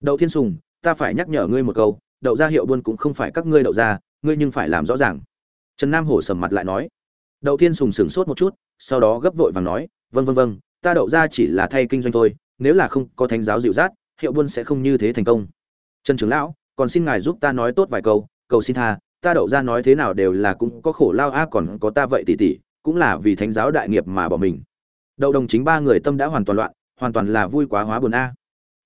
đậu thiên sùng, ta phải nhắc nhở ngươi một câu, đậu gia hiệu buôn cũng không phải các ngươi đậu gia ngươi nhưng phải làm rõ ràng. Trần nam hổ sầm mặt lại nói. Đậu thiên sùng sửng sốt một chút, sau đó gấp vội vàng nói vâng vâng vâng ta đậu gia chỉ là thay kinh doanh thôi, nếu là không có thánh giáo dịu dắt, hiệu buôn sẽ không như thế thành công. Trần trưởng lão, còn xin ngài giúp ta nói tốt vài câu, cầu xin tha, ta đậu gia nói thế nào đều là cũng có khổ lao, a, còn có ta vậy tỷ tỷ cũng là vì thánh giáo đại nghiệp mà bỏ mình. Đậu đồng chính ba người tâm đã hoàn toàn loạn, hoàn toàn là vui quá hóa buồn, a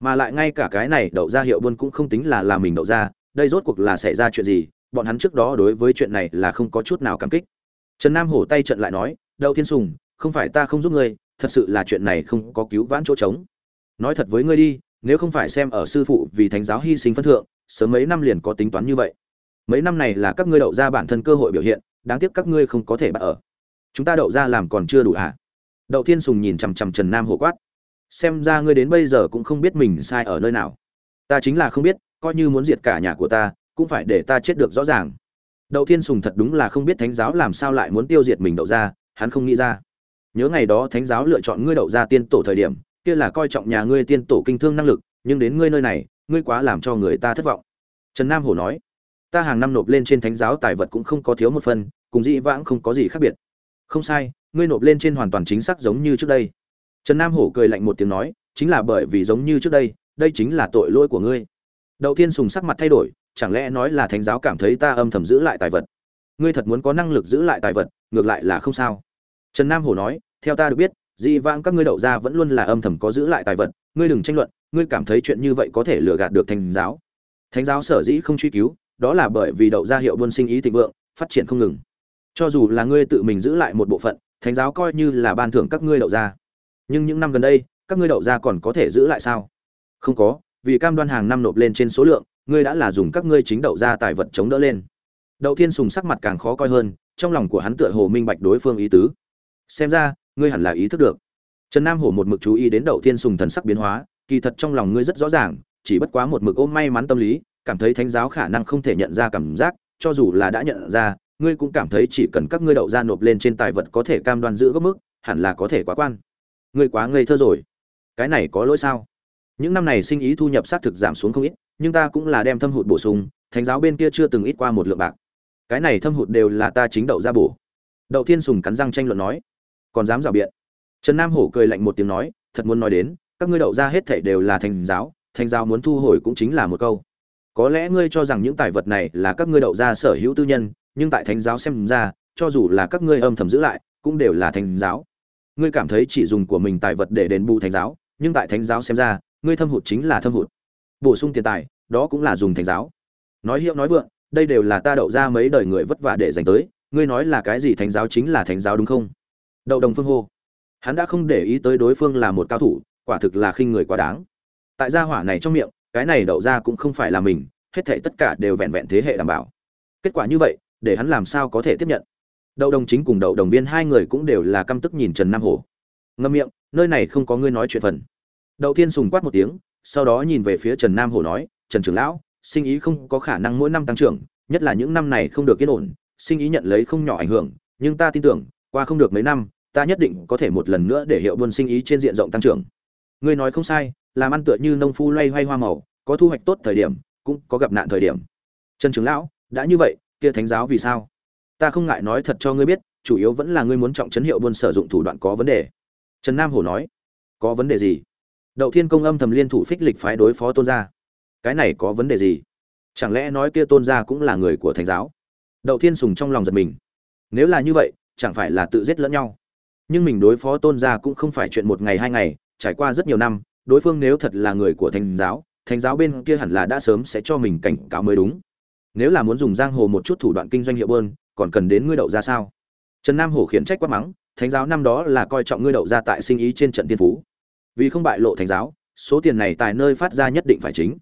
mà lại ngay cả cái này đậu ra hiệu buôn cũng không tính là là mình đậu ra, đây rốt cuộc là xảy ra chuyện gì, bọn hắn trước đó đối với chuyện này là không có chút nào cảm kích. Trần nam hổ tay trận lại nói, đậu thiên sùng, không phải ta không giúp ngươi, thật sự là chuyện này không có cứu vãn chỗ trống. Nói thật với ngươi đi, nếu không phải xem ở sư phụ vì thánh giáo hy sinh phân thượng, sớm mấy năm liền có tính toán như vậy. Mấy năm này là các ngươi đậu ra bản thân cơ hội biểu hiện, đáng tiếc các ngươi không có thể bắt ở. Chúng ta đậu ra làm còn chưa đủ hả đậu thiên sùng nhìn chằm chằm trần nam hổ quát xem ra ngươi đến bây giờ cũng không biết mình sai ở nơi nào. Ta chính là không biết, coi như muốn diệt cả nhà của ta, cũng phải để ta chết được rõ ràng. Đậu thiên sùng thật đúng là không biết thánh giáo làm sao lại muốn tiêu diệt mình đậu ra, hắn không nghĩ ra. Nhớ ngày đó thánh giáo lựa chọn ngươi đậu ra tiên tổ thời điểm, kia là coi trọng nhà ngươi tiên tổ kinh thương năng lực, nhưng đến ngươi nơi này, ngươi quá làm cho người ta thất vọng. Trần nam hổ nói, ta hàng năm nộp lên trên thánh giáo tài vật cũng không có thiếu một phần, cùng dĩ vãng không có gì khác biệt. Không sai, ngươi nộp lên trên hoàn toàn chính xác giống như trước đây trần nam hổ cười lạnh một tiếng nói, chính là bởi vì giống như trước đây đây chính là tội lỗi của ngươi. Đậu thiên sùng sắc mặt thay đổi, chẳng lẽ nói là thánh giáo cảm thấy ta âm thầm giữ lại tài vật? Ngươi thật muốn có năng lực giữ lại tài vật, ngược lại là không sao. Trần nam hổ nói, theo ta được biết, dị vãng các ngươi đậu ra vẫn luôn là âm thầm có giữ lại tài vật, ngươi đừng tranh luận, ngươi cảm thấy chuyện như vậy có thể lừa gạt được thánh giáo. Thánh giáo sở dĩ không truy cứu, đó là bởi vì đậu ra hiệu buôn sinh ý thịnh vượng, phát triển không ngừng. Cho dù là ngươi tự mình giữ lại một bộ phận, thánh giáo coi như là ban thưởng các ngươi đậu ra nhưng những năm gần đây, các ngươi đậu ra còn có thể giữ lại sao? Không có, vì cam đoan hàng năm nộp lên trên số lượng, ngươi đã là dùng các ngươi chính đậu ra tài vật chống đỡ lên. Đậu thiên sùng sắc mặt càng khó coi hơn, trong lòng của hắn tựa hồ minh bạch đối phương ý tứ. Xem ra, ngươi hẳn là ý thức được. Trần nam hổ một mực chú ý đến đậu thiên sùng thần sắc biến hóa, kỳ thật trong lòng ngươi rất rõ ràng, chỉ bất quá một mực ôm may mắn tâm lý, cảm thấy thánh giáo khả năng không thể nhận ra cảm giác, cho dù là đã nhận ra, ngươi cũng cảm thấy chỉ cần các ngươi đậu ra nộp lên trên tài vật có thể cam đoan giữ gốc mức, hẳn là có thể quá quan ngươi quá ngây thơ rồi. Cái này có lỗi sao? Những năm này sinh ý thu nhập xác thực giảm xuống không ít, nhưng ta cũng là đem thâm hụt bổ sung, thánh giáo bên kia chưa từng ít qua một lượng bạc. Cái này thâm hụt đều là ta chính đậu ra bổ. Đậu thiên sùng cắn răng tranh luận nói, còn dám rào biện. Trần nam hổ cười lạnh một tiếng nói, thật muốn nói đến, các ngươi đậu ra hết thảy đều là Thánh giáo Thánh giáo muốn thu hồi cũng chính là một câu. Có lẽ ngươi cho rằng những tài vật này là các ngươi đậu ra sở hữu tư nhân, nhưng tại thánh giáo xem ra, cho dù là các ngươi âm thầm giữ lại, cũng đều là Thánh giáo ngươi cảm thấy chỉ dùng của mình tài vật để đền bù thánh giáo, nhưng tại thánh giáo xem ra, ngươi thâm hụt chính là thâm hụt. Bổ sung tiền tài, đó cũng là dùng thánh giáo. Nói hiệu nói vượng, đây đều là ta đậu ra mấy đời người vất vả để dành tới, ngươi nói là cái gì thánh giáo chính là thánh giáo đúng không? Đậu đồng phương hô. Hắn đã không để ý tới đối phương là một cao thủ, quả thực là khinh người quá đáng. Tại gia hỏa này trong miệng, cái này đậu ra cũng không phải là mình, hết thảy tất cả đều vẹn vẹn thế hệ đảm bảo. Kết quả như vậy, để hắn làm sao có thể tiếp nhận? Đậu đồng chính cùng đậu đồng viên hai người cũng đều là căm tức nhìn trần nam hổ. Ngâm miệng, nơi này không có ngươi nói chuyện phần. Đậu thiên sùng quát một tiếng, sau đó nhìn về phía trần nam hổ nói, trần trưởng lão, sinh ý không có khả năng mỗi năm tăng trưởng, nhất là những năm này không được yên ổn, sinh ý nhận lấy không nhỏ ảnh hưởng, nhưng ta tin tưởng, qua không được mấy năm, ta nhất định có thể một lần nữa để hiệu buôn sinh ý trên diện rộng tăng trưởng. Ngươi nói không sai, làm ăn tựa như nông phu loay hoay hoa màu, có thu hoạch tốt thời điểm, cũng có gặp nạn thời điểm. Trần trưởng lão, đã như vậy, kia thánh giáo vì sao? Ta không ngại nói thật cho ngươi biết, chủ yếu vẫn là ngươi muốn trọng chấn hiệu buôn sử dụng thủ đoạn có vấn đề. Trần nam hổ nói, có vấn đề gì? Đậu thiên công âm thầm liên thủ phích lịch phái đối phó tôn gia. Cái này có vấn đề gì? Chẳng lẽ nói kia tôn gia cũng là người của thánh giáo? Đậu thiên sùng trong lòng giật mình. Nếu là như vậy, chẳng phải là tự giết lẫn nhau? Nhưng mình đối phó tôn gia cũng không phải chuyện một ngày hai ngày, trải qua rất nhiều năm, đối phương nếu thật là người của thánh giáo thánh giáo bên kia hẳn là đã sớm sẽ cho mình cảnh cáo mới đúng. Nếu là muốn dùng giang hồ một chút thủ đoạn kinh doanh hiệu bơn còn cần đến ngươi đậu ra sao? Trần nam hổ khiển trách quát mắng, thánh giáo năm đó là coi trọng ngươi đậu ra tại sinh ý trên trận tiên phú. Vì không bại lộ thánh giáo, số tiền này tại nơi phát ra nhất định phải chính.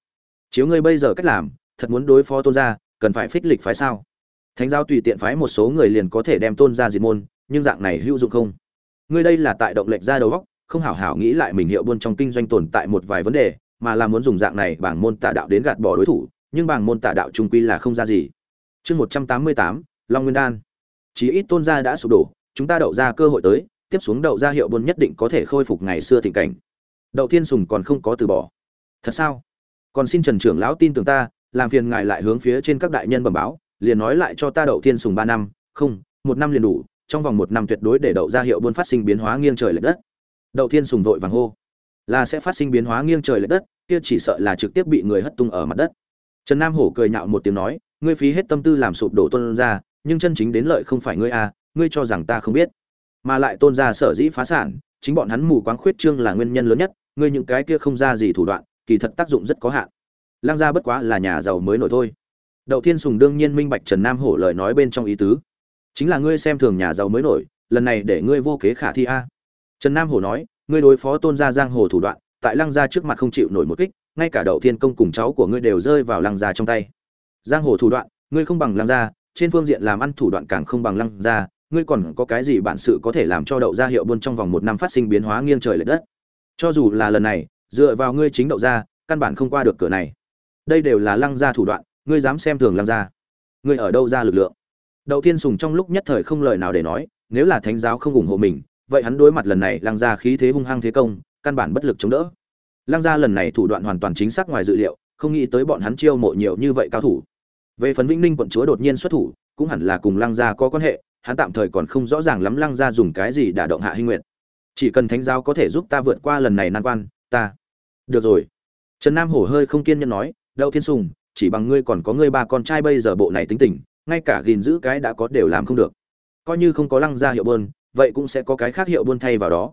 Chiếu ngươi bây giờ cách làm, thật muốn đối phó tôn gia, cần phải phích lịch phái sao? Thánh giáo tùy tiện phái một số người liền có thể đem tôn gia diệt môn, nhưng dạng này hữu dụng không? Ngươi đây là tại động lệch ra đầu góc không hảo hảo nghĩ lại mình hiệu buôn trong kinh doanh tồn tại một vài vấn đề, mà là muốn dùng dạng này bảng môn tà đạo đến gạt bỏ đối thủ, nhưng bảng môn tà đạo trung quy là không ra gì. Chương một trăm tám mươi tám long nguyên đan. Chí ít tôn gia đã sụp đổ, chúng ta đậu ra cơ hội tới, tiếp xuống đậu ra hiệu buôn nhất định có thể khôi phục ngày xưa tình cảnh. Đậu thiên sùng còn không có từ bỏ. Thật sao? Còn xin trần trưởng lão tin tưởng ta, làm phiền ngài lại hướng phía trên các đại nhân bẩm báo, liền nói lại cho ta đậu thiên sùng ba năm. Không, một năm liền đủ, trong vòng một năm tuyệt đối để đậu ra hiệu buôn phát sinh biến hóa nghiêng trời lệch đất. Đậu thiên sùng vội vàng hô. Là sẽ phát sinh biến hóa nghiêng trời lệch đất, kia chỉ sợ là trực tiếp bị người hất tung ở mặt đất. Trần nam hổ cười nhạo một tiếng nói, ngươi phí hết tâm tư làm sụp đổ tôn ra nhưng chân chính đến lợi không phải ngươi à ngươi cho rằng ta không biết. Mà lại tôn gia sở dĩ phá sản, chính bọn hắn mù quáng khuyết trương là nguyên nhân lớn nhất, ngươi những cái kia không ra gì thủ đoạn, kỳ thật tác dụng rất có hạn. Lang gia bất quá là nhà giàu mới nổi thôi. Đậu thiên sùng đương nhiên minh bạch trần nam hổ lời nói bên trong ý tứ. Chính là ngươi xem thường nhà giàu mới nổi, lần này để ngươi vô kế khả thi a. Trần nam hổ nói, ngươi đối phó tôn gia giang hồ thủ đoạn, tại lăng gia trước mặt không chịu nổi một kích, ngay cả đậu thiên công cùng cháu của ngươi đều rơi vào lăng gia trong tay. Giang hồ thủ đoạn, ngươi không bằng lăng gia trên phương diện làm ăn thủ đoạn càng không bằng lăng gia, ngươi còn có cái gì bản sự có thể làm cho đậu gia hiệu buôn trong vòng một năm phát sinh biến hóa nghiêng trời lệch đất? Cho dù là lần này, dựa vào ngươi chính đậu gia, căn bản không qua được cửa này. Đây đều là lăng gia thủ đoạn, ngươi dám xem thường lăng gia. Ngươi ở đâu ra lực lượng? Đậu thiên sùng trong lúc nhất thời không lời nào để nói, nếu là thánh giáo không ủng hộ mình, vậy hắn đối mặt lần này lăng gia khí thế hung hăng thế công, căn bản bất lực chống đỡ. Lăng gia lần này thủ đoạn hoàn toàn chính xác ngoài dự liệu, không nghĩ tới bọn hắn chiêu mộ nhiều như vậy cao thủ về phần vĩnh ninh quận chúa đột nhiên xuất thủ, cũng hẳn là cùng lăng gia có quan hệ, hắn tạm thời còn không rõ ràng lắm lăng gia dùng cái gì đả động hạ hinh nguyện chỉ cần thánh giáo có thể giúp ta vượt qua lần này nan quan, ta được rồi. Trần nam hổ hơi không kiên nhẫn nói, đậu thiên sùng, chỉ bằng ngươi còn có ngươi ba con trai bây giờ bộ này tính tình, ngay cả gìn giữ cái đã có đều làm không được. Coi như không có lăng gia hiệu bơn vậy cũng sẽ có cái khác hiệu buôn thay vào đó.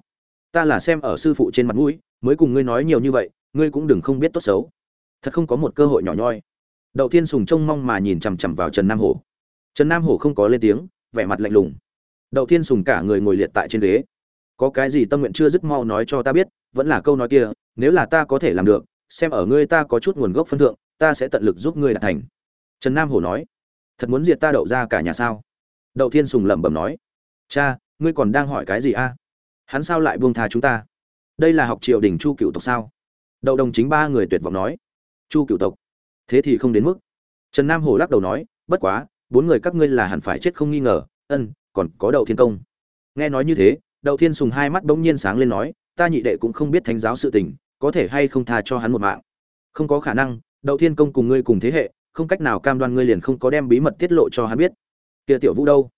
Ta là xem ở sư phụ trên mặt mũi, mới cùng ngươi nói nhiều như vậy, ngươi cũng đừng không biết tốt xấu. Thật không có một cơ hội nhỏ nhoi đậu thiên sùng trông mong mà nhìn chằm chằm vào trần nam hổ. Trần nam hổ không có lên tiếng, vẻ mặt lạnh lùng. Đậu thiên sùng cả người ngồi liệt tại trên ghế. Có cái gì tâm nguyện chưa dứt mau nói cho ta biết, vẫn là câu nói kia, nếu là ta có thể làm được, xem ở ngươi ta có chút nguồn gốc phân thượng, ta sẽ tận lực giúp ngươi đạt thành. Trần nam hổ nói, thật muốn diệt ta đậu ra cả nhà sao? Đậu thiên sùng lẩm bẩm nói, cha, ngươi còn đang hỏi cái gì a? Hắn sao lại buông tha chúng ta? Đây là học triều đình chu cựu tộc sao? Đậu đồng chính ba người tuyệt vọng nói, chu cựu tộc thế thì không đến mức. Trần nam hổ lắc đầu nói, bất quá, bốn người các ngươi là hẳn phải chết không nghi ngờ, ân, còn có đậu thiên công. Nghe nói như thế, đậu thiên sùng hai mắt bỗng nhiên sáng lên nói, ta nhị đệ cũng không biết thánh giáo sự tình, có thể hay không tha cho hắn một mạng? Không có khả năng, đậu thiên công cùng ngươi cùng thế hệ, không cách nào cam đoan ngươi liền không có đem bí mật tiết lộ cho hắn biết. Kia tiểu vũ đâu?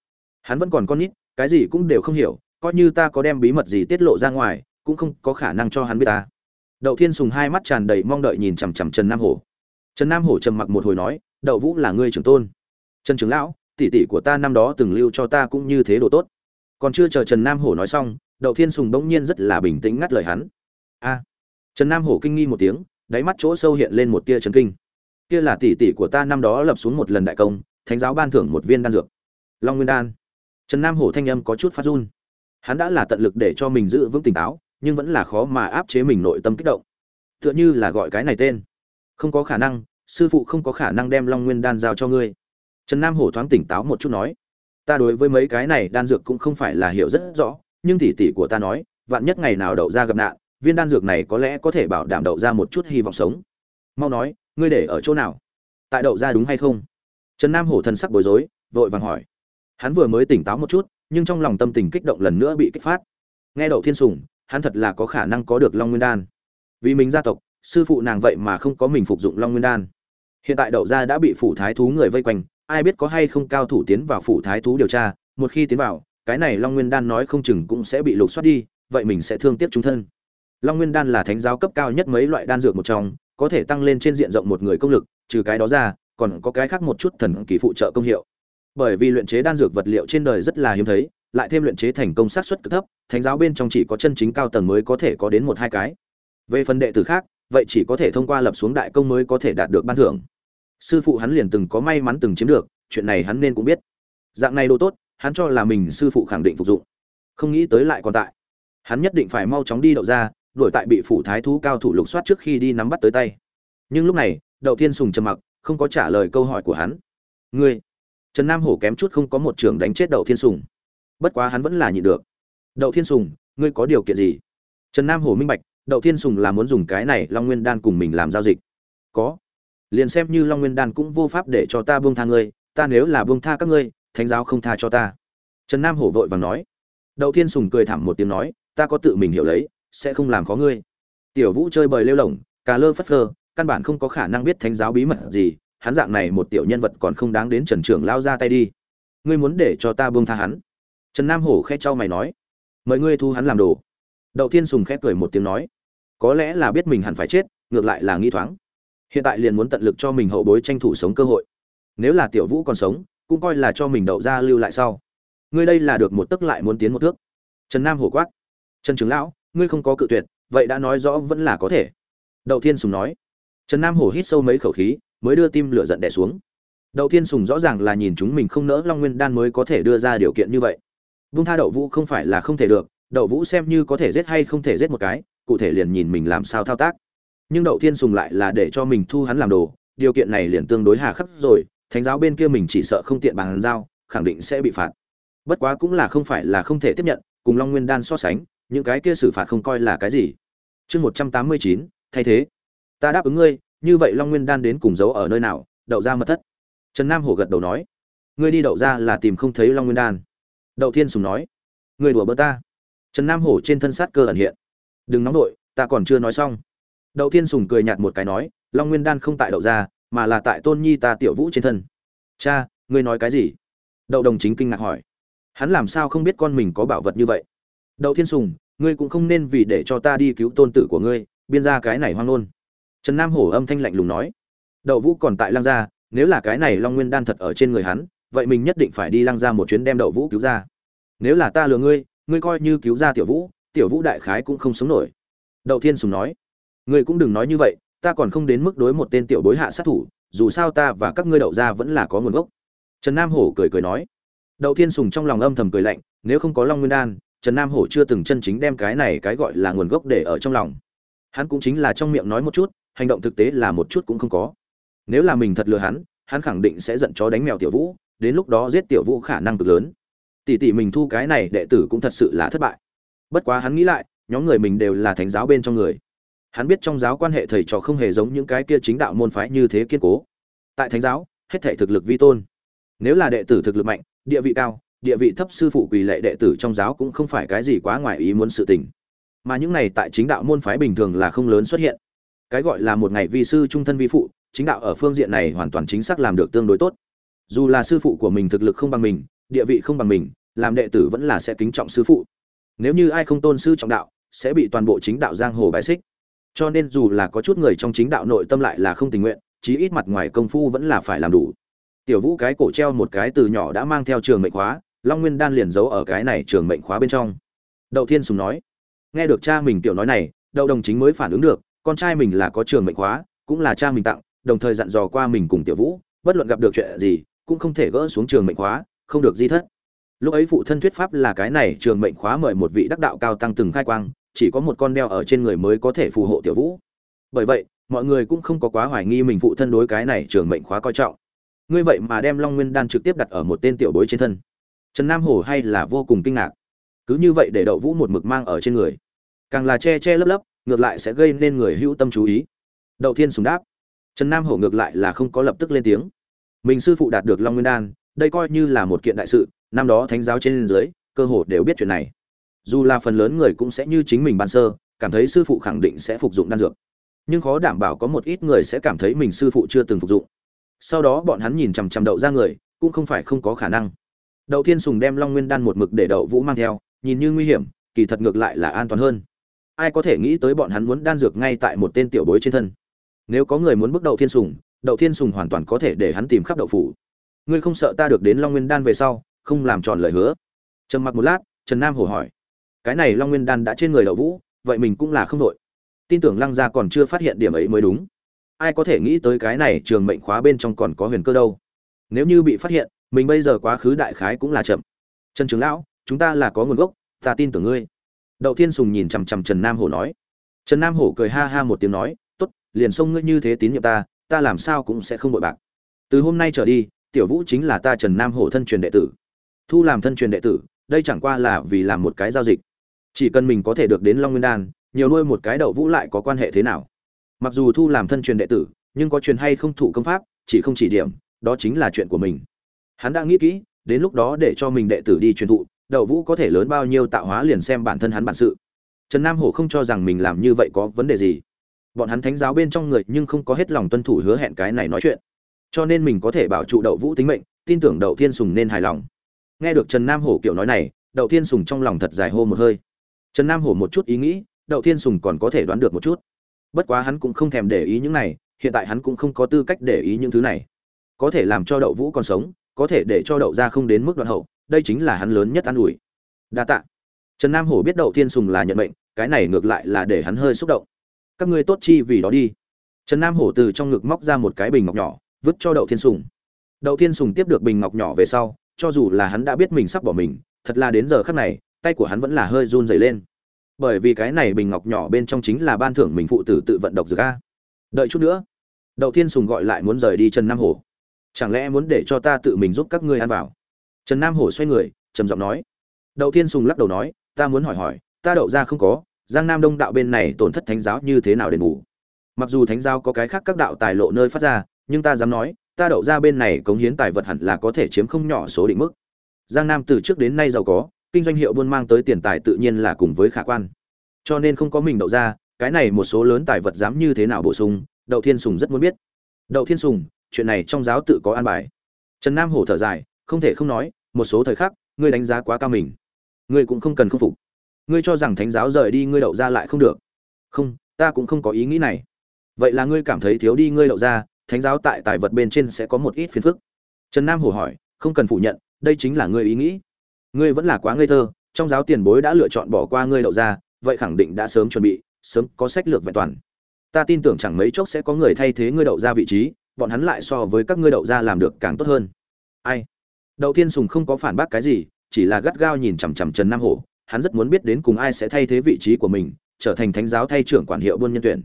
Hắn vẫn còn con nít, cái gì cũng đều không hiểu, coi như ta có đem bí mật gì tiết lộ ra ngoài, cũng không có khả năng cho hắn biết ta. Đậu thiên sùng hai mắt tràn đầy mong đợi nhìn chằm chằm trần nam hổ trần nam hổ trầm mặc một hồi nói, đậu vũ là ngươi trưởng tôn. Trần trưởng lão, tỷ tỷ của ta năm đó từng lưu cho ta cũng như thế độ tốt. Còn chưa chờ trần nam hổ nói xong, đậu thiên sùng bỗng nhiên rất là bình tĩnh ngắt lời hắn. A. Trần nam hổ kinh nghi một tiếng, đáy mắt chỗ sâu hiện lên một tia trấn kinh. Kia là tỷ tỷ của ta năm đó lập xuống một lần đại công, thánh giáo ban thưởng một viên đan dược. Long nguyên đan. Trần nam hổ thanh âm có chút phát run. Hắn đã là tận lực để cho mình giữ vững tỉnh táo, nhưng vẫn là khó mà áp chế mình nội tâm kích động. Tựa như là gọi cái này tên không có khả năng, sư phụ không có khả năng đem long nguyên đan giao cho ngươi. Trần nam hổ thoáng tỉnh táo một chút nói, ta đối với mấy cái này đan dược cũng không phải là hiểu rất rõ, nhưng tỷ tỷ của ta nói, vạn nhất ngày nào đậu ra gặp nạn, viên đan dược này có lẽ có thể bảo đảm đậu ra một chút hy vọng sống. Mau nói, ngươi để ở chỗ nào? Tại đậu ra đúng hay không? Trần nam hổ thần sắc bối rối, vội vàng hỏi. Hắn vừa mới tỉnh táo một chút, nhưng trong lòng tâm tình kích động lần nữa bị kích phát. Nghe đậu thiên sùng hắn thật là có khả năng có được long nguyên đan. Vì mình gia tộc sư phụ nàng vậy mà không có mình phục dụng long nguyên đan. Hiện tại đậu gia đã bị phủ thái thú người vây quanh, ai biết có hay không cao thủ tiến vào phủ thái thú điều tra, một khi tiến vào, cái này long nguyên đan nói không chừng cũng sẽ bị lục soát đi, vậy mình sẽ thương tiếc chúng thân. Long nguyên đan là thánh giáo cấp cao nhất mấy loại đan dược một trong, có thể tăng lên trên diện rộng một người công lực, trừ cái đó ra, còn có cái khác một chút thần kỳ phụ trợ công hiệu. Bởi vì luyện chế đan dược vật liệu trên đời rất là hiếm thấy, lại thêm luyện chế thành công sát suất cực thấp, thánh giáo bên trong chỉ có chân chính cao tầng mới có thể có đến một hai cái. Về phần đệ tử khác vậy chỉ có thể thông qua lập xuống đại công mới có thể đạt được ban thưởng. Sư phụ hắn liền từng có may mắn từng chiếm được, chuyện này hắn nên cũng biết. Dạng này đồ tốt, hắn cho là mình sư phụ khẳng định phục dụng. Không nghĩ tới lại còn tại. Hắn nhất định phải mau chóng đi đậu ra, đuổi tại bị phủ thái thú cao thủ lục soát trước khi đi nắm bắt tới tay. Nhưng lúc này, đậu thiên sùng trầm mặc, không có trả lời câu hỏi của hắn. Ngươi? Trần nam hổ kém chút không có một trường đánh chết đậu thiên sùng. Bất quá hắn vẫn là nhịn được. Đậu thiên sùng, ngươi có điều kiện gì? Trần nam hổ minh bạch đậu thiên sùng là muốn dùng cái này long nguyên đan cùng mình làm giao dịch. Có. Liền xem như long nguyên đan cũng vô pháp để cho ta buông tha ngươi, ta nếu là buông tha các ngươi, thánh giáo không tha cho ta. Trần nam hổ vội vàng nói. Đậu thiên sùng cười thảm một tiếng nói, ta có tự mình hiểu lấy, sẽ không làm khó ngươi. Tiểu vũ chơi bời lêu lỏng, cà lơ phất phơ, căn bản không có khả năng biết thánh giáo bí mật gì, hắn dạng này một tiểu nhân vật còn không đáng đến trần trưởng lao ra tay đi. Ngươi muốn để cho ta buông tha hắn? Trần nam hổ khẽ trao mày nói. Mời ngươi thu hắn làm đồ đậu thiên sùng khẽ cười một tiếng nói, có lẽ là biết mình hẳn phải chết, ngược lại là nghi thoáng. Hiện tại liền muốn tận lực cho mình hậu bối tranh thủ sống cơ hội. Nếu là tiểu vũ còn sống, cũng coi là cho mình đậu ra lưu lại sau. Ngươi đây là được một tức lại muốn tiến một thước. Trần nam hổ quát, trần trưởng lão, ngươi không có cự tuyệt, vậy đã nói rõ vẫn là có thể. Đậu thiên sùng nói. Trần nam hổ hít sâu mấy khẩu khí, mới đưa tim lửa giận đẻ xuống. Đậu thiên sùng rõ ràng là nhìn chúng mình không nỡ long nguyên đan mới có thể đưa ra điều kiện như vậy. Vung tha đậu vũ không phải là không thể được đậu vũ xem như có thể giết hay không thể giết một cái, cụ thể liền nhìn mình làm sao thao tác. Nhưng đậu thiên sùng lại là để cho mình thu hắn làm đồ, điều kiện này liền tương đối hà khắc rồi, thánh giáo bên kia mình chỉ sợ không tiện bàn giao, khẳng định sẽ bị phạt. Bất quá cũng là không phải là không thể tiếp nhận, cùng long nguyên đan so sánh, những cái kia xử phạt không coi là cái gì. Chương một trăm tám mươi chín, thay thế. Ta đáp ứng ngươi, như vậy long nguyên đan đến cùng giấu ở nơi nào, đậu ra mật thất. Trần nam hổ gật đầu nói. Ngươi đi đậu ra là tìm không thấy long nguyên đan. Đậu thiên sùng nói. Ngươi đùa bơ ta trần nam hổ trên thân sát cơ ẩn hiện. Đừng nóng đội ta còn chưa nói xong. Đậu thiên sùng cười nhạt một cái nói, long nguyên đan không tại đậu ra mà là tại tôn nhi ta tiểu vũ trên thân. Cha, ngươi nói cái gì? Đậu đồng chính kinh ngạc hỏi. Hắn làm sao không biết con mình có bảo vật như vậy? Đậu thiên sùng, ngươi cũng không nên vì để cho ta đi cứu tôn tử của ngươi, biên ra cái này hoang nôn trần nam hổ âm thanh lạnh lùng nói. Đậu vũ còn tại lăng gia, nếu là cái này long nguyên đan thật ở trên người hắn, vậy mình nhất định phải đi lăng gia một chuyến đem đậu vũ cứu ra. Nếu là ta lừa ngươi ngươi coi như cứu ra tiểu vũ tiểu vũ đại khái cũng không sống nổi. Đậu thiên sùng nói, ngươi cũng đừng nói như vậy, ta còn không đến mức đối một tên tiểu bối hạ sát thủ, dù sao ta và các ngươi đậu gia vẫn là có nguồn gốc. Trần nam hổ cười cười nói, đậu thiên sùng trong lòng âm thầm cười lạnh, nếu không có long nguyên đan, trần nam hổ chưa từng chân chính đem cái này cái gọi là nguồn gốc để ở trong lòng. Hắn cũng chính là trong miệng nói một chút, hành động thực tế là một chút cũng không có. Nếu là mình thật lừa hắn hắn khẳng định sẽ giận chó đánh mèo tiểu vũ, đến lúc đó giết tiểu vũ khả năng cực lớn tỷ tỷ mình thu cái này đệ tử cũng thật sự là thất bại. Bất quá hắn nghĩ lại, nhóm người mình đều là thánh giáo bên trong người. Hắn biết trong giáo quan hệ thầy trò không hề giống những cái kia chính đạo môn phái như thế kiên cố. Tại thánh giáo, hết thể thực lực vi tôn. Nếu là đệ tử thực lực mạnh, địa vị cao, địa vị thấp sư phụ quỳ lệ đệ tử trong giáo cũng không phải cái gì quá ngoài ý muốn sự tình. Mà những này tại chính đạo môn phái bình thường là không lớn xuất hiện. Cái gọi là một ngày vi sư trung thân vi phụ, chính đạo ở phương diện này hoàn toàn chính xác làm được tương đối tốt. Dù là sư phụ của mình thực lực không bằng mình địa vị không bằng mình, làm đệ tử vẫn là sẽ kính trọng sư phụ. Nếu như ai không tôn sư trọng đạo, sẽ bị toàn bộ chính đạo giang hồ bài xích. Cho nên dù là có chút người trong chính đạo nội tâm lại là không tình nguyện, chí ít mặt ngoài công phu vẫn là phải làm đủ. Tiểu vũ cái cổ treo một cái từ nhỏ đã mang theo trường mệnh khóa, long nguyên đan liền giấu ở cái này trường mệnh khóa bên trong. Đậu thiên sùng nói, nghe được cha mình tiểu nói này, đậu đồng chính mới phản ứng được, con trai mình là có trường mệnh khóa, cũng là cha mình tặng, đồng thời dặn dò qua mình cùng tiểu vũ, bất luận gặp được chuyện gì, cũng không thể gỡ xuống trường mệnh khóa không được di thất. Lúc ấy phụ thân thuyết pháp là cái này trường mệnh khóa mời một vị đắc đạo cao tăng từng khai quang, chỉ có một con đeo ở trên người mới có thể phù hộ tiểu vũ. Bởi vậy, mọi người cũng không có quá hoài nghi mình phụ thân đối cái này trường mệnh khóa coi trọng. Ngươi vậy mà đem long nguyên đan trực tiếp đặt ở một tên tiểu bối trên thân. Trần nam hổ hay là vô cùng kinh ngạc. Cứ như vậy để đậu vũ một mực mang ở trên người. Càng là che che lấp lấp, ngược lại sẽ gây nên người hữu tâm chú ý. Đậu thiên sùng đáp. Trần nam hổ ngược lại là không có lập tức lên tiếng. Mình sư phụ đạt được long nguyên đan đây coi như là một kiện đại sự, năm đó thánh giáo trên dưới, cơ hồ đều biết chuyện này. Dù là phần lớn người cũng sẽ như chính mình ban sơ, cảm thấy sư phụ khẳng định sẽ phục dụng đan dược. Nhưng khó đảm bảo có một ít người sẽ cảm thấy mình sư phụ chưa từng phục dụng. Sau đó bọn hắn nhìn chằm chằm đậu ra người, cũng không phải không có khả năng. Đậu thiên sùng đem long nguyên đan một mực để đậu vũ mang theo, nhìn như nguy hiểm, kỳ thật ngược lại là an toàn hơn. Ai có thể nghĩ tới bọn hắn muốn đan dược ngay tại một tên tiểu bối trên thân. Nếu có người muốn bước đậu thiên sùng, đậu thiên sùng hoàn toàn có thể để hắn tìm khắp đậu phủ ngươi không sợ ta được đến long nguyên đan về sau, không làm tròn lời hứa? Trầm mặc một lát, trần nam hổ hỏi. Cái này long nguyên đan đã trên người đậu vũ, vậy mình cũng là không đội. Tin tưởng lăng gia còn chưa phát hiện điểm ấy mới đúng. Ai có thể nghĩ tới cái này trường mệnh khóa bên trong còn có huyền cơ đâu. Nếu như bị phát hiện, mình bây giờ quá khứ đại khái cũng là chậm. Trần trường lão, chúng ta là có nguồn gốc, ta tin tưởng ngươi. Đậu thiên sùng nhìn chằm chằm trần nam hổ nói. Trần nam hổ cười ha ha một tiếng nói t ố t liền xông ngươi như thế tín nhiệm ta ta làm sao cũng sẽ không bội bạc. Từ hôm nay trở đi tiểu vũ chính là ta trần nam hổ thân truyền đệ tử. Thu làm thân truyền đệ tử, đây chẳng qua là vì làm một cái giao dịch. Chỉ cần mình có thể được đến long nguyên đan, nhiều nuôi một cái đậu vũ lại có quan hệ thế nào? Mặc dù thu làm thân truyền đệ tử, nhưng có truyền hay không thủ công pháp, chỉ không chỉ điểm, đó chính là chuyện của mình. Hắn đã nghĩ kỹ, đến lúc đó để cho mình đệ tử đi truyền thụ, đậu vũ có thể lớn bao nhiêu tạo hóa liền xem bản thân hắn bản sự. Trần nam hổ không cho rằng mình làm như vậy có vấn đề gì. Bọn hắn thánh giáo bên trong người nhưng không có hết lòng tuân thủ hứa hẹn cái này nói chuyện cho nên mình có thể bảo trụ đậu vũ tính mệnh, tin tưởng đậu thiên sùng nên hài lòng. Nghe được trần nam hổ kiểu nói này, đậu thiên sùng trong lòng thật dài hô một hơi. Trần nam hổ một chút ý nghĩ, đậu thiên sùng còn có thể đoán được một chút. Bất quá hắn cũng không thèm để ý những này, hiện tại hắn cũng không có tư cách để ý những thứ này. Có thể làm cho đậu vũ còn sống, có thể để cho đậu ra không đến mức đoạn hậu, đây chính là hắn lớn nhất an ủi. Đa tạ. Trần nam hổ biết đậu thiên sùng là nhận mệnh, cái này ngược lại là để hắn hơi xúc động. Các ngươi tốt chi vì đó đi. Trần nam hổ từ trong ngực móc ra một cái bình ngọc nhỏ vứt cho đậu thiên sùng. Đậu thiên sùng tiếp được bình ngọc nhỏ về sau, cho dù là hắn đã biết mình sắp bỏ mình, thật là đến giờ khắc này, tay của hắn vẫn là hơi run dày lên. Bởi vì cái này bình ngọc nhỏ bên trong chính là ban thưởng mình phụ tử tự vận độc dược a. Đợi chút nữa, đậu thiên sùng gọi lại muốn rời đi trần nam hổ. Chẳng lẽ muốn để cho ta tự mình giúp các ngươi ăn vào? Trần nam hổ xoay người, trầm giọng nói. Đậu thiên sùng lắc đầu nói, ta muốn hỏi hỏi, ta đậu ra không có, giang nam đông đạo bên này tổn thất thánh giáo như thế nào đền bù? Mặc dù thánh giáo có cái khác các đạo tài lộ nơi phát ra nhưng ta dám nói, ta đậu ra bên này cống hiến tài vật hẳn là có thể chiếm không nhỏ số định mức. Giang nam từ trước đến nay giàu có, kinh doanh hiệu buôn mang tới tiền tài tự nhiên là cùng với khả quan. Cho nên không có mình đậu ra, cái này một số lớn tài vật dám như thế nào bổ sung, đậu thiên sùng rất muốn biết. Đậu thiên sùng, chuyện này trong giáo tự có an bài. Trần nam hổ thở dài, không thể không nói, một số thời khắc, ngươi đánh giá quá cao mình. Ngươi cũng không cần không phục. Ngươi cho rằng thánh giáo rời đi ngươi đậu ra lại không được. Không, ta cũng không có ý nghĩ này. Vậy là ngươi cảm thấy thiếu đi ngươi đậu ra thánh giáo tại tài vật bên trên sẽ có một ít phiền phức. Trần nam hổ hỏi, không cần phủ nhận, đây chính là ngươi ý nghĩ. Ngươi vẫn là quá ngây thơ, trong giáo tiền bối đã lựa chọn bỏ qua ngươi đậu ra, vậy khẳng định đã sớm chuẩn bị, sớm có sách lược vẹn toàn. Ta tin tưởng chẳng mấy chốc sẽ có người thay thế ngươi đậu ra vị trí, bọn hắn lại so với các ngươi đậu ra làm được càng tốt hơn. Ai? Đậu thiên sùng không có phản bác cái gì, chỉ là gắt gao nhìn chằm chằm trần nam hổ, hắn rất muốn biết đến cùng ai sẽ thay thế vị trí của mình, trở thành thánh giáo thay trưởng quản hiệu buôn nhân tuyển.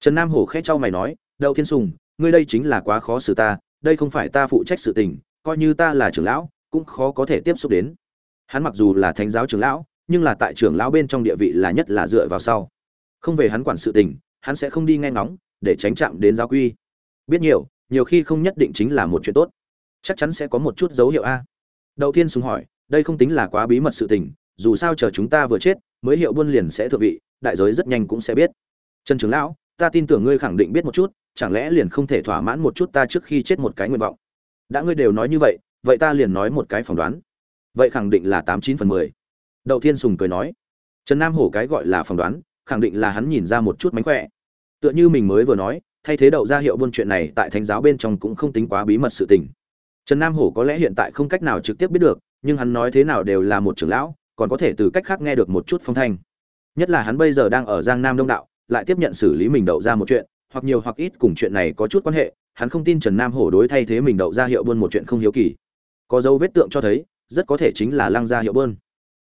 Trần nam hổ khẽ trao mày nói, đậu thiên sùng ngươi đây chính là quá khó xử ta, đây không phải ta phụ trách sự tình, coi như ta là trưởng lão, cũng khó có thể tiếp xúc đến. Hắn mặc dù là thánh giáo trưởng lão, nhưng là tại trưởng lão bên trong địa vị là nhất là dựa vào sau. Không về hắn quản sự tình, hắn sẽ không đi nghe ngóng, để tránh chạm đến giáo quy. Biết nhiều nhiều khi không nhất định chính là một chuyện tốt. Chắc chắn sẽ có một chút dấu hiệu a. Đầu tiên sùng hỏi, đây không tính là quá bí mật sự tình, dù sao chờ chúng ta vừa chết, mới hiệu buôn liền sẽ thượng vị, đại giới rất nhanh cũng sẽ biết. Trần trưởng lão ta tin tưởng ngươi khẳng định biết một chút, chẳng lẽ liền không thể thỏa mãn một chút ta trước khi chết một cái nguyện vọng? Đã ngươi đều nói như vậy vậy ta liền nói một cái phỏng đoán. Vậy khẳng định là tám chín phần mười. Đậu thiên sùng cười nói. Trần nam hổ cái gọi là phỏng đoán, khẳng định là hắn nhìn ra một chút mánh khỏe. Tựa như mình mới vừa nói, thay thế đậu ra hiệu buôn chuyện này tại thánh giáo bên trong cũng không tính quá bí mật sự tình. Trần nam hổ có lẽ hiện tại không cách nào trực tiếp biết được, nhưng hắn nói thế nào đều là một trưởng lão, còn có thể từ cách khác nghe được một chút phong thanh. Nhất là hắn bây giờ đang ở giang nam đông đạo lại tiếp nhận xử lý mình đậu ra một chuyện, hoặc nhiều hoặc ít cùng chuyện này có chút quan hệ, hắn không tin trần nam hổ đối thay thế mình đậu ra hiệu buôn một chuyện không hiếu kỳ. Có dấu vết tượng cho thấy, rất có thể chính là lăng gia hiệu bơn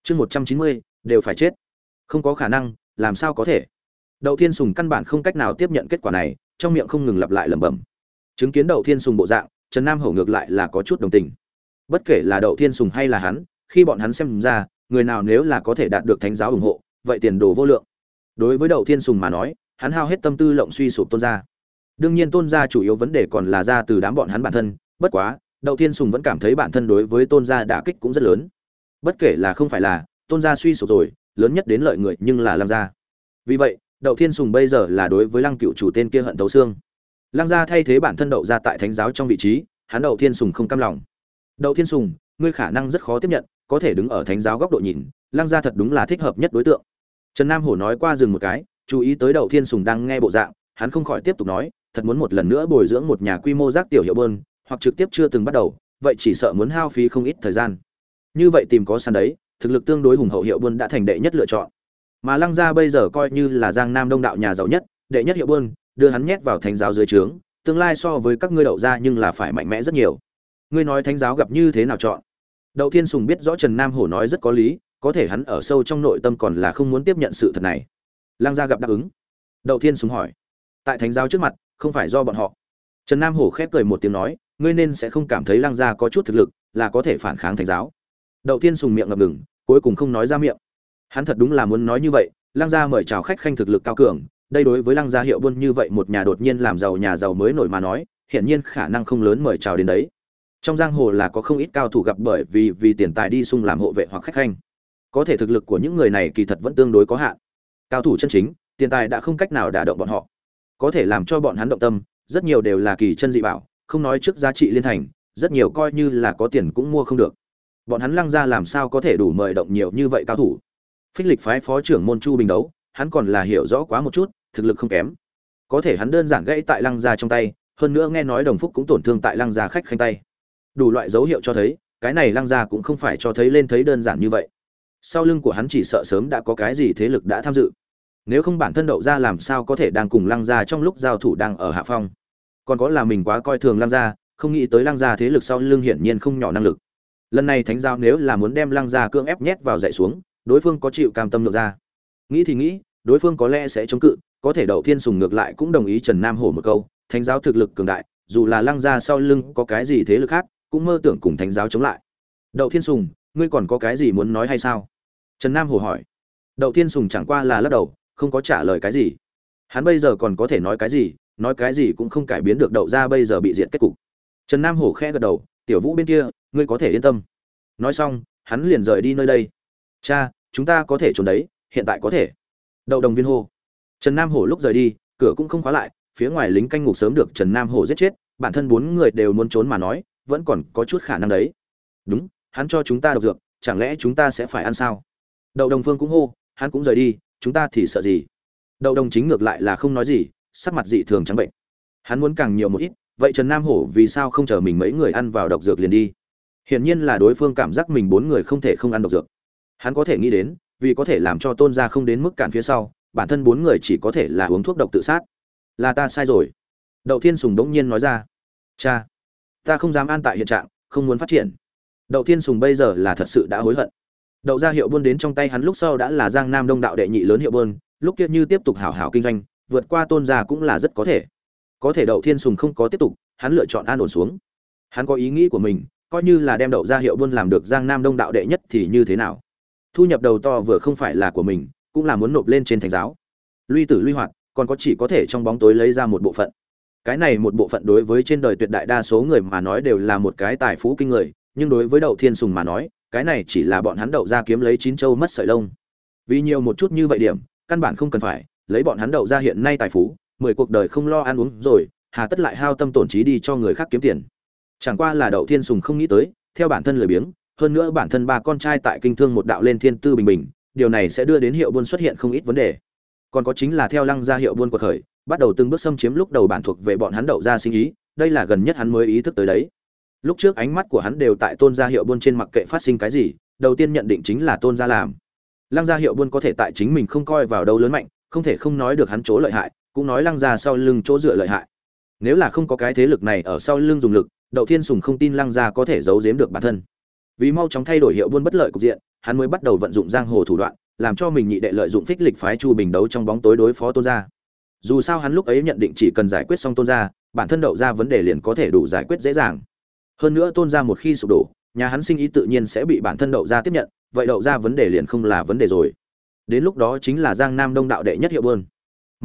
chương một trăm chín mươi, đều phải chết. Không có khả năng, làm sao có thể? Đậu thiên sùng căn bản không cách nào tiếp nhận kết quả này, trong miệng không ngừng lặp lại lẩm bẩm. Chứng kiến đậu thiên sùng bộ dạng, trần nam hổ ngược lại là có chút đồng tình. Bất kể là đậu thiên sùng hay là hắn, khi bọn hắn xem ra, người nào nếu là có thể đạt được thánh giáo ủng hộ, vậy tiền đồ vô lượng đối với đậu thiên sùng mà nói, hắn hao hết tâm tư lộng suy sụp tôn gia. Đương nhiên tôn gia chủ yếu vấn đề còn là ra từ đám bọn hắn bản thân, bất quá, đậu thiên sùng vẫn cảm thấy bản thân đối với tôn gia đả kích cũng rất lớn. Bất kể là không phải là, tôn gia suy sụp rồi, lớn nhất đến lợi người nhưng là lăng gia. Vì vậy, đậu thiên sùng bây giờ là đối với lăng cựu chủ tên kia hận thấu xương. Lăng gia thay thế bản thân đậu gia tại thánh giáo trong vị trí, hắn đậu thiên sùng không cam lòng. Đậu thiên sùng, ngươi khả năng rất khó tiếp nhận, có thể đứng ở thánh giáo góc độ nhìn, lăng gia thật đúng là thích hợp nhất đối tượng trần nam hổ nói qua dừng một cái, chú ý tới đậu thiên sùng đang nghe bộ dạng, hắn không khỏi tiếp tục nói, thật muốn một lần nữa bồi dưỡng một nhà quy mô giác tiểu hiệu bơn, hoặc trực tiếp chưa từng bắt đầu, vậy chỉ sợ muốn hao phí không ít thời gian. Như vậy tìm có săn đấy, thực lực tương đối hùng hậu hiệu bơn đã thành đệ nhất lựa chọn. Mà lăng gia bây giờ coi như là giang nam đông đạo nhà giàu nhất, đệ nhất hiệu bơn, đưa hắn nhét vào thánh giáo dưới trướng, tương lai so với các ngươi đậu ra nhưng là phải mạnh mẽ rất nhiều. Ngươi nói thánh giáo gặp như thế nào chọn? Đậu thiên sùng biết rõ trần nam hổ nói rất có lý có thể hắn ở sâu trong nội tâm còn là không muốn tiếp nhận sự thật này. Lăng gia gặp đáp ứng. Đậu thiên sùng hỏi. Tại thánh giáo trước mặt, không phải do bọn họ. Trần nam hổ khép cười một tiếng nói, ngươi nên sẽ không cảm thấy lăng gia có chút thực lực, là có thể phản kháng thánh giáo. Đậu thiên sùng miệng ngập ngừng, cuối cùng không nói ra miệng. Hắn thật đúng là muốn nói như vậy, lăng gia mời chào khách khanh thực lực cao cường, đây đối với lăng gia hiệu buôn như vậy một nhà đột nhiên làm giàu nhà giàu mới nổi mà nói, hiển nhiên khả năng không lớn mời chào đến đấy. Trong giang hồ là có không ít cao thủ gặp bởi vì vì tiền tài đi sung làm hộ vệ hoặc khách khanh có thể thực lực của những người này kỳ thật vẫn tương đối có hạn. Cao thủ chân chính, tiền tài đã không cách nào đả động bọn họ. Có thể làm cho bọn hắn động tâm, rất nhiều đều là kỳ chân dị bảo, không nói trước giá trị liên thành, rất nhiều coi như là có tiền cũng mua không được. Bọn hắn lăng ra làm sao có thể đủ mời động nhiều như vậy cao thủ? Phích lịch phái phó trưởng môn chu bình đấu, hắn còn là hiểu rõ quá một chút, thực lực không kém. Có thể hắn đơn giản gãy tại lăng gia trong tay, hơn nữa nghe nói đồng phúc cũng tổn thương tại lăng gia khách khanh tay. Đủ loại dấu hiệu cho thấy, cái này lăng gia cũng không phải cho thấy lên thấy đơn giản như vậy sau lưng của hắn chỉ sợ sớm đã có cái gì thế lực đã tham dự. Nếu không bản thân đậu ra làm sao có thể đang cùng lăng gia trong lúc giao thủ đang ở hạ phong? Còn có là mình quá coi thường lăng gia, không nghĩ tới lăng gia thế lực sau lưng hiển nhiên không nhỏ năng lực. Lần này thánh giao nếu là muốn đem lăng gia cưỡng ép nhét vào dạy xuống, đối phương có chịu cam tâm nhượng ra. Nghĩ thì nghĩ, đối phương có lẽ sẽ chống cự, có thể đậu thiên sùng ngược lại cũng đồng ý trần nam hổ một câu, thánh giáo thực lực cường đại, dù là lăng gia sau lưng có cái gì thế lực khác, cũng mơ tưởng cùng thánh giáo chống lại. Đậu thiên sùng, ngươi còn có cái gì muốn nói hay sao? Trần nam hổ hỏi. Đậu thiên sùng chẳng qua là lắc đầu, không có trả lời cái gì. Hắn bây giờ còn có thể nói cái gì, nói cái gì cũng không cải biến được đậu ra bây giờ bị diệt kết cục. Trần nam hổ khẽ gật đầu, tiểu vũ bên kia, ngươi có thể yên tâm. Nói xong, hắn liền rời đi nơi đây. Cha, chúng ta có thể trốn đấy, hiện tại có thể. Đậu đồng viên hô. Trần nam hổ lúc rời đi, cửa cũng không khóa lại, phía ngoài lính canh ngục sớm được trần nam hổ giết chết, bản thân bốn người đều muốn trốn mà nói, vẫn còn có chút khả năng đấy. Đúng, hắn cho chúng ta độc dược, chẳng lẽ chúng ta sẽ phải ăn sao? Đậu đồng phương cũng hô, hắn cũng rời đi, chúng ta thì sợ gì? Đậu đồng chính ngược lại là không nói gì, sắc mặt dị thường trắng bệnh. Hắn muốn càng nhiều một ít, vậy trần nam hổ vì sao không chờ mình mấy người ăn vào độc dược liền đi? Hiển nhiên là đối phương cảm giác mình bốn người không thể không ăn độc dược. Hắn có thể nghĩ đến, vì có thể làm cho tôn gia không đến mức cản phía sau, bản thân bốn người chỉ có thể là uống thuốc độc tự sát. Là ta sai rồi. Đậu thiên sùng đống nhiên nói ra. Cha, ta không dám an tại hiện trạng, không muốn phát triển. Đậu thiên sùng bây giờ là thật sự đã hối hận đậu ra hiệu buôn đến trong tay hắn lúc sau đã là giang nam đông đạo đệ nhị lớn hiệu buôn, lúc kia như tiếp tục hảo hảo kinh doanh, vượt qua tôn gia cũng là rất có thể. Có thể đậu thiên sùng không có tiếp tục, hắn lựa chọn an ổn xuống. Hắn có ý nghĩ của mình, coi như là đem đậu ra hiệu buôn làm được giang nam đông đạo đệ nhất thì như thế nào? Thu nhập đầu to vừa không phải là của mình, cũng là muốn nộp lên trên thành giáo. Luy tử luy hoạt, còn có chỉ có thể trong bóng tối lấy ra một bộ phận. Cái này một bộ phận đối với trên đời tuyệt đại đa số người mà nói đều là một cái tài phú kinh người, nhưng đối với đậu thiên sùng mà nói cái này chỉ là bọn hắn đậu ra kiếm lấy chín châu mất sợi lông. Vì nhiều một chút như vậy điểm, căn bản không cần phải, lấy bọn hắn đậu ra hiện nay tài phú, mười cuộc đời không lo ăn uống rồi, hà tất lại hao tâm tổn trí đi cho người khác kiếm tiền. Chẳng qua là đậu thiên sùng không nghĩ tới, theo bản thân lười biếng, hơn nữa bản thân ba con trai tại kinh thương một đạo lên thiên tư bình bình, điều này sẽ đưa đến hiệu buôn xuất hiện không ít vấn đề. Còn có chính là theo lăng gia hiệu buôn của khởi, bắt đầu từng bước xâm chiếm lúc đầu bản thuộc về bọn hắn đậu ra sinh ý, đây là gần nhất hắn mới ý thức tới đấy lúc trước ánh mắt của hắn đều tại tôn gia hiệu buôn trên mặc kệ phát sinh cái gì, đầu tiên nhận định chính là tôn gia làm. Lăng gia hiệu buôn có thể tại chính mình không coi vào đâu lớn mạnh, không thể không nói được hắn chỗ lợi hại, cũng nói lăng gia sau lưng chỗ dựa lợi hại. Nếu là không có cái thế lực này ở sau lưng dùng lực, đậu thiên sùng không tin lăng gia có thể giấu giếm được bản thân. Vì mau chóng thay đổi hiệu buôn bất lợi cục diện, hắn mới bắt đầu vận dụng giang hồ thủ đoạn, làm cho mình nhị đệ lợi dụng phích lịch phái chu bình đấu trong bóng tối đối phó tôn gia. Dù sao hắn lúc ấy nhận định chỉ cần giải quyết xong tôn gia, bản thân đậu ra vấn đề liền có thể đủ giải quyết dễ dàng hơn nữa tôn gia một khi sụp đổ, nhà hắn sinh ý tự nhiên sẽ bị bản thân đậu gia tiếp nhận, vậy đậu gia vấn đề liền không là vấn đề rồi. Đến lúc đó chính là giang nam đông đạo đệ nhất hiệu bơn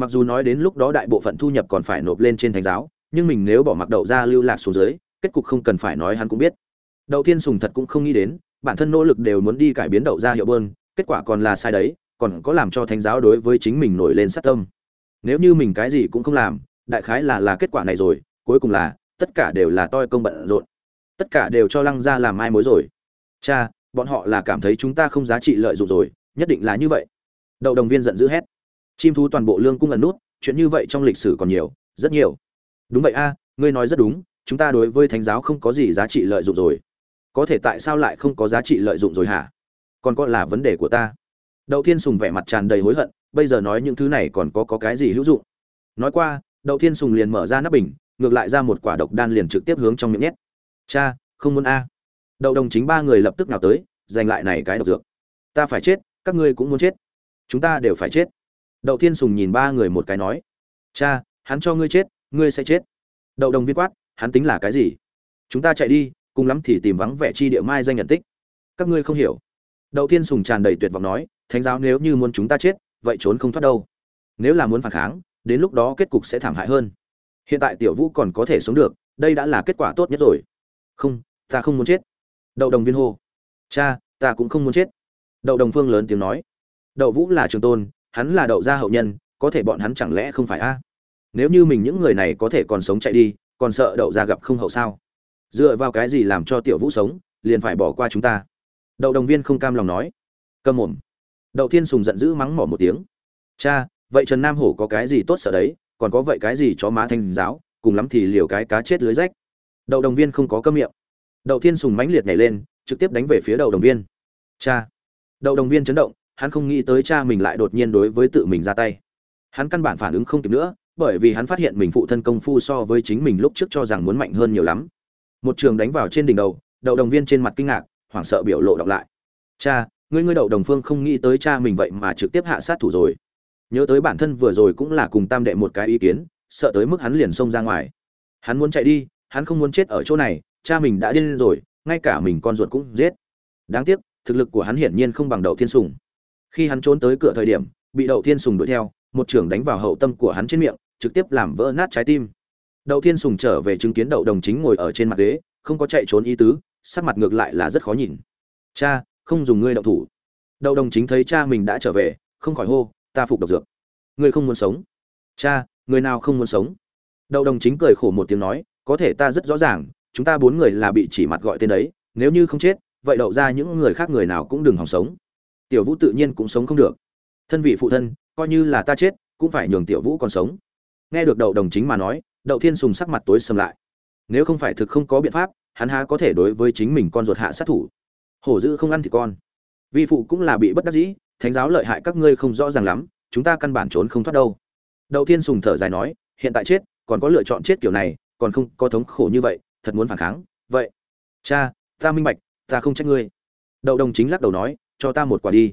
mặc dù nói đến lúc đó đại bộ phận thu nhập còn phải nộp lên trên thánh giáo, nhưng mình nếu bỏ mặc đậu gia lưu lạc xuống dưới, kết cục không cần phải nói hắn cũng biết. Đậu thiên sùng thật cũng không nghĩ đến, bản thân nỗ lực đều muốn đi cải biến đậu gia hiệu bơn kết quả còn là sai đấy, còn có làm cho thánh giáo đối với chính mình nổi lên sát tâm. Nếu như mình cái gì cũng không làm, đại khái là là kết quả này rồi, cuối cùng là, tất cả đều là toi công bận rộn tất cả đều cho lăng ra làm mai mối rồi. Cha, bọn họ là cảm thấy chúng ta không giá trị lợi dụng rồi, nhất định là như vậy. Đậu đồng viên giận dữ hét. Chim thú toàn bộ lương cung ẩn nút, chuyện như vậy trong lịch sử còn nhiều, rất nhiều. Đúng vậy a, ngươi nói rất đúng, chúng ta đối với thánh giáo không có gì giá trị lợi dụng rồi. Có thể tại sao lại không có giá trị lợi dụng rồi hả? Còn có là vấn đề của ta. Đậu thiên sùng vẻ mặt tràn đầy hối hận, bây giờ nói những thứ này còn có có cái gì hữu dụng? Nói qua, đậu thiên sùng liền mở ra nắp bình, ngược lại ra một quả độc đan liền trực tiếp hướng trong miệng nhét cha, không muốn a. Đậu đồng chính ba người lập tức nào tới, giành lại này cái độc dược. Ta phải chết, các ngươi cũng muốn chết. Chúng ta đều phải chết. Đậu thiên sùng nhìn ba người một cái nói. Cha, hắn cho ngươi chết, ngươi sẽ chết. Đậu đồng viên quát, hắn tính là cái gì? Chúng ta chạy đi, cùng lắm thì tìm vắng vẻ chi địa mai danh nhận tích. Các ngươi không hiểu. Đậu thiên sùng tràn đầy tuyệt vọng nói, thánh giáo nếu như muốn chúng ta chết, vậy trốn không thoát đâu. Nếu là muốn phản kháng, đến lúc đó kết cục sẽ thảm hại hơn. Hiện tại tiểu vũ còn có thể sống được, đây đã là kết quả tốt nhất rồi không, ta không muốn chết. Đậu đồng viên hô. Cha, ta cũng không muốn chết. Đậu đồng phương lớn tiếng nói. Đậu vũ là trường tôn, hắn là đậu gia hậu nhân, có thể bọn hắn chẳng lẽ không phải a? Nếu như mình những người này có thể còn sống chạy đi, còn sợ đậu gia gặp không hậu sao? Dựa vào cái gì làm cho tiểu vũ sống, liền phải bỏ qua chúng ta? Đậu đồng viên không cam lòng nói. Câm mồm. Đậu thiên sùng giận dữ mắng mỏ một tiếng. Cha, vậy trần nam hổ có cái gì tốt sợ đấy? Còn có vậy cái gì cho má thanh giáo? Cùng lắm thì liều cái cá chết lưới rách đậu đồng viên không có cơm miệng. Đậu thiên sùng mãnh liệt nhảy lên, trực tiếp đánh về phía đậu đồng viên. Cha. Đậu đồng viên chấn động, hắn không nghĩ tới cha mình lại đột nhiên đối với tự mình ra tay. Hắn căn bản phản ứng không kịp nữa, bởi vì hắn phát hiện mình phụ thân công phu so với chính mình lúc trước cho rằng muốn mạnh hơn nhiều lắm. Một trường đánh vào trên đỉnh đầu, đậu đồng viên trên mặt kinh ngạc, hoảng sợ biểu lộ đọc lại. Cha, ngươi ngươi đậu đồng phương không nghĩ tới cha mình vậy mà trực tiếp hạ sát thủ rồi. Nhớ tới bản thân vừa rồi cũng là cùng tam đệ một cái ý kiến, sợ tới mức hắn liền xông ra ngoài. Hắn muốn chạy đi hắn không muốn chết ở chỗ này, cha mình đã điên rồi, ngay cả mình con ruột cũng giết. Đáng tiếc, thực lực của hắn hiển nhiên không bằng đậu thiên sùng. Khi hắn trốn tới cửa thời điểm, bị đậu thiên sùng đuổi theo, một trưởng đánh vào hậu tâm của hắn trên miệng, trực tiếp làm vỡ nát trái tim. Đậu thiên sùng trở về chứng kiến đậu đồng chính ngồi ở trên mặt ghế, không có chạy trốn ý tứ, sắc mặt ngược lại là rất khó nhìn. Cha, không dùng ngươi động thủ. Đậu đồng chính thấy cha mình đã trở về, không khỏi hô, ta phục độc dược. Ngươi không muốn sống. Cha, người nào không muốn sống? Đậu đồng chính cười khổ một tiếng nói có thể ta rất rõ ràng, chúng ta bốn người là bị chỉ mặt gọi tên đấy, nếu như không chết, vậy đậu ra những người khác người nào cũng đừng hòng sống. Tiểu vũ tự nhiên cũng sống không được. Thân vị phụ thân, coi như là ta chết, cũng phải nhường tiểu vũ còn sống. Nghe được đậu đồng chính mà nói, đậu thiên sùng sắc mặt tối sầm lại. Nếu không phải thực không có biện pháp, hắn há có thể đối với chính mình con ruột hạ sát thủ. Hổ dữ không ăn thì con. Vi phụ cũng là bị bất đắc dĩ, thánh giáo lợi hại các ngươi không rõ ràng lắm, chúng ta căn bản trốn không thoát đâu. Đậu thiên sùng thở dài nói, hiện tại chết, còn có lựa chọn chết kiểu này còn không có thống khổ như vậy, thật muốn phản kháng. Vậy, cha, ta minh bạch, ta không trách ngươi. Đậu đồng chính lắc đầu nói, cho ta một quả đi.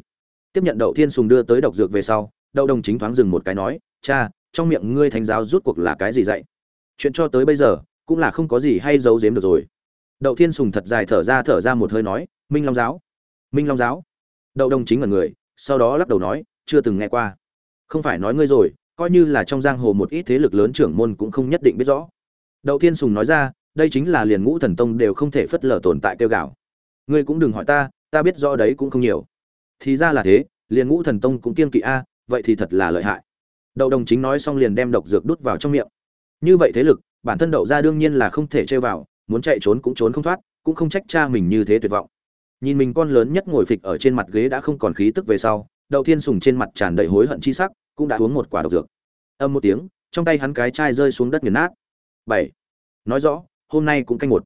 Tiếp nhận đậu thiên sùng đưa tới độc dược về sau, đậu đồng chính thoáng dừng một cái nói, cha, trong miệng ngươi thánh giáo rút cuộc là cái gì dạy? Chuyện cho tới bây giờ, cũng là không có gì hay giấu giếm được rồi. Đậu thiên sùng thật dài thở ra thở ra một hơi nói, minh long giáo, minh long giáo. Đậu đồng chính là người, sau đó lắc đầu nói, chưa từng nghe qua. Không phải nói ngươi rồi, coi như là trong giang hồ một ít thế lực lớn trưởng môn cũng không nhất định biết rõ đậu thiên sùng nói ra, đây chính là liền ngũ thần tông đều không thể phất lờ tồn tại tiêu gạo. Ngươi cũng đừng hỏi ta ta biết rõ đấy cũng không nhiều. Thì ra là thế, liền ngũ thần tông cũng kiên kỵ a, vậy thì thật là lợi hại. Đậu đồng chính nói xong liền đem độc dược đút vào trong miệng. Như vậy thế lực, bản thân đậu ra đương nhiên là không thể chơi vào, muốn chạy trốn cũng trốn không thoát, cũng không trách cha mình như thế tuyệt vọng. Nhìn mình con lớn nhất ngồi phịch ở trên mặt ghế đã không còn khí tức về sau, đậu thiên sùng trên mặt tràn đầy hối hận chi sắc, cũng đã uống một quả độc dược. Âm một tiếng, trong tay hắn cái chai rơi xuống đất nghiền nát. Bảy nói rõ, hôm nay cũng canh một.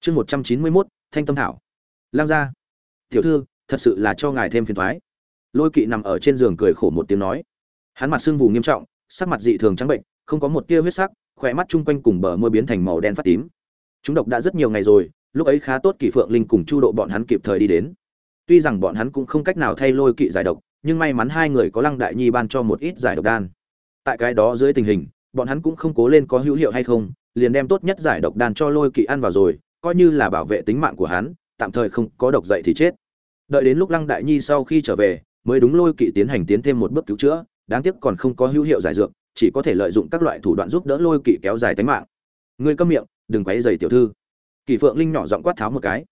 Chương một trăm chín mươi mốt, thanh tâm thảo. Lang gia. Tiểu thư, thật sự là cho ngài thêm phiền thoái. Lôi kỵ nằm ở trên giường cười khổ một tiếng nói. Hắn mặt sưng vù nghiêm trọng, sắc mặt dị thường trắng bệnh, không có một tia huyết sắc, khỏe mắt chung quanh cùng bờ môi biến thành màu đen phát tím. Chúng độc đã rất nhiều ngày rồi, lúc ấy khá tốt kỷ phượng linh cùng chu độ bọn hắn kịp thời đi đến. Tuy rằng bọn hắn cũng không cách nào thay lôi kỵ giải độc, nhưng may mắn hai người có lăng đại nhi ban cho một ít giải độc đan. Tại cái đó dưới tình hình, bọn hắn cũng không cố lên có hữu hiệu hay không liền đem tốt nhất giải độc đan cho lôi kỵ ăn vào rồi, coi như là bảo vệ tính mạng của hắn, tạm thời không có độc dậy thì chết. Đợi đến lúc lăng đại nhi sau khi trở về, mới đúng lôi kỵ tiến hành tiến thêm một bước cứu chữa, đáng tiếc còn không có hữu hiệu giải dược, chỉ có thể lợi dụng các loại thủ đoạn giúp đỡ lôi kỵ kéo dài tính mạng. Ngươi câm miệng, đừng quấy dày tiểu thư. Kỳ phượng linh nhỏ giọng quát tháo một cái.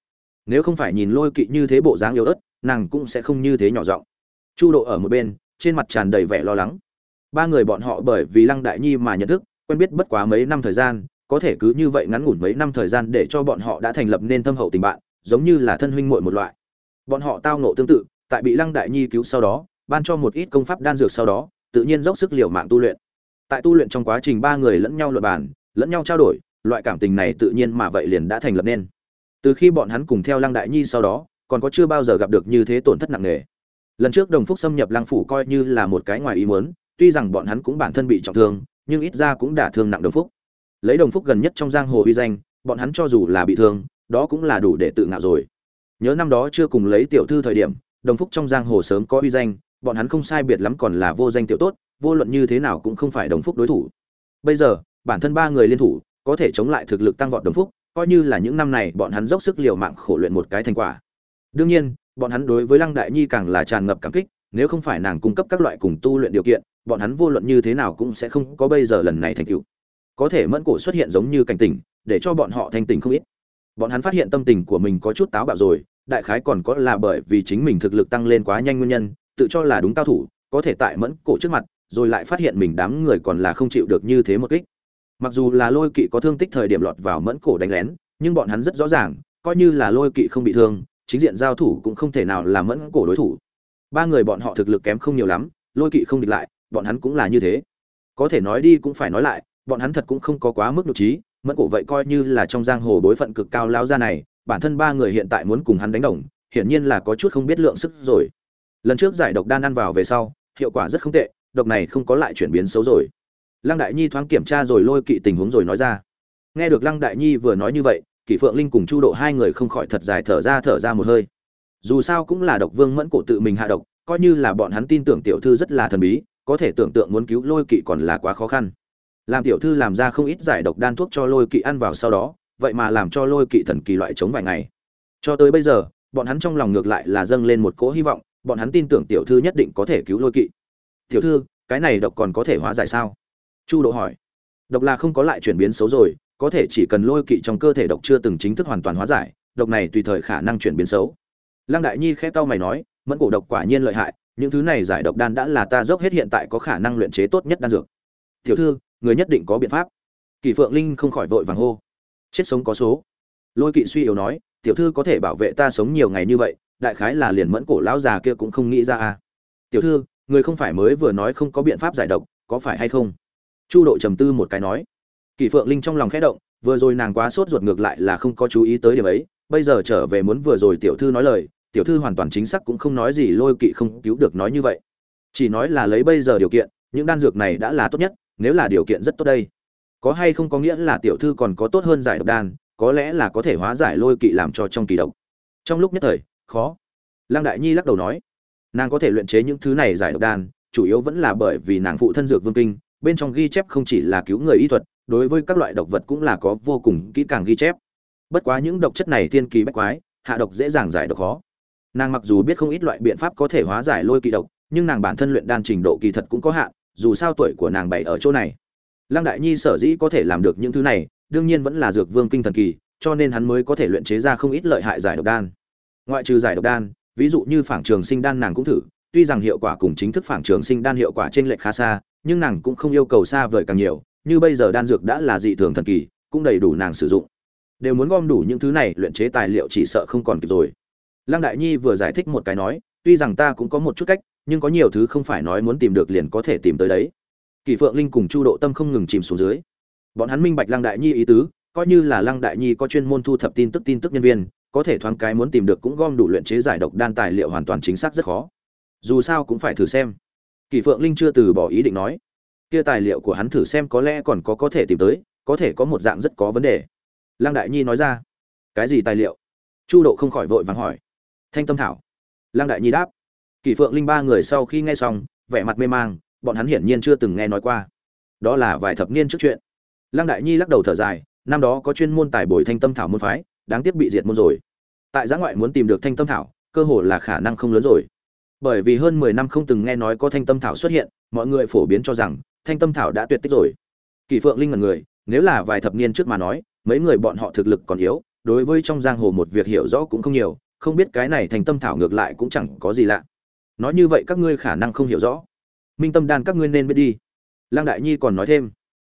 Nếu không phải nhìn lôi kỵ như thế bộ dáng yếu ớt, nàng cũng sẽ không như thế nhỏ giọng. Chu độ ở một bên, trên mặt tràn đầy vẻ lo lắng. Ba người bọn họ bởi vì lăng đại nhi mà nhận thức quen biết bất quá mấy năm thời gian, có thể cứ như vậy ngắn ngủn mấy năm thời gian để cho bọn họ đã thành lập nên thâm hậu tình bạn, giống như là thân huynh muội một loại. Bọn họ tao nộ tương tự, tại bị lăng đại nhi cứu sau đó, ban cho một ít công pháp đan dược sau đó, tự nhiên dốc sức liều mạng tu luyện. Tại tu luyện trong quá trình ba người lẫn nhau luận bàn, lẫn nhau trao đổi, loại cảm tình này tự nhiên mà vậy liền đã thành lập nên. Từ khi bọn hắn cùng theo lăng đại nhi sau đó, còn có chưa bao giờ gặp được như thế tổn thất nặng nề. Lần trước đồng phúc xâm nhập lăng phủ coi như là một cái ngoài ý muốn, tuy rằng bọn hắn cũng bản thân bị trọng thương nhưng ít ra cũng đả thương nặng đồng phúc. Lấy đồng phúc gần nhất trong giang hồ uy danh, bọn hắn cho dù là bị thương, đó cũng là đủ để tự ngạo rồi. Nhớ năm đó chưa cùng lấy tiểu thư thời điểm, đồng phúc trong giang hồ sớm có uy danh, bọn hắn không sai biệt lắm còn là vô danh tiểu tốt, vô luận như thế nào cũng không phải đồng phúc đối thủ. Bây giờ, bản thân ba người liên thủ, có thể chống lại thực lực tăng vọt đồng phúc, coi như là những năm này bọn hắn dốc sức liều mạng khổ luyện một cái thành quả. Đương nhiên, bọn hắn đối với lăng đại nhi càng là tràn ngập cảm kích, nếu không phải nàng cung cấp các loại cùng tu luyện điều kiện bọn hắn vô luận như thế nào cũng sẽ không có bây giờ lần này thành tựu. Có thể mẫn cổ xuất hiện giống như cảnh tỉnh, để cho bọn họ thanh tỉnh không ít. Bọn hắn phát hiện tâm tình của mình có chút táo bạo rồi, đại khái còn có là bởi vì chính mình thực lực tăng lên quá nhanh nguyên nhân, tự cho là đúng cao thủ, có thể tại mẫn cổ trước mặt, rồi lại phát hiện mình đám người còn là không chịu được như thế một kích. Mặc dù là lôi kỵ có thương tích thời điểm lọt vào mẫn cổ đánh lén, nhưng bọn hắn rất rõ ràng, coi như là lôi kỵ không bị thương, chính diện giao thủ cũng không thể nào làm mẫn cổ đối thủ. Ba người bọn họ thực lực kém không nhiều lắm, lôi kỵ không địch lại bọn hắn cũng là như thế. Có thể nói đi cũng phải nói lại, bọn hắn thật cũng không có quá mức nhục trí, mẫn cổ vậy coi như là trong giang hồ bối phận cực cao lao ra này, bản thân ba người hiện tại muốn cùng hắn đánh đồng, hiển nhiên là có chút không biết lượng sức rồi. Lần trước giải độc đan ăn vào về sau, hiệu quả rất không tệ, độc này không có lại chuyển biến xấu rồi. Lăng đại nhi thoáng kiểm tra rồi lôi kỵ tình huống rồi nói ra. Nghe được lăng đại nhi vừa nói như vậy, kỷ phượng linh cùng chu độ hai người không khỏi thật dài thở ra thở ra một hơi. Dù sao cũng là độc vương mẫn cổ tự mình hạ độc, coi như là bọn hắn tin tưởng tiểu thư rất là thần bí có thể tưởng tượng muốn cứu lôi kỵ còn là quá khó khăn. Làm tiểu thư làm ra không ít giải độc đan thuốc cho lôi kỵ ăn vào sau đó, vậy mà làm cho lôi kỵ thần kỳ loại chống vài ngày. Cho tới bây giờ, bọn hắn trong lòng ngược lại là dâng lên một cỗ hy vọng, bọn hắn tin tưởng tiểu thư nhất định có thể cứu lôi kỵ. Tiểu thư, cái này độc còn có thể hóa giải sao? Chu độ hỏi. Độc là không có lại chuyển biến xấu rồi, có thể chỉ cần lôi kỵ trong cơ thể độc chưa từng chính thức hoàn toàn hóa giải, độc này tùy thời khả năng chuyển biến xấu. Lăng đại nhi khẽ tao mày nói, mẫn cổ độc quả nhiên lợi hại những thứ này giải độc đan đã là ta dốc hết hiện tại có khả năng luyện chế tốt nhất đan dược. Tiểu thư, người nhất định có biện pháp. Kỳ phượng linh không khỏi vội vàng hô. Chết sống có số. Lôi kỵ suy yếu nói, tiểu thư có thể bảo vệ ta sống nhiều ngày như vậy, đại khái là liền mẫn cổ lão già kia cũng không nghĩ ra à. Tiểu thư, người không phải mới vừa nói không có biện pháp giải độc, có phải hay không? Chu độ trầm tư một cái nói. Kỳ phượng linh trong lòng khẽ động, vừa rồi nàng quá sốt ruột ngược lại là không có chú ý tới điểm ấy, bây giờ trở về muốn vừa rồi tiểu thư nói lời tiểu thư hoàn toàn chính xác cũng không nói gì lôi kỵ không cứu được nói như vậy. Chỉ nói là lấy bây giờ điều kiện, những đan dược này đã là tốt nhất, nếu là điều kiện rất tốt đây. Có hay không có nghĩa là tiểu thư còn có tốt hơn giải độc đan, có lẽ là có thể hóa giải lôi kỵ làm cho trong kỳ độc. Trong lúc nhất thời, khó. Lăng đại nhi lắc đầu nói, nàng có thể luyện chế những thứ này giải độc đan, chủ yếu vẫn là bởi vì nàng phụ thân dược vương kinh, bên trong ghi chép không chỉ là cứu người y thuật, đối với các loại độc vật cũng là có vô cùng kỹ càng ghi chép. Bất quá những độc chất này thiên kỳ bách quái, hạ độc dễ dàng giải độc khó nàng mặc dù biết không ít loại biện pháp có thể hóa giải lôi kỳ độc, nhưng nàng bản thân luyện đan trình độ kỳ thật cũng có hạn, dù sao tuổi của nàng bảy ở chỗ này. Lăng đại nhi sở dĩ có thể làm được những thứ này, đương nhiên vẫn là dược vương kinh thần kỳ, cho nên hắn mới có thể luyện chế ra không ít lợi hại giải độc đan. Ngoại trừ giải độc đan, ví dụ như phảng trường sinh đan nàng cũng thử, tuy rằng hiệu quả cùng chính thức phảng trường sinh đan hiệu quả trên lệch khá xa, nhưng nàng cũng không yêu cầu xa vời càng nhiều, như bây giờ đan dược đã là dị thường thần kỳ, cũng đầy đủ nàng sử dụng. Đều muốn gom đủ những thứ này luyện chế tài liệu chỉ sợ không còn kịp rồi lăng đại nhi vừa giải thích một cái nói, tuy rằng ta cũng có một chút cách, nhưng có nhiều thứ không phải nói muốn tìm được liền có thể tìm tới đấy. Kỳ phượng linh cùng chu độ tâm không ngừng chìm xuống dưới. Bọn hắn minh bạch lăng đại nhi ý tứ, coi như là lăng đại nhi có chuyên môn thu thập tin tức tin tức nhân viên, có thể thoáng cái muốn tìm được cũng gom đủ luyện chế giải độc đan tài liệu hoàn toàn chính xác rất khó. Dù sao cũng phải thử xem. Kỳ phượng linh chưa từ bỏ ý định nói. Kia tài liệu của hắn thử xem có lẽ còn có có thể tìm tới, có thể có một dạng rất có vấn đề. Lăng đại nhi nói ra. Cái gì tài liệu? Chu độ không khỏi vội vàng hỏi thanh tâm thảo. Lăng đại nhi đáp. Kỳ phượng linh ba người sau khi nghe xong, vẻ mặt mê mang, bọn hắn hiển nhiên chưa từng nghe nói qua. Đó là vài thập niên trước chuyện. Lăng đại nhi lắc đầu thở dài, năm đó có chuyên môn tài bồi thanh tâm thảo môn phái, đáng tiếc bị diệt môn rồi. Tại giã ngoại muốn tìm được thanh tâm thảo, cơ hồ là khả năng không lớn rồi. Bởi vì hơn mười năm không từng nghe nói có thanh tâm thảo xuất hiện, mọi người phổ biến cho rằng, thanh tâm thảo đã tuyệt tích rồi. Kỳ phượng linh là người, nếu là vài thập niên trước mà nói, mấy người bọn họ thực lực còn yếu, đối với trong giang hồ một việc hiểu rõ cũng không nhiều không biết cái này thành tâm thảo ngược lại cũng chẳng có gì lạ. Nói như vậy các ngươi khả năng không hiểu rõ. Minh tâm đan các ngươi nên biết đi. Lăng đại nhi còn nói thêm.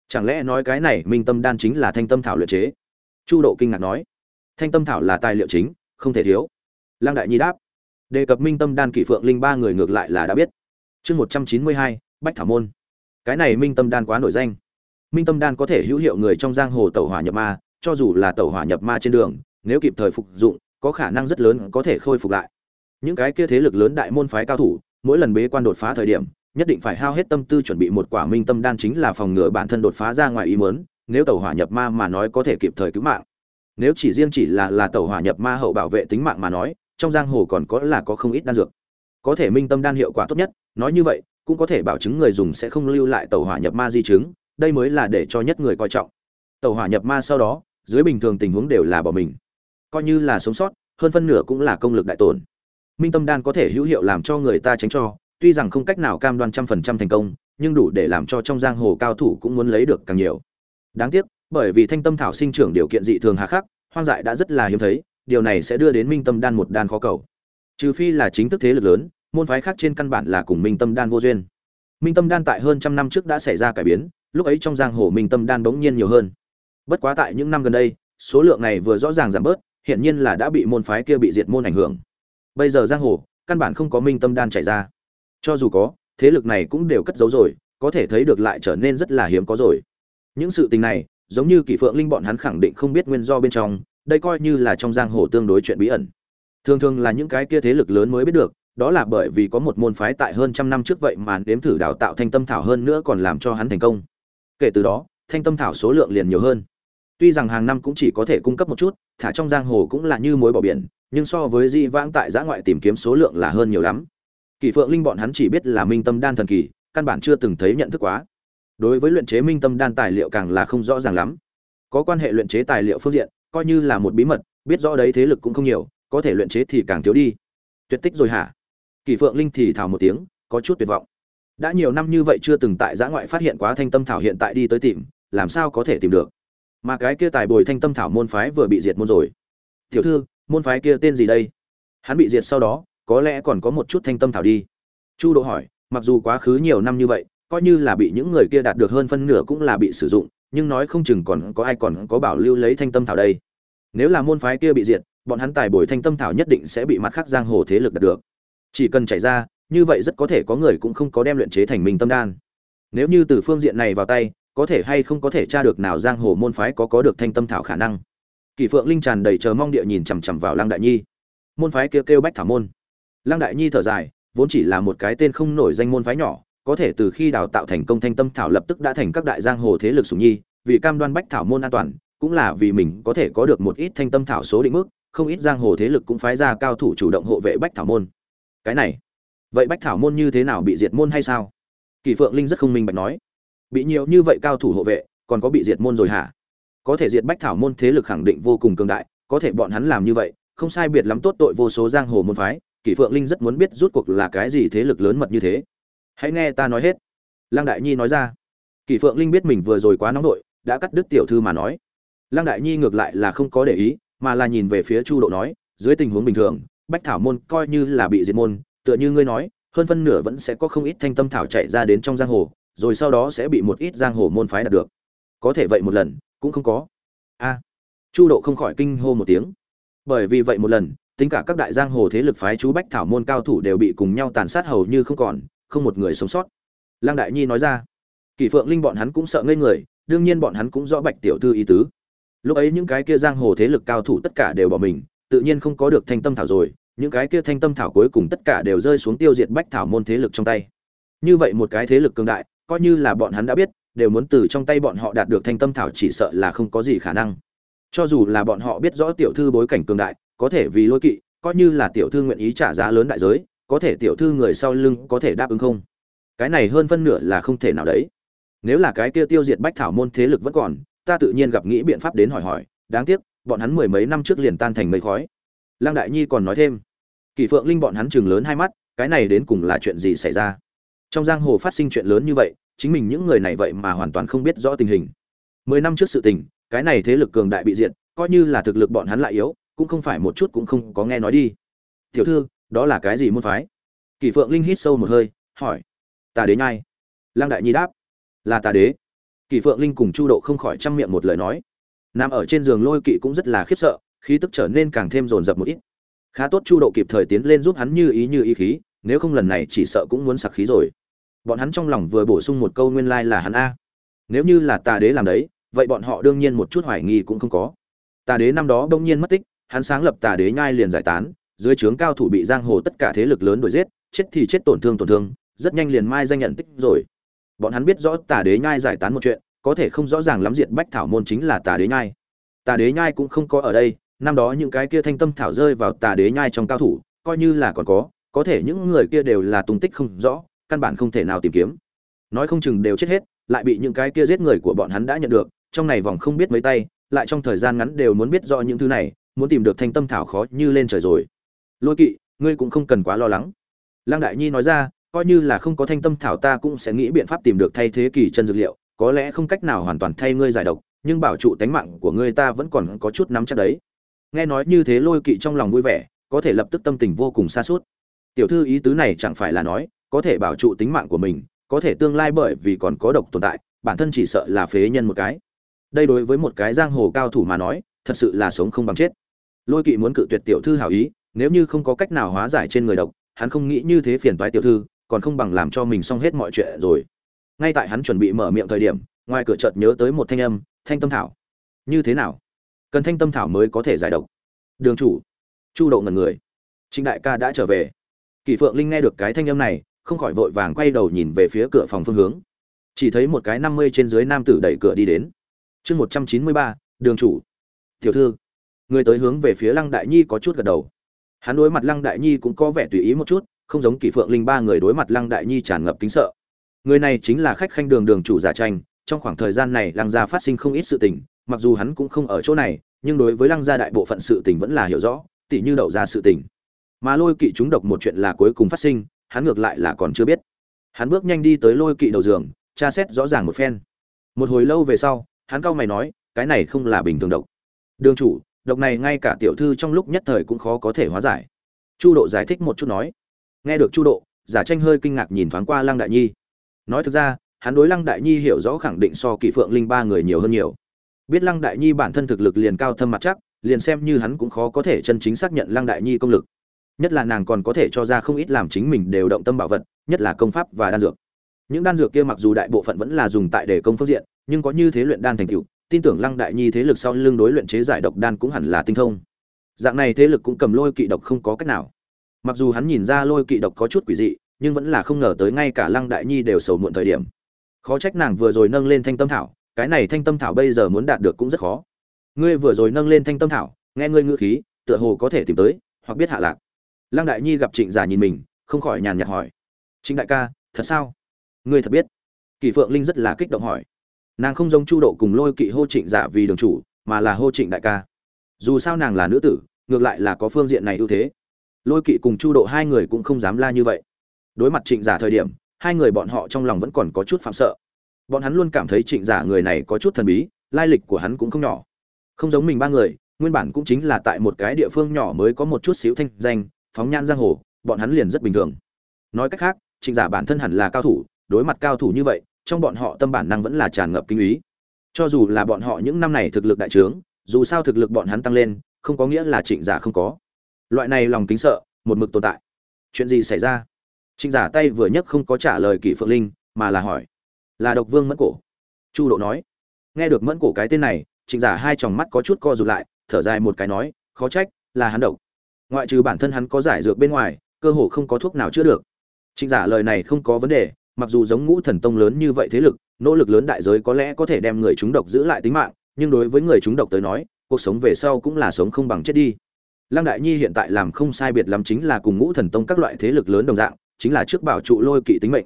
Chẳng lẽ nói cái này minh tâm đan chính là thanh tâm thảo luyện chế? Chu độ kinh ngạc nói. Thanh tâm thảo là tài liệu chính, không thể thiếu. Lăng đại nhi đáp. Đề cập minh tâm đan kỷ phượng linh ba người ngược lại là đã biết. Chương một trăm chín mươi hai, bách thảo môn. Cái này minh tâm đan quá nổi danh. Minh tâm đan có thể hữu hiệu người trong giang hồ tẩu hỏa nhập ma, cho dù là tẩu hỏa nhập ma trên đường, nếu kịp thời phục dụng có khả năng rất lớn có thể khôi phục lại. Những cái kia thế lực lớn đại môn phái cao thủ, mỗi lần bế quan đột phá thời điểm, nhất định phải hao hết tâm tư chuẩn bị một quả minh tâm đan chính là phòng ngừa bản thân đột phá ra ngoài ý mớn nếu tẩu hỏa nhập ma mà nói có thể kịp thời cứu mạng. Nếu chỉ riêng chỉ là là tẩu hỏa nhập ma hậu bảo vệ tính mạng mà nói, trong giang hồ còn có là có không ít đan dược. Có thể minh tâm đan hiệu quả tốt nhất, nói như vậy, cũng có thể bảo chứng người dùng sẽ không lưu lại tẩu hỏa nhập ma di chứng, đây mới là để cho nhất người coi trọng. Tẩu hỏa nhập ma sau đó, dưới bình thường tình huống đều là bỏ mình coi như là sống sót, hơn phân nửa cũng là công lực đại tổn. Minh tâm đan có thể hữu hiệu làm cho người ta tránh cho, tuy rằng không cách nào cam đoan trăm phần trăm thành công, nhưng đủ để làm cho trong giang hồ cao thủ cũng muốn lấy được càng nhiều. Đáng tiếc, bởi vì thanh tâm thảo sinh trưởng điều kiện dị thường hà khắc, hoang dại đã rất là hiếm thấy, điều này sẽ đưa đến minh tâm đan một đan khó cầu. Trừ phi là chính thức thế lực lớn, môn phái khác trên căn bản là cùng minh tâm đan vô duyên. Minh tâm đan tại hơn trăm năm trước đã xảy ra cải biến, lúc ấy trong giang hồ minh tâm đan bỗng nhiên nhiều hơn. Bất quá tại những năm gần đây, số lượng này vừa rõ ràng giảm bớt hiện nhiên là đã bị môn phái kia bị diệt môn ảnh hưởng. Bây giờ giang hồ, căn bản không có minh tâm đan chảy ra. Cho dù có, thế lực này cũng đều cất giấu rồi, có thể thấy được lại trở nên rất là hiếm có rồi. Những sự tình này, giống như kỷ phượng linh bọn hắn khẳng định không biết nguyên do bên trong, đây coi như là trong giang hồ tương đối chuyện bí ẩn. Thường thường là những cái kia thế lực lớn mới biết được, đó là bởi vì có một môn phái tại hơn trăm năm trước vậy mà đếm thử đào tạo thanh tâm thảo hơn nữa còn làm cho hắn thành công. Kể từ đó, thanh tâm thảo số lượng liền nhiều hơn tuy rằng hàng năm cũng chỉ có thể cung cấp một chút, thả trong giang hồ cũng là như mối bỏ biển, nhưng so với di vãng tại giã ngoại tìm kiếm số lượng là hơn nhiều lắm. Kỳ phượng linh bọn hắn chỉ biết là minh tâm đan thần kỳ, căn bản chưa từng thấy nhận thức quá. Đối với luyện chế minh tâm đan tài liệu càng là không rõ ràng lắm. Có quan hệ luyện chế tài liệu phương diện, coi như là một bí mật, biết rõ đấy thế lực cũng không nhiều, có thể luyện chế thì càng thiếu đi. Tuyệt tích rồi hả? Kỳ phượng linh thì thào một tiếng, có chút tuyệt vọng. Đã nhiều năm như vậy chưa từng tại giã ngoại phát hiện quá thanh tâm thảo hiện tại đi tới tìm, làm sao có thể tìm được? Mà cái kia tài bồi thanh tâm thảo môn phái vừa bị diệt môn rồi. Tiểu thư, môn phái kia tên gì đây? Hắn bị diệt sau đó, có lẽ còn có một chút thanh tâm thảo đi. Chu độ hỏi, mặc dù quá khứ nhiều năm như vậy, coi như là bị những người kia đạt được hơn phân nửa cũng là bị sử dụng, nhưng nói không chừng còn có ai còn có bảo lưu lấy thanh tâm thảo đây. Nếu là môn phái kia bị diệt, bọn hắn tài bồi thanh tâm thảo nhất định sẽ bị mặt khác giang hồ thế lực đạt được. Chỉ cần chảy ra, như vậy rất có thể có người cũng không có đem luyện chế thành minh tâm đan. Nếu như từ phương diện này vào tay có thể hay không có thể tra được nào giang hồ môn phái có có được thanh tâm thảo khả năng. Kỳ phượng linh tràn đầy chờ mong địa nhìn chằm chằm vào lăng đại nhi. Môn phái kia kêu, kêu bách thảo môn. Lăng đại nhi thở dài vốn chỉ là một cái tên không nổi danh môn phái nhỏ có thể từ khi đào tạo thành công thanh tâm thảo lập tức đã thành các đại giang hồ thế lực sủng nhi vì cam đoan bách thảo môn an toàn cũng là vì mình có thể có được một ít thanh tâm thảo số định mức không ít giang hồ thế lực cũng phái ra cao thủ chủ động hộ vệ bách thảo môn. Cái này vậy bách thảo môn như thế nào bị diệt môn hay sao? Kỳ phượng linh rất không minh bạch nói bị nhiều như vậy cao thủ hộ vệ, còn có bị diệt môn rồi hả? Có thể diệt bách thảo môn thế lực khẳng định vô cùng cường đại, có thể bọn hắn làm như vậy, không sai biệt lắm tốt tội vô số giang hồ môn phái, kỷ phượng linh rất muốn biết rút cuộc là cái gì thế lực lớn mật như thế. Hãy nghe ta nói hết. Lăng đại nhi nói ra. Kỷ phượng linh biết mình vừa rồi quá nóng nổi đã cắt đứt tiểu thư mà nói. Lăng đại nhi ngược lại là không có để ý, mà là nhìn về phía chu độ nói, dưới tình huống bình thường, bách thảo môn coi như là bị diệt môn, tựa như ngươi nói, hơn phân nửa vẫn sẽ có không ít thanh tâm thảo chạy ra đến trong giang hồ rồi sau đó sẽ bị một ít giang hồ môn phái đạt được. Có thể vậy một lần, cũng không có. A. Chu độ không khỏi kinh hô một tiếng. Bởi vì vậy một lần, tính cả các đại giang hồ thế lực phái chú bách thảo môn cao thủ đều bị cùng nhau tàn sát hầu như không còn, không một người sống sót. Lăng đại nhi nói ra. Kỳ phượng linh bọn hắn cũng sợ ngây người, đương nhiên bọn hắn cũng rõ bạch tiểu thư ý tứ. Lúc ấy những cái kia giang hồ thế lực cao thủ tất cả đều bỏ mình, tự nhiên không có được thanh tâm thảo rồi, những cái kia thanh tâm thảo cuối cùng tất cả đều rơi xuống tiêu diệt bách thảo môn thế lực trong tay. Như vậy một cái thế lực cường đại coi như là bọn hắn đã biết, đều muốn từ trong tay bọn họ đạt được thanh tâm thảo chỉ sợ là không có gì khả năng. Cho dù là bọn họ biết rõ tiểu thư bối cảnh cường đại, có thể vì lôi kỵ, coi như là tiểu thư nguyện ý trả giá lớn đại giới, có thể tiểu thư người sau lưng có thể đáp ứng không? Cái này hơn phân nửa là không thể nào đấy. Nếu là cái kia tiêu diệt bách thảo môn thế lực vẫn còn, ta tự nhiên gặp nghĩ biện pháp đến hỏi hỏi, đáng tiếc, bọn hắn mười mấy năm trước liền tan thành mây khói. Lăng đại nhi còn nói thêm kỳ phượng linh bọn hắn chừng lớn hai mắt, cái này đến cùng là chuyện gì xảy ra? Trong giang hồ phát sinh chuyện lớn như vậy, chính mình những người này vậy mà hoàn toàn không biết rõ tình hình. Mười năm trước sự tình, cái này thế lực cường đại bị diện coi như là thực lực bọn hắn lại yếu, cũng không phải một chút cũng không có nghe nói đi. Tiểu thư, đó là cái gì môn phái? Kỳ phượng linh hít sâu một hơi, hỏi. Tà đế nhai. Lăng đại nhi đáp. Là tà đế. Kỳ phượng linh cùng chu độ không khỏi chăm miệng một lời nói. Nằm ở trên giường lôi kỵ cũng rất là khiếp sợ, khí tức trở nên càng thêm rồn rập một ít. Khá tốt chu độ kịp thời tiến lên giúp hắn như ý như ý khí, nếu không lần này chỉ sợ cũng muốn sặc khí rồi bọn hắn trong lòng vừa bổ sung một câu nguyên lai là hắn a. Nếu như là tà đế làm đấy, vậy bọn họ đương nhiên một chút hoài nghi cũng không có. Tà đế năm đó đông nhiên mất tích, hắn sáng lập tà đế nhai liền giải tán, dưới trướng cao thủ bị giang hồ tất cả thế lực lớn đuổi giết, chết thì chết tổn thương tổn thương, rất nhanh liền mai danh nhận tích rồi. Bọn hắn biết rõ tà đế nhai giải tán một chuyện, có thể không rõ ràng lắm diện bách thảo môn chính là tà đế nhai. Tà đế nhai cũng không có ở đây, năm đó những cái kia thanh tâm thảo rơi vào tà đế nhai trong cao thủ, coi như là còn có có thể những người kia đều là tung tích không rõ căn bản không thể nào tìm kiếm. Nói không chừng đều chết hết, lại bị những cái kia giết người của bọn hắn đã nhận được, trong này vòng không biết mấy tay, lại trong thời gian ngắn đều muốn biết rõ những thứ này, muốn tìm được thanh tâm thảo khó như lên trời rồi. Lôi kỵ, ngươi cũng không cần quá lo lắng. Lăng đại nhi nói ra, coi như là không có thanh tâm thảo ta cũng sẽ nghĩ biện pháp tìm được thay thế kỳ chân dược liệu, có lẽ không cách nào hoàn toàn thay ngươi giải độc, nhưng bảo trụ tánh mạng của ngươi ta vẫn còn có chút nắm chắc đấy. Nghe nói như thế lôi kỵ trong lòng vui vẻ, có thể lập tức tâm tình vô cùng xa suốt tiểu thư ý tứ này chẳng phải là nói có thể bảo trụ tính mạng của mình, có thể tương lai bởi vì còn có độc tồn tại, bản thân chỉ sợ là phế nhân một cái. Đây đối với một cái giang hồ cao thủ mà nói, thật sự là sống không bằng chết. Lôi kỵ muốn cự tuyệt tiểu thư hảo ý, nếu như không có cách nào hóa giải trên người độc, hắn không nghĩ như thế phiền toái tiểu thư, còn không bằng làm cho mình xong hết mọi chuyện rồi. Ngay tại hắn chuẩn bị mở miệng thời điểm, ngoài cửa chợt nhớ tới một thanh âm, thanh tâm thảo. Như thế nào? Cần thanh tâm thảo mới có thể giải độc. Đường chủ. Chu độ ngần người. Trịnh đại ca đã trở về. Kỳ phượng linh nghe được cái thanh âm này không khỏi vội vàng quay đầu nhìn về phía cửa phòng phương hướng. Chỉ thấy một cái năm mươi trên dưới nam tử đẩy cửa đi đến. Chương một trăm chín mươi ba, đường chủ. Tiểu thư. Người tới hướng về phía lăng đại nhi có chút gật đầu. Hắn đối mặt lăng đại nhi cũng có vẻ tùy ý một chút, không giống kỷ phượng linh ba người đối mặt lăng đại nhi tràn ngập kính sợ. Người này chính là khách khanh đường đường chủ giả tranh, trong khoảng thời gian này lăng gia phát sinh không ít sự tình, mặc dù hắn cũng không ở chỗ này, nhưng đối với lăng gia đại bộ phận sự tình vẫn là hiểu rõ, tỉ như đậu ra sự tình. Mà lôi kỵ chúng độc một chuyện là cuối cùng phát sinh hắn ngược lại là còn chưa biết. Hắn bước nhanh đi tới lôi kỵ đầu giường, tra xét rõ ràng một phen. Một hồi lâu về sau, hắn cau mày nói, cái này không là bình thường độc. Đường chủ, độc này ngay cả tiểu thư trong lúc nhất thời cũng khó có thể hóa giải. Chu độ giải thích một chút nói. Nghe được chu độ, giả tranh hơi kinh ngạc nhìn thoáng qua lăng đại nhi. Nói thực ra, hắn đối lăng đại nhi hiểu rõ khẳng định so kỳ phượng linh ba người nhiều hơn nhiều. Biết lăng đại nhi bản thân thực lực liền cao thâm mặt chắc, liền xem như hắn cũng khó có thể chân chính xác nhận lăng đại nhi công lực nhất là nàng còn có thể cho ra không ít làm chính mình đều động tâm bảo vật, nhất là công pháp và đan dược. Những đan dược kia mặc dù đại bộ phận vẫn là dùng tại để công phương diện, nhưng có như thế luyện đan thành tựu, tin tưởng lăng đại nhi thế lực sau lưng đối luyện chế giải độc đan cũng hẳn là tinh thông. Dạng này thế lực cũng cầm lôi kỵ độc không có cách nào. Mặc dù hắn nhìn ra lôi kỵ độc có chút quỷ dị, nhưng vẫn là không ngờ tới ngay cả lăng đại nhi đều sầu muộn thời điểm. Khó trách nàng vừa rồi nâng lên thanh tâm thảo, cái này thanh tâm thảo bây giờ muốn đạt được cũng rất khó. Ngươi vừa rồi nâng lên thanh tâm thảo, nghe ngươi ngữ khí, tựa hồ có thể tìm tới, hoặc biết hạ lạc lăng đại nhi gặp trịnh giả nhìn mình, không khỏi nhàn nhạt hỏi, trịnh đại ca, thật sao? Ngươi thật biết? Kỳ phượng linh rất là kích động hỏi, nàng không giống chu độ cùng lôi kỵ hô trịnh giả vì đường chủ, mà là hô trịnh đại ca. Dù sao nàng là nữ tử, ngược lại là có phương diện này ưu thế. Lôi kỵ cùng chu độ hai người cũng không dám la như vậy. Đối mặt trịnh giả thời điểm, hai người bọn họ trong lòng vẫn còn có chút phạm sợ. Bọn hắn luôn cảm thấy trịnh giả người này có chút thần bí, lai lịch của hắn cũng không nhỏ. Không giống mình ba người, nguyên bản cũng chính là tại một cái địa phương nhỏ mới có một chút xíu thanh danh phóng nhan giang hồ, bọn hắn liền rất bình thường. Nói cách khác, trịnh giả bản thân hẳn là cao thủ, đối mặt cao thủ như vậy, trong bọn họ tâm bản năng vẫn là tràn ngập kinh ý. Cho dù là bọn họ những năm này thực lực đại trướng, dù sao thực lực bọn hắn tăng lên, không có nghĩa là trịnh giả không có. Loại này lòng kính sợ, một mực tồn tại. Chuyện gì xảy ra? Trịnh giả tay vừa nhấc không có trả lời kỷ phượng linh, mà là hỏi. Là độc vương mẫn cổ. Chu độ nói. Nghe được mẫn cổ cái tên này, trịnh giả hai tròng mắt có chút co rụt lại, thở dài một cái nói, khó trách, là hắn độc ngoại trừ bản thân hắn có giải dược bên ngoài, cơ hồ không có thuốc nào chữa được. Trịnh giả lời này không có vấn đề, mặc dù giống ngũ thần tông lớn như vậy thế lực, nỗ lực lớn đại giới có lẽ có thể đem người chúng độc giữ lại tính mạng, nhưng đối với người chúng độc tới nói, cuộc sống về sau cũng là sống không bằng chết đi. Lăng đại nhi hiện tại làm không sai biệt lắm chính là cùng ngũ thần tông các loại thế lực lớn đồng dạng, chính là trước bảo trụ lôi kỵ tính mệnh.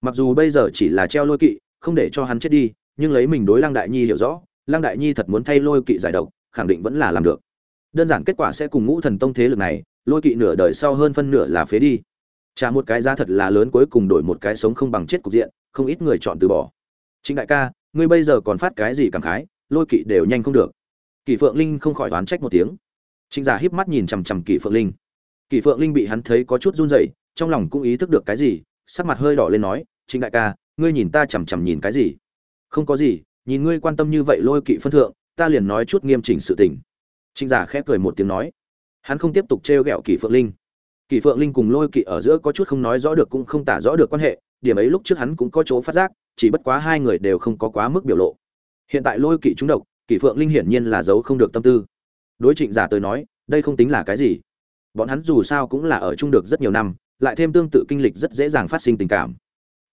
Mặc dù bây giờ chỉ là treo lôi kỵ, không để cho hắn chết đi, nhưng lấy mình đối lăng đại nhi hiểu rõ, lăng đại nhi thật muốn thay lôi kỵ giải độc, khẳng định vẫn là làm được đơn giản kết quả sẽ cùng ngũ thần tông thế lực này, lôi kỵ nửa đời sau hơn phân nửa là phế đi. Trả một cái giá thật là lớn cuối cùng đổi một cái sống không bằng chết cục diện, không ít người chọn từ bỏ. Chính đại ca, ngươi bây giờ còn phát cái gì cảm khái, lôi kỵ đều nhanh không được. Kỷ phượng linh không khỏi đoán trách một tiếng. Trịnh giả híp mắt nhìn chằm chằm kỷ phượng linh. Kỷ phượng linh bị hắn thấy có chút run rẩy, trong lòng cũng ý thức được cái gì, sắc mặt hơi đỏ lên nói, trịnh đại ca, ngươi nhìn ta chằm chằm nhìn cái gì? Không có gì, nhìn ngươi quan tâm như vậy lôi kỵ phân thượng, ta liền nói chút nghiêm chỉnh sự tình trịnh giả khẽ cười một tiếng nói, hắn không tiếp tục trêu ghẹo kỷ phượng linh. Kỷ phượng linh cùng lôi kỵ ở giữa có chút không nói rõ được cũng không tả rõ được quan hệ, điểm ấy lúc trước hắn cũng có chỗ phát giác, chỉ bất quá hai người đều không có quá mức biểu lộ. Hiện tại lôi kỵ trúng độc, kỷ phượng linh hiển nhiên là giấu không được tâm tư. Đối trịnh giả tới nói, đây không tính là cái gì. Bọn hắn dù sao cũng là ở chung được rất nhiều năm, lại thêm tương tự kinh lịch rất dễ dàng phát sinh tình cảm.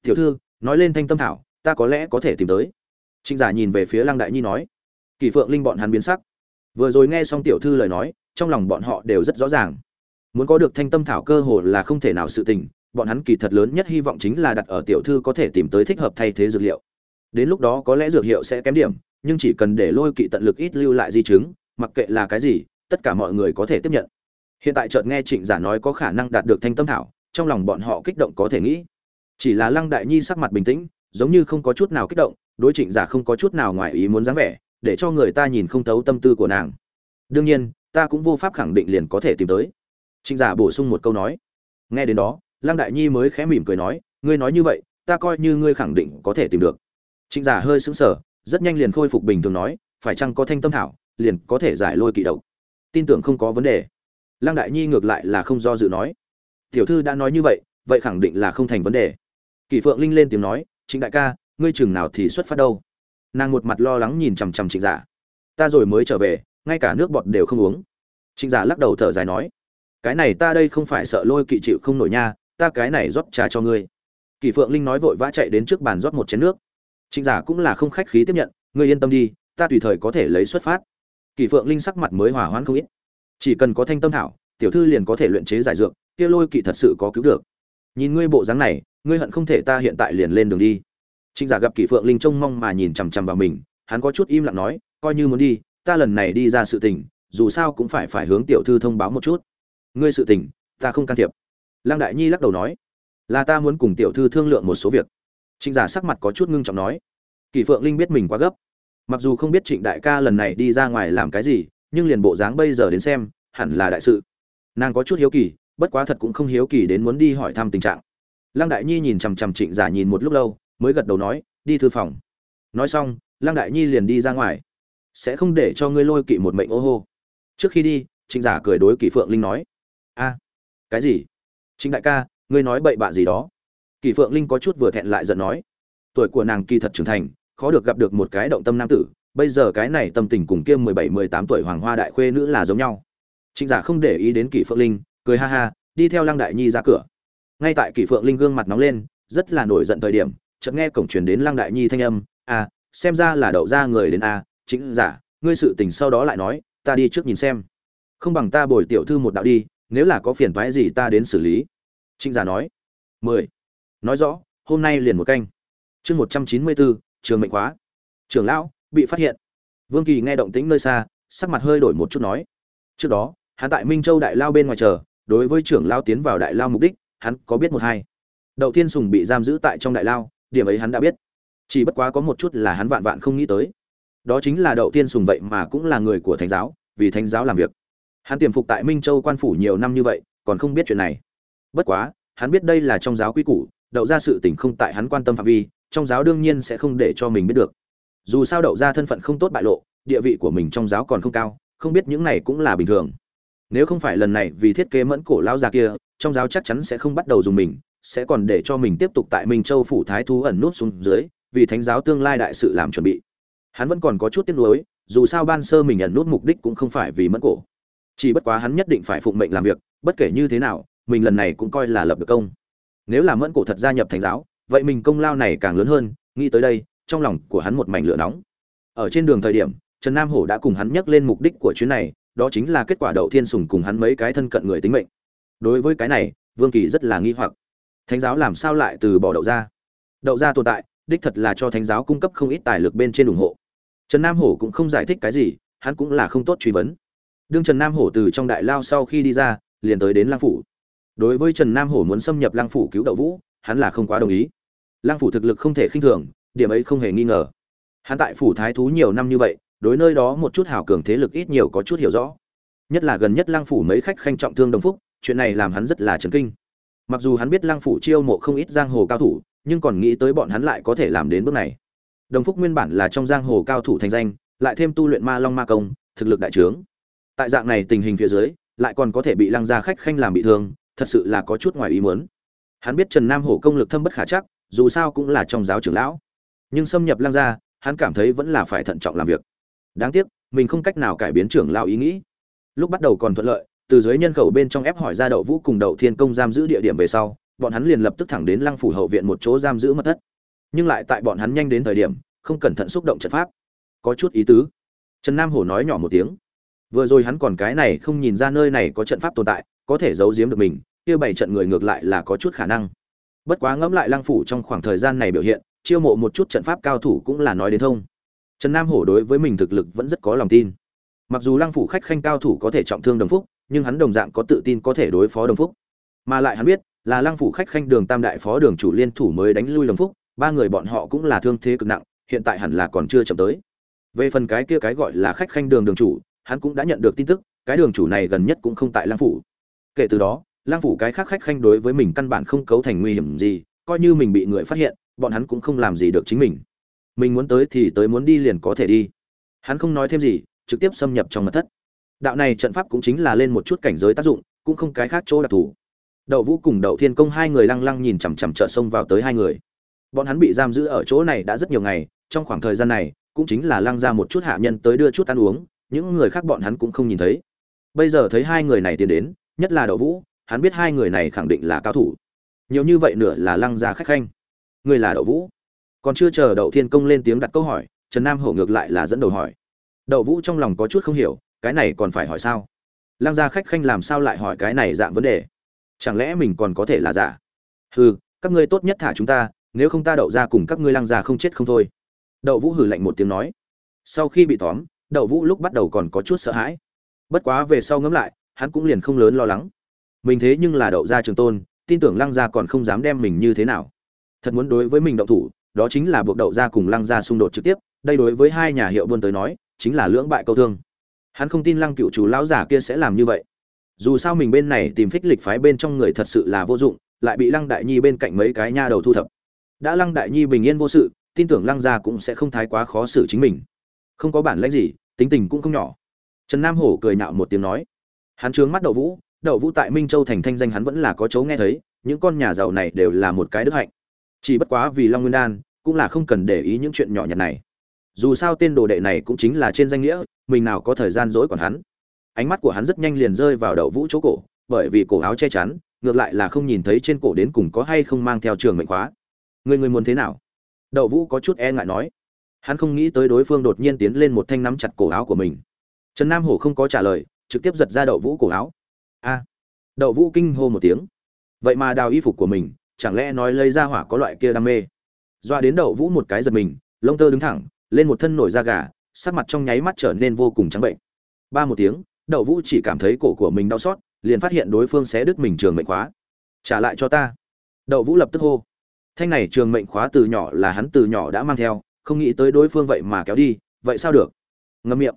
Tiểu thư, nói lên thanh tâm thảo, ta có lẽ có thể tìm tới. Trịnh giả nhìn về phía lăng đại nhi nói. Kỳ phượng linh bọn hắn biến sắc vừa rồi nghe xong tiểu thư lời nói, trong lòng bọn họ đều rất rõ ràng. Muốn có được thanh tâm thảo cơ hồ là không thể nào sự tình, bọn hắn kỳ thật lớn nhất hy vọng chính là đặt ở tiểu thư có thể tìm tới thích hợp thay thế dược liệu. Đến lúc đó có lẽ dược hiệu sẽ kém điểm, nhưng chỉ cần để lôi kỵ tận lực ít lưu lại di chứng, mặc kệ là cái gì, tất cả mọi người có thể tiếp nhận. Hiện tại chợt nghe trịnh giả nói có khả năng đạt được thanh tâm thảo, trong lòng bọn họ kích động có thể nghĩ. Chỉ là lăng đại nhi sắc mặt bình tĩnh, giống như không có chút nào kích động, đối trịnh giả không có chút nào ngoài ý muốn dáng vẻ để cho người ta nhìn không thấu tâm tư của nàng. Đương nhiên, ta cũng vô pháp khẳng định liền có thể tìm tới. Trịnh giả bổ sung một câu nói. Nghe đến đó, lăng đại nhi mới khẽ mỉm cười nói, ngươi nói như vậy, ta coi như ngươi khẳng định có thể tìm được. Trịnh giả hơi sững sờ, rất nhanh liền khôi phục bình thường nói, phải chăng có thanh tâm thảo, liền có thể giải lôi kỵ độc? Tin tưởng không có vấn đề. Lăng đại nhi ngược lại là không do dự nói, tiểu thư đã nói như vậy vậy khẳng định là không thành vấn đề. Kỳ phượng linh lên tiếng nói chính đại ca, ngươi chừng nào thì xuất phát đâu? Nàng một mặt lo lắng nhìn chằm chằm trịnh giả ta rồi mới trở về, ngay cả nước bọt đều không uống. Trịnh giả lắc đầu thở dài nói, cái này ta đây không phải sợ lôi kỵ chịu không nổi nha, ta cái này rót trà cho ngươi. Kỳ phượng linh nói vội vã chạy đến trước bàn rót một chén nước. Trịnh giả cũng là không khách khí tiếp nhận, ngươi yên tâm đi, ta tùy thời có thể lấy xuất phát. Kỳ phượng linh sắc mặt mới hòa hoãn không ít. Chỉ cần có thanh tâm thảo, tiểu thư liền có thể luyện chế giải dược, kia lôi kỵ thật sự có cứu được. Nhìn ngươi bộ dáng này, ngươi hận không thể ta hiện tại liền lên đường đi trịnh giả gặp kỷ phượng linh trông mong mà nhìn chằm chằm vào mình, hắn có chút im lặng nói, coi như muốn đi, ta lần này đi ra sự tình, dù sao cũng phải phải hướng tiểu thư thông báo một chút. Ngươi sự tình, ta không can thiệp. Lăng đại nhi lắc đầu nói, là ta muốn cùng tiểu thư thương lượng một số việc. Trịnh giả sắc mặt có chút ngưng trọng nói, kỷ phượng linh biết mình quá gấp. Mặc dù không biết trịnh đại ca lần này đi ra ngoài làm cái gì, nhưng liền bộ dáng bây giờ đến xem, hẳn là đại sự. Nàng có chút hiếu kỳ, bất quá thật cũng không hiếu kỳ đến muốn đi hỏi thăm tình trạng. Lăng đại nhi nhìn chằm chằm trịnh giả nhìn một lúc lâu mới gật đầu nói, đi thư phòng. Nói xong, lăng đại nhi liền đi ra ngoài. Sẽ không để cho ngươi lôi kỵ một mệnh ô hô. Trước khi đi, trịnh giả cười đối kỷ phượng linh nói, a, cái gì? Trịnh đại ca, ngươi nói bậy bạ gì đó? Kỷ phượng linh có chút vừa thẹn lại giận nói, tuổi của nàng kỳ thật trưởng thành, khó được gặp được một cái động tâm nam tử, bây giờ cái này tâm tình cùng kia mười bảy, mười tám tuổi hoàng hoa đại khuê nữ là giống nhau. Trịnh giả không để ý đến kỷ phượng linh, cười ha ha, đi theo lăng đại nhi ra cửa. Ngay tại kỷ phượng linh gương mặt nóng lên, rất là nổi giận thời điểm chợt nghe cổng truyền đến lăng đại nhi thanh âm a xem ra là đậu ra người đến a chính giả, ngươi sự tình sau đó lại nói, ta đi trước nhìn xem. Không bằng ta bồi tiểu thư một đạo đi, nếu là có phiền toái gì ta đến xử lý. Trịnh giả nói. Mười. Nói rõ, hôm nay liền một canh. Chương một trăm chín mươi bốn, trường mệnh khóa. Trưởng lão, bị phát hiện. Vương kỳ nghe động tĩnh nơi xa, sắc mặt hơi đổi một chút nói. Trước đó, hắn tại minh châu đại lao bên ngoài chờ, đối với trưởng lao tiến vào đại lao mục đích, hắn có biết một hai. Đậu thiên sùng bị giam giữ tại trong đại lao điểm ấy hắn đã biết. Chỉ bất quá có một chút là hắn vạn vạn không nghĩ tới. Đó chính là đậu tiên sùng vậy mà cũng là người của thánh giáo, vì thánh giáo làm việc. Hắn tiềm phục tại minh châu quan phủ nhiều năm như vậy, còn không biết chuyện này. Bất quá, hắn biết đây là trong giáo quy củ, đậu ra sự tình không tại hắn quan tâm phạm vi, trong giáo đương nhiên sẽ không để cho mình biết được. Dù sao đậu ra thân phận không tốt bại lộ, địa vị của mình trong giáo còn không cao, không biết những này cũng là bình thường. Nếu không phải lần này vì thiết kế mẫn cổ lao già kia, trong giáo chắc chắn sẽ không bắt đầu dùng mình sẽ còn để cho mình tiếp tục tại minh châu phủ thái thú ẩn nút xuống dưới, vì thánh giáo tương lai đại sự làm chuẩn bị. Hắn vẫn còn có chút tiếc nuối, dù sao ban sơ mình ẩn nút mục đích cũng không phải vì mẫn cổ. Chỉ bất quá hắn nhất định phải phụng mệnh làm việc, bất kể như thế nào, mình lần này cũng coi là lập được công. Nếu là mẫn cổ thật gia nhập thánh giáo, vậy mình công lao này càng lớn hơn, nghĩ tới đây, trong lòng của hắn một mảnh lửa nóng. Ở trên đường thời điểm, trần nam hổ đã cùng hắn nhắc lên mục đích của chuyến này, đó chính là kết quả đậu thiên sùng cùng hắn mấy cái thân cận người tính mệnh. Đối với cái này, vương kỳ rất là nghi hoặc thánh giáo làm sao lại từ bỏ đậu ra đậu ra tồn tại, đích thật là cho thánh giáo cung cấp không ít tài lực bên trên ủng hộ. Trần nam hổ cũng không giải thích cái gì, hắn cũng là không tốt truy vấn. Đương trần nam hổ từ trong đại lao sau khi đi ra, liền tới đến lang phủ. Đối với trần nam hổ muốn xâm nhập lang phủ cứu đậu vũ, hắn là không quá đồng ý. Lang phủ thực lực không thể khinh thường, điểm ấy không hề nghi ngờ. Hắn tại phủ thái thú nhiều năm như vậy, đối nơi đó một chút hảo cường thế lực ít nhiều có chút hiểu rõ. Nhất là gần nhất lang phủ mấy khách khanh trọng thương đồng phúc, chuyện này làm hắn rất là chấn kinh mặc dù hắn biết lang phủ chiêu mộ không ít giang hồ cao thủ, nhưng còn nghĩ tới bọn hắn lại có thể làm đến bước này. Đồng phúc nguyên bản là trong giang hồ cao thủ thành danh, lại thêm tu luyện ma long ma công, thực lực đại trướng. Tại dạng này tình hình phía dưới, lại còn có thể bị lăng gia khách khanh làm bị thương, thật sự là có chút ngoài ý muốn. Hắn biết trần nam hổ công lực thâm bất khả chắc, dù sao cũng là trong giáo trưởng lão. Nhưng xâm nhập lăng gia, hắn cảm thấy vẫn là phải thận trọng làm việc. Đáng tiếc, mình không cách nào cải biến trưởng lão ý nghĩ. Lúc bắt đầu còn thuận lợi từ dưới nhân khẩu bên trong ép hỏi ra đậu vũ cùng đậu thiên công giam giữ địa điểm về sau, bọn hắn liền lập tức thẳng đến lăng phủ hậu viện một chỗ giam giữ mật thất. Nhưng lại tại bọn hắn nhanh đến thời điểm, không cẩn thận xúc động trận pháp. Có chút ý tứ. Trần nam hổ nói nhỏ một tiếng. Vừa rồi hắn còn cái này không nhìn ra nơi này có trận pháp tồn tại, có thể giấu giếm được mình, kia bảy trận người ngược lại là có chút khả năng. Bất quá ngẫm lại lăng phủ trong khoảng thời gian này biểu hiện, chiêu mộ một chút trận pháp cao thủ cũng là nói đến thông. Trần nam hổ đối với mình thực lực vẫn rất có lòng tin. Mặc dù lăng phủ khách khanh cao thủ có thể trọng thương đồng phúc nhưng hắn đồng dạng có tự tin có thể đối phó đồng phúc. Mà lại hắn biết, là lăng phủ khách khanh đường tam đại phó đường chủ liên thủ mới đánh lui đồng phúc, ba người bọn họ cũng là thương thế cực nặng, hiện tại hẳn là còn chưa chậm tới. Về phần cái kia cái gọi là khách khanh đường đường chủ, hắn cũng đã nhận được tin tức, cái đường chủ này gần nhất cũng không tại lang phủ. Kể từ đó lang phủ cái khác khách khanh đối với mình căn bản không cấu thành nguy hiểm gì, coi như mình bị người phát hiện, bọn hắn cũng không làm gì được chính mình. Mình muốn tới thì tới, muốn đi liền có thể đi. Hắn không nói thêm gì, trực tiếp xâm nhập trong mật thất đạo này trận pháp cũng chính là lên một chút cảnh giới tác dụng, cũng không cái khác chỗ đặc thù. Đậu vũ cùng đậu thiên công hai người lăng lăng nhìn chằm chằm trợ sông vào tới hai người. Bọn hắn bị giam giữ ở chỗ này đã rất nhiều ngày, trong khoảng thời gian này, cũng chính là lăng ra một chút hạ nhân tới đưa chút ăn uống, những người khác bọn hắn cũng không nhìn thấy. Bây giờ thấy hai người này tiến đến, nhất là đậu vũ, hắn biết hai người này khẳng định là cao thủ. Nhiều như vậy nữa là lăng ra khách khanh. Người là đậu vũ. Còn chưa chờ đậu thiên công lên tiếng đặt câu hỏi, trần nam hổ ngược lại là dẫn đầu hỏi. Đậu vũ trong lòng có chút không hiểu cái này còn phải hỏi sao? Lăng gia khách khanh làm sao lại hỏi cái này dạng vấn đề? Chẳng lẽ mình còn có thể là giả? Hừ, các ngươi tốt nhất thả chúng ta, nếu không ta đậu ra cùng các ngươi lăng gia không chết không thôi. Đậu vũ hử lạnh một tiếng nói. Sau khi bị tóm, đậu vũ lúc bắt đầu còn có chút sợ hãi. Bất quá về sau ngẫm lại, hắn cũng liền không lớn lo lắng. Mình thế nhưng là đậu gia trường tôn, tin tưởng lăng gia còn không dám đem mình như thế nào. Thật muốn đối với mình đậu thủ, đó chính là buộc đậu gia cùng lăng gia xung đột trực tiếp, đây đối với hai nhà hiệu buôn tới nói, chính là lưỡng bại câu thương hắn không tin lăng cựu chủ lão giả kia sẽ làm như vậy. Dù sao mình bên này tìm phích lịch phái bên trong người thật sự là vô dụng, lại bị lăng đại nhi bên cạnh mấy cái nha đầu thu thập. Đã lăng đại nhi bình yên vô sự, tin tưởng lăng gia cũng sẽ không thái quá khó xử chính mình. Không có bản lãnh gì, tính tình cũng không nhỏ. Trần nam hổ cười nạo một tiếng nói. Hắn trướng mắt đậu vũ đậu vũ tại minh châu thành thanh danh hắn vẫn là có chấu nghe thấy, những con nhà giàu này đều là một cái đức hạnh. Chỉ bất quá vì long nguyên đan, cũng là không cần để ý những chuyện nhỏ nhặt này dù sao tên đồ đệ này cũng chính là trên danh nghĩa, mình nào có thời gian dỗi còn hắn. Ánh mắt của hắn rất nhanh liền rơi vào đậu vũ chỗ cổ, bởi vì cổ áo che chắn, ngược lại là không nhìn thấy trên cổ đến cùng có hay không mang theo trường mệnh khóa. Người người muốn thế nào? Đậu vũ có chút e ngại nói. Hắn không nghĩ tới đối phương đột nhiên tiến lên một thanh nắm chặt cổ áo của mình. Trần nam hổ không có trả lời, trực tiếp giật ra đậu vũ cổ áo. A! Đậu vũ kinh hô một tiếng. Vậy mà đào y phục của mình, chẳng lẽ nói lấy ra hỏa có loại kia đam mê? Doa đến đậu vũ một cái giật mình, lông tơ đứng thẳng lên một thân nổi da gà, sắc mặt trong nháy mắt trở nên vô cùng trắng bệnh. Ba một tiếng, đậu vũ chỉ cảm thấy cổ của mình đau xót, liền phát hiện đối phương sẽ đứt mình trường mệnh khóa. Trả lại cho ta. Đậu vũ lập tức hô. Thanh này trường mệnh khóa từ nhỏ là hắn từ nhỏ đã mang theo, không nghĩ tới đối phương vậy mà kéo đi, vậy sao được? Ngâm miệng.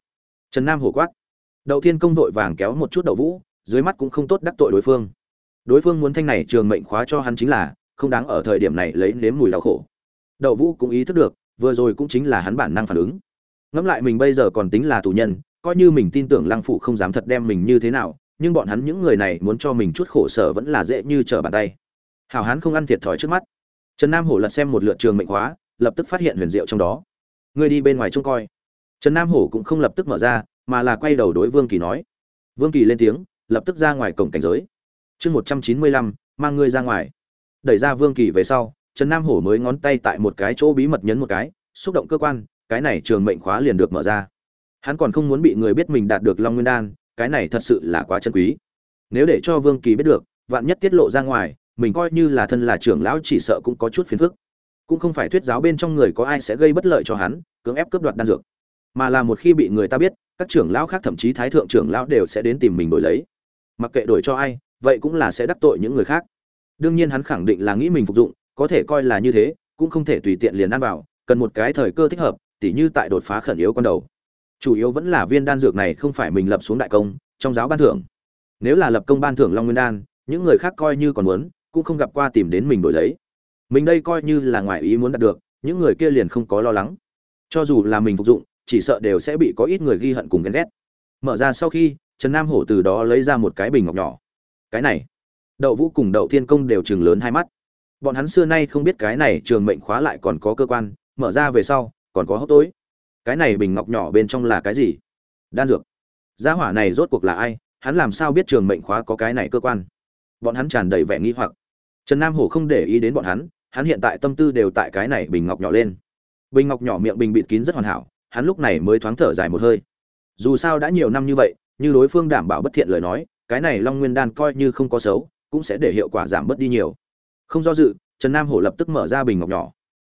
Trần nam hổ quát. Đậu thiên công vội vàng kéo một chút đậu vũ, dưới mắt cũng không tốt đắc tội đối phương. Đối phương muốn thanh này trường mệnh khóa cho hắn chính là không đáng ở thời điểm này lấy nếm mùi đau khổ. Đậu vũ cũng ý thức được vừa rồi cũng chính là hắn bản năng phản ứng. Ngẫm lại mình bây giờ còn tính là tù nhân, coi như mình tin tưởng lăng phụ không dám thật đem mình như thế nào, nhưng bọn hắn những người này muốn cho mình chút khổ sở vẫn là dễ như trở bàn tay. Hảo hán không ăn thiệt thòi trước mắt. Trần nam hổ lật xem một lượt trường mệnh khóa, lập tức phát hiện huyền diệu trong đó. Ngươi đi bên ngoài trông coi. Trần nam hổ cũng không lập tức mở ra, mà là quay đầu đối vương kỳ nói. Vương kỳ lên tiếng, lập tức ra ngoài cổng cảnh giới. Chương một trăm chín mươi lăm, mang ngươi ra ngoài. Đẩy ra vương kỳ về sau trần nam hổ mới ngón tay tại một cái chỗ bí mật nhấn một cái, xúc động cơ quan, cái này trường mệnh khóa liền được mở ra. Hắn còn không muốn bị người biết mình đạt được long nguyên đan, cái này thật sự là quá chân quý. Nếu để cho vương kỳ biết được, vạn nhất tiết lộ ra ngoài, mình coi như là thân là trưởng lão chỉ sợ cũng có chút phiền phức. Cũng không phải thuyết giáo bên trong người có ai sẽ gây bất lợi cho hắn, cưỡng ép cướp đoạt đan dược. Mà là một khi bị người ta biết, các trưởng lão khác thậm chí thái thượng trưởng lão đều sẽ đến tìm mình đổi lấy. Mặc kệ đổi cho ai, vậy cũng là sẽ đắc tội những người khác. Đương nhiên hắn khẳng định là nghĩ mình phục dụng có thể coi là như thế, cũng không thể tùy tiện liền ăn vào, cần một cái thời cơ thích hợp, tỉ như tại đột phá khẩn yếu con đầu. Chủ yếu vẫn là viên đan dược này không phải mình lập xuống đại công, trong giáo ban thưởng. Nếu là lập công ban thưởng long nguyên đan, những người khác coi như còn muốn, cũng không gặp qua tìm đến mình đổi lấy. Mình đây coi như là ngoài ý muốn đạt được, những người kia liền không có lo lắng. Cho dù là mình phục dụng, chỉ sợ đều sẽ bị có ít người ghi hận cùng ghen ghét. Mở ra sau khi, trần nam hổ từ đó lấy ra một cái bình ngọc nhỏ. Cái này, đậu vũ cùng đậu thiên công đều chừng lớn hai mắt bọn hắn xưa nay không biết cái này trường mệnh khóa lại còn có cơ quan, mở ra về sau, còn có hốc tối. Cái này bình ngọc nhỏ bên trong là cái gì? Đan dược. Gia hỏa này rốt cuộc là ai? Hắn làm sao biết trường mệnh khóa có cái này cơ quan? Bọn hắn tràn đầy vẻ nghi hoặc. Trần nam hổ không để ý đến bọn hắn hắn hiện tại tâm tư đều tại cái này bình ngọc nhỏ lên. Bình ngọc nhỏ miệng bình bịt kín rất hoàn hảo, hắn lúc này mới thoáng thở dài một hơi. Dù sao đã nhiều năm như vậy, như đối phương đảm bảo bất thiện lời nói, cái này long nguyên đan coi như không có xấu, cũng sẽ để hiệu quả giảm bớt đi nhiều không do dự, trần nam hổ lập tức mở ra bình ngọc nhỏ.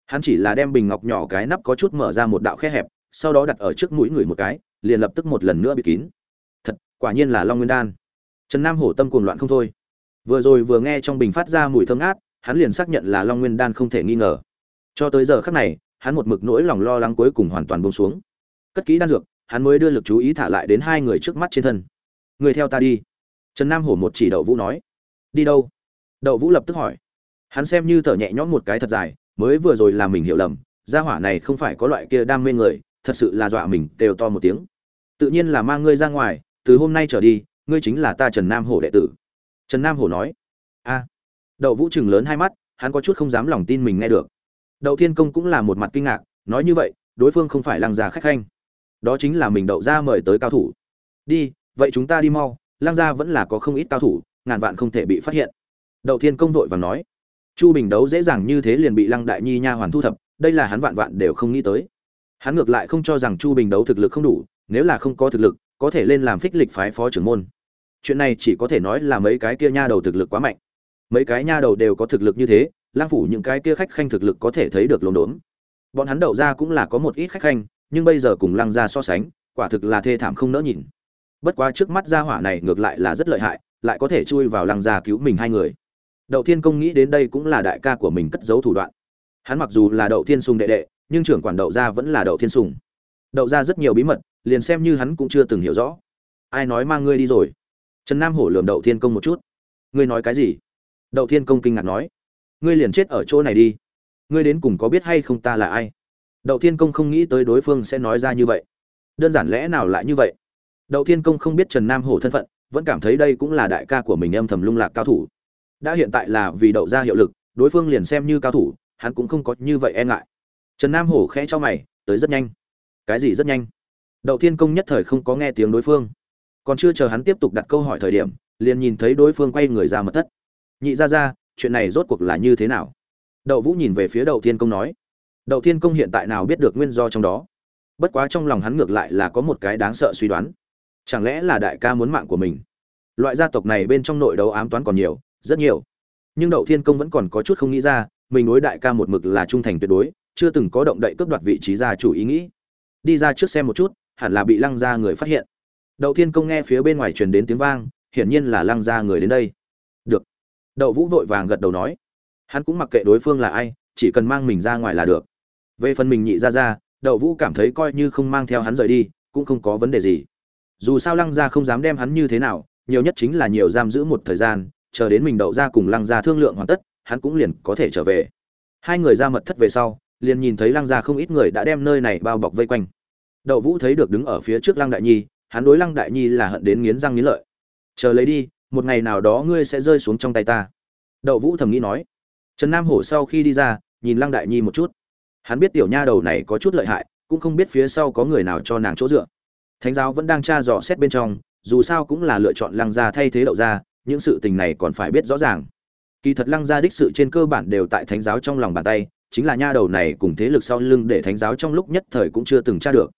Hắn chỉ là đem bình ngọc nhỏ cái nắp có chút mở ra một đạo khe hẹp, sau đó đặt ở trước mũi người một cái, liền lập tức một lần nữa bị kín. Thật, quả nhiên là long nguyên đan. Trần nam hổ tâm cuồng loạn không thôi. Vừa rồi vừa nghe trong bình phát ra mùi thơm ngát, hắn liền xác nhận là long nguyên đan không thể nghi ngờ. Cho tới giờ khắc này, hắn một mực nỗi lòng lo lắng cuối cùng hoàn toàn bông xuống. Cất kỹ đan dược, hắn mới đưa lực chú ý thả lại đến hai người trước mắt trên thân. Người theo ta đi. Trần nam hổ một chỉ đậu vũ nói. Đi đâu? Đậu vũ lập tức hỏi hắn xem như thở nhẹ nhõm một cái thật dài, mới vừa rồi là mình hiểu lầm, gia hỏa này không phải có loại kia đam mê người, thật sự là dọa mình đều to một tiếng. Tự nhiên là mang ngươi ra ngoài, từ hôm nay trở đi, ngươi chính là ta trần nam hổ đệ tử. Trần nam hổ nói, a. Đậu vũ chừng lớn hai mắt, hắn có chút không dám lòng tin mình nghe được. Đậu thiên công cũng là một mặt kinh ngạc, nói như vậy, đối phương không phải lăng già khách khanh. Đó chính là mình đậu ra mời tới cao thủ. Đi, vậy chúng ta đi mau, lăng gia vẫn là có không ít cao thủ, ngàn vạn không thể bị phát hiện. Đậu thiên công vội và nói chu bình đấu dễ dàng như thế liền bị lăng đại nhi nha hoàn thu thập, đây là hắn vạn vạn đều không nghĩ tới. Hắn ngược lại không cho rằng chu bình đấu thực lực không đủ, nếu là không có thực lực, có thể lên làm phích lịch phái phó trưởng môn. Chuyện này chỉ có thể nói là mấy cái kia nha đầu thực lực quá mạnh. Mấy cái nha đầu đều có thực lực như thế lang phủ những cái kia khách khanh thực lực có thể thấy được lồn đốn. Bọn hắn đậu ra cũng là có một ít khách khanh, nhưng bây giờ cùng lăng ra so sánh, quả thực là thê thảm không nỡ nhìn. Bất quá trước mắt gia hỏa này ngược lại là rất lợi hại, lại có thể chui vào lăng ra cứu mình hai người đậu thiên công nghĩ đến đây cũng là đại ca của mình cất giấu thủ đoạn. Hắn mặc dù là đậu thiên sùng đệ đệ, nhưng trưởng quản đậu gia vẫn là đậu thiên sùng. Đậu gia rất nhiều bí mật, liền xem như hắn cũng chưa từng hiểu rõ. Ai nói mang ngươi đi rồi? Trần nam hổ lườm đậu thiên công một chút. Ngươi nói cái gì? Đậu thiên công kinh ngạc nói. Ngươi liền chết ở chỗ này đi. Ngươi đến cùng có biết hay không ta là ai? Đậu thiên công không nghĩ tới đối phương sẽ nói ra như vậy. Đơn giản lẽ nào lại như vậy? Đậu thiên công không biết trần nam hổ thân phận, vẫn cảm thấy đây cũng là đại ca của mình âm thầm lung lạc cao thủ đã hiện tại là vì đậu ra hiệu lực, đối phương liền xem như cao thủ, hắn cũng không có như vậy e ngại. Trần nam hổ khẽ cho mày, tới rất nhanh. Cái gì rất nhanh? Đậu thiên công nhất thời không có nghe tiếng đối phương. Còn chưa chờ hắn tiếp tục đặt câu hỏi thời điểm, liền nhìn thấy đối phương quay người ra mật thất. Nhị ra ra chuyện này rốt cuộc là như thế nào? Đậu vũ nhìn về phía đậu thiên công nói. Đậu thiên công hiện tại nào biết được nguyên do trong đó. Bất quá trong lòng hắn ngược lại là có một cái đáng sợ suy đoán. Chẳng lẽ là đại ca muốn mạng của mình? Loại gia tộc này bên trong nội đấu ám toán còn nhiều rất nhiều. Nhưng đậu thiên công vẫn còn có chút không nghĩ ra, mình đối đại ca một mực là trung thành tuyệt đối, chưa từng có động đậy cướp đoạt vị trí gia chủ ý nghĩ. Đi ra trước xem một chút, hẳn là bị lăng gia người phát hiện. Đậu thiên công nghe phía bên ngoài truyền đến tiếng vang, hiển nhiên là lăng gia người đến đây. Được. Đậu vũ vội vàng gật đầu nói. Hắn cũng mặc kệ đối phương là ai, chỉ cần mang mình ra ngoài là được. Về phần mình nhị ra ra đậu vũ cảm thấy coi như không mang theo hắn rời đi, cũng không có vấn đề gì. Dù sao lăng gia không dám đem hắn như thế nào, nhiều nhất chính là nhiều giam giữ một thời gian chờ đến mình đậu ra cùng lăng gia thương lượng hoàn tất, hắn cũng liền có thể trở về. Hai người ra mật thất về sau, liền nhìn thấy lăng gia không ít người đã đem nơi này bao bọc vây quanh. Đậu vũ thấy được đứng ở phía trước lăng đại nhi, hắn đối lăng đại nhi là hận đến nghiến răng nghiến lợi. Chờ lấy đi, một ngày nào đó ngươi sẽ rơi xuống trong tay ta. Đậu vũ thầm nghĩ nói. Trần nam hổ sau khi đi ra, nhìn lăng đại nhi một chút. Hắn biết tiểu nha đầu này có chút lợi hại, cũng không biết phía sau có người nào cho nàng chỗ dựa. Thánh giáo vẫn đang tra dò xét bên trong, dù sao cũng là lựa chọn lăng gia thay thế đậu gia những sự tình này còn phải biết rõ ràng. Kỳ thật lăng gia đích sự trên cơ bản đều tại thánh giáo trong lòng bàn tay, chính là nha đầu này cùng thế lực sau lưng để thánh giáo trong lúc nhất thời cũng chưa từng tra được.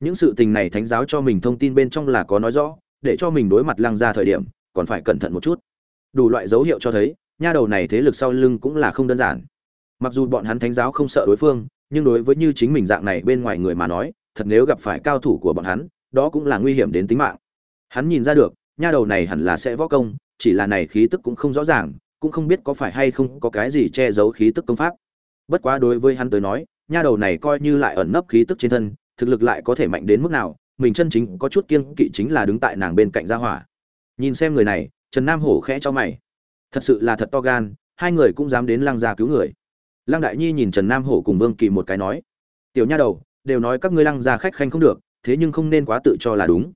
Những sự tình này thánh giáo cho mình thông tin bên trong là có nói rõ, để cho mình đối mặt lăng gia thời điểm, còn phải cẩn thận một chút. Đủ loại dấu hiệu cho thấy, nha đầu này thế lực sau lưng cũng là không đơn giản. Mặc dù bọn hắn thánh giáo không sợ đối phương, nhưng đối với như chính mình dạng này bên ngoài người mà nói, thật nếu gặp phải cao thủ của bọn hắn, đó cũng là nguy hiểm đến tính mạng. Hắn nhìn ra được, nha đầu này hẳn là sẽ võ công chỉ là này khí tức cũng không rõ ràng, cũng không biết có phải hay không có cái gì che giấu khí tức công pháp. Bất quá đối với hắn tới nói, nha đầu này coi như lại ẩn nấp khí tức trên thân, thực lực lại có thể mạnh đến mức nào, mình chân chính có chút kiêng kỵ chính là đứng tại nàng bên cạnh gia hỏa. Nhìn xem người này, trần nam hổ khẽ cho mày. Thật sự là thật to gan, hai người cũng dám đến lăng gia cứu người. Lăng đại nhi nhìn trần nam hổ cùng vương kỳ một cái nói, tiểu nha đầu, đều nói các ngươi lăng gia khách khanh không được, thế nhưng không nên quá tự cho là đúng.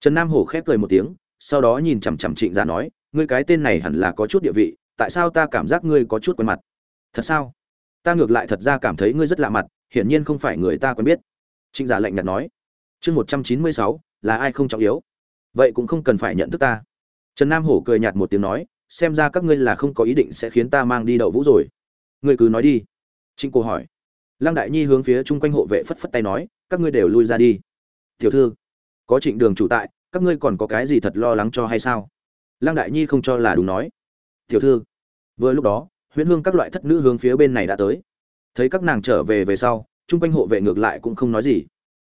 Trần nam hổ khép cười một tiếng, sau đó nhìn chằm chằm trịnh gia nói ngươi cái tên này hẳn là có chút địa vị, tại sao ta cảm giác ngươi có chút quen mặt? Thật sao? Ta ngược lại thật ra cảm thấy ngươi rất lạ mặt, hiển nhiên không phải người ta quen biết. Trịnh giả lạnh nhạt nói. Chương một trăm chín mươi sáu, là ai không trọng yếu? Vậy cũng không cần phải nhận thức ta. Trần nam hổ cười nhạt một tiếng nói, xem ra các ngươi là không có ý định sẽ khiến ta mang đi đậu vũ rồi. Ngươi cứ nói đi. Trịnh cô hỏi. Lăng đại nhi hướng phía chung quanh hộ vệ phất phất tay nói, các ngươi đều lui ra đi. Tiểu thư, có trịnh đường chủ tại, các ngươi còn có cái gì thật lo lắng cho hay sao? Lăng đại nhi không cho là đúng nói. Tiểu thư. Vừa lúc đó, huyễn hương các loại thất nữ hướng phía bên này đã tới. Thấy các nàng trở về về sau, chung quanh hộ vệ ngược lại cũng không nói gì.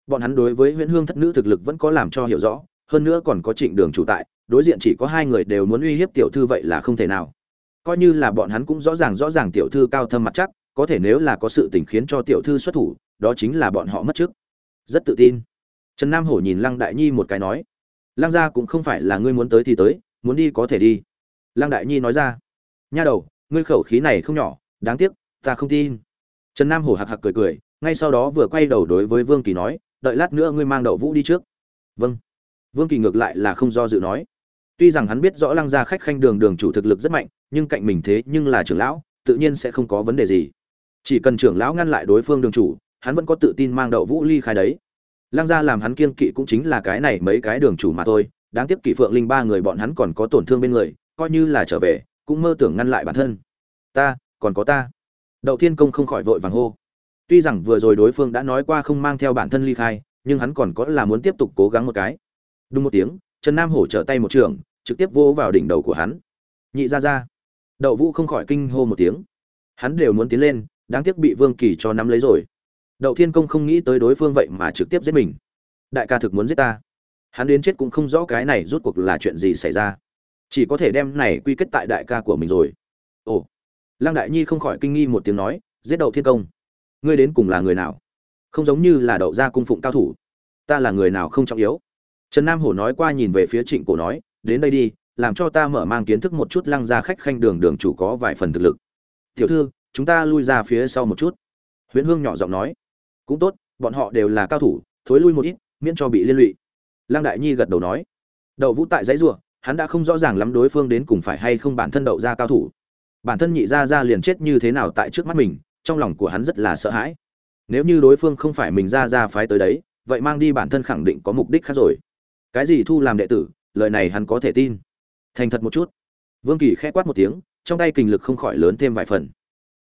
Bọn hắn đối với huyễn hương thất nữ thực lực vẫn có làm cho hiểu rõ, hơn nữa còn có trịnh đường chủ tại, đối diện chỉ có hai người đều muốn uy hiếp tiểu thư vậy là không thể nào. Coi như là bọn hắn cũng rõ ràng rõ ràng tiểu thư cao thâm mặt chắc, có thể nếu là có sự tình khiến cho tiểu thư xuất thủ, đó chính là bọn họ mất trước rất tự tin. Trần nam hổ nhìn lăng đại nhi một cái nói, lăng gia cũng không phải là ngươi muốn tới thì tới muốn đi có thể đi. Lăng đại nhi nói ra. Nha đầu, ngươi khẩu khí này không nhỏ, đáng tiếc, ta không tin. Trần nam hổ hạc hạc cười cười, ngay sau đó vừa quay đầu đối với vương kỳ nói, đợi lát nữa ngươi mang đậu vũ đi trước. Vâng. Vương kỳ ngược lại là không do dự nói. Tuy rằng hắn biết rõ lăng gia khách khanh đường đường chủ thực lực rất mạnh, nhưng cạnh mình thế nhưng là trưởng lão, tự nhiên sẽ không có vấn đề gì. Chỉ cần trưởng lão ngăn lại đối phương đường chủ, hắn vẫn có tự tin mang đậu vũ ly khai đấy. Lăng gia làm hắn kiên kỵ cũng chính là cái này mấy cái đường chủ mà thôi đáng tiếc kỷ phượng linh ba người bọn hắn còn có tổn thương bên người, coi như là trở về, cũng mơ tưởng ngăn lại bản thân. Ta, còn có ta. Đậu thiên công không khỏi vội vàng hô. Tuy rằng vừa rồi đối phương đã nói qua không mang theo bản thân ly khai, nhưng hắn còn có là muốn tiếp tục cố gắng một cái. Đúng một tiếng, trần nam hổ trở tay một trường, trực tiếp vô vào đỉnh đầu của hắn. Nhị ra ra. Đậu vũ không khỏi kinh hô một tiếng. Hắn đều muốn tiến lên, đáng tiếc bị vương kỳ cho nắm lấy rồi. Đậu thiên công không nghĩ tới đối phương vậy mà trực tiếp giết mình. Đại ca thực muốn giết ta hắn đến chết cũng không rõ cái này rút cuộc là chuyện gì xảy ra. Chỉ có thể đem này quy kết tại đại ca của mình rồi. Ồ. Lăng đại nhi không khỏi kinh nghi một tiếng nói, giết đậu thiên công. Ngươi đến cùng là người nào? Không giống như là đậu gia cung phụng cao thủ. Ta là người nào không trọng yếu. Trần nam hổ nói qua nhìn về phía trịnh cổ nói, đến đây đi, làm cho ta mở mang kiến thức một chút lăng gia khách khanh đường đường chủ có vài phần thực lực. Tiểu thư, chúng ta lui ra phía sau một chút. Huyễn hương nhỏ giọng nói, cũng tốt, bọn họ đều là cao thủ, thối lui một ít, miễn cho bị liên lụy lăng đại nhi gật đầu nói, đậu vũ tại dãy ruộng hắn đã không rõ ràng lắm đối phương đến cùng phải hay không bản thân đậu ra cao thủ. Bản thân nhị ra ra liền chết như thế nào tại trước mắt mình, trong lòng của hắn rất là sợ hãi. Nếu như đối phương không phải mình ra ra phái tới đấy, vậy mang đi bản thân khẳng định có mục đích khác rồi. Cái gì thu làm đệ tử, lời này hắn có thể tin. Thành thật một chút. Vương kỳ khẽ quát một tiếng, trong tay kình lực không khỏi lớn thêm vài phần.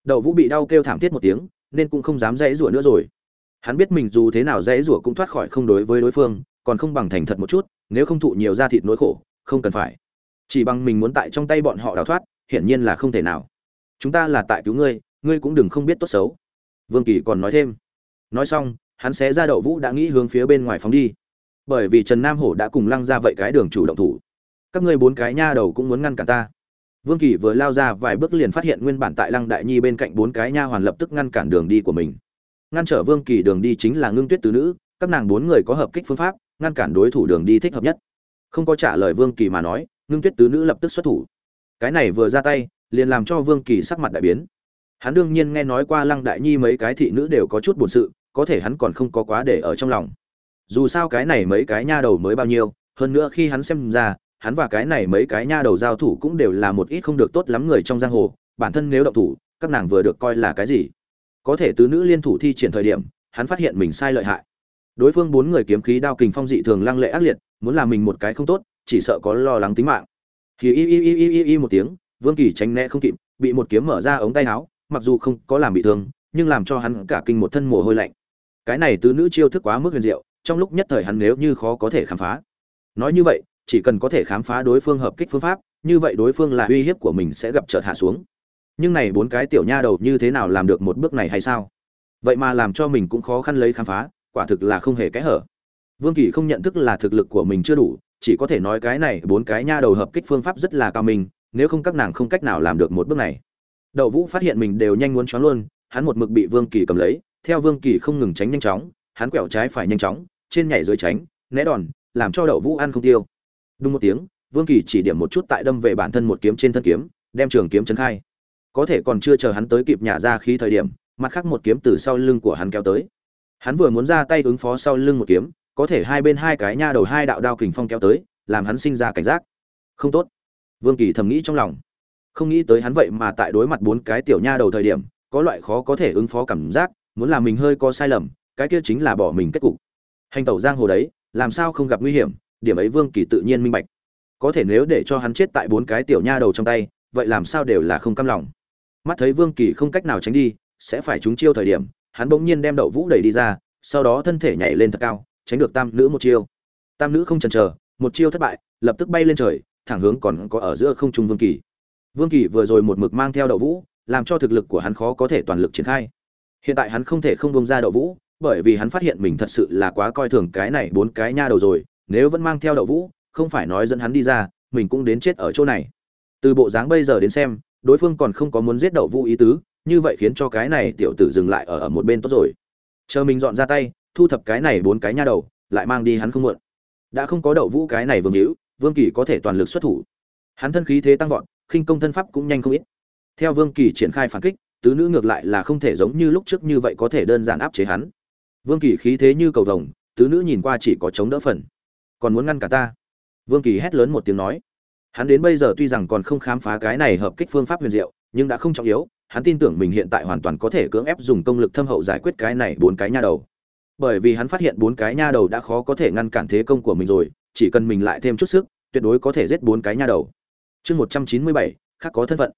Đậu vũ bị đau kêu thảm thiết một tiếng, nên cũng không dám dãy rủa nữa rồi hắn biết mình dù thế nào dễ rủa cũng thoát khỏi không đối với đối phương, còn không bằng thành thật một chút, nếu không thụ nhiều da thịt nỗi khổ, không cần phải. Chỉ bằng mình muốn tại trong tay bọn họ đào thoát, hiển nhiên là không thể nào. Chúng ta là tại cứu ngươi ngươi cũng đừng không biết tốt xấu. Vương kỳ còn nói thêm. Nói xong, hắn sẽ ra đậu vũ đã nghĩ hướng phía bên ngoài phóng đi. Bởi vì trần nam hổ đã cùng lăng ra vậy cái đường chủ động thủ. Các ngươi bốn cái nha đầu cũng muốn ngăn cản ta. Vương kỳ vừa lao ra vài bước liền phát hiện nguyên bản tại lăng đại nhi bên cạnh bốn cái nha hoàn lập tức ngăn cản đường đi của mình ngăn trở vương kỳ đường đi chính là ngưng tuyết tứ nữ, các nàng bốn người có hợp kích phương pháp, ngăn cản đối thủ đường đi thích hợp nhất. Không có trả lời vương kỳ mà nói, ngưng tuyết tứ nữ lập tức xuất thủ. Cái này vừa ra tay, liền làm cho vương kỳ sắc mặt đại biến. Hắn đương nhiên nghe nói qua lăng đại nhi mấy cái thị nữ đều có chút buồn sự, có thể hắn còn không có quá để ở trong lòng. Dù sao cái này mấy cái nha đầu mới bao nhiêu, hơn nữa khi hắn xem ra, hắn và cái này mấy cái nha đầu giao thủ cũng đều là một ít không được tốt lắm người trong giang hồ, bản thân nếu động thủ, các nàng vừa được coi là cái gì? Có thể tứ nữ liên thủ thi triển thời điểm, hắn phát hiện mình sai lợi hại. Đối phương bốn người kiếm khí đao kình phong dị thường lăng lệ ác liệt, muốn làm mình một cái không tốt, chỉ sợ có lo lắng tính mạng. Thì y y y y y y một tiếng, vương kỳ tránh né không kịp, bị một kiếm mở ra ống tay áo, mặc dù không có làm bị thương, nhưng làm cho hắn cả kinh một thân mồ hôi lạnh. Cái này tứ nữ chiêu thức quá mức huyền diệu, trong lúc nhất thời hắn nếu như khó có thể khám phá. Nói như vậy, chỉ cần có thể khám phá đối phương hợp kích phương pháp, như vậy đối phương là uy hiếp của mình sẽ gặp chợt hạ xuống nhưng này bốn cái tiểu nha đầu như thế nào làm được một bước này hay sao? Vậy mà làm cho mình cũng khó khăn lấy khám phá, quả thực là không hề kẽ hở. Vương kỳ không nhận thức là thực lực của mình chưa đủ, chỉ có thể nói cái này bốn cái nha đầu hợp kích phương pháp rất là cao minh, nếu không các nàng không cách nào làm được một bước này. Đậu vũ phát hiện mình đều nhanh muốn choáng luôn, hắn một mực bị vương kỳ cầm lấy, theo vương kỳ không ngừng tránh nhanh chóng, hắn quẹo trái phải nhanh chóng, trên nhảy dưới tránh, né đòn, làm cho đậu vũ ăn không tiêu. Đúng một tiếng, vương kỳ chỉ điểm một chút tại đâm về bản thân một kiếm trên thân kiếm, đem trường kiếm chấn khai có thể còn chưa chờ hắn tới kịp nhả ra khí thời điểm, mặt khác một kiếm từ sau lưng của hắn kéo tới. Hắn vừa muốn ra tay ứng phó sau lưng một kiếm, có thể hai bên hai cái nha đầu hai đạo đao kình phong kéo tới, làm hắn sinh ra cảnh giác. Không tốt. Vương kỳ thầm nghĩ trong lòng. Không nghĩ tới hắn vậy mà tại đối mặt bốn cái tiểu nha đầu thời điểm, có loại khó có thể ứng phó cảm giác, muốn làm mình hơi có sai lầm, cái kia chính là bỏ mình kết cục. Hành tẩu giang hồ đấy, làm sao không gặp nguy hiểm, điểm ấy vương kỳ tự nhiên minh bạch. Có thể nếu để cho hắn chết tại bốn cái tiểu nha đầu trong tay, vậy làm sao đều là không cam lòng mắt thấy vương kỳ không cách nào tránh đi, sẽ phải trúng chiêu thời điểm, hắn bỗng nhiên đem đậu vũ đẩy đi ra, sau đó thân thể nhảy lên thật cao, tránh được tam nữ một chiêu. Tam nữ không chần chờ, một chiêu thất bại, lập tức bay lên trời, thẳng hướng còn có ở giữa không trung vương kỳ. Vương kỳ vừa rồi một mực mang theo đậu vũ, làm cho thực lực của hắn khó có thể toàn lực triển khai. Hiện tại hắn không thể không bông ra đậu vũ, bởi vì hắn phát hiện mình thật sự là quá coi thường cái này bốn cái nha đầu rồi, nếu vẫn mang theo đậu vũ, không phải nói dẫn hắn đi ra, mình cũng đến chết ở chỗ này. Từ bộ dáng bây giờ đến xem đối phương còn không có muốn giết đậu vũ ý tứ, như vậy khiến cho cái này tiểu tử dừng lại ở ở một bên tốt rồi. Chờ mình dọn ra tay, thu thập cái này bốn cái nha đầu, lại mang đi hắn không muộn. Đã không có đậu vũ cái này vương hữu, vương kỳ có thể toàn lực xuất thủ. Hắn thân khí thế tăng vọt, khinh công thân pháp cũng nhanh không ít. Theo vương kỳ triển khai phản kích, tứ nữ ngược lại là không thể giống như lúc trước như vậy có thể đơn giản áp chế hắn. Vương kỳ khí thế như cầu vồng, tứ nữ nhìn qua chỉ có chống đỡ phần. Còn muốn ngăn cả ta? Vương kỳ hét lớn một tiếng nói hắn đến bây giờ tuy rằng còn không khám phá cái này hợp kích phương pháp huyền diệu, nhưng đã không trọng yếu, hắn tin tưởng mình hiện tại hoàn toàn có thể cưỡng ép dùng công lực thâm hậu giải quyết cái này bốn cái nha đầu. Bởi vì hắn phát hiện bốn cái nha đầu đã khó có thể ngăn cản thế công của mình rồi, chỉ cần mình lại thêm chút sức, tuyệt đối có thể giết bốn cái nha đầu. Chương một trăm chín mươi bảy, khác có thân phận.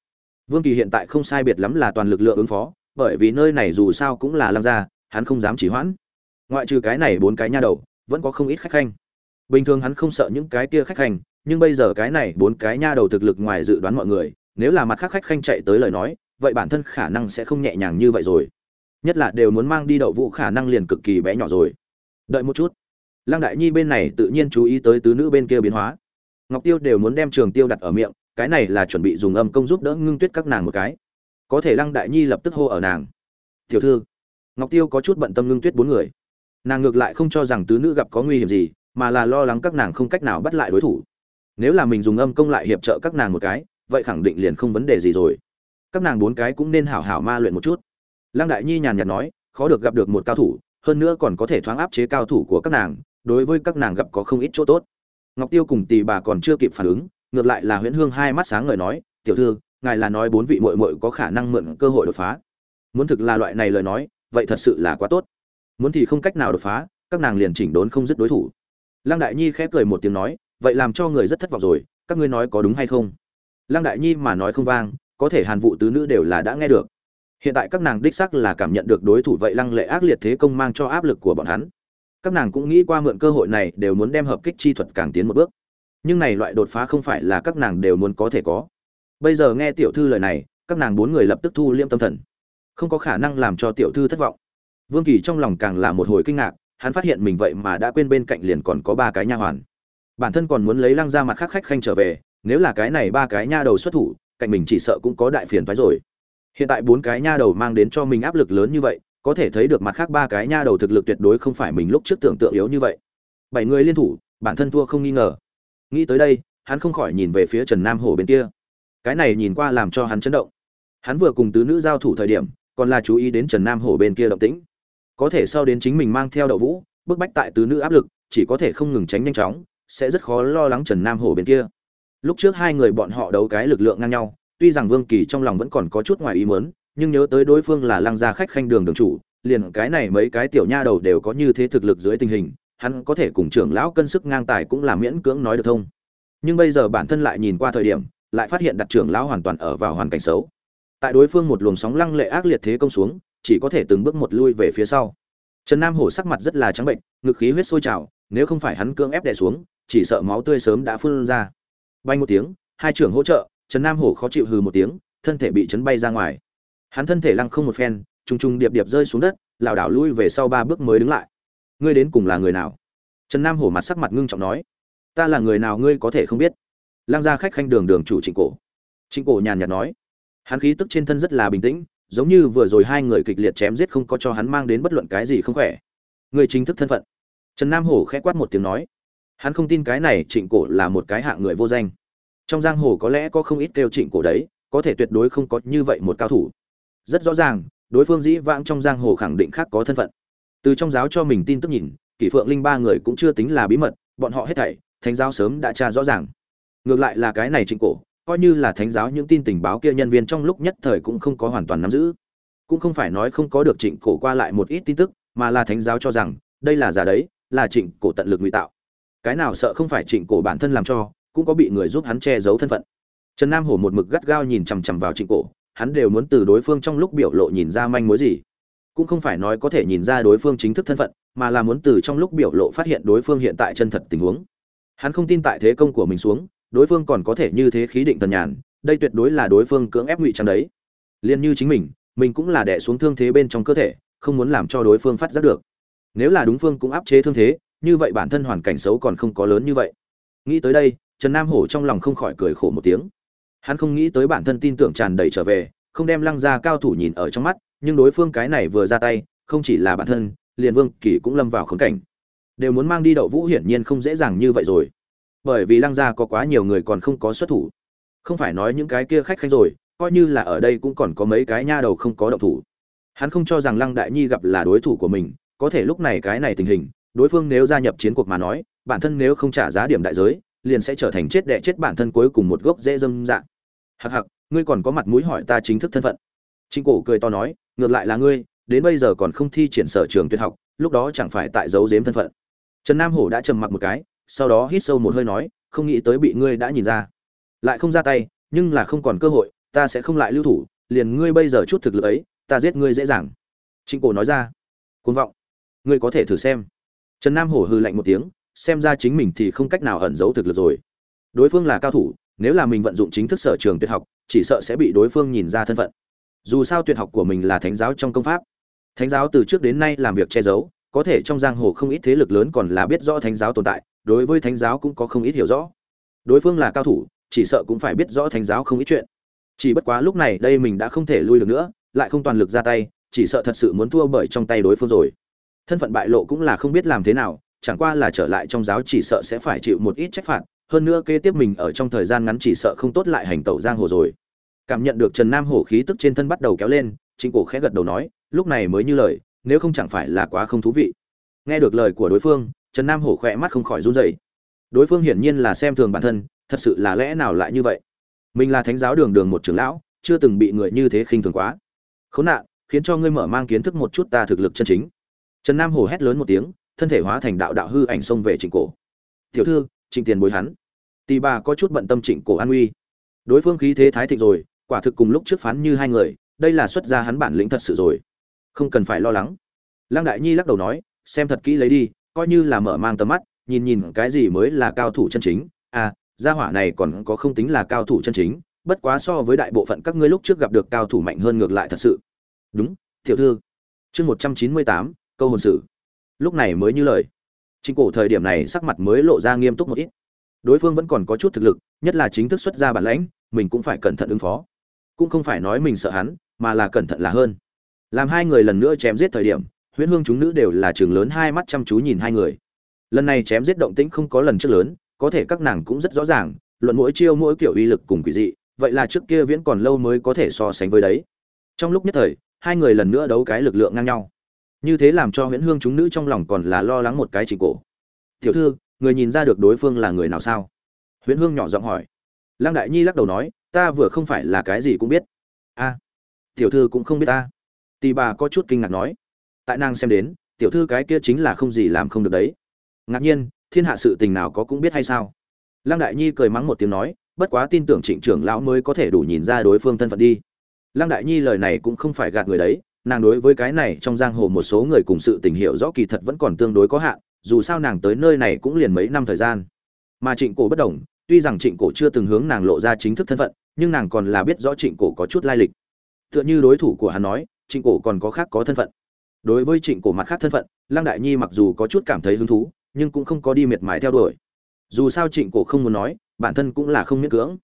Vương kỳ hiện tại không sai biệt lắm là toàn lực lượng ứng phó, bởi vì nơi này dù sao cũng là lam gia, hắn không dám chỉ hoãn. Ngoại trừ cái này bốn cái nha đầu, vẫn có không ít khách khanh. Bình thường hắn không sợ những cái kia khách khanh nhưng bây giờ cái này bốn cái nha đầu thực lực ngoài dự đoán mọi người, nếu là mặt khác khách khanh chạy tới lời nói, vậy bản thân khả năng sẽ không nhẹ nhàng như vậy rồi. Nhất là đều muốn mang đi đậu vụ khả năng liền cực kỳ bé nhỏ rồi. Đợi một chút. Lăng đại nhi bên này tự nhiên chú ý tới tứ nữ bên kia biến hóa. Ngọc tiêu đều muốn đem trường tiêu đặt ở miệng, cái này là chuẩn bị dùng âm công giúp đỡ ngưng tuyết các nàng một cái. Có thể lăng đại nhi lập tức hô ở nàng. Tiểu thư. Ngọc tiêu có chút bận tâm ngưng tuyết bốn người. Nàng ngược lại không cho rằng tứ nữ gặp có nguy hiểm gì, mà là lo lắng các nàng không cách nào bắt lại đối thủ nếu là mình dùng âm công lại hiệp trợ các nàng một cái, vậy khẳng định liền không vấn đề gì rồi. Các nàng bốn cái cũng nên hảo hảo ma luyện một chút. Lăng đại nhi nhàn nhạt nói, khó được gặp được một cao thủ, hơn nữa còn có thể thoáng áp chế cao thủ của các nàng, đối với các nàng gặp có không ít chỗ tốt. Ngọc tiêu cùng tỷ bà còn chưa kịp phản ứng, ngược lại là huyễn hương hai mắt sáng ngời nói, tiểu thư, ngài là nói bốn vị muội muội có khả năng mượn cơ hội đột phá. Muốn thực là loại này lời nói, vậy thật sự là quá tốt. Muốn thì không cách nào đột phá, các nàng liền chỉnh đốn không dứt đối thủ. Lăng đại nhi khẽ cười một tiếng nói vậy làm cho người rất thất vọng rồi, các ngươi nói có đúng hay không? Lăng đại nhi mà nói không vang, có thể hàn vụ tứ nữ đều là đã nghe được. Hiện tại các nàng đích sắc là cảm nhận được đối thủ vậy lăng lệ ác liệt thế công mang cho áp lực của bọn hắn. Các nàng cũng nghĩ qua mượn cơ hội này đều muốn đem hợp kích chi thuật càng tiến một bước. Nhưng này loại đột phá không phải là các nàng đều muốn có thể có. Bây giờ nghe tiểu thư lời này, các nàng bốn người lập tức thu liêm tâm thần. Không có khả năng làm cho tiểu thư thất vọng. Vương kỳ trong lòng càng là một hồi kinh ngạc, hắn phát hiện mình vậy mà đã quên bên cạnh liền còn có ba cái nha hoàn bản thân còn muốn lấy lăng ra mặt khác khách khanh trở về, nếu là cái này ba cái nha đầu xuất thủ, cạnh mình chỉ sợ cũng có đại phiền phái rồi. Hiện tại bốn cái nha đầu mang đến cho mình áp lực lớn như vậy, có thể thấy được mặt khác ba cái nha đầu thực lực tuyệt đối không phải mình lúc trước tưởng tượng yếu như vậy. Bảy người liên thủ, bản thân thua không nghi ngờ. Nghĩ tới đây, hắn không khỏi nhìn về phía trần nam hổ bên kia. Cái này nhìn qua làm cho hắn chấn động. Hắn vừa cùng tứ nữ giao thủ thời điểm, còn là chú ý đến trần nam hổ bên kia động tĩnh. Có thể sau đến chính mình mang theo đậu vũ, bức bách tại tứ nữ áp lực, chỉ có thể không ngừng tránh nhanh chóng sẽ rất khó lo lắng trần nam hổ bên kia. Lúc trước hai người bọn họ đấu cái lực lượng ngang nhau, tuy rằng vương kỳ trong lòng vẫn còn có chút ngoài ý muốn, nhưng nhớ tới đối phương là lăng gia khách khanh đường đường chủ, liền cái này mấy cái tiểu nha đầu đều có như thế thực lực dưới tình hình, hắn có thể cùng trưởng lão cân sức ngang tài cũng là miễn cưỡng nói được thông. Nhưng bây giờ bản thân lại nhìn qua thời điểm, lại phát hiện đặt trưởng lão hoàn toàn ở vào hoàn cảnh xấu. Tại đối phương một luồng sóng lăng lệ ác liệt thế công xuống, chỉ có thể từng bước một lui về phía sau. Trần nam hổ sắc mặt rất là trắng bệnh, ngực khí huyết sôi trào, nếu không phải hắn cưỡng ép đè xuống chỉ sợ máu tươi sớm đã phun ra. Bay một tiếng, hai trưởng hỗ trợ, trần nam hổ khó chịu hừ một tiếng, thân thể bị chấn bay ra ngoài. Hắn thân thể lăng không một phen, trùng trùng điệp điệp rơi xuống đất, lảo đảo lui về sau ba bước mới đứng lại. Ngươi đến cùng là người nào? Trần nam hổ mặt sắc mặt ngưng trọng nói. Ta là người nào ngươi có thể không biết? Lăng gia khách khanh đường đường chủ trịnh cổ. Trịnh cổ nhàn nhạt nói. Hắn khí tức trên thân rất là bình tĩnh, giống như vừa rồi hai người kịch liệt chém giết không có cho hắn mang đến bất luận cái gì không khỏe. Người chính thức thân phận. Trần nam hổ khẽ quát một tiếng nói hắn không tin cái này trịnh cổ là một cái hạng người vô danh. Trong giang hồ có lẽ có không ít kêu trịnh cổ đấy, có thể tuyệt đối không có như vậy một cao thủ. Rất rõ ràng, đối phương dĩ vãng trong giang hồ khẳng định khác có thân phận. Từ trong giáo cho mình tin tức nhìn, kỷ phượng linh ba người cũng chưa tính là bí mật, bọn họ hết thảy, thánh giáo sớm đã tra rõ ràng. Ngược lại là cái này trịnh cổ, coi như là thánh giáo những tin tình báo kia nhân viên trong lúc nhất thời cũng không có hoàn toàn nắm giữ. Cũng không phải nói không có được trịnh cổ qua lại một ít tin tức, mà là thánh giáo cho rằng, đây là giả đấy, là trịnh cổ tận lực ngụy tạo cái nào sợ không phải trịnh cổ bản thân làm cho, cũng có bị người giúp hắn che giấu thân phận. Trần nam hổ một mực gắt gao nhìn chằm chằm vào trịnh cổ, hắn đều muốn từ đối phương trong lúc biểu lộ nhìn ra manh mối gì. Cũng không phải nói có thể nhìn ra đối phương chính thức thân phận, mà là muốn từ trong lúc biểu lộ phát hiện đối phương hiện tại chân thật tình huống. Hắn không tin tại thế công của mình xuống, đối phương còn có thể như thế khí định tần nhàn, đây tuyệt đối là đối phương cưỡng ép ngụy trang đấy. Liền như chính mình mình cũng là đẻ xuống thương thế bên trong cơ thể, không muốn làm cho đối phương phát giác được. Nếu là đúng phương cũng áp chế thương thế như vậy bản thân hoàn cảnh xấu còn không có lớn như vậy. Nghĩ tới đây, trần nam hổ trong lòng không khỏi cười khổ một tiếng. Hắn không nghĩ tới bản thân tin tưởng tràn đầy trở về, không đem lăng ra cao thủ nhìn ở trong mắt, nhưng đối phương cái này vừa ra tay, không chỉ là bản thân, liền vương kỳ cũng lâm vào khống cảnh. Đều muốn mang đi đậu vũ hiển nhiên không dễ dàng như vậy rồi. Bởi vì lăng gia có quá nhiều người còn không có xuất thủ. Không phải nói những cái kia khách khanh rồi, coi như là ở đây cũng còn có mấy cái nha đầu không có động thủ. Hắn không cho rằng lăng đại nhi gặp là đối thủ của mình, có thể lúc này cái này tình hình đối phương nếu gia nhập chiến cuộc mà nói, bản thân nếu không trả giá điểm đại giới, liền sẽ trở thành chết đệ chết bản thân cuối cùng một gốc dễ dâm dạng. Hặc hặc ngươi còn có mặt mũi hỏi ta chính thức thân phận. Trinh cổ cười to nói, ngược lại là ngươi, đến bây giờ còn không thi triển sở trường tuyệt học, lúc đó chẳng phải tại giấu giếm thân phận. Trần nam hổ đã trầm mặc một cái, sau đó hít sâu một hơi nói, không nghĩ tới bị ngươi đã nhìn ra. Lại không ra tay, nhưng là không còn cơ hội, ta sẽ không lại lưu thủ, liền ngươi bây giờ chút thực lực ấy, ta giết ngươi dễ dàng. Trịnh cổ nói ra côn vọng, ngươi có thể thử xem trần nam hổ hư lạnh một tiếng, xem ra chính mình thì không cách nào ẩn giấu thực lực rồi. Đối phương là cao thủ, nếu là mình vận dụng chính thức sở trường tuyệt học, chỉ sợ sẽ bị đối phương nhìn ra thân phận. Dù sao tuyệt học của mình là thánh giáo trong công pháp. Thánh giáo từ trước đến nay làm việc che giấu, có thể trong giang hồ không ít thế lực lớn còn là biết rõ thánh giáo tồn tại, đối với thánh giáo cũng có không ít hiểu rõ. Đối phương là cao thủ, chỉ sợ cũng phải biết rõ thánh giáo không ít chuyện. Chỉ bất quá lúc này đây mình đã không thể lui được nữa, lại không toàn lực ra tay, chỉ sợ thật sự muốn thua bởi trong tay đối phương rồi thân phận bại lộ cũng là không biết làm thế nào, chẳng qua là trở lại trong giáo chỉ sợ sẽ phải chịu một ít trách phạt, hơn nữa kế tiếp mình ở trong thời gian ngắn chỉ sợ không tốt lại hành tẩu giang hồ rồi. Cảm nhận được trần nam hổ khí tức trên thân bắt đầu kéo lên chính cổ khẽ gật đầu nói, lúc này mới như lời, nếu không chẳng phải là quá không thú vị. Nghe được lời của đối phương, trần nam hổ khỏe mắt không khỏi run rẩy. Đối phương hiển nhiên là xem thường bản thân, thật sự là lẽ nào lại như vậy? Mình là thánh giáo đường đường một trưởng lão, chưa từng bị người như thế khinh thường quá. Khốn nạn, khiến cho ngươi mở mang kiến thức một chút ta thực lực chân chính trần nam hổ hét lớn một tiếng, thân thể hóa thành đạo đạo hư ảnh xông về trịnh cổ. Tiểu thư, trịnh tiền bối hắn. Tì bà có chút bận tâm trịnh cổ an uy. Đối phương khí thế thái thịnh rồi, quả thực cùng lúc trước phán như hai người, đây là xuất ra hắn bản lĩnh thật sự rồi. Không cần phải lo lắng. Lăng đại nhi lắc đầu nói, xem thật kỹ lấy đi, coi như là mở mang tầm mắt, nhìn nhìn cái gì mới là cao thủ chân chính. À gia hỏa này còn có không tính là cao thủ chân chính, bất quá so với đại bộ phận các ngươi lúc trước gặp được cao thủ mạnh hơn ngược lại thật sự. Đúng, tiểu thư. Chương một trăm chín mươi tám câu hồn sử. Lúc này mới như lời. Chính cổ thời điểm này sắc mặt mới lộ ra nghiêm túc một ít. Đối phương vẫn còn có chút thực lực, nhất là chính thức xuất ra bản lãnh, mình cũng phải cẩn thận ứng phó. Cũng không phải nói mình sợ hắn, mà là cẩn thận là hơn. Làm hai người lần nữa chém giết thời điểm, huyễn hương chúng nữ đều là trường lớn hai mắt chăm chú nhìn hai người. Lần này chém giết động tĩnh không có lần trước lớn, có thể các nàng cũng rất rõ ràng, luận mỗi chiêu mỗi kiểu uy lực cùng quỷ dị, vậy là trước kia viễn còn lâu mới có thể so sánh với đấy. Trong lúc nhất thời, hai người lần nữa đấu cái lực lượng ngang nhau như thế làm cho huyễn hương chúng nữ trong lòng còn là lo lắng một cái chỉnh cổ. Tiểu thư, người nhìn ra được đối phương là người nào sao? Huyễn hương nhỏ giọng hỏi. Lăng đại nhi lắc đầu nói, ta vừa không phải là cái gì cũng biết. A, tiểu thư cũng không biết ta. Tì bà có chút kinh ngạc nói. Tại nàng xem đến, tiểu thư cái kia chính là không gì làm không được đấy. Ngạc nhiên, thiên hạ sự tình nào có cũng biết hay sao? Lăng đại nhi cười mắng một tiếng nói, bất quá tin tưởng trịnh trưởng lão mới có thể đủ nhìn ra đối phương thân phận đi. Lăng đại nhi lời này cũng không phải gạt người đấy nàng đối với cái này trong giang hồ một số người cùng sự tình hiểu rõ kỳ thật vẫn còn tương đối có hạn, dù sao nàng tới nơi này cũng liền mấy năm thời gian. Mà trịnh cổ bất đồng, tuy rằng trịnh cổ chưa từng hướng nàng lộ ra chính thức thân phận, nhưng nàng còn là biết rõ trịnh cổ có chút lai lịch. Tựa như đối thủ của hắn nói, trịnh cổ còn có khác có thân phận. Đối với trịnh cổ mặt khác thân phận, lăng đại nhi mặc dù có chút cảm thấy hứng thú, nhưng cũng không có đi miệt mài theo đuổi. Dù sao trịnh cổ không muốn nói, bản thân cũng là không miễn cưỡng.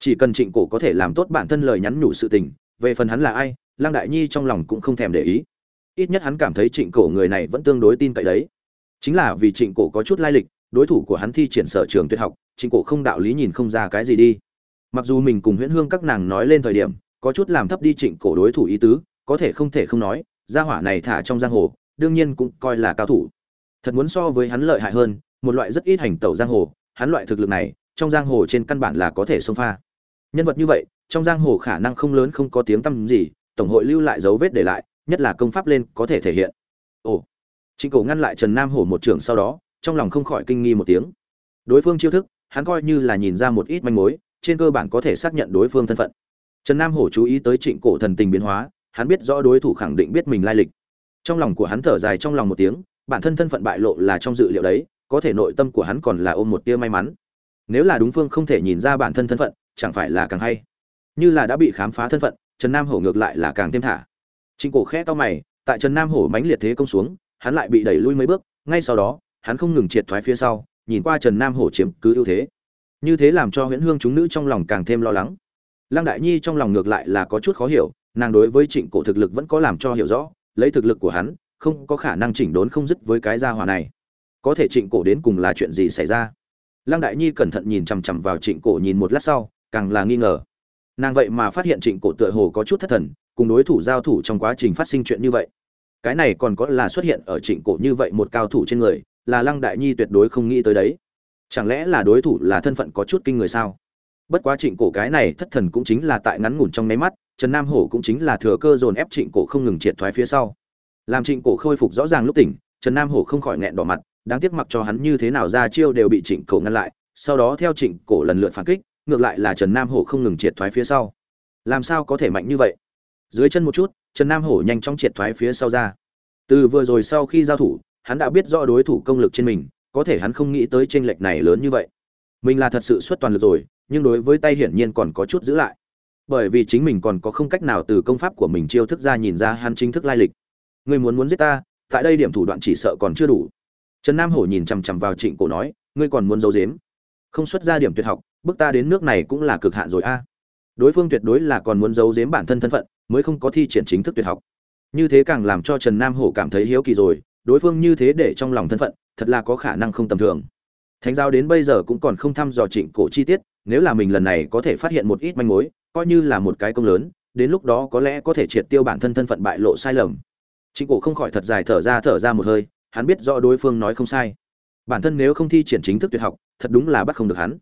Chỉ cần trịnh cổ có thể làm tốt bản thân lời nhắn nhủ sự tình, về phần hắn là ai lăng đại nhi trong lòng cũng không thèm để ý. Ít nhất hắn cảm thấy trịnh cổ người này vẫn tương đối tin cậy đấy. Chính là vì trịnh cổ có chút lai lịch, đối thủ của hắn thi triển sở trường tuyệt học, trịnh cổ không đạo lý nhìn không ra cái gì đi. Mặc dù mình cùng huyễn hương các nàng nói lên thời điểm, có chút làm thấp đi trịnh cổ đối thủ ý tứ, có thể không thể không nói, gia hỏa này thả trong giang hồ, đương nhiên cũng coi là cao thủ. Thật muốn so với hắn lợi hại hơn, một loại rất ít hành tẩu giang hồ, hắn loại thực lực này, trong giang hồ trên căn bản là có thể xông pha. Nhân vật như vậy, trong giang hồ khả năng không lớn không có tiếng tăm gì tổng hội lưu lại dấu vết để lại, nhất là công pháp lên có thể thể hiện. Ồ, trịnh cổ ngăn lại trần nam hổ một trường sau đó, trong lòng không khỏi kinh nghi một tiếng. Đối phương chiêu thức, hắn coi như là nhìn ra một ít manh mối, trên cơ bản có thể xác nhận đối phương thân phận. Trần nam hổ chú ý tới trịnh cổ thần tình biến hóa, hắn biết rõ đối thủ khẳng định biết mình lai lịch. Trong lòng của hắn thở dài trong lòng một tiếng, bản thân thân phận bại lộ là trong dự liệu đấy, có thể nội tâm của hắn còn là ôm một tia may mắn. Nếu là đúng phương không thể nhìn ra bản thân thân phận, chẳng phải là càng hay. Như là đã bị khám phá thân phận trần nam hổ ngược lại là càng thêm thả. Trịnh cổ khẽ to mày, tại trần nam hổ mãnh liệt thế công xuống, hắn lại bị đẩy lui mấy bước, ngay sau đó, hắn không ngừng triệt thoái phía sau, nhìn qua trần nam hổ chiếm cứ ưu thế. Như thế làm cho huyễn hương chúng nữ trong lòng càng thêm lo lắng. Lăng đại nhi trong lòng ngược lại là có chút khó hiểu, nàng đối với trịnh cổ thực lực vẫn có làm cho hiểu rõ, lấy thực lực của hắn, không có khả năng chỉnh đốn không dứt với cái gia hỏa này. Có thể trịnh cổ đến cùng là chuyện gì xảy ra? Lăng đại nhi cẩn thận nhìn chằm chằm vào trịnh cổ nhìn một lát sau, càng là nghi ngờ nàng vậy mà phát hiện trịnh cổ tựa hồ có chút thất thần, cùng đối thủ giao thủ trong quá trình phát sinh chuyện như vậy. Cái này còn có là xuất hiện ở trịnh cổ như vậy một cao thủ trên người, là lăng đại nhi tuyệt đối không nghĩ tới đấy. Chẳng lẽ là đối thủ là thân phận có chút kinh người sao? Bất quá trịnh cổ cái này thất thần cũng chính là tại ngắn ngủn trong nháy mắt, trần nam hổ cũng chính là thừa cơ dồn ép trịnh cổ không ngừng triệt thoái phía sau. Làm trịnh cổ khôi phục rõ ràng lúc tỉnh, trần nam hổ không khỏi nghẹn đỏ mặt, đáng tiếc mặc cho hắn như thế nào ra chiêu đều bị trịnh cổ ngăn lại, sau đó theo trịnh cổ lần lượt phản kích ngược lại là trần nam hổ không ngừng triệt thoái phía sau. Làm sao có thể mạnh như vậy? Dưới chân một chút, trần nam hổ nhanh chóng triệt thoái phía sau ra. Từ vừa rồi sau khi giao thủ, hắn đã biết rõ đối thủ công lực trên mình, có thể hắn không nghĩ tới tranh lệch này lớn như vậy. Mình là thật sự xuất toàn lực rồi, nhưng đối với tay hiển nhiên còn có chút giữ lại. Bởi vì chính mình còn có không cách nào từ công pháp của mình chiêu thức ra nhìn ra hắn chính thức lai lịch. Ngươi muốn muốn giết ta, tại đây điểm thủ đoạn chỉ sợ còn chưa đủ. Trần nam hổ nhìn chằm chằm vào trịnh cổ nói, ngươi còn muốn giấu giếm? Không xuất ra điểm tuyệt học bước ta đến nước này cũng là cực hạn rồi a. À. Đối phương tuyệt đối là còn muốn giấu giếm bản thân thân phận, mới không có thi triển chính thức tuyệt học. Như thế càng làm cho trần nam hổ cảm thấy hiếu kỳ rồi, đối phương như thế để trong lòng thân phận, thật là có khả năng không tầm thường. Thánh giáo đến bây giờ cũng còn không thăm dò trịnh cổ chi tiết, nếu là mình lần này có thể phát hiện một ít manh mối, coi như là một cái công lớn, đến lúc đó có lẽ có thể triệt tiêu bản thân thân phận bại lộ sai lầm. Trịnh cổ không khỏi thật dài thở ra thở ra một hơi, hắn biết rõ đối phương nói không sai. Bản thân nếu không thi triển chính thức tuyệt học, thật đúng là bắt không được hắn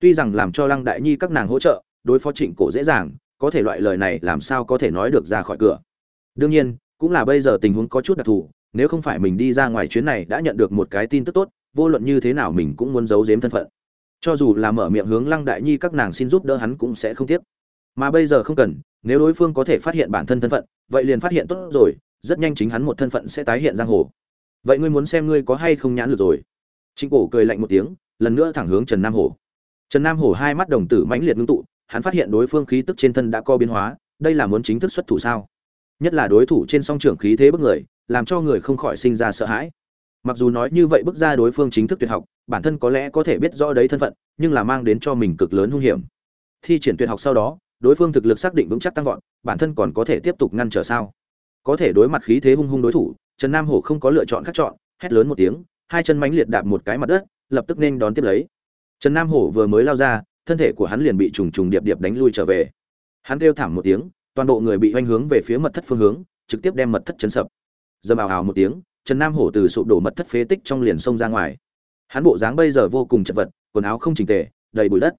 tuy rằng làm cho lăng đại nhi các nàng hỗ trợ, đối phó trịnh cổ dễ dàng, có thể loại lời này làm sao có thể nói được ra khỏi cửa. Đương nhiên, cũng là bây giờ tình huống có chút đặc thù, nếu không phải mình đi ra ngoài chuyến này đã nhận được một cái tin tức tốt, vô luận như thế nào mình cũng muốn giấu giếm thân phận. Cho dù là mở miệng hướng lăng đại nhi các nàng xin giúp đỡ hắn cũng sẽ không tiếc. Mà bây giờ không cần, nếu đối phương có thể phát hiện bản thân thân phận, vậy liền phát hiện tốt rồi, rất nhanh chính hắn một thân phận sẽ tái hiện giang hồ. Vậy ngươi muốn xem ngươi có hay không nhãn được rồi? Trịnh cổ cười lạnh một tiếng, lần nữa thẳng hướng trần nam Hồ trần nam hổ hai mắt đồng tử mãnh liệt ngưng tụ, hắn phát hiện đối phương khí tức trên thân đã co biến hóa, đây là muốn chính thức xuất thủ sao? Nhất là đối thủ trên song trưởng khí thế bức người, làm cho người không khỏi sinh ra sợ hãi. Mặc dù nói như vậy bước ra đối phương chính thức tuyệt học, bản thân có lẽ có thể biết rõ đấy thân phận, nhưng là mang đến cho mình cực lớn hung hiểm. Thi triển tuyệt học sau đó, đối phương thực lực xác định vững chắc tăng vọt, bản thân còn có thể tiếp tục ngăn trở sao? Có thể đối mặt khí thế hung hung đối thủ, trần nam hổ không có lựa chọn khác chọn, hét lớn một tiếng, hai chân mánh liệt đạp một cái mặt đất, lập tức nên đón tiếp lấy trần nam hổ vừa mới lao ra, thân thể của hắn liền bị trùng trùng điệp điệp đánh lui trở về. Hắn kêu thảm một tiếng, toàn bộ người bị hoành hướng về phía mật thất phương hướng, trực tiếp đem mật thất chấn sập. Dầm ào ào một tiếng, trần nam hổ từ sụp đổ mật thất phế tích trong liền sông ra ngoài. Hắn bộ dáng bây giờ vô cùng chật vật, quần áo không chỉnh tề, đầy bụi đất.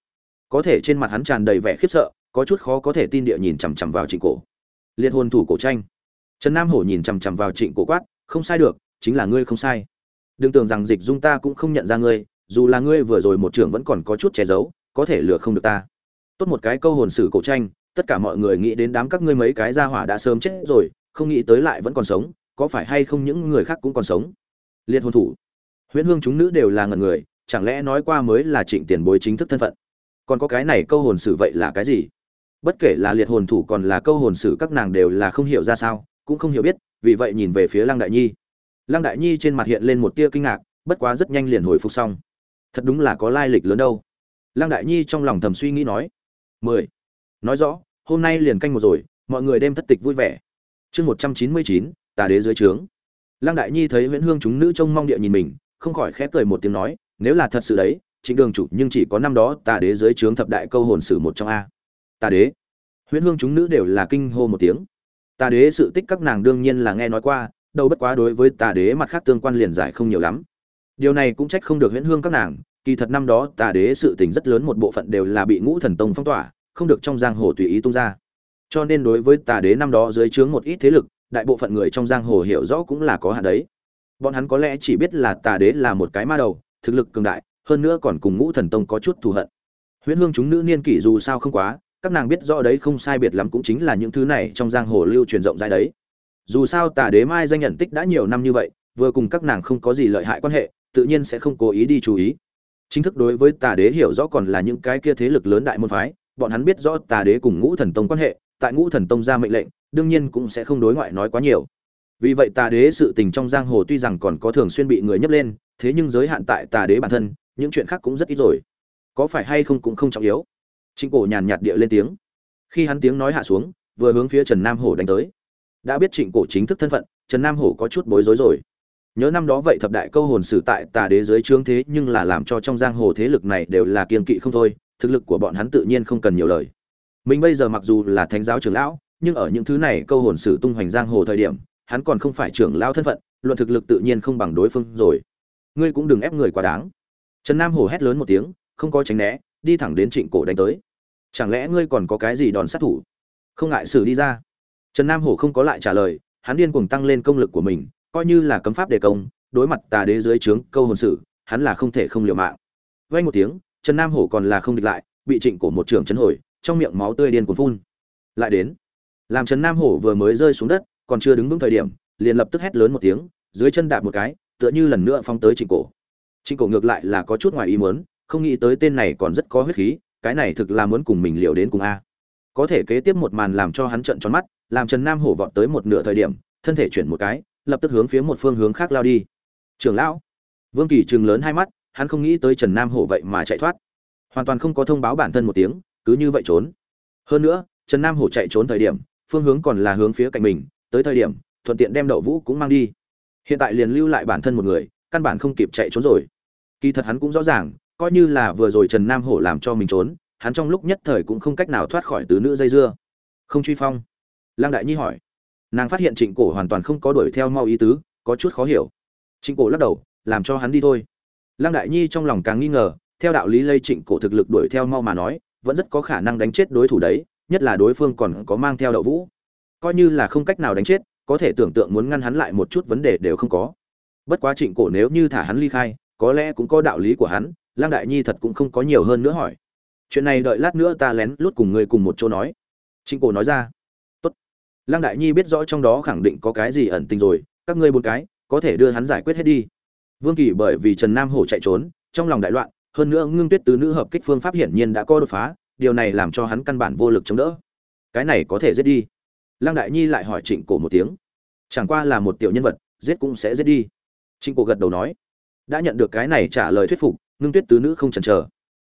Có thể trên mặt hắn tràn đầy vẻ khiếp sợ, có chút khó có thể tin địa nhìn chằm chằm vào trịnh cổ. Liệt hồn thủ cổ tranh. Trần nam hổ nhìn chằm chằm vào trịnh cổ quát, không sai được, chính là ngươi không sai. Đừng tưởng rằng dịch dung ta cũng không nhận ra ngươi dù là ngươi vừa rồi một trưởng vẫn còn có chút che giấu, có thể lừa không được ta. Tốt một cái câu hồn sử cổ tranh, tất cả mọi người nghĩ đến đám các ngươi mấy cái gia hỏa đã sớm chết rồi, không nghĩ tới lại vẫn còn sống, có phải hay không những người khác cũng còn sống? Liệt hồn thủ. Huyễn hương chúng nữ đều là ngần người, chẳng lẽ nói qua mới là trịnh tiền bối chính thức thân phận? Còn có cái này câu hồn sử vậy là cái gì? Bất kể là liệt hồn thủ còn là câu hồn sử các nàng đều là không hiểu ra sao, cũng không hiểu biết, vì vậy nhìn về phía lăng đại nhi. Lăng đại nhi trên mặt hiện lên một tia kinh ngạc, bất quá rất nhanh liền hồi phục xong thật đúng là có lai lịch lớn đâu. Lăng đại nhi trong lòng thầm suy nghĩ nói. Mười. Nói rõ, hôm nay liền canh một rồi, mọi người đêm thất tịch vui vẻ. Chương một trăm chín mươi chín, tà đế dưới trướng. Lăng đại nhi thấy nguyễn hương chúng nữ trông mong địa nhìn mình, không khỏi khẽ cười một tiếng nói, nếu là thật sự đấy, trịnh đường chủ nhưng chỉ có năm đó tà đế dưới trướng thập đại câu hồn sử một trong a. Tà đế. Nguyễn hương chúng nữ đều là kinh hô một tiếng. Tà đế sự tích các nàng đương nhiên là nghe nói qua, đâu bất quá đối với tà đế mặt khác tương quan liền giải không nhiều lắm điều này cũng trách không được huyễn hương các nàng, kỳ thật năm đó tà đế sự tình rất lớn một bộ phận đều là bị ngũ thần tông phong tỏa, không được trong giang hồ tùy ý tung ra. Cho nên đối với tà đế năm đó dưới trướng một ít thế lực, đại bộ phận người trong giang hồ hiểu rõ cũng là có hạn đấy. Bọn hắn có lẽ chỉ biết là tà đế là một cái ma đầu, thực lực cường đại, hơn nữa còn cùng ngũ thần tông có chút thù hận. Huyễn hương chúng nữ niên kỷ dù sao không quá, các nàng biết rõ đấy không sai biệt lắm cũng chính là những thứ này trong giang hồ lưu truyền rộng rãi đấy. Dù sao tà đế mai danh nhận tích đã nhiều năm như vậy, vừa cùng các nàng không có gì lợi hại quan hệ tự nhiên sẽ không cố ý đi chú ý. Chính thức đối với tà đế hiểu rõ còn là những cái kia thế lực lớn đại môn phái, bọn hắn biết rõ tà đế cùng ngũ thần tông quan hệ, tại ngũ thần tông ra mệnh lệnh, đương nhiên cũng sẽ không đối ngoại nói quá nhiều. Vì vậy tà đế sự tình trong giang hồ tuy rằng còn có thường xuyên bị người nhấc lên, thế nhưng giới hạn tại tà đế bản thân, những chuyện khác cũng rất ít rồi. Có phải hay không cũng không trọng yếu. Trịnh cổ nhàn nhạt địa lên tiếng. Khi hắn tiếng nói hạ xuống, vừa hướng phía trần nam hổ đánh tới. Đã biết trịnh cổ chính thức thân phận, trần nam hổ có chút bối rối rồi nhớ năm đó vậy thập đại câu hồn sử tại tà đế dưới trướng thế nhưng là làm cho trong giang hồ thế lực này đều là kiên kỵ không thôi, thực lực của bọn hắn tự nhiên không cần nhiều lời. Mình bây giờ mặc dù là thánh giáo trưởng lão, nhưng ở những thứ này câu hồn sử tung hoành giang hồ thời điểm, hắn còn không phải trưởng lão thân phận, luận thực lực tự nhiên không bằng đối phương rồi. Ngươi cũng đừng ép người quá đáng. Trần nam hổ hét lớn một tiếng, không có tránh né, đi thẳng đến trịnh cổ đánh tới. Chẳng lẽ ngươi còn có cái gì đòn sát thủ? Không ngại xử đi ra. Trần nam hổ không có lại trả lời, hắn điên cuồng tăng lên công lực của mình coi như là cấm pháp đề công, đối mặt tà đế dưới trướng, câu hồn sử, hắn là không thể không liều mạng. Vay một tiếng, trần nam hổ còn là không địch lại, bị trịnh cổ một trưởng chấn hồi, trong miệng máu tươi điên cuồng phun. Lại đến, làm trần nam hổ vừa mới rơi xuống đất, còn chưa đứng vững thời điểm, liền lập tức hét lớn một tiếng, dưới chân đạp một cái, tựa như lần nữa phóng tới trịnh cổ. Trịnh cổ ngược lại là có chút ngoài ý muốn, không nghĩ tới tên này còn rất có huyết khí, cái này thực là muốn cùng mình liều đến cùng a. Có thể kế tiếp một màn làm cho hắn trợn tròn mắt, làm trần nam hổ vọt tới một nửa thời điểm, thân thể chuyển một cái lập tức hướng phía một phương hướng khác lao đi. Trưởng lão. Vương kỳ trừng lớn hai mắt, hắn không nghĩ tới trần nam hổ vậy mà chạy thoát. Hoàn toàn không có thông báo bản thân một tiếng, cứ như vậy trốn. Hơn nữa, trần nam hổ chạy trốn thời điểm, phương hướng còn là hướng phía cạnh mình, tới thời điểm, thuận tiện đem đậu vũ cũng mang đi. Hiện tại liền lưu lại bản thân một người, căn bản không kịp chạy trốn rồi. Kỳ thật hắn cũng rõ ràng, coi như là vừa rồi trần nam hổ làm cho mình trốn, hắn trong lúc nhất thời cũng không cách nào thoát khỏi tứ nữ dây dưa. Không truy phong. Lăng đại nhi hỏi nàng phát hiện trịnh cổ hoàn toàn không có đuổi theo mau ý tứ, có chút khó hiểu. Trịnh cổ lắc đầu, làm cho hắn đi thôi. Lăng đại nhi trong lòng càng nghi ngờ, theo đạo lý lây trịnh cổ thực lực đuổi theo mau mà nói, vẫn rất có khả năng đánh chết đối thủ đấy, nhất là đối phương còn có mang theo đậu vũ. Coi như là không cách nào đánh chết, có thể tưởng tượng muốn ngăn hắn lại một chút vấn đề đều không có. Bất quá trịnh cổ nếu như thả hắn ly khai, có lẽ cũng có đạo lý của hắn lang đại nhi thật cũng không có nhiều hơn nữa hỏi. Chuyện này đợi lát nữa ta lén lút cùng người cùng một chỗ nói. Trịnh cổ nói ra lăng lang đại nhi biết rõ trong đó khẳng định có cái gì ẩn tình rồi, các ngươi bốn cái, có thể đưa hắn giải quyết hết đi. Vương kỳ bởi vì trần nam hổ chạy trốn, trong lòng đại loạn, hơn nữa ngưng tuyết tứ nữ hợp kích phương pháp hiển nhiên đã có đột phá, điều này làm cho hắn căn bản vô lực chống đỡ. Cái này có thể giết đi. Lăng đại nhi lại hỏi trịnh cổ một tiếng. Chẳng qua là một tiểu nhân vật, giết cũng sẽ giết đi. Trịnh cổ gật đầu nói. Đã nhận được cái này trả lời thuyết phục, ngưng tuyết tứ nữ không chần chờ.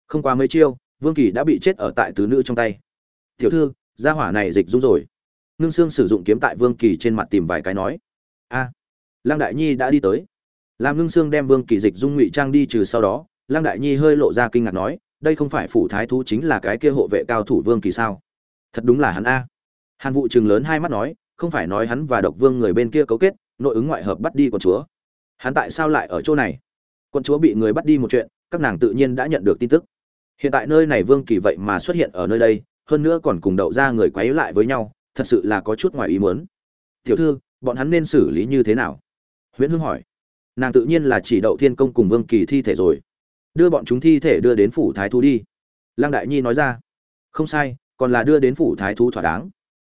Không qua mấy chiêu, vương kỳ đã bị chết ở tại tứ nữ trong tay. Tiểu thư, gia hỏa này dịch dung rồi ngưng xương sử dụng kiếm tại vương kỳ trên mặt tìm vài cái nói. A à, lăng đại nhi đã đi tới. Làm ngưng xương đem vương kỳ dịch dung ngụy trang đi trừ sau đó lăng đại nhi hơi lộ ra kinh ngạc nói đây không phải phủ thái thú chính là cái kia hộ vệ cao thủ vương kỳ sao? Thật đúng là hắn a. Hàn vụ chừng lớn hai mắt nói không phải nói hắn và độc vương người bên kia cấu kết nội ứng ngoại hợp bắt đi con chúa. Hắn tại sao lại ở chỗ này? Con chúa bị người bắt đi một chuyện các nàng tự nhiên đã nhận được tin tức. Hiện tại nơi này vương kỳ vậy mà xuất hiện ở nơi đây hơn nữa còn cùng đậu ra người quấy lại với nhau thật sự là có chút ngoài ý muốn. Tiểu thư, bọn hắn nên xử lý như thế nào? Huyễn hưng hỏi. Nàng tự nhiên là chỉ đậu thiên công cùng vương kỳ thi thể rồi. Đưa bọn chúng thi thể đưa đến phủ thái thú đi. Lăng đại nhi nói ra. Không sai, còn là đưa đến phủ thái thú thỏa đáng.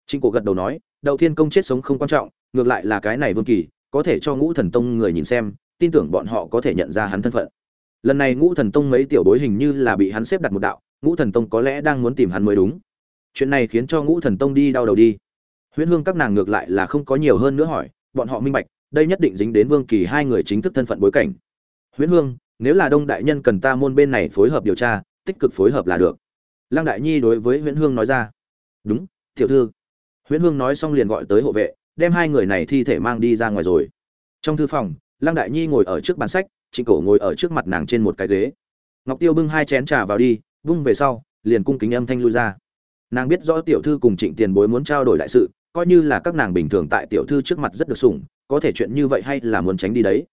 Trịnh cổ gật đầu nói, đậu thiên công chết sống không quan trọng, ngược lại là cái này vương kỳ, có thể cho ngũ thần tông người nhìn xem, tin tưởng bọn họ có thể nhận ra hắn thân phận. Lần này ngũ thần tông mấy tiểu bối hình như là bị hắn xếp đặt một đạo, ngũ thần tông có lẽ đang muốn tìm hắn mới đúng chuyện này khiến cho ngũ thần tông đi đau đầu đi. Huyễn hương các nàng ngược lại là không có nhiều hơn nữa hỏi, bọn họ minh bạch, đây nhất định dính đến vương kỳ hai người chính thức thân phận bối cảnh. Huyễn hương, nếu là đông đại nhân cần ta môn bên này phối hợp điều tra, tích cực phối hợp là được. Lăng đại nhi đối với huyễn hương nói ra, đúng, tiểu thư. Huyễn hương nói xong liền gọi tới hộ vệ, đem hai người này thi thể mang đi ra ngoài rồi. Trong thư phòng, lăng đại nhi ngồi ở trước bàn sách, trịnh cổ ngồi ở trước mặt nàng trên một cái ghế. Ngọc tiêu bưng hai chén trà vào đi, vung về sau, liền cung kính âm thanh lui ra nàng biết rõ tiểu thư cùng trịnh tiền bối muốn trao đổi đại sự, coi như là các nàng bình thường tại tiểu thư trước mặt rất được sủng, có thể chuyện như vậy hay là muốn tránh đi đấy.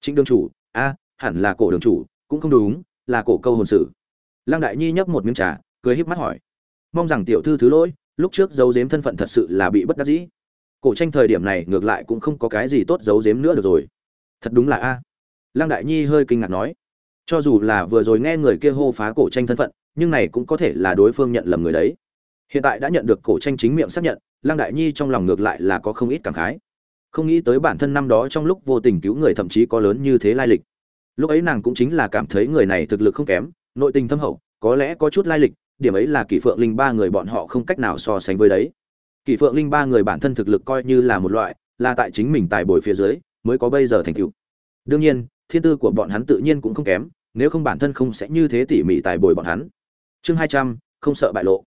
Trịnh đương chủ, a, hẳn là cổ đường chủ, cũng không đúng, là cổ câu hồn sử. Lăng đại nhi nhấp một miếng trà, cười híp mắt hỏi. Mong rằng tiểu thư thứ lỗi, lúc trước giấu giếm thân phận thật sự là bị bất đắc dĩ. Cổ tranh thời điểm này ngược lại cũng không có cái gì tốt giấu giếm nữa được rồi. Thật đúng là a. Lăng đại nhi hơi kinh ngạc nói. Cho dù là vừa rồi nghe người kia hô phá cổ tranh thân phận, nhưng này cũng có thể là đối phương nhận lầm người đấy hiện tại đã nhận được cổ tranh chính miệng xác nhận, lăng đại nhi trong lòng ngược lại là có không ít cảm khái. Không nghĩ tới bản thân năm đó trong lúc vô tình cứu người thậm chí có lớn như thế lai lịch. Lúc ấy nàng cũng chính là cảm thấy người này thực lực không kém, nội tình thâm hậu, có lẽ có chút lai lịch, điểm ấy là kỷ phượng linh ba người bọn họ không cách nào so sánh với đấy. Kỷ phượng linh ba người bản thân thực lực coi như là một loại, là tại chính mình tài bồi phía dưới, mới có bây giờ thành tựu. Đương nhiên, thiên tư của bọn hắn tự nhiên cũng không kém, nếu không bản thân không sẽ như thế tỉ mỉ tài bồi bọn hắn. Chương hai trăm, không sợ bại lộ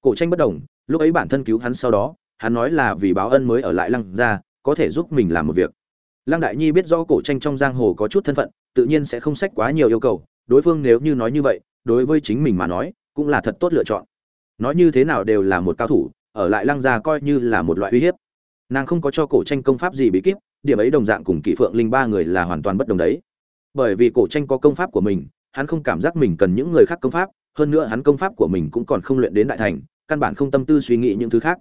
cổ tranh bất đồng lúc ấy bản thân cứu hắn sau đó hắn nói là vì báo ân mới ở lại lăng gia, có thể giúp mình làm một việc. Lăng đại nhi biết rõ cổ tranh trong giang hồ có chút thân phận tự nhiên sẽ không sách quá nhiều yêu cầu đối phương nếu như nói như vậy đối với chính mình mà nói cũng là thật tốt lựa chọn. Nói như thế nào đều là một cao thủ ở lại lăng gia coi như là một loại uy hiếp. Nàng không có cho cổ tranh công pháp gì bí kíp điểm ấy đồng dạng cùng kỷ phượng linh ba người là hoàn toàn bất đồng đấy. Bởi vì cổ tranh có công pháp của mình hắn không cảm giác mình cần những người khác công pháp hơn nữa hắn công pháp của mình cũng còn không luyện đến đại thành, căn bản không tâm tư suy nghĩ những thứ khác.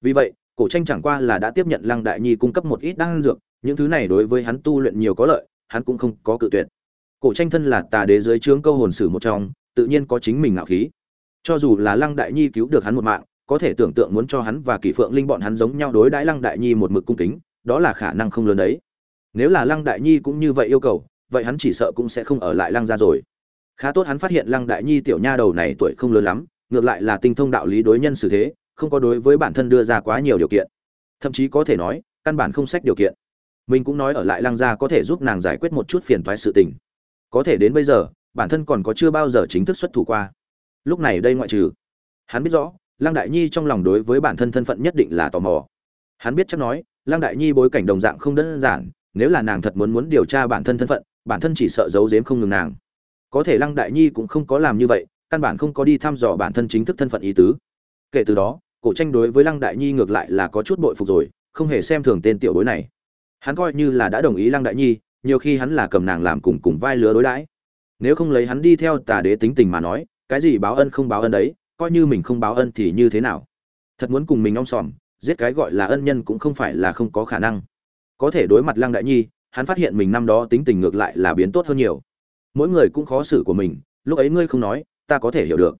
Vì vậy, cổ tranh chẳng qua là đã tiếp nhận lăng đại nhi cung cấp một ít đan dược, những thứ này đối với hắn tu luyện nhiều có lợi, hắn cũng không có cự tuyệt. Cổ tranh thân là tà đế dưới trướng câu hồn sử một trong, tự nhiên có chính mình ngạo khí. Cho dù là lăng đại nhi cứu được hắn một mạng, có thể tưởng tượng muốn cho hắn và kỷ phượng linh bọn hắn giống nhau đối đãi lăng đại nhi một mực cung kính, đó là khả năng không lớn đấy. Nếu là lăng đại nhi cũng như vậy yêu cầu, vậy hắn chỉ sợ cũng sẽ không ở lại lăng gia rồi khá tốt hắn phát hiện lăng đại nhi tiểu nha đầu này tuổi không lớn lắm, ngược lại là tinh thông đạo lý đối nhân xử thế, không có đối với bản thân đưa ra quá nhiều điều kiện. Thậm chí có thể nói, căn bản không sách điều kiện. Mình cũng nói ở lại lăng gia có thể giúp nàng giải quyết một chút phiền toái sự tình. Có thể đến bây giờ, bản thân còn có chưa bao giờ chính thức xuất thủ qua. Lúc này đây ngoại trừ, hắn biết rõ, lăng đại nhi trong lòng đối với bản thân thân phận nhất định là tò mò. Hắn biết chắc nói, lăng đại nhi bối cảnh đồng dạng không đơn giản, nếu là nàng thật muốn muốn điều tra bản thân thân phận, bản thân chỉ sợ giấu giếm không ngừng nàng có thể lăng đại nhi cũng không có làm như vậy, căn bản không có đi thăm dò bản thân chính thức thân phận ý tứ. Kể từ đó, cổ tranh đối với lăng đại nhi ngược lại là có chút bội phục rồi, không hề xem thường tên tiểu bối này. Hắn coi như là đã đồng ý lăng đại nhi, nhiều khi hắn là cầm nàng làm cùng cùng vai lứa đối đãi. Nếu không lấy hắn đi theo tà đế tính tình mà nói, cái gì báo ân không báo ân đấy, coi như mình không báo ân thì như thế nào? Thật muốn cùng mình ong sòm, giết cái gọi là ân nhân cũng không phải là không có khả năng. Có thể đối mặt lăng đại nhi, hắn phát hiện mình năm đó tính tình ngược lại là biến tốt hơn nhiều mỗi người cũng khó xử của mình, lúc ấy ngươi không nói, ta có thể hiểu được.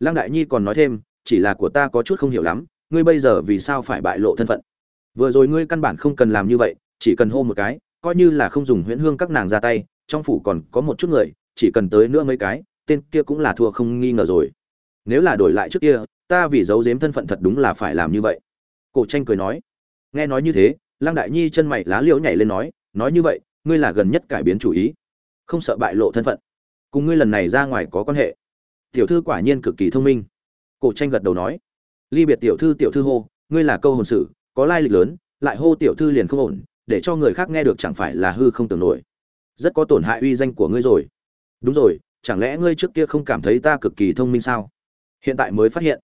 Lăng đại nhi còn nói thêm, chỉ là của ta có chút không hiểu lắm, ngươi bây giờ vì sao phải bại lộ thân phận? Vừa rồi ngươi căn bản không cần làm như vậy, chỉ cần hô một cái, coi như là không dùng huyễn hương các nàng ra tay, trong phủ còn có một chút người, chỉ cần tới nữa mấy cái, tên kia cũng là thua không nghi ngờ rồi. Nếu là đổi lại trước kia, ta vì giấu giếm thân phận thật đúng là phải làm như vậy. Cổ tranh cười nói. Nghe nói như thế, lăng đại nhi chân mày lá liễu nhảy lên nói nói như vậy, ngươi là gần nhất cải biến chủ ý không sợ bại lộ thân phận. Cùng ngươi lần này ra ngoài có quan hệ. Tiểu thư quả nhiên cực kỳ thông minh. Cổ tranh gật đầu nói. Ly biệt tiểu thư tiểu thư hô, ngươi là câu hồn sử, có lai lịch lớn, lại hô tiểu thư liền không ổn, để cho người khác nghe được chẳng phải là hư không tưởng nổi. Rất có tổn hại uy danh của ngươi rồi. Đúng rồi, chẳng lẽ ngươi trước kia không cảm thấy ta cực kỳ thông minh sao? Hiện tại mới phát hiện.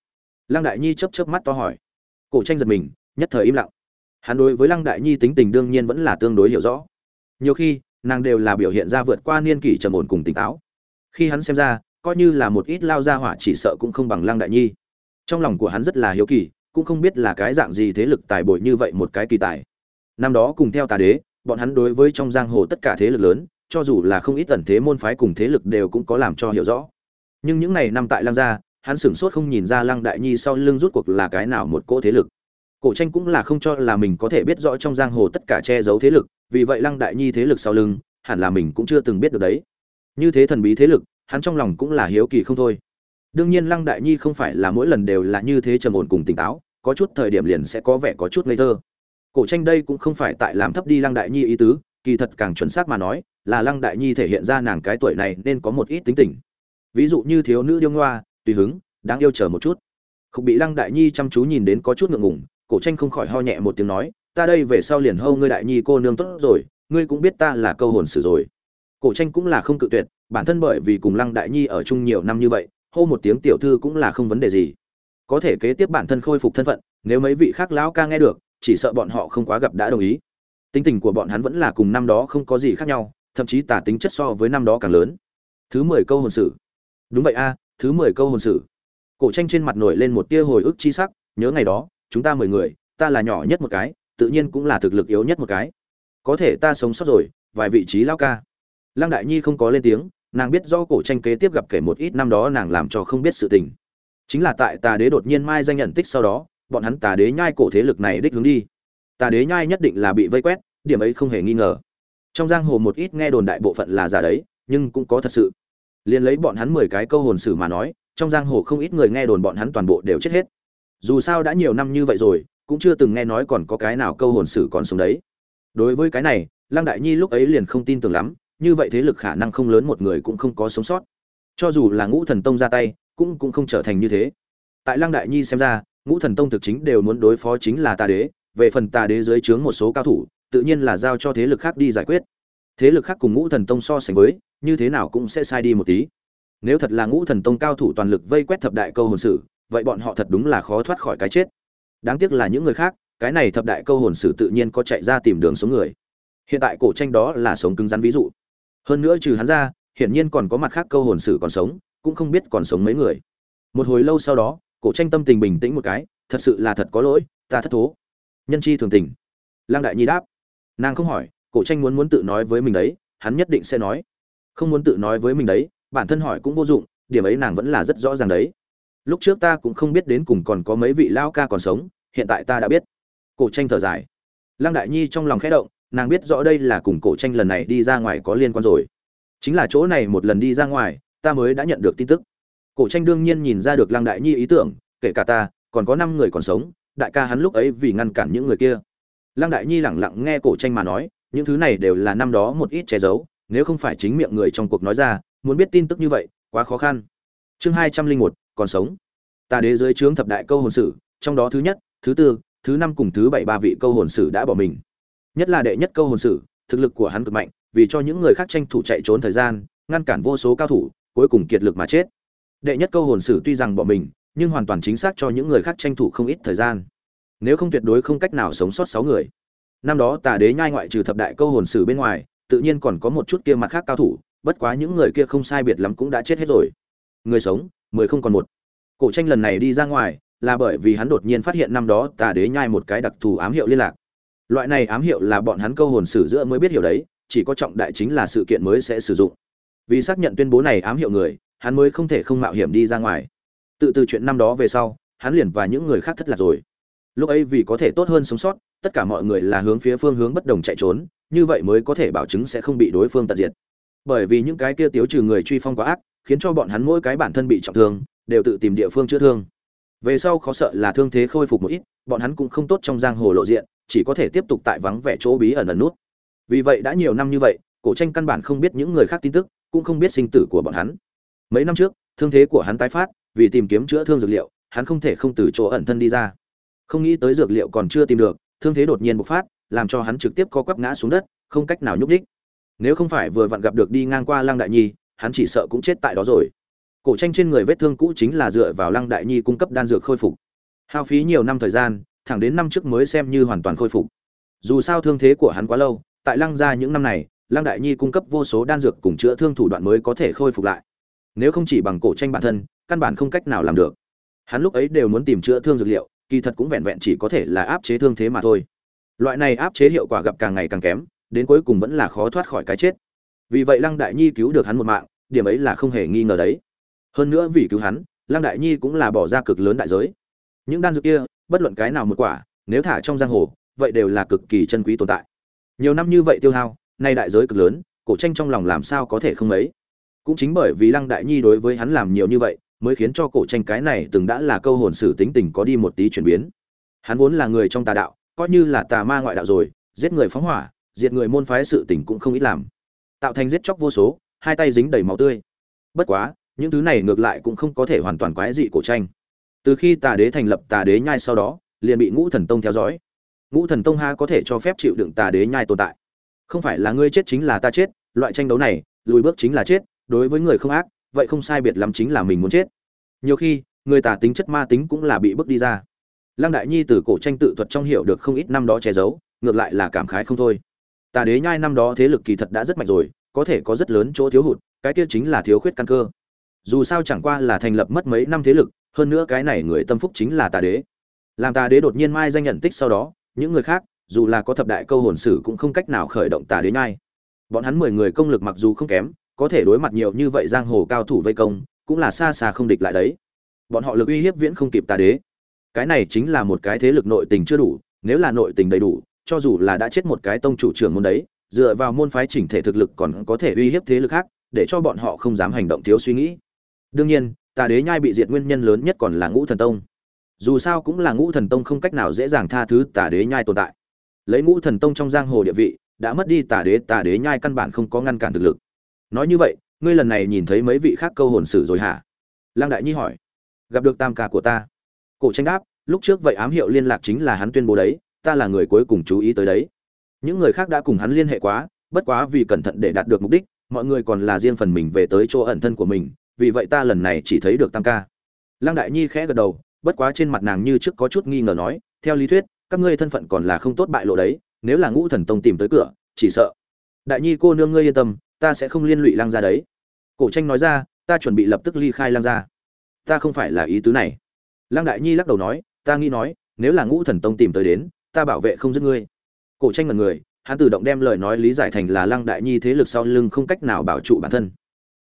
Lăng đại nhi chấp chấp mắt to hỏi. Cổ tranh giật mình, nhất thời im lặng. Hắn đối với lăng đại nhi tính tình đương nhiên vẫn là tương đối hiểu rõ. Nhiều khi nàng đều là biểu hiện ra vượt qua niên kỷ trầm ổn cùng tỉnh táo. Khi hắn xem ra, coi như là một ít lao ra hỏa chỉ sợ cũng không bằng lăng đại nhi. Trong lòng của hắn rất là hiếu kỳ, cũng không biết là cái dạng gì thế lực tài bội như vậy một cái kỳ tài. Năm đó cùng theo tà đế, bọn hắn đối với trong giang hồ tất cả thế lực lớn, cho dù là không ít tần thế môn phái cùng thế lực đều cũng có làm cho hiểu rõ. Nhưng những ngày năm tại lăng gia, hắn sửng sốt không nhìn ra lăng đại nhi sau lưng rút cuộc là cái nào một cỗ thế lực cổ tranh cũng là không cho là mình có thể biết rõ trong giang hồ tất cả che giấu thế lực, vì vậy lăng đại nhi thế lực sau lưng, hẳn là mình cũng chưa từng biết được đấy. Như thế thần bí thế lực, hắn trong lòng cũng là hiếu kỳ không thôi. Đương nhiên lăng đại nhi không phải là mỗi lần đều là như thế trầm ổn cùng tỉnh táo, có chút thời điểm liền sẽ có vẻ có chút ngây thơ. Cổ tranh đây cũng không phải tại làm thấp đi lăng đại nhi ý tứ, kỳ thật càng chuẩn xác mà nói, là lăng đại nhi thể hiện ra nàng cái tuổi này nên có một ít tính tình. Ví dụ như thiếu nữ điêu ngoa, tùy hứng, đáng yêu chờ một chút. Không bị lăng đại nhi chăm chú nhìn đến có chút ngượng ngùng cổ tranh không khỏi ho nhẹ một tiếng nói, ta đây về sau liền hâu ngươi đại nhi cô nương tốt rồi, ngươi cũng biết ta là câu hồn sử rồi. Cổ tranh cũng là không cự tuyệt, bản thân bởi vì cùng lăng đại nhi ở chung nhiều năm như vậy, hô một tiếng tiểu thư cũng là không vấn đề gì. Có thể kế tiếp bản thân khôi phục thân phận, nếu mấy vị khác lão ca nghe được, chỉ sợ bọn họ không quá gặp đã đồng ý. Tính tình của bọn hắn vẫn là cùng năm đó không có gì khác nhau, thậm chí tả tính chất so với năm đó càng lớn. Thứ mười câu hồn sử. Đúng vậy a, thứ mười câu hồn sử. Cổ tranh trên mặt nổi lên một tia hồi ức chi sắc, nhớ ngày đó chúng ta mười người, ta là nhỏ nhất một cái, tự nhiên cũng là thực lực yếu nhất một cái. Có thể ta sống sót rồi, vài vị trí lao ca. Lăng đại nhi không có lên tiếng, nàng biết do cổ tranh kế tiếp gặp kể một ít năm đó nàng làm cho không biết sự tình. Chính là tại tà đế đột nhiên mai danh nhận tích sau đó, bọn hắn tà đế nhai cổ thế lực này đích hướng đi. Tà đế nhai nhất định là bị vây quét, điểm ấy không hề nghi ngờ. Trong giang hồ một ít nghe đồn đại bộ phận là giả đấy, nhưng cũng có thật sự. Liền lấy bọn hắn mười cái câu hồn sử mà nói, trong giang hồ không ít người nghe đồn bọn hắn toàn bộ đều chết hết dù sao đã nhiều năm như vậy rồi, cũng chưa từng nghe nói còn có cái nào câu hồn sử còn sống đấy. Đối với cái này, lăng đại nhi lúc ấy liền không tin tưởng lắm, như vậy thế lực khả năng không lớn một người cũng không có sống sót. Cho dù là ngũ thần tông ra tay, cũng cũng không trở thành như thế. Tại lăng đại nhi xem ra, ngũ thần tông thực chính đều muốn đối phó chính là tà đế, về phần tà đế dưới trướng một số cao thủ, tự nhiên là giao cho thế lực khác đi giải quyết. Thế lực khác cùng ngũ thần tông so sánh với, như thế nào cũng sẽ sai đi một tí. Nếu thật là ngũ thần tông cao thủ toàn lực vây quét thập đại câu hồn sử vậy bọn họ thật đúng là khó thoát khỏi cái chết. Đáng tiếc là những người khác, cái này thập đại câu hồn sử tự nhiên có chạy ra tìm đường sống người. Hiện tại cổ tranh đó là sống cứng rắn ví dụ. Hơn nữa trừ hắn ra, hiển nhiên còn có mặt khác câu hồn sử còn sống, cũng không biết còn sống mấy người. Một hồi lâu sau đó, cổ tranh tâm tình bình tĩnh một cái, thật sự là thật có lỗi, ta thất thố. Nhân chi thường tình. Lang đại nhi đáp. Nàng không hỏi, cổ tranh muốn muốn tự nói với mình đấy, hắn nhất định sẽ nói. Không muốn tự nói với mình đấy, bản thân hỏi cũng vô dụng, điểm ấy nàng vẫn là rất rõ ràng đấy lúc trước ta cũng không biết đến cùng còn có mấy vị lao ca còn sống, hiện tại ta đã biết. Cổ tranh thở dài. Lăng đại nhi trong lòng khẽ động, nàng biết rõ đây là cùng cổ tranh lần này đi ra ngoài có liên quan rồi. Chính là chỗ này một lần đi ra ngoài, ta mới đã nhận được tin tức. Cổ tranh đương nhiên nhìn ra được lăng đại nhi ý tưởng, kể cả ta, còn có năm người còn sống, đại ca hắn lúc ấy vì ngăn cản những người kia. Lăng đại nhi lẳng lặng nghe cổ tranh mà nói, những thứ này đều là năm đó một ít che giấu, nếu không phải chính miệng người trong cuộc nói ra, muốn biết tin tức như vậy, quá khó khăn. Chương hai trăm linh một còn sống. Ta đế dưới trướng thập đại câu hồn sử, trong đó thứ nhất, thứ tư, thứ năm cùng thứ bảy ba vị câu hồn sử đã bỏ mình. Nhất là đệ nhất câu hồn sử, thực lực của hắn cực mạnh, vì cho những người khác tranh thủ chạy trốn thời gian, ngăn cản vô số cao thủ, cuối cùng kiệt lực mà chết. Đệ nhất câu hồn sử tuy rằng bỏ mình, nhưng hoàn toàn chính xác cho những người khác tranh thủ không ít thời gian. Nếu không tuyệt đối không cách nào sống sót sáu người. Năm đó tà đế nhai ngoại trừ thập đại câu hồn sử bên ngoài, tự nhiên còn có một chút kia mặt khác cao thủ, bất quá những người kia không sai biệt lắm cũng đã chết hết rồi người sống, mười không còn một. Cổ tranh lần này đi ra ngoài là bởi vì hắn đột nhiên phát hiện năm đó tà đế nhai một cái đặc thù ám hiệu liên lạc. Loại này ám hiệu là bọn hắn câu hồn sử giữa mới biết hiểu đấy, chỉ có trọng đại chính là sự kiện mới sẽ sử dụng. Vì xác nhận tuyên bố này ám hiệu người, hắn mới không thể không mạo hiểm đi ra ngoài. Tự từ chuyện năm đó về sau, hắn liền và những người khác thất lạc rồi. Lúc ấy vì có thể tốt hơn sống sót, tất cả mọi người là hướng phía phương hướng bất đồng chạy trốn, như vậy mới có thể bảo chứng sẽ không bị đối phương tận diệt. Bởi vì những cái kia tiếu trừ người truy phong quá ác khiến cho bọn hắn mỗi cái bản thân bị trọng thương, đều tự tìm địa phương chữa thương. Về sau khó sợ là thương thế khôi phục một ít, bọn hắn cũng không tốt trong giang hồ lộ diện, chỉ có thể tiếp tục tại vắng vẻ chỗ bí ẩn ẩn nút. Vì vậy đã nhiều năm như vậy, cổ tranh căn bản không biết những người khác tin tức, cũng không biết sinh tử của bọn hắn. Mấy năm trước, thương thế của hắn tái phát, vì tìm kiếm chữa thương dược liệu, hắn không thể không từ chỗ ẩn thân đi ra. Không nghĩ tới dược liệu còn chưa tìm được, thương thế đột nhiên bộc phát, làm cho hắn trực tiếp co quắp ngã xuống đất, không cách nào nhúc đích nếu không phải vừa vặn gặp được đi ngang qua lăng đại nhi hắn chỉ sợ cũng chết tại đó rồi. Cổ tranh trên người vết thương cũ chính là dựa vào lăng đại nhi cung cấp đan dược khôi phục. Hao phí nhiều năm thời gian, thẳng đến năm trước mới xem như hoàn toàn khôi phục. Dù sao thương thế của hắn quá lâu, tại lăng gia những năm này, lăng đại nhi cung cấp vô số đan dược cùng chữa thương thủ đoạn mới có thể khôi phục lại. Nếu không chỉ bằng cổ tranh bản thân, căn bản không cách nào làm được. Hắn lúc ấy đều muốn tìm chữa thương dược liệu, kỳ thật cũng vẹn vẹn chỉ có thể là áp chế thương thế mà thôi. Loại này áp chế hiệu quả gặp càng ngày càng kém, đến cuối cùng vẫn là khó thoát khỏi cái chết vì vậy lăng đại nhi cứu được hắn một mạng, điểm ấy là không hề nghi ngờ đấy. Hơn nữa vì cứu hắn, lăng đại nhi cũng là bỏ ra cực lớn đại giới. Những đan dược kia, bất luận cái nào một quả, nếu thả trong giang hồ, vậy đều là cực kỳ chân quý tồn tại. Nhiều năm như vậy tiêu hao, nay đại giới cực lớn, cổ tranh trong lòng làm sao có thể không ấy cũng chính bởi vì lăng đại nhi đối với hắn làm nhiều như vậy, mới khiến cho cổ tranh cái này từng đã là câu hồn sử tính tình có đi một tí chuyển biến. Hắn vốn là người trong tà đạo, coi như là tà ma ngoại đạo rồi, giết người phóng hỏa diệt người môn phái sự tình cũng không ít làm tạo thành giết chóc vô số, hai tay dính đầy máu tươi. Bất quá, những thứ này ngược lại cũng không có thể hoàn toàn quái dị cổ tranh. Từ khi tà đế thành lập tà đế nhai sau đó, liền bị ngũ thần tông theo dõi. Ngũ thần tông ha có thể cho phép chịu đựng tà đế nhai tồn tại. Không phải là ngươi chết chính là ta chết, loại tranh đấu này, lùi bước chính là chết, đối với người không ác, vậy không sai biệt lắm chính là mình muốn chết. Nhiều khi, người tà tính chất ma tính cũng là bị bước đi ra. Lăng đại nhi từ cổ tranh tự thuật trong hiểu được không ít năm đó che giấu, ngược lại là cảm khái không thôi tà đế nhai năm đó thế lực kỳ thật đã rất mạnh rồi, có thể có rất lớn chỗ thiếu hụt, cái kia chính là thiếu khuyết căn cơ. Dù sao chẳng qua là thành lập mất mấy năm thế lực, hơn nữa cái này người tâm phúc chính là tà đế. Làm tà đế đột nhiên mai danh nhận tích sau đó, những người khác, dù là có thập đại câu hồn sử cũng không cách nào khởi động tà đế nhai. Bọn hắn mười người công lực mặc dù không kém, có thể đối mặt nhiều như vậy giang hồ cao thủ vây công, cũng là xa xa không địch lại đấy. Bọn họ lực uy hiếp viễn không kịp tà đế. Cái này chính là một cái thế lực nội tình chưa đủ, nếu là nội tình đầy đủ cho dù là đã chết một cái tông chủ trưởng môn đấy, dựa vào môn phái chỉnh thể thực lực còn có thể uy hiếp thế lực khác, để cho bọn họ không dám hành động thiếu suy nghĩ. Đương nhiên, tà đế nhai bị diệt nguyên nhân lớn nhất còn là ngũ thần tông. Dù sao cũng là ngũ thần tông không cách nào dễ dàng tha thứ tà đế nhai tồn tại. Lấy ngũ thần tông trong giang hồ địa vị, đã mất đi tà đế tà đế nhai căn bản không có ngăn cản thực lực. Nói như vậy, ngươi lần này nhìn thấy mấy vị khác câu hồn sử rồi hả? Lăng đại nhi hỏi. Gặp được tam ca của ta. Cổ tranh đáp, lúc trước vậy ám hiệu liên lạc chính là hắn tuyên bố đấy ta là người cuối cùng chú ý tới đấy. Những người khác đã cùng hắn liên hệ quá, bất quá vì cẩn thận để đạt được mục đích, mọi người còn là riêng phần mình về tới chỗ ẩn thân của mình, vì vậy ta lần này chỉ thấy được tam ca. Lăng đại nhi khẽ gật đầu, bất quá trên mặt nàng như trước có chút nghi ngờ nói, theo lý thuyết, các ngươi thân phận còn là không tốt bại lộ đấy, nếu là ngũ thần tông tìm tới cửa, chỉ sợ. Đại nhi cô nương ngươi yên tâm, ta sẽ không liên lụy lăng gia đấy. Cổ tranh nói ra, ta chuẩn bị lập tức ly khai lăng gia. ta không phải là ý tứ này. Lăng đại nhi lắc đầu nói, ta nghĩ nói, nếu là ngũ thần tông tìm tới đến ta bảo vệ không giết ngươi. Cổ tranh mật người, hắn tự động đem lời nói lý giải thành là lăng đại nhi thế lực sau lưng không cách nào bảo trụ bản thân.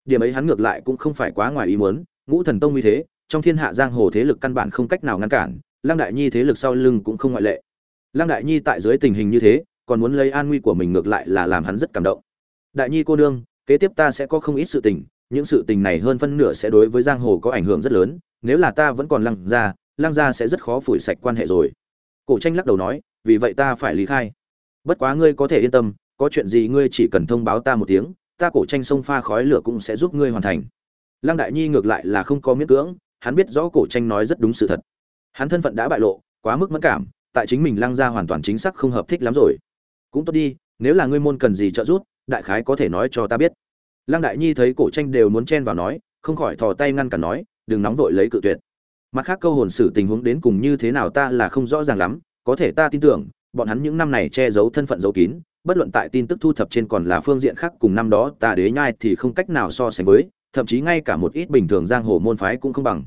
Điểm ấy hắn ngược lại cũng không phải quá ngoài ý muốn, ngũ thần tông như thế, trong thiên hạ giang hồ thế lực căn bản không cách nào ngăn cản, lăng đại nhi thế lực sau lưng cũng không ngoại lệ. Lăng đại nhi tại dưới tình hình như thế, còn muốn lấy an nguy của mình ngược lại là làm hắn rất cảm động. Đại nhi cô nương, kế tiếp ta sẽ có không ít sự tình, những sự tình này hơn phân nửa sẽ đối với giang hồ có ảnh hưởng rất lớn, nếu là ta vẫn còn lăng ra lăng ra sẽ rất khó phủi sạch quan hệ rồi cổ tranh lắc đầu nói, vì vậy ta phải lý khai. Bất quá ngươi có thể yên tâm, có chuyện gì ngươi chỉ cần thông báo ta một tiếng, ta cổ tranh sông pha khói lửa cũng sẽ giúp ngươi hoàn thành. Lăng đại nhi ngược lại là không có miễn cưỡng, hắn biết rõ cổ tranh nói rất đúng sự thật. Hắn thân phận đã bại lộ, quá mức mẫn cảm, tại chính mình lăng ra hoàn toàn chính xác không hợp thích lắm rồi. Cũng tốt đi, nếu là ngươi môn cần gì trợ giúp, đại khái có thể nói cho ta biết. Lăng đại nhi thấy cổ tranh đều muốn chen vào nói, không khỏi thò tay ngăn cản nói, đừng nóng vội lấy cự tuyệt mặt khác câu hồn sử tình huống đến cùng như thế nào ta là không rõ ràng lắm, có thể ta tin tưởng, bọn hắn những năm này che giấu thân phận giấu kín, bất luận tại tin tức thu thập trên còn là phương diện khác cùng năm đó, ta đế nhai thì không cách nào so sánh với, thậm chí ngay cả một ít bình thường giang hồ môn phái cũng không bằng.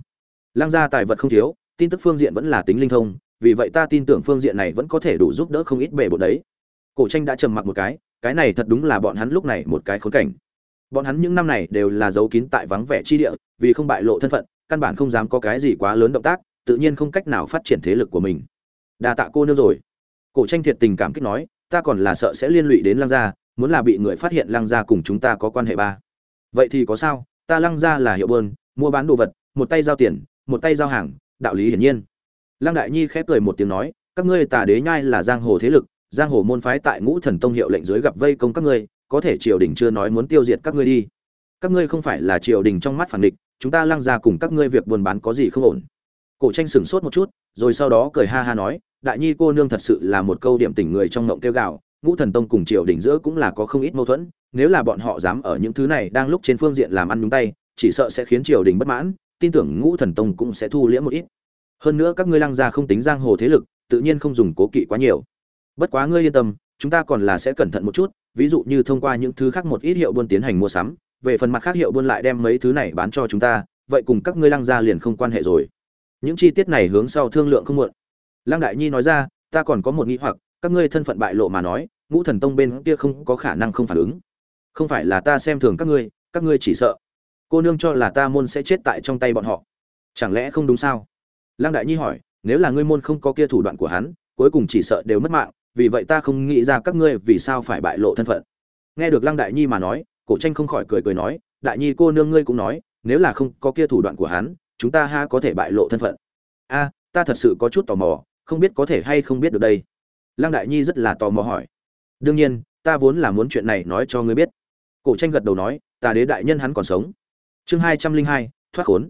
Lăng gia tài vật không thiếu, tin tức phương diện vẫn là tính linh thông, vì vậy ta tin tưởng phương diện này vẫn có thể đủ giúp đỡ không ít bề bộ đấy. Cổ tranh đã trầm mặc một cái cái này thật đúng là bọn hắn lúc này một cái khốn cảnh. Bọn hắn những năm này đều là giấu kín tại vắng vẻ chi địa, vì không bại lộ thân phận căn bản không dám có cái gì quá lớn động tác, tự nhiên không cách nào phát triển thế lực của mình. Đa tạ cô nương rồi. Cổ tranh thiệt tình cảm kích nói, ta còn là sợ sẽ liên lụy đến lăng gia, muốn là bị người phát hiện lăng gia cùng chúng ta có quan hệ ba. Vậy thì có sao, ta lăng gia là hiệu bơn mua bán đồ vật, một tay giao tiền, một tay giao hàng, đạo lý hiển nhiên. Lăng đại nhi khép cười một tiếng nói, các ngươi tà đế nhai là giang hồ thế lực, giang hồ môn phái tại ngũ thần tông hiệu lệnh dưới gặp vây công các ngươi, có thể triều đình chưa nói muốn tiêu diệt các ngươi đi các ngươi không phải là triều đình trong mắt phản địch, chúng ta lăng ra cùng các ngươi việc buôn bán có gì không ổn. Cổ tranh sửng sốt một chút, rồi sau đó cười ha ha nói, đại nhi cô nương thật sự là một câu điểm tỉnh người trong ngộng kêu gạo ngũ thần tông cùng triều đình giữa cũng là có không ít mâu thuẫn, nếu là bọn họ dám ở những thứ này đang lúc trên phương diện làm ăn nhúng tay, chỉ sợ sẽ khiến triều đình bất mãn, tin tưởng ngũ thần tông cũng sẽ thu liễm một ít. Hơn nữa các ngươi lăng gia không tính giang hồ thế lực, tự nhiên không dùng cố kỵ quá nhiều. Bất quá ngươi yên tâm, chúng ta còn là sẽ cẩn thận một chút, ví dụ như thông qua những thứ khác một ít hiệu buôn tiến hành mua sắm về phần mặt khác hiệu buôn lại đem mấy thứ này bán cho chúng ta, vậy cùng các ngươi lăng gia liền không quan hệ rồi. Những chi tiết này hướng sau thương lượng không muộn. Lăng đại nhi nói ra, ta còn có một nghĩ hoặc, các ngươi thân phận bại lộ mà nói, ngũ thần tông bên kia không có khả năng không phản ứng. Không phải là ta xem thường các ngươi các ngươi chỉ sợ. Cô nương cho là ta môn sẽ chết tại trong tay bọn họ. Chẳng lẽ không đúng sao? Lăng đại nhi hỏi, nếu là ngươi môn không có kia thủ đoạn của hắn, cuối cùng chỉ sợ đều mất mạng, vì vậy ta không nghĩ ra các ngươi vì sao phải bại lộ thân phận. Nghe được lăng đại nhi mà nói cổ tranh không khỏi cười cười nói, đại nhi cô nương ngươi cũng nói, nếu là không có kia thủ đoạn của hắn, chúng ta ha có thể bại lộ thân phận. A, ta thật sự có chút tò mò, không biết có thể hay không biết được đây. Lăng đại nhi rất là tò mò hỏi. Đương nhiên, ta vốn là muốn chuyện này nói cho ngươi biết. Cổ tranh gật đầu nói, ta đế đại nhân hắn còn sống. Chương hai trăm linh hai, thoát khốn.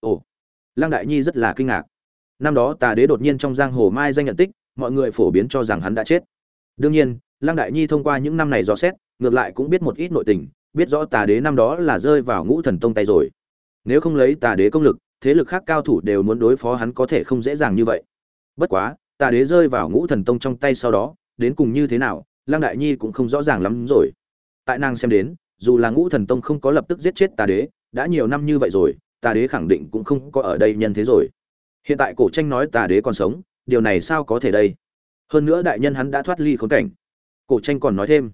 Ồ. Lăng đại nhi rất là kinh ngạc. Năm đó tà đế đột nhiên trong giang hồ mai danh nhận tích, mọi người phổ biến cho rằng hắn đã chết. Đương nhiên, lăng đại nhi thông qua những năm này dò xét ngược lại cũng biết một ít nội tình, biết rõ tà đế năm đó là rơi vào ngũ thần tông tay rồi. Nếu không lấy tà đế công lực, thế lực khác cao thủ đều muốn đối phó hắn có thể không dễ dàng như vậy. Bất quá, tà đế rơi vào ngũ thần tông trong tay sau đó, đến cùng như thế nào, lăng đại nhi cũng không rõ ràng lắm rồi. Tại nàng xem đến, dù là ngũ thần tông không có lập tức giết chết tà đế, đã nhiều năm như vậy rồi, tà đế khẳng định cũng không có ở đây nhân thế rồi. Hiện tại cổ tranh nói tà đế còn sống, điều này sao có thể đây? Hơn nữa đại nhân hắn đã thoát ly khốn cảnh. Cổ tranh còn nói thêm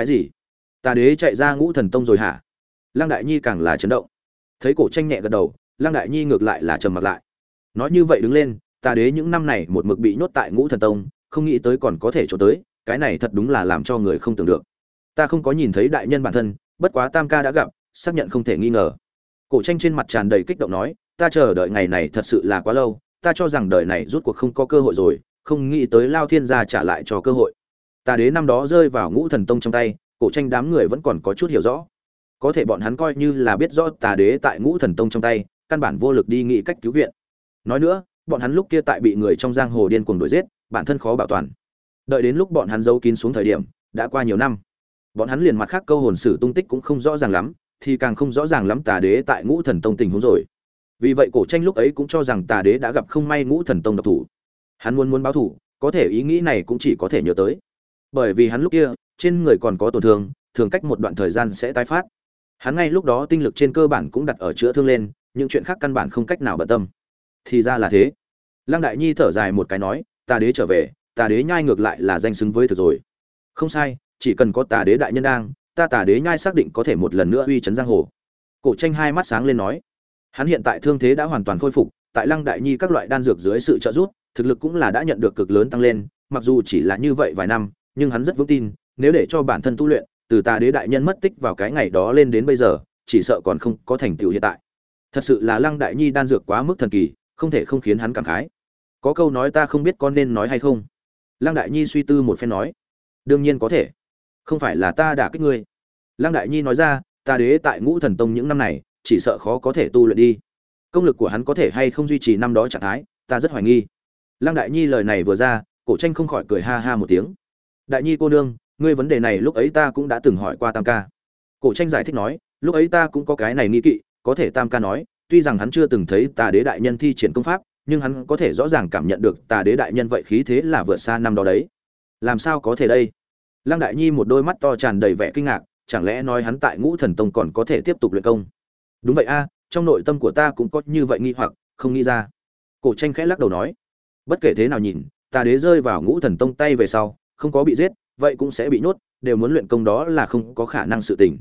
cái gì? Tà đế chạy ra ngũ thần tông rồi hả? Lăng đại nhi càng là chấn động. Thấy cổ tranh nhẹ gật đầu, lăng đại nhi ngược lại là trầm mặc lại. Nói như vậy đứng lên tà đế những năm này một mực bị nhốt tại ngũ thần tông, không nghĩ tới còn có thể trốn tới, cái này thật đúng là làm cho người không tưởng được. Ta không có nhìn thấy đại nhân bản thân, bất quá tam ca đã gặp, xác nhận không thể nghi ngờ. Cổ tranh trên mặt tràn đầy kích động nói, ta chờ đợi ngày này thật sự là quá lâu, ta cho rằng đời này rút cuộc không có cơ hội rồi, không nghĩ tới lao thiên gia trả lại cho cơ hội tà đế năm đó rơi vào ngũ thần tông trong tay, cổ tranh đám người vẫn còn có chút hiểu rõ. Có thể bọn hắn coi như là biết rõ tà đế tại ngũ thần tông trong tay, căn bản vô lực đi nghĩ cách cứu viện. Nói nữa, bọn hắn lúc kia tại bị người trong giang hồ điên cuồng đuổi giết, bản thân khó bảo toàn. Đợi đến lúc bọn hắn giấu kín xuống thời điểm, đã qua nhiều năm. Bọn hắn liền mặt khác câu hồn sử tung tích cũng không rõ ràng lắm, thì càng không rõ ràng lắm tà đế tại ngũ thần tông tình huống rồi. Vì vậy cổ tranh lúc ấy cũng cho rằng tà đế đã gặp không may ngũ thần tông độc thủ. Hắn muốn muốn báo thủ có thể ý nghĩ này cũng chỉ có thể nhớ tới bởi vì hắn lúc kia, trên người còn có tổn thương, thường cách một đoạn thời gian sẽ tái phát. Hắn ngay lúc đó tinh lực trên cơ bản cũng đặt ở chữa thương lên, những chuyện khác căn bản không cách nào bận tâm. Thì ra là thế. Lăng đại nhi thở dài một cái nói tà đế trở về tà đế nhai ngược lại là danh xứng với thực rồi. Không sai, chỉ cần có tà đế đại nhân đang, ta tà đế nhai xác định có thể một lần nữa uy chấn giang hồ. Cổ tranh hai mắt sáng lên nói. Hắn hiện tại thương thế đã hoàn toàn khôi phục, tại lăng đại nhi các loại đan dược dưới sự trợ giúp, thực lực cũng là đã nhận được cực lớn tăng lên, mặc dù chỉ là như vậy vài năm nhưng hắn rất vững tin, nếu để cho bản thân tu luyện, từ ta đế đại nhân mất tích vào cái ngày đó lên đến bây giờ, chỉ sợ còn không có thành tựu hiện tại. Thật sự là lăng đại nhi đan dược quá mức thần kỳ, không thể không khiến hắn cảm khái. Có câu nói ta không biết con nên nói hay không. Lăng đại nhi suy tư một phen nói, đương nhiên có thể, không phải là ta đã kích ngươi. Lăng đại nhi nói ra, ta đế tại ngũ thần tông những năm này, chỉ sợ khó có thể tu luyện đi. Công lực của hắn có thể hay không duy trì năm đó trạng thái, ta rất hoài nghi. Lăng đại nhi lời này vừa ra, cổ tranh không khỏi cười ha ha một tiếng đại nhi cô nương, ngươi vấn đề này lúc ấy ta cũng đã từng hỏi qua tam ca. Cổ tranh giải thích nói, lúc ấy ta cũng có cái này nghi kỵ, có thể tam ca nói, tuy rằng hắn chưa từng thấy tà đế đại nhân thi triển công pháp, nhưng hắn có thể rõ ràng cảm nhận được tà đế đại nhân vậy khí thế là vượt xa năm đó đấy. Làm sao có thể đây? Lăng đại nhi một đôi mắt to tràn đầy vẻ kinh ngạc, chẳng lẽ nói hắn tại ngũ thần tông còn có thể tiếp tục luyện công? Đúng vậy a, trong nội tâm của ta cũng có như vậy nghi hoặc, không nghĩ ra. Cổ tranh khẽ lắc đầu nói, bất kể thế nào nhìn, tà đế rơi vào ngũ thần tông tay về sau không có bị giết, vậy cũng sẽ bị nhốt, đều muốn luyện công đó là không có khả năng sự tình.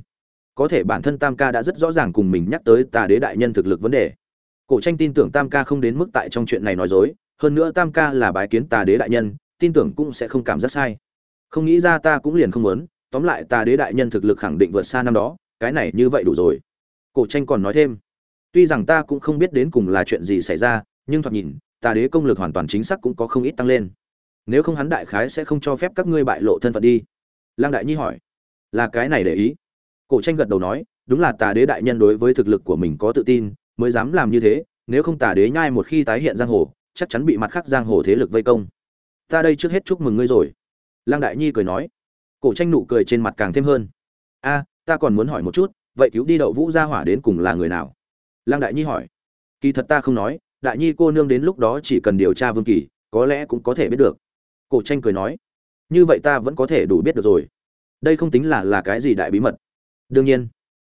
Có thể bản thân tam ca đã rất rõ ràng cùng mình nhắc tới tà đế đại nhân thực lực vấn đề. Cổ tranh tin tưởng tam ca không đến mức tại trong chuyện này nói dối, hơn nữa tam ca là bái kiến tà đế đại nhân, tin tưởng cũng sẽ không cảm giác sai. Không nghĩ ra ta cũng liền không muốn, tóm lại tà đế đại nhân thực lực khẳng định vượt xa năm đó, cái này như vậy đủ rồi. Cổ tranh còn nói thêm, tuy rằng ta cũng không biết đến cùng là chuyện gì xảy ra, nhưng thoạt nhìn, tà đế công lực hoàn toàn chính xác cũng có không ít tăng lên nếu không hắn đại khái sẽ không cho phép các ngươi bại lộ thân phận đi. Lăng đại nhi hỏi, là cái này để ý? Cổ tranh gật đầu nói, đúng là tà đế đại nhân đối với thực lực của mình có tự tin, mới dám làm như thế, nếu không tà đế nhai một khi tái hiện giang hồ, chắc chắn bị mặt khác giang hồ thế lực vây công. Ta đây trước hết chúc mừng ngươi rồi. Lăng đại nhi cười nói. Cổ tranh nụ cười trên mặt càng thêm hơn. A, ta còn muốn hỏi một chút, vậy cứu đi đậu vũ gia hỏa đến cùng là người nào? Lăng đại nhi hỏi. Kỳ thật ta không nói, đại nhi cô nương đến lúc đó chỉ cần điều tra vương kỳ, có lẽ cũng có thể biết được cổ tranh cười nói, như vậy ta vẫn có thể đủ biết được rồi. Đây không tính là là cái gì đại bí mật. Đương nhiên.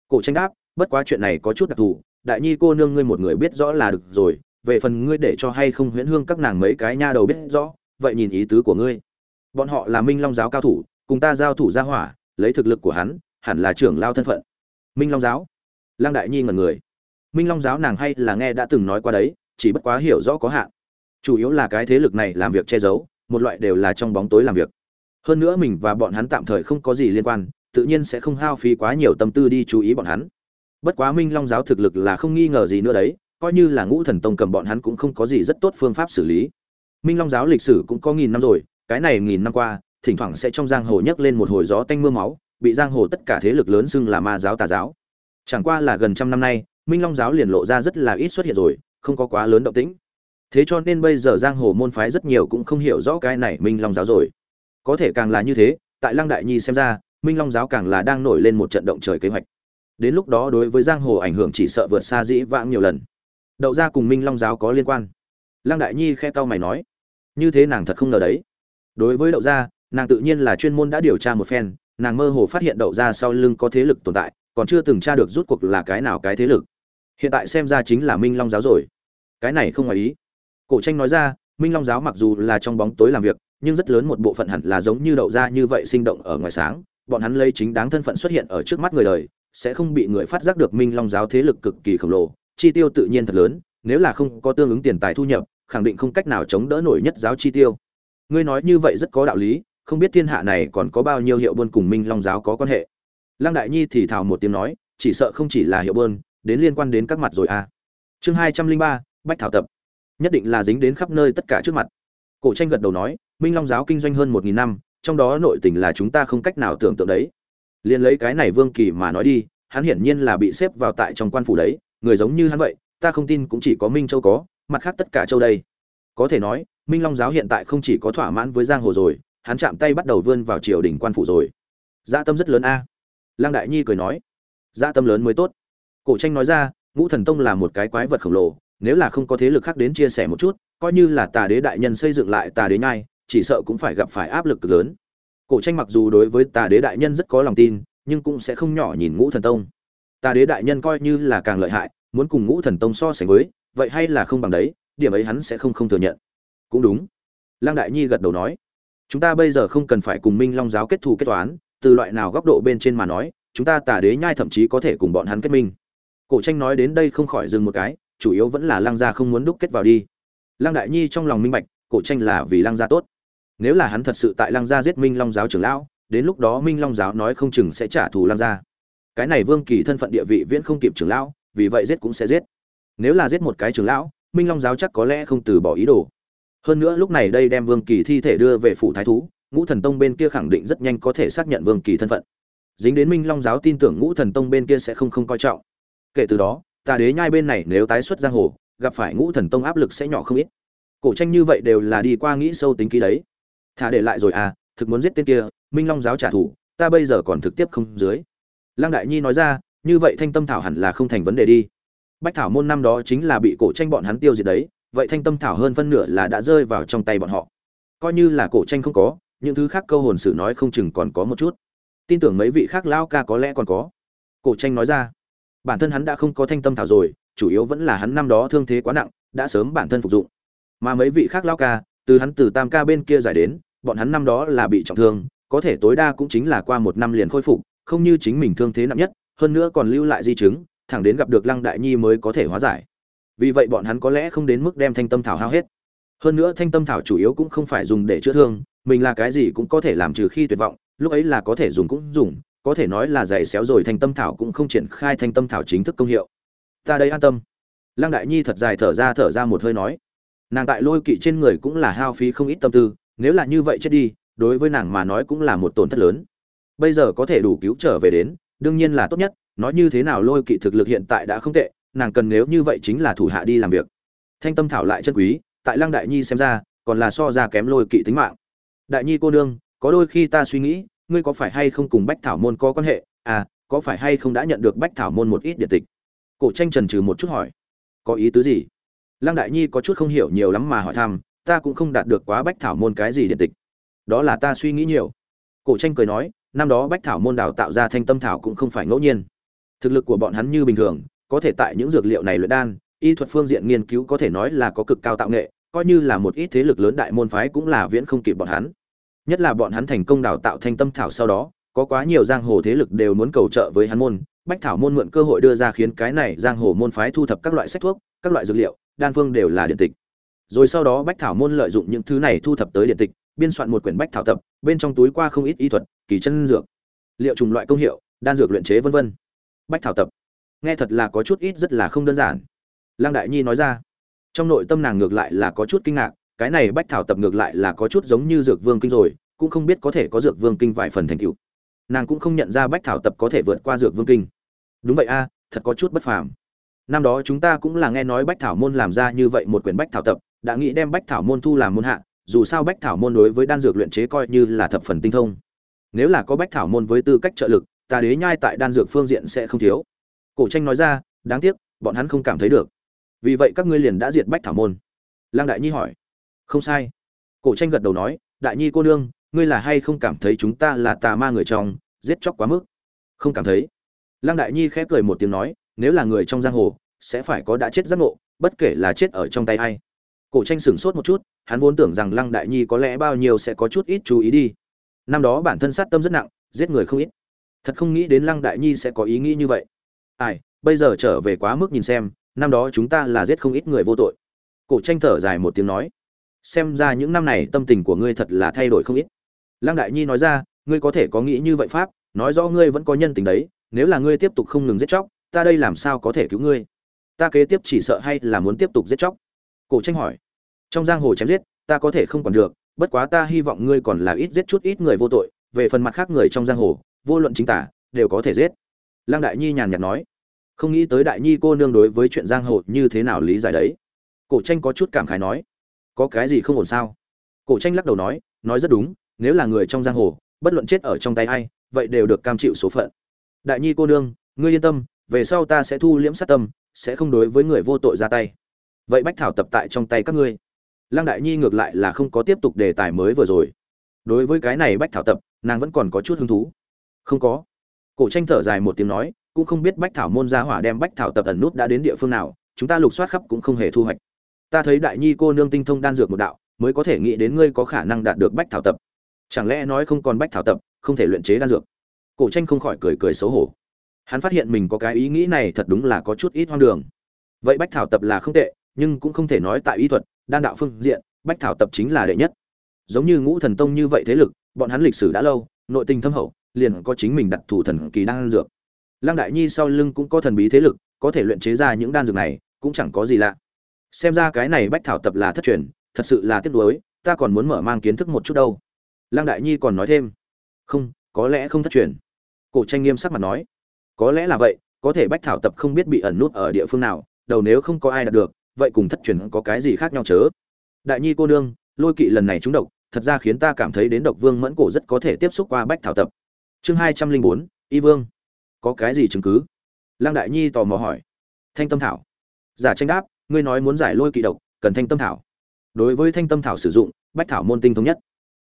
Cổ tranh đáp, bất quá chuyện này có chút đặc thù. Đại nhi cô nương ngươi một người biết rõ là được rồi. Về phần ngươi để cho hay không huyễn hương các nàng mấy cái nha đầu biết rõ, vậy nhìn ý tứ của ngươi. Bọn họ là minh long giáo cao thủ, cùng ta giao thủ ra hỏa, lấy thực lực của hắn, hẳn là trưởng lao thân phận. Minh long giáo? Lăng đại nhi ngần người. Minh long giáo nàng hay là nghe đã từng nói qua đấy, chỉ bất quá hiểu rõ có hạn. Chủ yếu là cái thế lực này làm việc che giấu một loại đều là trong bóng tối làm việc. Hơn nữa mình và bọn hắn tạm thời không có gì liên quan, tự nhiên sẽ không hao phí quá nhiều tâm tư đi chú ý bọn hắn. Bất quá minh long giáo thực lực là không nghi ngờ gì nữa đấy, coi như là ngũ thần tông cầm bọn hắn cũng không có gì rất tốt phương pháp xử lý. Minh long giáo lịch sử cũng có nghìn năm rồi, cái này nghìn năm qua, thỉnh thoảng sẽ trong giang hồ nhấc lên một hồi gió tanh mưa máu, bị giang hồ tất cả thế lực lớn xưng là ma giáo tà giáo. Chẳng qua là gần trăm năm nay, minh long giáo liền lộ ra rất là ít xuất hiện rồi, không có quá lớn động tĩnh thế cho nên bây giờ giang hồ môn phái rất nhiều cũng không hiểu rõ cái này minh long giáo rồi. Có thể càng là như thế, tại lăng đại nhi xem ra, minh long giáo càng là đang nổi lên một trận động trời kế hoạch. Đến lúc đó đối với giang hồ ảnh hưởng chỉ sợ vượt xa dĩ vãng nhiều lần. Đậu ra cùng minh long giáo có liên quan. Lăng đại nhi khe tao mày nói, như thế nàng thật không ngờ đấy. Đối với đậu gia, nàng tự nhiên là chuyên môn đã điều tra một phen, nàng mơ hồ phát hiện đậu gia sau lưng có thế lực tồn tại, còn chưa từng tra được rút cuộc là cái nào cái thế lực. Hiện tại xem ra chính là minh long giáo rồi. Cái này không ngoài ý cổ tranh nói ra, minh long giáo mặc dù là trong bóng tối làm việc, nhưng rất lớn một bộ phận hẳn là giống như đậu ra như vậy sinh động ở ngoài sáng. Bọn hắn lấy chính đáng thân phận xuất hiện ở trước mắt người đời, sẽ không bị người phát giác được minh long giáo thế lực cực kỳ khổng lồ. Chi tiêu tự nhiên thật lớn, nếu là không có tương ứng tiền tài thu nhập, khẳng định không cách nào chống đỡ nổi nhất giáo chi tiêu. Ngươi nói như vậy rất có đạo lý, không biết thiên hạ này còn có bao nhiêu hiệu buôn cùng minh long giáo có quan hệ. Lăng đại nhi thì thào một tiếng nói, chỉ sợ không chỉ là hiệu buôn, đến liên quan đến các mặt rồi à. Chương hai trăm linh ba, bách thảo tập nhất định là dính đến khắp nơi tất cả trước mặt. Cổ tranh gật đầu nói, minh long giáo kinh doanh hơn một nghìn năm, trong đó nội tình là chúng ta không cách nào tưởng tượng đấy. Liền lấy cái này vương kỳ mà nói đi, hắn hiển nhiên là bị xếp vào tại trong quan phủ đấy, người giống như hắn vậy, ta không tin cũng chỉ có minh châu có, mặt khác tất cả châu đây. Có thể nói, minh long giáo hiện tại không chỉ có thỏa mãn với giang hồ rồi, hắn chạm tay bắt đầu vươn vào triều đình quan phủ rồi. Gia tâm rất lớn a. Lăng đại nhi cười nói gia tâm lớn mới tốt. Cổ tranh nói ra, ngũ thần tông là một cái quái vật khổng lồ nếu là không có thế lực khác đến chia sẻ một chút, coi như là tà đế đại nhân xây dựng lại tà đế nhai, chỉ sợ cũng phải gặp phải áp lực cực lớn. Cổ tranh mặc dù đối với tà đế đại nhân rất có lòng tin, nhưng cũng sẽ không nhỏ nhìn ngũ thần tông. Tà đế đại nhân coi như là càng lợi hại, muốn cùng ngũ thần tông so sánh với, vậy hay là không bằng đấy, điểm ấy hắn sẽ không không thừa nhận. Cũng đúng. Lăng đại nhi gật đầu nói, chúng ta bây giờ không cần phải cùng minh long giáo kết thù kết toán, từ loại nào góc độ bên trên mà nói, chúng ta tà đế nhai thậm chí có thể cùng bọn hắn kết minh. Cổ tranh nói đến đây không khỏi dừng một cái chủ yếu vẫn là lăng gia không muốn đúc kết vào đi. Lăng đại nhi trong lòng minh bạch, cổ tranh là vì lăng gia tốt. Nếu là hắn thật sự tại lăng gia giết minh long giáo trưởng lão, đến lúc đó minh long giáo nói không chừng sẽ trả thù lăng gia. Cái này vương kỳ thân phận địa vị viễn không kịp trưởng lão, vì vậy giết cũng sẽ giết. Nếu là giết một cái trưởng lão, minh long giáo chắc có lẽ không từ bỏ ý đồ. Hơn nữa lúc này đây đem vương kỳ thi thể đưa về phủ thái thú, ngũ thần tông bên kia khẳng định rất nhanh có thể xác nhận vương kỳ thân phận. Dính đến minh long giáo tin tưởng ngũ thần tông bên kia sẽ không không coi trọng. Kể từ đó tà đế nhai bên này nếu tái xuất giang hồ, gặp phải ngũ thần tông áp lực sẽ nhỏ không ít. Cổ tranh như vậy đều là đi qua nghĩ sâu tính kỹ đấy. Thả để lại rồi à thực muốn giết tên kia, minh long giáo trả thù, ta bây giờ còn thực tiếp không dưới. Lăng đại nhi nói ra, như vậy thanh tâm thảo hẳn là không thành vấn đề đi. Bách thảo môn năm đó chính là bị cổ tranh bọn hắn tiêu diệt đấy, vậy thanh tâm thảo hơn phân nửa là đã rơi vào trong tay bọn họ. Coi như là cổ tranh không có, những thứ khác câu hồn sử nói không chừng còn có một chút. Tin tưởng mấy vị khác lao ca có lẽ còn có. Cổ tranh nói ra bản thân hắn đã không có thanh tâm thảo rồi, chủ yếu vẫn là hắn năm đó thương thế quá nặng, đã sớm bản thân phục dụng. Mà mấy vị khác lao ca, từ hắn từ tam ca bên kia giải đến, bọn hắn năm đó là bị trọng thương, có thể tối đa cũng chính là qua một năm liền khôi phục, không như chính mình thương thế nặng nhất, hơn nữa còn lưu lại di chứng, thẳng đến gặp được lăng đại nhi mới có thể hóa giải. Vì vậy bọn hắn có lẽ không đến mức đem thanh tâm thảo hao hết. Hơn nữa thanh tâm thảo chủ yếu cũng không phải dùng để chữa thương, mình là cái gì cũng có thể làm trừ khi tuyệt vọng, lúc ấy là có thể dùng cũng dùng có thể nói là dày xéo rồi thanh tâm thảo cũng không triển khai thanh tâm thảo chính thức công hiệu. Ta đây an tâm. Lăng đại nhi thật dài thở ra thở ra một hơi nói. Nàng tại lôi kỵ trên người cũng là hao phí không ít tâm tư, nếu là như vậy chết đi, đối với nàng mà nói cũng là một tổn thất lớn. Bây giờ có thể đủ cứu trở về đến, đương nhiên là tốt nhất, nói như thế nào lôi kỵ thực lực hiện tại đã không tệ, nàng cần nếu như vậy chính là thủ hạ đi làm việc. Thanh tâm thảo lại chân quý, tại lăng đại nhi xem ra, còn là so ra kém lôi kỵ tính mạng. Đại nhi cô nương, có đôi khi ta suy nghĩ ngươi có phải hay không cùng bách thảo môn có quan hệ? À có phải hay không đã nhận được bách thảo môn một ít điện tịch? Cổ tranh trần trừ một chút hỏi. Có ý tứ gì? Lăng đại nhi có chút không hiểu nhiều lắm mà hỏi thăm, ta cũng không đạt được quá bách thảo môn cái gì điện tịch. Đó là ta suy nghĩ nhiều. Cổ tranh cười nói, năm đó bách thảo môn đào tạo ra thanh tâm thảo cũng không phải ngẫu nhiên. Thực lực của bọn hắn như bình thường, có thể tại những dược liệu này luyện đan, y thuật phương diện nghiên cứu có thể nói là có cực cao tạo nghệ, coi như là một ít thế lực lớn đại môn phái cũng là viễn không kịp bọn hắn nhất là bọn hắn thành công đào tạo thanh tâm thảo sau đó, có quá nhiều giang hồ thế lực đều muốn cầu trợ với hắn môn, bách thảo môn mượn cơ hội đưa ra khiến cái này giang hồ môn phái thu thập các loại sách thuốc, các loại dược liệu, đan phương đều là điện tịch. Rồi sau đó bách thảo môn lợi dụng những thứ này thu thập tới điện tịch, biên soạn một quyển bách thảo tập, bên trong túi qua không ít y thuật, kỳ chân dược, liệu trùng loại công hiệu, đan dược luyện chế vân vân. Bách thảo tập. Nghe thật là có chút ít rất là không đơn giản. Lăng đại nhi nói ra. Trong nội tâm nàng ngược lại là có chút kinh ngạc cái này bách thảo tập ngược lại là có chút giống như dược vương kinh rồi, cũng không biết có thể có dược vương kinh vài phần thành tựu. Nàng cũng không nhận ra bách thảo tập có thể vượt qua dược vương kinh. Đúng vậy a, thật có chút bất phàm. Năm đó chúng ta cũng là nghe nói bách thảo môn làm ra như vậy một quyển bách thảo tập, đã nghĩ đem bách thảo môn thu làm môn hạ, dù sao bách thảo môn đối với đan dược luyện chế coi như là thập phần tinh thông. Nếu là có bách thảo môn với tư cách trợ lực, ta đế nhai tại đan dược phương diện sẽ không thiếu. Cổ tranh nói ra, đáng tiếc, bọn hắn không cảm thấy được. Vì vậy các ngươi liền đã diệt bách thảo môn. Lăng đại nhi hỏi không sai. Cổ tranh gật đầu nói, đại nhi cô nương, ngươi là hay không cảm thấy chúng ta là tà ma người trong, giết chóc quá mức? Không cảm thấy. Lăng đại nhi khẽ cười một tiếng nói, nếu là người trong giang hồ, sẽ phải có đã chết giác ngộ, bất kể là chết ở trong tay ai. Cổ tranh sửng sốt một chút, hắn vốn tưởng rằng lăng đại nhi có lẽ bao nhiêu sẽ có chút ít chú ý đi. Năm đó bản thân sát tâm rất nặng, giết người không ít. Thật không nghĩ đến lăng đại nhi sẽ có ý nghĩ như vậy. Ai, bây giờ trở về quá mức nhìn xem, năm đó chúng ta là giết không ít người vô tội. Cổ tranh thở dài một tiếng nói xem ra những năm này tâm tình của ngươi thật là thay đổi không ít. Lăng đại nhi nói ra, ngươi có thể có nghĩ như vậy pháp, nói rõ ngươi vẫn có nhân tình đấy, nếu là ngươi tiếp tục không ngừng giết chóc, ta đây làm sao có thể cứu ngươi? Ta kế tiếp chỉ sợ hay là muốn tiếp tục giết chóc? Cổ tranh hỏi. Trong giang hồ chém giết, ta có thể không còn được, bất quá ta hy vọng ngươi còn là ít giết chút ít người vô tội, về phần mặt khác người trong giang hồ, vô luận chính tả, đều có thể giết. Lăng đại nhi nhàn nhạt nói. Không nghĩ tới đại nhi cô nương đối với chuyện giang hồ như thế nào lý giải đấy. Cổ tranh có chút cảm khái nói có cái gì không ổn sao? Cổ tranh lắc đầu nói nói rất đúng, nếu là người trong giang hồ, bất luận chết ở trong tay ai, vậy đều được cam chịu số phận. Đại nhi cô nương, ngươi yên tâm, về sau ta sẽ thu liễm sát tâm, sẽ không đối với người vô tội ra tay. Vậy bách thảo tập tại trong tay các ngươi. Lăng đại nhi ngược lại là không có tiếp tục đề tài mới vừa rồi. Đối với cái này bách thảo tập, nàng vẫn còn có chút hứng thú. Không có. Cổ tranh thở dài một tiếng nói, cũng không biết bách thảo môn gia hỏa đem bách thảo tập ẩn nút đã đến địa phương nào, chúng ta lục soát khắp cũng không hề thu hoạch ta thấy đại nhi cô nương tinh thông đan dược một đạo, mới có thể nghĩ đến ngươi có khả năng đạt được bách thảo tập. Chẳng lẽ nói không còn bách thảo tập, không thể luyện chế đan dược? Cổ tranh không khỏi cười cười xấu hổ. Hắn phát hiện mình có cái ý nghĩ này thật đúng là có chút ít hoang đường. Vậy bách thảo tập là không tệ, nhưng cũng không thể nói tại y thuật, đan đạo phương diện, bách thảo tập chính là đệ nhất. Giống như ngũ thần tông như vậy thế lực, bọn hắn lịch sử đã lâu, nội tình thâm hậu, liền có chính mình đặt thủ thần kỳ đan dược. Lăng đại nhi sau lưng cũng có thần bí thế lực, có thể luyện chế ra những đan dược này, cũng chẳng có gì lạ xem ra cái này bách thảo tập là thất truyền, thật sự là tiếc nuối, ta còn muốn mở mang kiến thức một chút đâu. Lăng đại nhi còn nói thêm. Không, có lẽ không thất truyền. Cổ tranh nghiêm sắc mặt nói. Có lẽ là vậy, có thể bách thảo tập không biết bị ẩn nút ở địa phương nào, đầu nếu không có ai đạt được, vậy cùng thất truyền có cái gì khác nhau chớ? Đại nhi cô nương, lôi kỵ lần này trúng độc, thật ra khiến ta cảm thấy đến độc vương mẫn cổ rất có thể tiếp xúc qua bách thảo tập. Chương hai trăm linh bốn, y vương. Có cái gì chứng cứ? Lăng đại nhi tò mò hỏi. Thanh tâm thảo. Giả tranh đáp ngươi nói muốn giải lôi kỵ độc, cần thanh tâm thảo. Đối với thanh tâm thảo sử dụng, bách thảo môn tinh thống nhất.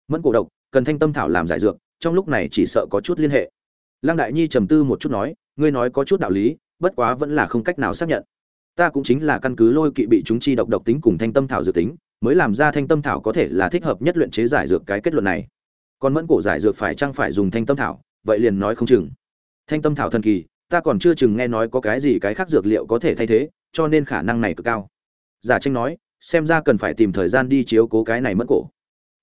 Mẫn cổ độc, cần thanh tâm thảo làm giải dược, trong lúc này chỉ sợ có chút liên hệ. Lăng đại nhi trầm tư một chút nói, ngươi nói có chút đạo lý, bất quá vẫn là không cách nào xác nhận. Ta cũng chính là căn cứ lôi kỵ bị chúng chi độc độc tính cùng thanh tâm thảo dự tính, mới làm ra thanh tâm thảo có thể là thích hợp nhất luyện chế giải dược cái kết luận này. Còn mẫn cổ giải dược phải chăng phải dùng thanh tâm thảo, vậy liền nói không chừng. Thanh tâm thảo thần kỳ, ta còn chưa chừng nghe nói có cái gì cái khác dược liệu có thể thay thế cho nên khả năng này cực cao. Giả tranh nói, xem ra cần phải tìm thời gian đi chiếu cố cái này mẫn cổ.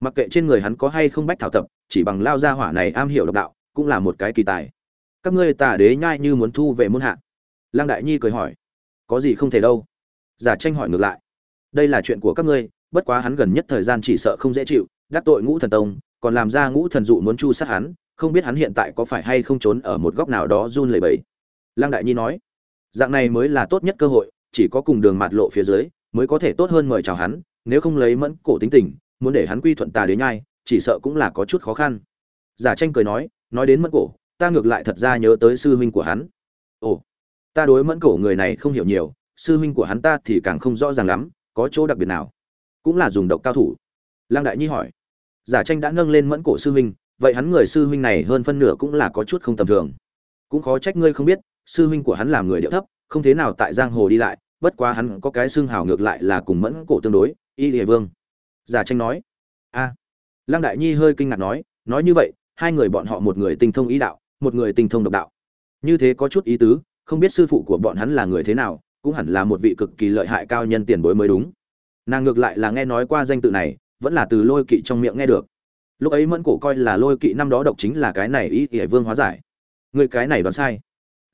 Mặc kệ trên người hắn có hay không bách thảo tập, chỉ bằng lao ra hỏa này am hiểu độc đạo, cũng là một cái kỳ tài. Các ngươi tả đế nhai như muốn thu về môn hạ. Lăng đại nhi cười hỏi, có gì không thể đâu? Giả tranh hỏi ngược lại, đây là chuyện của các ngươi, bất quá hắn gần nhất thời gian chỉ sợ không dễ chịu, đắc tội ngũ thần tông, còn làm ra ngũ thần dụ muốn chu sát hắn, không biết hắn hiện tại có phải hay không trốn ở một góc nào đó run lẩy bẩy. Lăng đại nhi nói, dạng này mới là tốt nhất cơ hội chỉ có cùng đường mạt lộ phía dưới, mới có thể tốt hơn mời chào hắn, nếu không lấy mẫn cổ tính tình, muốn để hắn quy thuận tà đế nhai, chỉ sợ cũng là có chút khó khăn. Giả tranh cười nói nói đến mẫn cổ, ta ngược lại thật ra nhớ tới sư huynh của hắn. Ồ, ta đối mẫn cổ người này không hiểu nhiều, sư huynh của hắn ta thì càng không rõ ràng lắm, có chỗ đặc biệt nào? Cũng là dùng độc cao thủ. Lăng đại nhi hỏi. Giả tranh đã nâng lên mẫn cổ sư huynh, vậy hắn người sư huynh này hơn phân nửa cũng là có chút không tầm thường. Cũng khó trách ngươi không biết, sư huynh của hắn làm người điệu thấp không thế nào tại giang hồ đi lại, bất quá hắn có cái xương hào ngược lại là cùng mẫn cổ tương đối, y địa vương. Giả tranh nói, a. Lăng đại nhi hơi kinh ngạc nói nói như vậy, hai người bọn họ một người tinh thông ý đạo, một người tinh thông độc đạo. Như thế có chút ý tứ, không biết sư phụ của bọn hắn là người thế nào, cũng hẳn là một vị cực kỳ lợi hại cao nhân tiền bối mới đúng. Nàng ngược lại là nghe nói qua danh tự này, vẫn là từ lôi kỵ trong miệng nghe được. Lúc ấy mẫn cổ coi là lôi kỵ năm đó độc chính là cái này ý ỉa vương hóa giải. Người cái này đoán sai.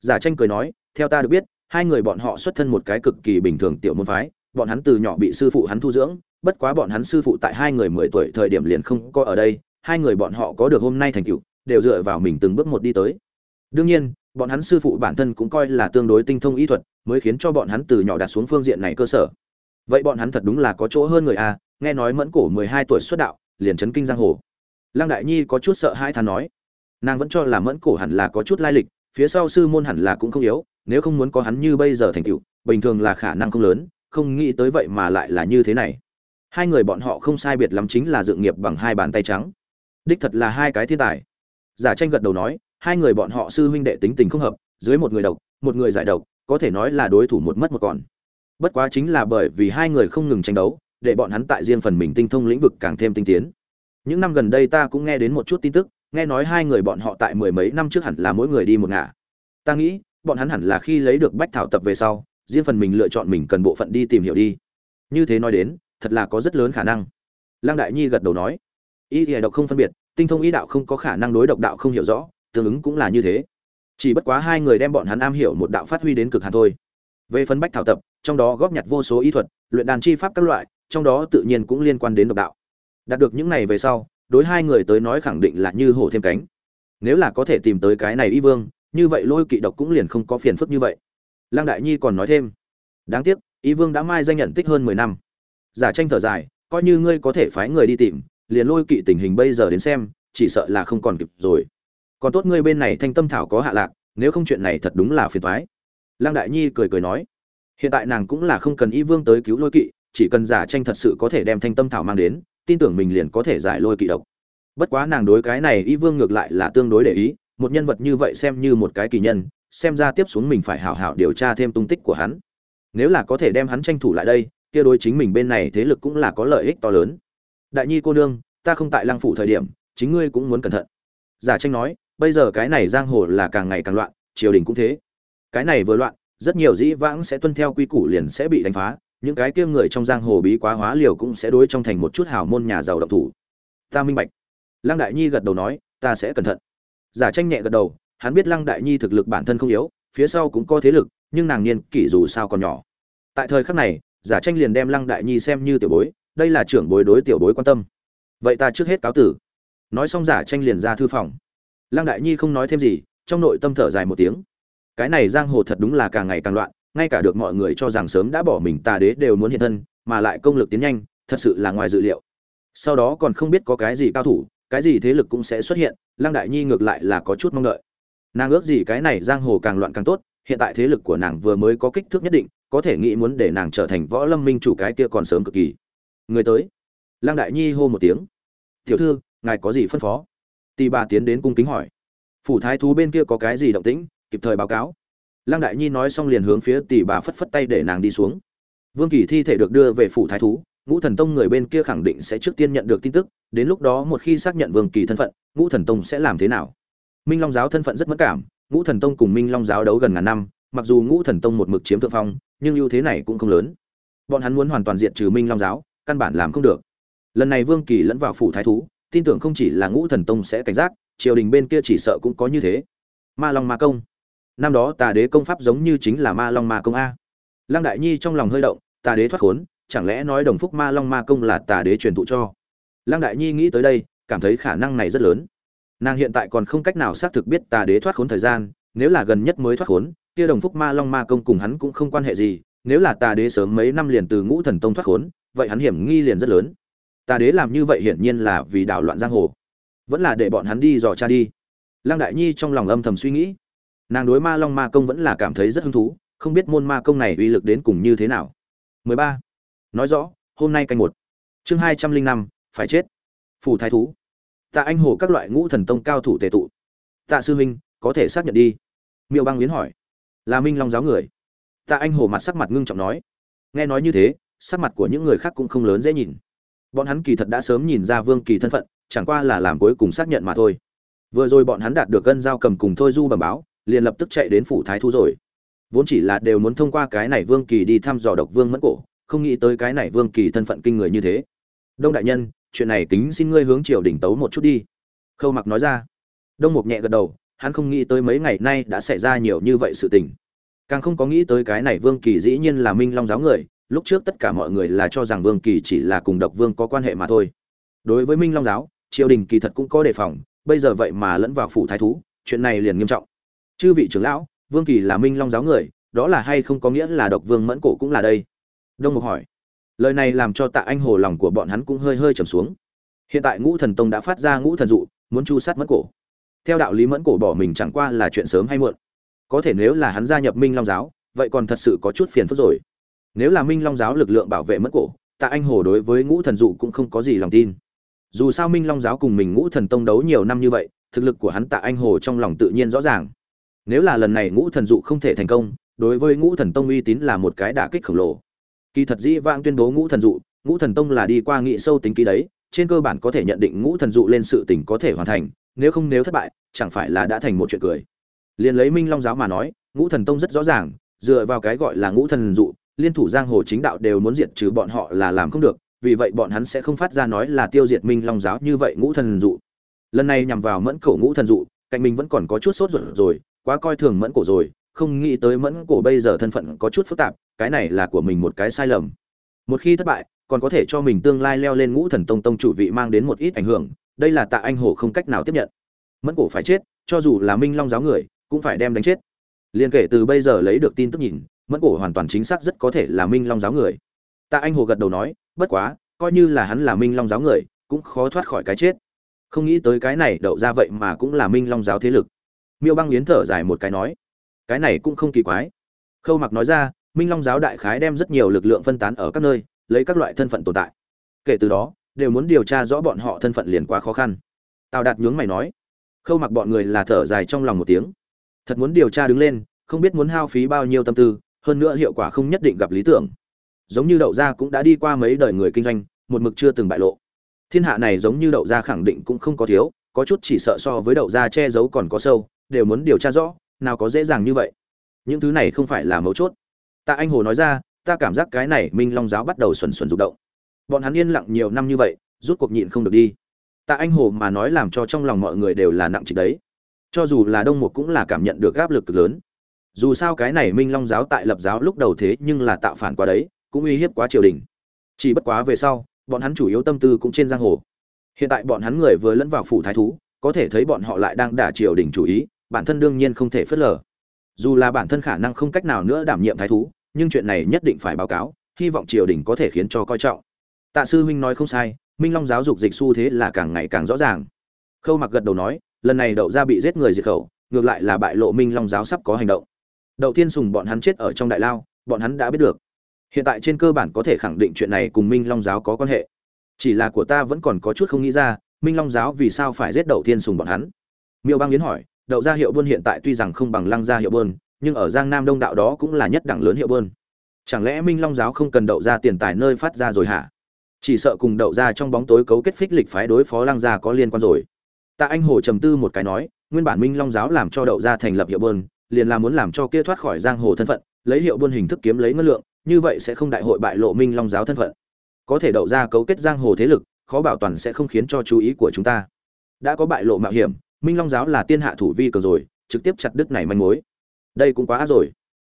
Giả tranh cười nói, theo ta được biết hai người bọn họ xuất thân một cái cực kỳ bình thường tiểu môn phái, bọn hắn từ nhỏ bị sư phụ hắn thu dưỡng, bất quá bọn hắn sư phụ tại hai người mười tuổi thời điểm liền không có ở đây, hai người bọn họ có được hôm nay thành tựu, đều dựa vào mình từng bước một đi tới. Đương nhiên, bọn hắn sư phụ bản thân cũng coi là tương đối tinh thông y thuật, mới khiến cho bọn hắn từ nhỏ đạt xuống phương diện này cơ sở. Vậy bọn hắn thật đúng là có chỗ hơn người a nghe nói mẫn cổ mười hai tuổi xuất đạo, liền chấn kinh giang hồ. Lăng đại nhi có chút sợ hãi thán nói, nàng vẫn cho là mẫn cổ hẳn là có chút lai lịch, phía sau sư môn hẳn là cũng không yếu nếu không muốn có hắn như bây giờ thành tựu, bình thường là khả năng không lớn, không nghĩ tới vậy mà lại là như thế này. Hai người bọn họ không sai biệt lắm chính là dự nghiệp bằng hai bàn tay trắng. Đích thật là hai cái thiên tài. Giả tranh gật đầu nói, hai người bọn họ sư huynh đệ tính tình không hợp, dưới một người độc, một người giải độc, có thể nói là đối thủ một mất một còn. Bất quá chính là bởi vì hai người không ngừng tranh đấu, để bọn hắn tại riêng phần mình tinh thông lĩnh vực càng thêm tinh tiến. Những năm gần đây ta cũng nghe đến một chút tin tức, nghe nói hai người bọn họ tại mười mấy năm trước hẳn là mỗi người đi một ngả. Ta nghĩ bọn hắn hẳn là khi lấy được bách thảo tập về sau, riêng phần mình lựa chọn mình cần bộ phận đi tìm hiểu đi. Như thế nói đến, thật là có rất lớn khả năng. Lăng đại nhi gật đầu nói. Y thì độc không phân biệt, tinh thông ý đạo không có khả năng đối độc đạo không hiểu rõ, tương ứng cũng là như thế. Chỉ bất quá hai người đem bọn hắn am hiểu một đạo phát huy đến cực hạn thôi. Về phân bách thảo tập, trong đó góp nhặt vô số y thuật, luyện đàn chi pháp các loại, trong đó tự nhiên cũng liên quan đến độc đạo. Đạt được những này về sau, đối hai người tới nói khẳng định là như hổ thêm cánh. Nếu là có thể tìm tới cái này y vương như vậy lôi kỵ độc cũng liền không có phiền phức như vậy. Lăng đại nhi còn nói thêm, đáng tiếc, y vương đã mai danh nhận tích hơn mười năm. Giả tranh thở dài, coi như ngươi có thể phái người đi tìm, liền lôi kỵ tình hình bây giờ đến xem, chỉ sợ là không còn kịp rồi. Còn tốt ngươi bên này thanh tâm thảo có hạ lạc, nếu không chuyện này thật đúng là phiền thoái lăng đại nhi cười cười nói, hiện tại nàng cũng là không cần y vương tới cứu lôi kỵ, chỉ cần giả tranh thật sự có thể đem thanh tâm thảo mang đến, tin tưởng mình liền có thể giải lôi kỵ độc. Bất quá nàng đối cái này y vương ngược lại là tương đối để ý một nhân vật như vậy xem như một cái kỳ nhân, xem ra tiếp xuống mình phải hảo hảo điều tra thêm tung tích của hắn. Nếu là có thể đem hắn tranh thủ lại đây, kia đối chính mình bên này thế lực cũng là có lợi ích to lớn. Đại nhi cô nương, ta không tại lăng phủ thời điểm, chính ngươi cũng muốn cẩn thận. Giả tranh nói, bây giờ cái này giang hồ là càng ngày càng loạn, triều đình cũng thế. Cái này vừa loạn, rất nhiều dĩ vãng sẽ tuân theo quy củ liền sẽ bị đánh phá, những cái kia người trong giang hồ bí quá hóa liều cũng sẽ đối trong thành một chút hào môn nhà giàu động thủ. Ta minh bạch. Lăng đại nhi gật đầu nói, ta sẽ cẩn thận giả tranh nhẹ gật đầu, hắn biết lăng đại nhi thực lực bản thân không yếu, phía sau cũng có thế lực, nhưng nàng niên kỷ dù sao còn nhỏ. Tại thời khắc này, giả tranh liền đem lăng đại nhi xem như tiểu bối, đây là trưởng bối đối tiểu bối quan tâm. Vậy ta trước hết cáo tử. Nói xong giả tranh liền ra thư phòng. Lăng đại nhi không nói thêm gì, trong nội tâm thở dài một tiếng. Cái này giang hồ thật đúng là càng ngày càng loạn, ngay cả được mọi người cho rằng sớm đã bỏ mình tà đế đều muốn hiện thân, mà lại công lực tiến nhanh, thật sự là ngoài dự liệu. Sau đó còn không biết có cái gì cao thủ cái gì thế lực cũng sẽ xuất hiện, lăng đại nhi ngược lại là có chút mong đợi. Nàng ước gì cái này giang hồ càng loạn càng tốt, hiện tại thế lực của nàng vừa mới có kích thước nhất định, có thể nghĩ muốn để nàng trở thành võ lâm minh chủ cái kia còn sớm cực kỳ. Người tới. Lăng đại nhi hô một tiếng. Tiểu thư, ngài có gì phân phó? Tì bà tiến đến cung kính hỏi. Phủ thái thú bên kia có cái gì động tĩnh, kịp thời báo cáo. Lăng đại nhi nói xong liền hướng phía tỷ bà phất phất tay để nàng đi xuống. Vương kỳ thi thể được đưa về phủ thái thú ngũ thần tông người bên kia khẳng định sẽ trước tiên nhận được tin tức, đến lúc đó một khi xác nhận vương kỳ thân phận, ngũ thần tông sẽ làm thế nào? Minh long giáo thân phận rất mất cảm, ngũ thần tông cùng minh long giáo đấu gần ngàn năm, mặc dù ngũ thần tông một mực chiếm thượng phong, nhưng ưu thế này cũng không lớn. Bọn hắn muốn hoàn toàn diện trừ minh long giáo, căn bản làm không được. Lần này vương kỳ lẫn vào phủ thái thú, tin tưởng không chỉ là ngũ thần tông sẽ cảnh giác, triều đình bên kia chỉ sợ cũng có như thế. Ma long ma công. Năm đó tà đế công pháp giống như chính là ma long ma công a. Lăng đại nhi trong lòng hơi động, tà đế thoát khốn chẳng lẽ nói đồng phúc ma long ma công là tà đế truyền thụ cho? Lăng đại nhi nghĩ tới đây, cảm thấy khả năng này rất lớn. Nàng hiện tại còn không cách nào xác thực biết tà đế thoát khốn thời gian, nếu là gần nhất mới thoát khốn, kia đồng phúc ma long ma công cùng hắn cũng không quan hệ gì, nếu là tà đế sớm mấy năm liền từ ngũ thần tông thoát khốn, vậy hắn hiểm nghi liền rất lớn. Tà đế làm như vậy hiển nhiên là vì đảo loạn giang hồ. Vẫn là để bọn hắn đi dò cha đi. Lăng đại nhi trong lòng âm thầm suy nghĩ. Nàng đối ma long ma công vẫn là cảm thấy rất hứng thú, không biết môn ma công này uy lực đến cùng như thế nào. 13 nói rõ, hôm nay canh một. Chương hai trăm linh năm, phải chết. Phủ thái thú. Tạ anh hồ các loại ngũ thần tông cao thủ tề tụ. Tạ sư huynh, có thể xác nhận đi. Miêu băng biến hỏi. Là minh long giáo người. Tạ anh hồ mặt sắc mặt ngưng trọng nói. Nghe nói như thế, sắc mặt của những người khác cũng không lớn dễ nhìn. Bọn hắn kỳ thật đã sớm nhìn ra vương kỳ thân phận, chẳng qua là làm cuối cùng xác nhận mà thôi. Vừa rồi bọn hắn đạt được gân giao cầm cùng thôi du bẩm báo, liền lập tức chạy đến phủ thái thú rồi. Vốn chỉ là đều muốn thông qua cái này vương kỳ đi thăm dò độc vương mẫn cổ không nghĩ tới cái này vương kỳ thân phận kinh người như thế. Đông đại nhân, chuyện này kính xin ngươi hướng triều đình tấu một chút đi. Khâu mặc nói ra. Đông mục nhẹ gật đầu, hắn không nghĩ tới mấy ngày nay đã xảy ra nhiều như vậy sự tình. Càng không có nghĩ tới cái này vương kỳ dĩ nhiên là minh long giáo người, lúc trước tất cả mọi người là cho rằng vương kỳ chỉ là cùng độc vương có quan hệ mà thôi. Đối với minh long giáo, triều đình kỳ thật cũng có đề phòng, bây giờ vậy mà lẫn vào phủ thái thú, chuyện này liền nghiêm trọng. Chư vị trưởng lão, vương kỳ là minh long giáo người, đó là hay không có nghĩa là độc vương mẫn cổ cũng là đây đông mục hỏi. Lời này làm cho tạ anh hồ lòng của bọn hắn cũng hơi hơi trầm xuống. Hiện tại ngũ thần tông đã phát ra ngũ thần dụ, muốn chu sát mẫn cổ. Theo đạo lý mẫn cổ bỏ mình chẳng qua là chuyện sớm hay muộn. Có thể nếu là hắn gia nhập minh long giáo, vậy còn thật sự có chút phiền phức rồi. Nếu là minh long giáo lực lượng bảo vệ mẫn cổ, tạ anh hồ đối với ngũ thần dụ cũng không có gì lòng tin. Dù sao minh long giáo cùng mình ngũ thần tông đấu nhiều năm như vậy, thực lực của hắn tạ anh hồ trong lòng tự nhiên rõ ràng. Nếu là lần này ngũ thần dụ không thể thành công, đối với ngũ thần tông uy tín là một cái đả kích khổng lồ kỳ thật dĩ vãng tuyên bố ngũ thần dụ, ngũ thần tông là đi qua nghị sâu tính ký đấy, trên cơ bản có thể nhận định ngũ thần dụ lên sự tình có thể hoàn thành, nếu không nếu thất bại, chẳng phải là đã thành một chuyện cười. Liền lấy minh long giáo mà nói, ngũ thần tông rất rõ ràng, dựa vào cái gọi là ngũ thần dụ, liên thủ giang hồ chính đạo đều muốn diệt trừ bọn họ là làm không được, vì vậy bọn hắn sẽ không phát ra nói là tiêu diệt minh long giáo như vậy ngũ thần dụ. Lần này nhằm vào mẫn cổ ngũ thần dụ, cạnh mình vẫn còn có chút sốt ruột rồi, quá coi thường mẫn cổ rồi không nghĩ tới mẫn cổ bây giờ thân phận có chút phức tạp, cái này là của mình một cái sai lầm. Một khi thất bại, còn có thể cho mình tương lai leo lên ngũ thần tông tông chủ vị mang đến một ít ảnh hưởng, đây là tạ anh hồ không cách nào tiếp nhận. Mẫn cổ phải chết, cho dù là minh long giáo người, cũng phải đem đánh chết. Liên kể từ bây giờ lấy được tin tức nhìn, mẫn cổ hoàn toàn chính xác rất có thể là minh long giáo người. Tạ anh hồ gật đầu nói, bất quá, coi như là hắn là minh long giáo người, cũng khó thoát khỏi cái chết. Không nghĩ tới cái này đậu ra vậy mà cũng là minh long giáo thế lực. Miêu băng yến thở dài một cái nói cái này cũng không kỳ quái. Khâu mặc nói ra, minh long giáo đại khái đem rất nhiều lực lượng phân tán ở các nơi, lấy các loại thân phận tồn tại. Kể từ đó, đều muốn điều tra rõ bọn họ thân phận liền quá khó khăn. Tào đạt nhướng mày nói, khâu mặc bọn người là thở dài trong lòng một tiếng. Thật muốn điều tra đứng lên, không biết muốn hao phí bao nhiêu tâm tư, hơn nữa hiệu quả không nhất định gặp lý tưởng. Giống như đậu gia cũng đã đi qua mấy đời người kinh doanh, một mực chưa từng bại lộ. Thiên hạ này giống như đậu gia khẳng định cũng không có thiếu, có chút chỉ sợ so với đậu gia che giấu còn có sâu, đều muốn điều tra rõ nào có dễ dàng như vậy. Những thứ này không phải là mấu chốt. Tạ anh hồ nói ra, ta cảm giác cái này minh long giáo bắt đầu xuẩn xuẩn rụng động. Bọn hắn yên lặng nhiều năm như vậy, rút cuộc nhịn không được đi. Tạ anh hồ mà nói làm cho trong lòng mọi người đều là nặng trịch đấy. Cho dù là đông một cũng là cảm nhận được áp lực cực lớn. Dù sao cái này minh long giáo tại lập giáo lúc đầu thế nhưng là tạo phản qua đấy, cũng uy hiếp quá triều đình. Chỉ bất quá về sau, bọn hắn chủ yếu tâm tư cũng trên giang hồ. Hiện tại bọn hắn người vừa lẫn vào phủ thái thú, có thể thấy bọn họ lại đang đả triều đình chủ ý bản thân đương nhiên không thể phớt lờ. Dù là bản thân khả năng không cách nào nữa đảm nhiệm thái thú, nhưng chuyện này nhất định phải báo cáo, hy vọng triều đình có thể khiến cho coi trọng. Tạ sư huynh nói không sai, minh long giáo dục dịch xu thế là càng ngày càng rõ ràng. Khâu mặc gật đầu nói, lần này đậu ra bị giết người diệt khẩu, ngược lại là bại lộ minh long giáo sắp có hành động. Đậu thiên sùng bọn hắn chết ở trong đại lao, bọn hắn đã biết được. Hiện tại trên cơ bản có thể khẳng định chuyện này cùng minh long giáo có quan hệ. Chỉ là của ta vẫn còn có chút không nghĩ ra, minh long giáo vì sao phải giết đậu thiên sùng bọn hắn? Miêu bang yến hỏi đậu gia hiệu buôn hiện tại tuy rằng không bằng lăng gia hiệu buôn nhưng ở giang nam đông đạo đó cũng là nhất đẳng lớn hiệu buôn chẳng lẽ minh long giáo không cần đậu ra tiền tài nơi phát ra rồi hả? Chỉ sợ cùng đậu ra trong bóng tối cấu kết phích lịch phái đối phó lăng gia có liên quan rồi. Tạ anh hồ trầm tư một cái nói, nguyên bản minh long giáo làm cho đậu gia thành lập hiệu bơn, liền là muốn làm cho kia thoát khỏi giang hồ thân phận, lấy hiệu bơn hình thức kiếm lấy ngân lượng, như vậy sẽ không đại hội bại lộ minh long giáo thân phận. Có thể đậu ra cấu kết giang hồ thế lực, khó bảo toàn sẽ không khiến cho chú ý của chúng ta. Đã có bại lộ mạo hiểm minh long giáo là tiên hạ thủ vi cờ rồi, trực tiếp chặt đứt này manh mối. Đây cũng quá ác rồi.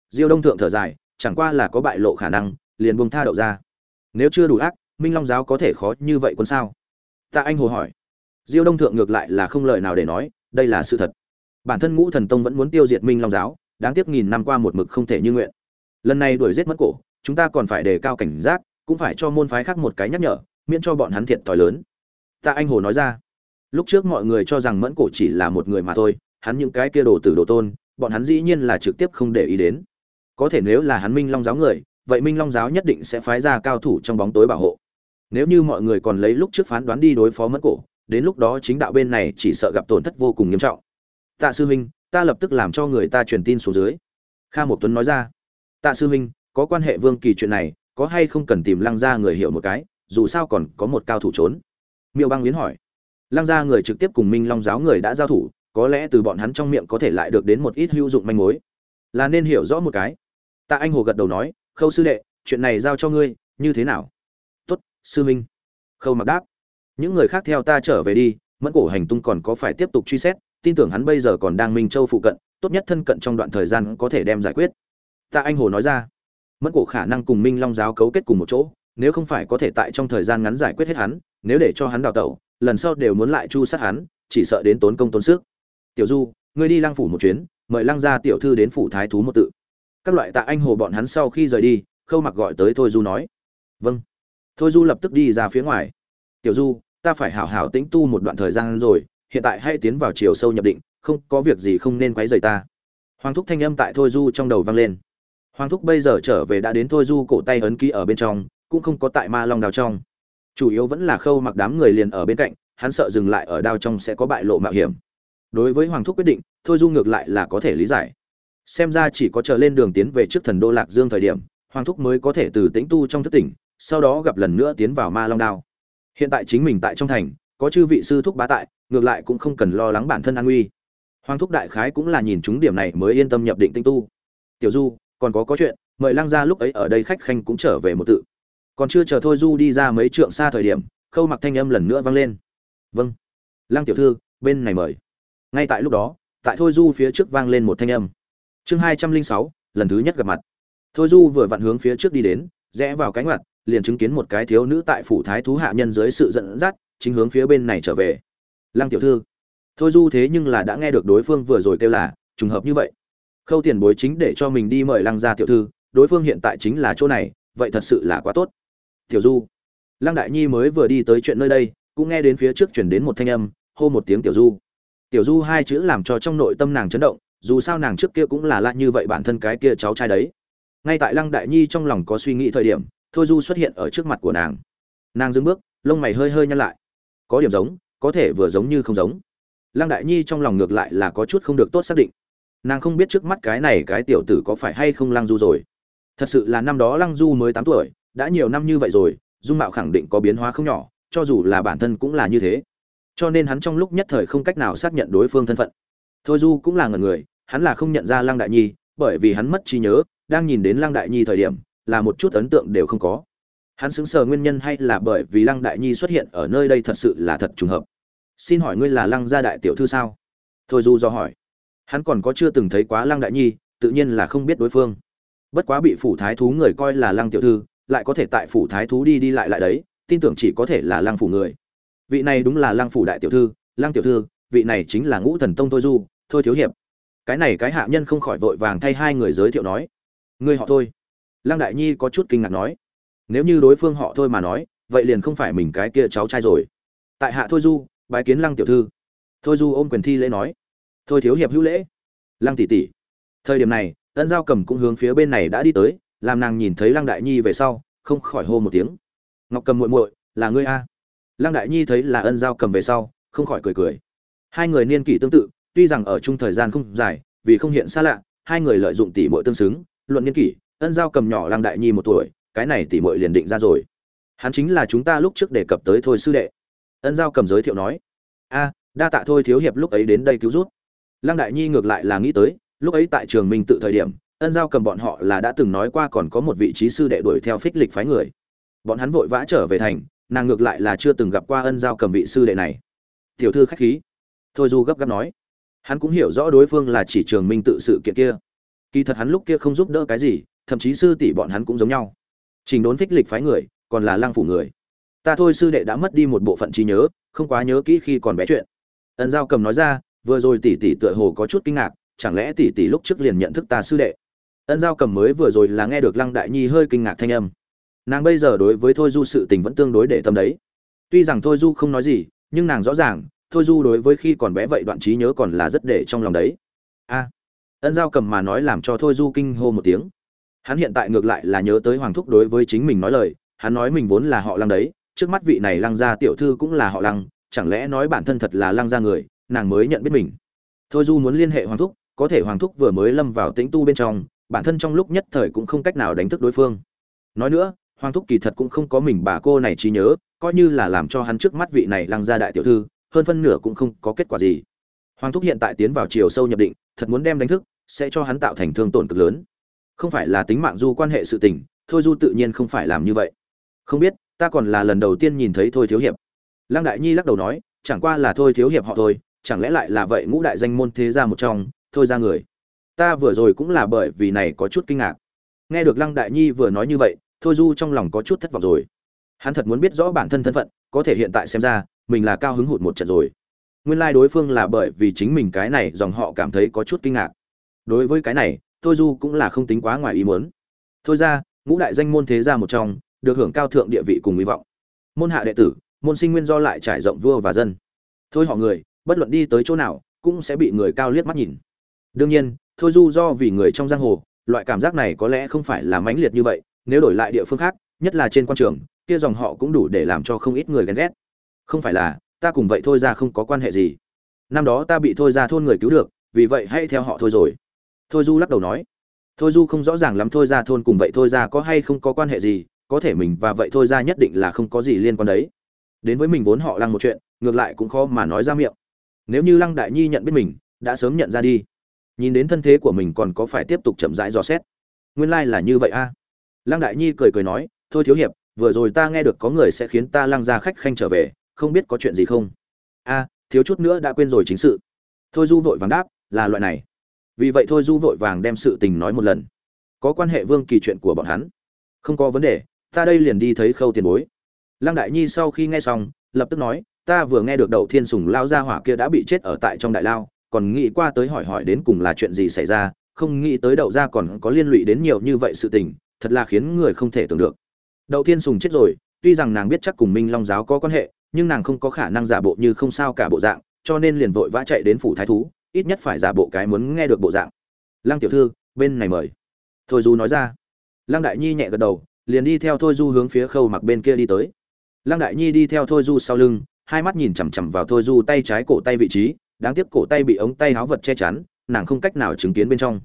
Diêu đông thượng thở dài, chẳng qua là có bại lộ khả năng, liền buông tha đậu ra. Nếu chưa đủ ác, minh long giáo có thể khó như vậy quân sao? Tạ anh hồ hỏi. Diêu đông thượng ngược lại là không lời nào để nói, đây là sự thật. Bản thân ngũ thần tông vẫn muốn tiêu diệt minh long giáo, đáng tiếc nghìn năm qua một mực không thể như nguyện. Lần này đuổi giết mất cổ, chúng ta còn phải đề cao cảnh giác, cũng phải cho môn phái khác một cái nhắc nhở, miễn cho bọn hắn thiệt i lớn. Tạ anh hồ nói ra lúc trước mọi người cho rằng mẫn cổ chỉ là một người mà thôi, hắn những cái kia đồ tử đồ tôn, bọn hắn dĩ nhiên là trực tiếp không để ý đến. Có thể nếu là hắn minh long giáo người, vậy minh long giáo nhất định sẽ phái ra cao thủ trong bóng tối bảo hộ. Nếu như mọi người còn lấy lúc trước phán đoán đi đối phó mẫn cổ, đến lúc đó chính đạo bên này chỉ sợ gặp tổn thất vô cùng nghiêm trọng. Tạ sư huynh, ta lập tức làm cho người ta truyền tin xuống dưới. Kha một tuấn nói ra. Tạ sư huynh, có quan hệ vương kỳ chuyện này, có hay không cần tìm lăng ra người hiểu một cái, dù sao còn có một cao thủ trốn. Miêu băng biến hỏi lăng ra người trực tiếp cùng minh long giáo người đã giao thủ, có lẽ từ bọn hắn trong miệng có thể lại được đến một ít hữu dụng manh mối. Là nên hiểu rõ một cái. Tạ anh hồ gật đầu nói, khâu sư đệ, chuyện này giao cho ngươi, như thế nào? Tốt, sư minh khâu mặc đáp, những người khác theo ta trở về đi, mẫn cổ hành tung còn có phải tiếp tục truy xét, tin tưởng hắn bây giờ còn đang minh châu phụ cận, tốt nhất thân cận trong đoạn thời gian có thể đem giải quyết. Tạ anh hồ nói ra, mẫn cổ khả năng cùng minh long giáo cấu kết cùng một chỗ, nếu không phải có thể tại trong thời gian ngắn giải quyết hết hắn, nếu để cho hắn đào tẩu lần sau đều muốn lại chu sát hắn, chỉ sợ đến tốn công tốn sức. Tiểu du, ngươi đi lăng phủ một chuyến, mời lăng gia tiểu thư đến phủ thái thú một tự. Các loại tạ anh hồ bọn hắn sau khi rời đi, khâu mặc gọi tới thôi du nói. Vâng. Thôi du lập tức đi ra phía ngoài. Tiểu du, ta phải hảo hảo tĩnh tu một đoạn thời gian rồi, hiện tại hãy tiến vào chiều sâu nhập định, không có việc gì không nên quấy rầy ta. Hoàng thúc thanh âm tại thôi du trong đầu vang lên. Hoàng thúc bây giờ trở về đã đến thôi du cổ tay ấn ký ở bên trong, cũng không có tại ma long đào trong chủ yếu vẫn là khâu mặc đám người liền ở bên cạnh, hắn sợ dừng lại ở đao trong sẽ có bại lộ mạo hiểm. Đối với hoàng thúc quyết định, thôi du ngược lại là có thể lý giải. Xem ra chỉ có chờ lên đường tiến về trước thần đô lạc dương thời điểm, hoàng thúc mới có thể từ tĩnh tu trong thất tỉnh, sau đó gặp lần nữa tiến vào ma long đao. Hiện tại chính mình tại trong thành, có chư vị sư thúc bá tại, ngược lại cũng không cần lo lắng bản thân an nguy. Hoàng thúc đại khái cũng là nhìn chúng điểm này mới yên tâm nhập định tinh tu. Tiểu du, còn có có chuyện, mời lăng gia lúc ấy ở đây khách khanh cũng trở về một tự còn chưa chờ thôi du đi ra mấy trượng xa thời điểm, khâu mặc thanh âm lần nữa vang lên. Vâng. Lăng tiểu thư, bên này mời. Ngay tại lúc đó, tại thôi du phía trước vang lên một thanh âm. Chương hai trăm linh sáu, lần thứ nhất gặp mặt. Thôi du vừa vặn hướng phía trước đi đến, rẽ vào cánh mặt liền chứng kiến một cái thiếu nữ tại phủ thái thú hạ nhân dưới sự dẫn dắt, chính hướng phía bên này trở về. Lăng tiểu thư. Thôi du thế nhưng là đã nghe được đối phương vừa rồi kêu là, trùng hợp như vậy. Khâu tiền bối chính để cho mình đi mời lăng gia tiểu thư, đối phương hiện tại chính là chỗ này, vậy thật sự là quá tốt tiểu du. Lăng đại nhi mới vừa đi tới chuyện nơi đây, cũng nghe đến phía trước chuyển đến một thanh âm, hô một tiếng tiểu du. Tiểu du hai chữ làm cho trong nội tâm nàng chấn động, dù sao nàng trước kia cũng là lạ như vậy bản thân cái kia cháu trai đấy. Ngay tại lăng đại nhi trong lòng có suy nghĩ thời điểm, thôi du xuất hiện ở trước mặt của nàng. Nàng dừng bước, lông mày hơi hơi nhăn lại. Có điểm giống, có thể vừa giống như không giống. Lăng đại nhi trong lòng ngược lại là có chút không được tốt xác định. Nàng không biết trước mắt cái này cái tiểu tử có phải hay không lăng du rồi. Thật sự là năm đó lăng du mới tám tuổi đã nhiều năm như vậy rồi, dung mạo khẳng định có biến hóa không nhỏ, cho dù là bản thân cũng là như thế. Cho nên hắn trong lúc nhất thời không cách nào xác nhận đối phương thân phận. Thôi du cũng là ngần người, hắn là không nhận ra lăng đại nhi, bởi vì hắn mất trí nhớ, đang nhìn đến lăng đại nhi thời điểm, là một chút ấn tượng đều không có. Hắn xứng sờ nguyên nhân hay là bởi vì lăng đại nhi xuất hiện ở nơi đây thật sự là thật trùng hợp. Xin hỏi ngươi là lăng gia đại tiểu thư sao? Thôi du do hỏi. Hắn còn có chưa từng thấy quá lăng đại nhi, tự nhiên là không biết đối phương. Bất quá bị phủ thái thú người coi là lăng tiểu thư lại có thể tại phủ thái thú đi đi lại lại đấy, tin tưởng chỉ có thể là lang phủ người. Vị này đúng là lang phủ đại tiểu thư lang tiểu thư, vị này chính là ngũ thần tông thôi du, thôi thiếu hiệp. Cái này cái hạ nhân không khỏi vội vàng thay hai người giới thiệu nói, ngươi họ thôi. Lang đại nhi có chút kinh ngạc nói, nếu như đối phương họ thôi mà nói, vậy liền không phải mình cái kia cháu trai rồi. Tại hạ thôi du, bái kiến lăng tiểu thư. Thôi du ôm quyền thi lễ nói, thôi thiếu hiệp hữu lễ. Lăng tỷ tỷ, thời điểm này, ân giao cầm cũng hướng phía bên này đã đi tới làm nàng nhìn thấy lăng đại nhi về sau, không khỏi hô một tiếng. Ngọc cầm muội muội, là ngươi a? Lăng đại nhi thấy là ân giao cầm về sau, không khỏi cười cười. Hai người niên kỷ tương tự, tuy rằng ở chung thời gian không dài, vì không hiện xa lạ, hai người lợi dụng tỷ muội tương xứng, luận niên kỷ, ân giao cầm nhỏ lăng đại nhi một tuổi, cái này tỷ muội liền định ra rồi. Hắn chính là chúng ta lúc trước đề cập tới thôi sư đệ. Ân giao cầm giới thiệu nói. A, đa tạ thôi thiếu hiệp lúc ấy đến đây cứu rút lăng đại nhi ngược lại là nghĩ tới, lúc ấy tại trường minh tự thời điểm ân giao cầm bọn họ là đã từng nói qua còn có một vị trí sư đệ đuổi theo phích lịch phái người. Bọn hắn vội vã trở về thành, nàng ngược lại là chưa từng gặp qua ân giao cầm vị sư đệ này. Tiểu thư khách khí. Thôi du gấp gáp nói. Hắn cũng hiểu rõ đối phương là chỉ trường minh tự sự kiện kia. Kỳ thật hắn lúc kia không giúp đỡ cái gì, thậm chí sư tỷ bọn hắn cũng giống nhau. Trình đốn phích lịch phái người, còn là Lang phủ người. Ta thôi sư đệ đã mất đi một bộ phận trí nhớ, không quá nhớ kỹ khi còn bé chuyện. Ân giao cầm nói ra, vừa rồi tỷ tỷ tựa hồ có chút kinh ngạc, chẳng lẽ tỷ tỷ lúc trước liền nhận thức ta sư đệ? Ân giao cầm mới vừa rồi là nghe được lăng đại nhi hơi kinh ngạc thanh âm. Nàng bây giờ đối với thôi du sự tình vẫn tương đối để tâm đấy. Tuy rằng thôi du không nói gì, nhưng nàng rõ ràng, thôi du đối với khi còn bé vậy đoạn trí nhớ còn là rất để trong lòng đấy. A. Ân giao cầm mà nói làm cho thôi du kinh hô một tiếng. Hắn hiện tại ngược lại là nhớ tới hoàng thúc đối với chính mình nói lời, hắn nói mình vốn là họ lăng đấy, trước mắt vị này lăng gia tiểu thư cũng là họ lăng, chẳng lẽ nói bản thân thật là lăng gia người, nàng mới nhận biết mình. Thôi du muốn liên hệ hoàng thúc, có thể hoàng thúc vừa mới lâm vào tĩnh tu bên trong bản thân trong lúc nhất thời cũng không cách nào đánh thức đối phương. Nói nữa, hoàng thúc kỳ thật cũng không có mình bà cô này trí nhớ, coi như là làm cho hắn trước mắt vị này lăng gia đại tiểu thư, hơn phân nửa cũng không có kết quả gì. Hoàng thúc hiện tại tiến vào chiều sâu nhập định, thật muốn đem đánh thức, sẽ cho hắn tạo thành thương tổn cực lớn. Không phải là tính mạng du quan hệ sự tình, thôi du tự nhiên không phải làm như vậy. Không biết, ta còn là lần đầu tiên nhìn thấy thôi thiếu hiệp. Lăng đại nhi lắc đầu nói, chẳng qua là thôi thiếu hiệp họ thôi, chẳng lẽ lại là vậy ngũ đại danh môn thế gia một trong, thôi ra người ta vừa rồi cũng là bởi vì này có chút kinh ngạc. Nghe được lăng đại nhi vừa nói như vậy, thôi du trong lòng có chút thất vọng rồi. Hắn thật muốn biết rõ bản thân thân phận, có thể hiện tại xem ra, mình là cao hứng hụt một trận rồi. Nguyên lai đối phương là bởi vì chính mình cái này dòng họ cảm thấy có chút kinh ngạc. Đối với cái này, thôi du cũng là không tính quá ngoài ý muốn. Thôi ra, ngũ đại danh môn thế gia một trong, được hưởng cao thượng địa vị cùng hy vọng. Môn hạ đệ tử, môn sinh nguyên do lại trải rộng vua và dân. Thôi họ người, bất luận đi tới chỗ nào, cũng sẽ bị người cao liếc mắt nhìn. Đương nhiên thôi du do vì người trong giang hồ, loại cảm giác này có lẽ không phải là mãnh liệt như vậy, nếu đổi lại địa phương khác, nhất là trên quan trường, kia dòng họ cũng đủ để làm cho không ít người ghen ghét. Không phải là, ta cùng vậy thôi ra không có quan hệ gì. Năm đó ta bị thôi ra thôn người cứu được, vì vậy hãy theo họ thôi rồi. Thôi du lắc đầu nói. Thôi du không rõ ràng lắm thôi ra thôn cùng vậy thôi ra có hay không có quan hệ gì, có thể mình và vậy thôi ra nhất định là không có gì liên quan đấy. Đến với mình vốn họ lăng một chuyện, ngược lại cũng khó mà nói ra miệng. Nếu như lăng đại nhi nhận biết mình, đã sớm nhận ra đi nhìn đến thân thế của mình còn có phải tiếp tục chậm rãi dò xét. Nguyên lai là như vậy a. Lăng đại nhi cười cười nói, thôi thiếu hiệp, vừa rồi ta nghe được có người sẽ khiến ta lăng ra khách khanh trở về, không biết có chuyện gì không? A, thiếu chút nữa đã quên rồi chính sự. Thôi du vội vàng đáp, là loại này. Vì vậy thôi du vội vàng đem sự tình nói một lần. Có quan hệ vương kỳ chuyện của bọn hắn. Không có vấn đề, ta đây liền đi thấy khâu tiền bối. Lăng đại nhi sau khi nghe xong, lập tức nói, ta vừa nghe được đậu thiên sùng lao ra hỏa kia đã bị chết ở tại trong đại lao còn nghĩ qua tới hỏi hỏi đến cùng là chuyện gì xảy ra, không nghĩ tới đậu ra còn có liên lụy đến nhiều như vậy sự tình, thật là khiến người không thể tưởng được. Đậu thiên sùng chết rồi, tuy rằng nàng biết chắc cùng minh long giáo có quan hệ, nhưng nàng không có khả năng giả bộ như không sao cả bộ dạng, cho nên liền vội vã chạy đến phủ thái thú, ít nhất phải giả bộ cái muốn nghe được bộ dạng. Lăng tiểu thư, bên này mời. Thôi du nói ra. Lăng đại nhi nhẹ gật đầu, liền đi theo thôi du hướng phía khâu mặc bên kia đi tới. Lăng đại nhi đi theo thôi du sau lưng, hai mắt nhìn chằm chằm vào thôi du tay trái cổ tay vị trí đáng tiếc cổ tay bị ống tay áo vật che chắn, nàng không cách nào chứng kiến bên trong.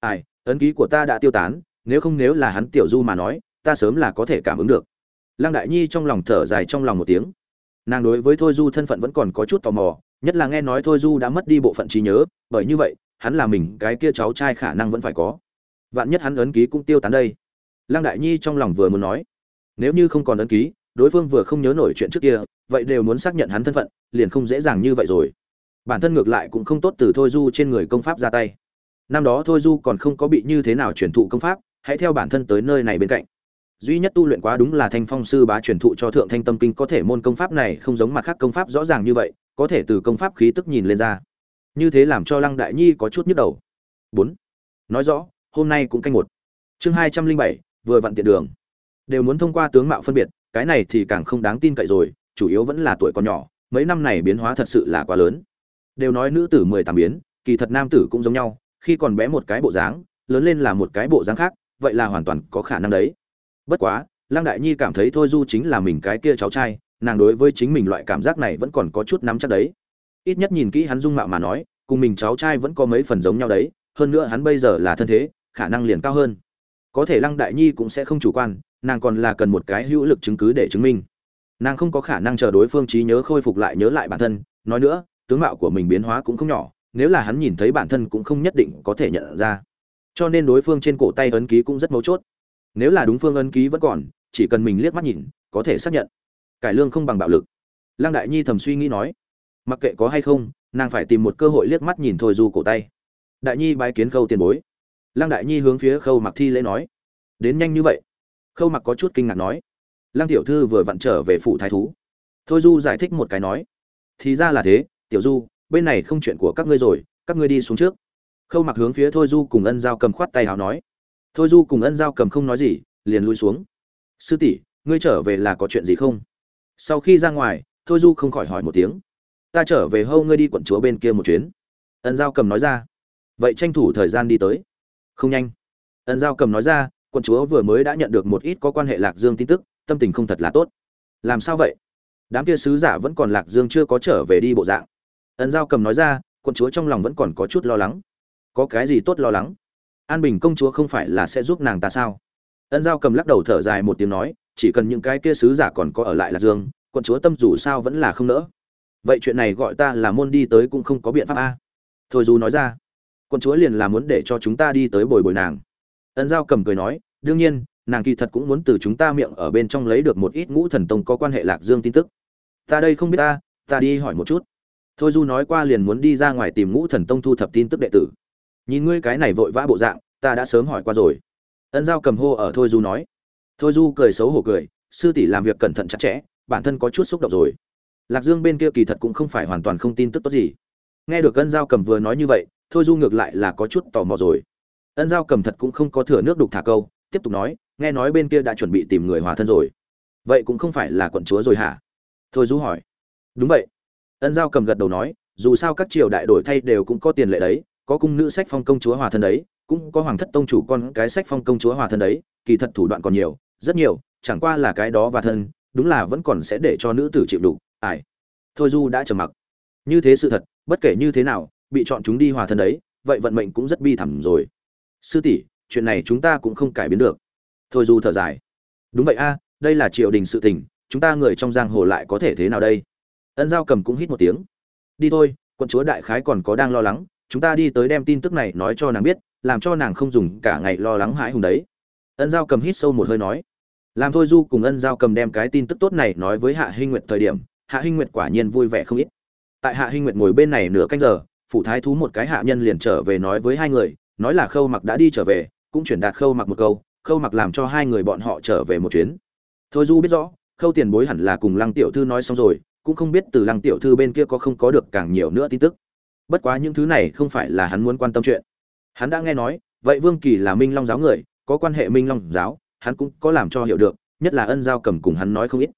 Ai, ấn ký của ta đã tiêu tán, nếu không nếu là hắn tiểu du mà nói, ta sớm là có thể cảm ứng được. Lăng đại nhi trong lòng thở dài trong lòng một tiếng. Nàng đối với thôi du thân phận vẫn còn có chút tò mò, nhất là nghe nói thôi du đã mất đi bộ phận trí nhớ, bởi như vậy, hắn là mình, cái kia cháu trai khả năng vẫn phải có. Vạn nhất hắn ấn ký cũng tiêu tán đây. Lăng đại nhi trong lòng vừa muốn nói, nếu như không còn ấn ký, đối phương vừa không nhớ nổi chuyện trước kia, vậy đều muốn xác nhận hắn thân phận, liền không dễ dàng như vậy rồi bản thân ngược lại cũng không tốt từ thôi du trên người công pháp ra tay. Năm đó thôi du còn không có bị như thế nào truyền thụ công pháp, hãy theo bản thân tới nơi này bên cạnh. Duy nhất tu luyện quá đúng là thanh phong sư bá truyền thụ cho thượng thanh tâm kinh, có thể môn công pháp này không giống mặt khác công pháp rõ ràng như vậy, có thể từ công pháp khí tức nhìn lên ra. Như thế làm cho lăng đại nhi có chút nhức đầu. Bốn. Nói rõ, hôm nay cũng canh một. Chương hai trăm linh bảy, vừa vặn tiện đường. Đều muốn thông qua tướng mạo phân biệt, cái này thì càng không đáng tin cậy rồi, chủ yếu vẫn là tuổi còn nhỏ, mấy năm này biến hóa thật sự là quá lớn đều nói nữ tử mười tám biến, kỳ thật nam tử cũng giống nhau, khi còn bé một cái bộ dáng, lớn lên là một cái bộ dáng khác, vậy là hoàn toàn có khả năng đấy. Bất quá, lăng đại nhi cảm thấy thôi du chính là mình cái kia cháu trai, nàng đối với chính mình loại cảm giác này vẫn còn có chút nắm chắc đấy. Ít nhất nhìn kỹ hắn dung mạo mà nói, cùng mình cháu trai vẫn có mấy phần giống nhau đấy, hơn nữa hắn bây giờ là thân thế, khả năng liền cao hơn. Có thể lăng đại nhi cũng sẽ không chủ quan, nàng còn là cần một cái hữu lực chứng cứ để chứng minh. Nàng không có khả năng chờ đối phương trí nhớ khôi phục lại nhớ lại bản thân, nói nữa tướng mạo của mình biến hóa cũng không nhỏ, nếu là hắn nhìn thấy bản thân cũng không nhất định có thể nhận ra. Cho nên đối phương trên cổ tay ấn ký cũng rất mấu chốt. Nếu là đúng phương ấn ký vẫn còn, chỉ cần mình liếc mắt nhìn, có thể xác nhận. Cải lương không bằng bạo lực. Lăng đại nhi thầm suy nghĩ nói, mặc kệ có hay không, nàng phải tìm một cơ hội liếc mắt nhìn thôi du cổ tay. Đại nhi bái kiến khâu tiền bối. Lăng đại nhi hướng phía khâu mặc thi lễ nói, đến nhanh như vậy. Khâu mặc có chút kinh ngạc nói, lăng tiểu thư vừa vặn trở về phủ thái thú. Thôi du giải thích một cái nói, thì ra là thế tiểu du, bên này không chuyện của các ngươi rồi, các ngươi đi xuống trước. Khâu mặc hướng phía thôi du cùng ân giao cầm khoát tay hào nói. Thôi du cùng ân giao cầm không nói gì, liền lui xuống. Sư tỷ, ngươi trở về là có chuyện gì không? Sau khi ra ngoài, thôi du không khỏi hỏi một tiếng. Ta trở về hâu ngươi đi quận chúa bên kia một chuyến. Ân giao cầm nói ra. Vậy tranh thủ thời gian đi tới. Không nhanh. Ân giao cầm nói ra, quận chúa vừa mới đã nhận được một ít có quan hệ lạc dương tin tức, tâm tình không thật là tốt. Làm sao vậy? Đám kia sứ giả vẫn còn lạc dương chưa có trở về đi bộ dạng ân giao cầm nói ra, quận chúa trong lòng vẫn còn có chút lo lắng. Có cái gì tốt lo lắng? An bình công chúa không phải là sẽ giúp nàng ta sao? Ân giao cầm lắc đầu thở dài một tiếng nói, chỉ cần những cái kia sứ giả còn có ở lại lạc dương, quận chúa tâm dù sao vẫn là không nỡ. Vậy chuyện này gọi ta là môn đi tới cũng không có biện pháp a. Thôi dù nói ra, quận chúa liền là muốn để cho chúng ta đi tới bồi bồi nàng. Ân giao cầm cười nói, đương nhiên, nàng kỳ thật cũng muốn từ chúng ta miệng ở bên trong lấy được một ít ngũ thần tông có quan hệ lạc dương tin tức. Ta đây không biết ta ta đi hỏi một chút thôi du nói qua liền muốn đi ra ngoài tìm ngũ thần tông thu thập tin tức đệ tử. Nhìn ngươi cái này vội vã bộ dạng, ta đã sớm hỏi qua rồi. Ân giao cầm hô ở thôi du nói. Thôi du cười xấu hổ cười, sư tỷ làm việc cẩn thận chặt chẽ, bản thân có chút xúc động rồi. Lạc dương bên kia kỳ thật cũng không phải hoàn toàn không tin tức tốt gì. Nghe được ân giao cầm vừa nói như vậy, thôi du ngược lại là có chút tò mò rồi. Ân giao cầm thật cũng không có thừa nước đục thả câu, tiếp tục nói, nghe nói bên kia đã chuẩn bị tìm người hòa thân rồi. Vậy cũng không phải là quận chúa rồi hả? Thôi du hỏi. Đúng vậy ân giao cầm gật đầu nói, dù sao các triều đại đổi thay đều cũng có tiền lệ đấy, có cung nữ sách phong công chúa hòa thân đấy, cũng có hoàng thất tông chủ con cái sách phong công chúa hòa thân đấy, kỳ thật thủ đoạn còn nhiều, rất nhiều, chẳng qua là cái đó và thân, đúng là vẫn còn sẽ để cho nữ tử chịu đủ ải thôi du đã trầm mặc. Như thế sự thật, bất kể như thế nào, bị chọn chúng đi hòa thân đấy, vậy vận mệnh cũng rất bi thảm rồi. Sư tỷ, chuyện này chúng ta cũng không cải biến được. Thôi du thở dài. Đúng vậy a, đây là triều đình sự tình, chúng ta người trong giang hồ lại có thể thế nào đây? Ân giao cầm cũng hít một tiếng. Đi thôi, quận chúa đại khái còn có đang lo lắng, chúng ta đi tới đem tin tức này nói cho nàng biết, làm cho nàng không dùng cả ngày lo lắng hãi hùng đấy. Ân giao cầm hít sâu một hơi nói. Làm thôi du cùng ân giao cầm đem cái tin tức tốt này nói với hạ hinh nguyệt thời điểm, hạ hinh nguyệt quả nhiên vui vẻ không ít. Tại hạ hinh nguyệt ngồi bên này nửa canh giờ, phủ thái thú một cái hạ nhân liền trở về nói với hai người, nói là khâu mặc đã đi trở về, cũng chuyển đạt khâu mặc một câu, khâu mặc làm cho hai người bọn họ trở về một chuyến. Thôi du biết rõ, khâu tiền bối hẳn là cùng lăng tiểu thư nói xong rồi cũng không biết từ lăng tiểu thư bên kia có không có được càng nhiều nữa tin tức. Bất quá những thứ này không phải là hắn muốn quan tâm chuyện. Hắn đã nghe nói, vậy vương kỳ là minh long giáo người, có quan hệ minh long giáo, hắn cũng có làm cho hiểu được, nhất là ân giao cầm cùng hắn nói không ít.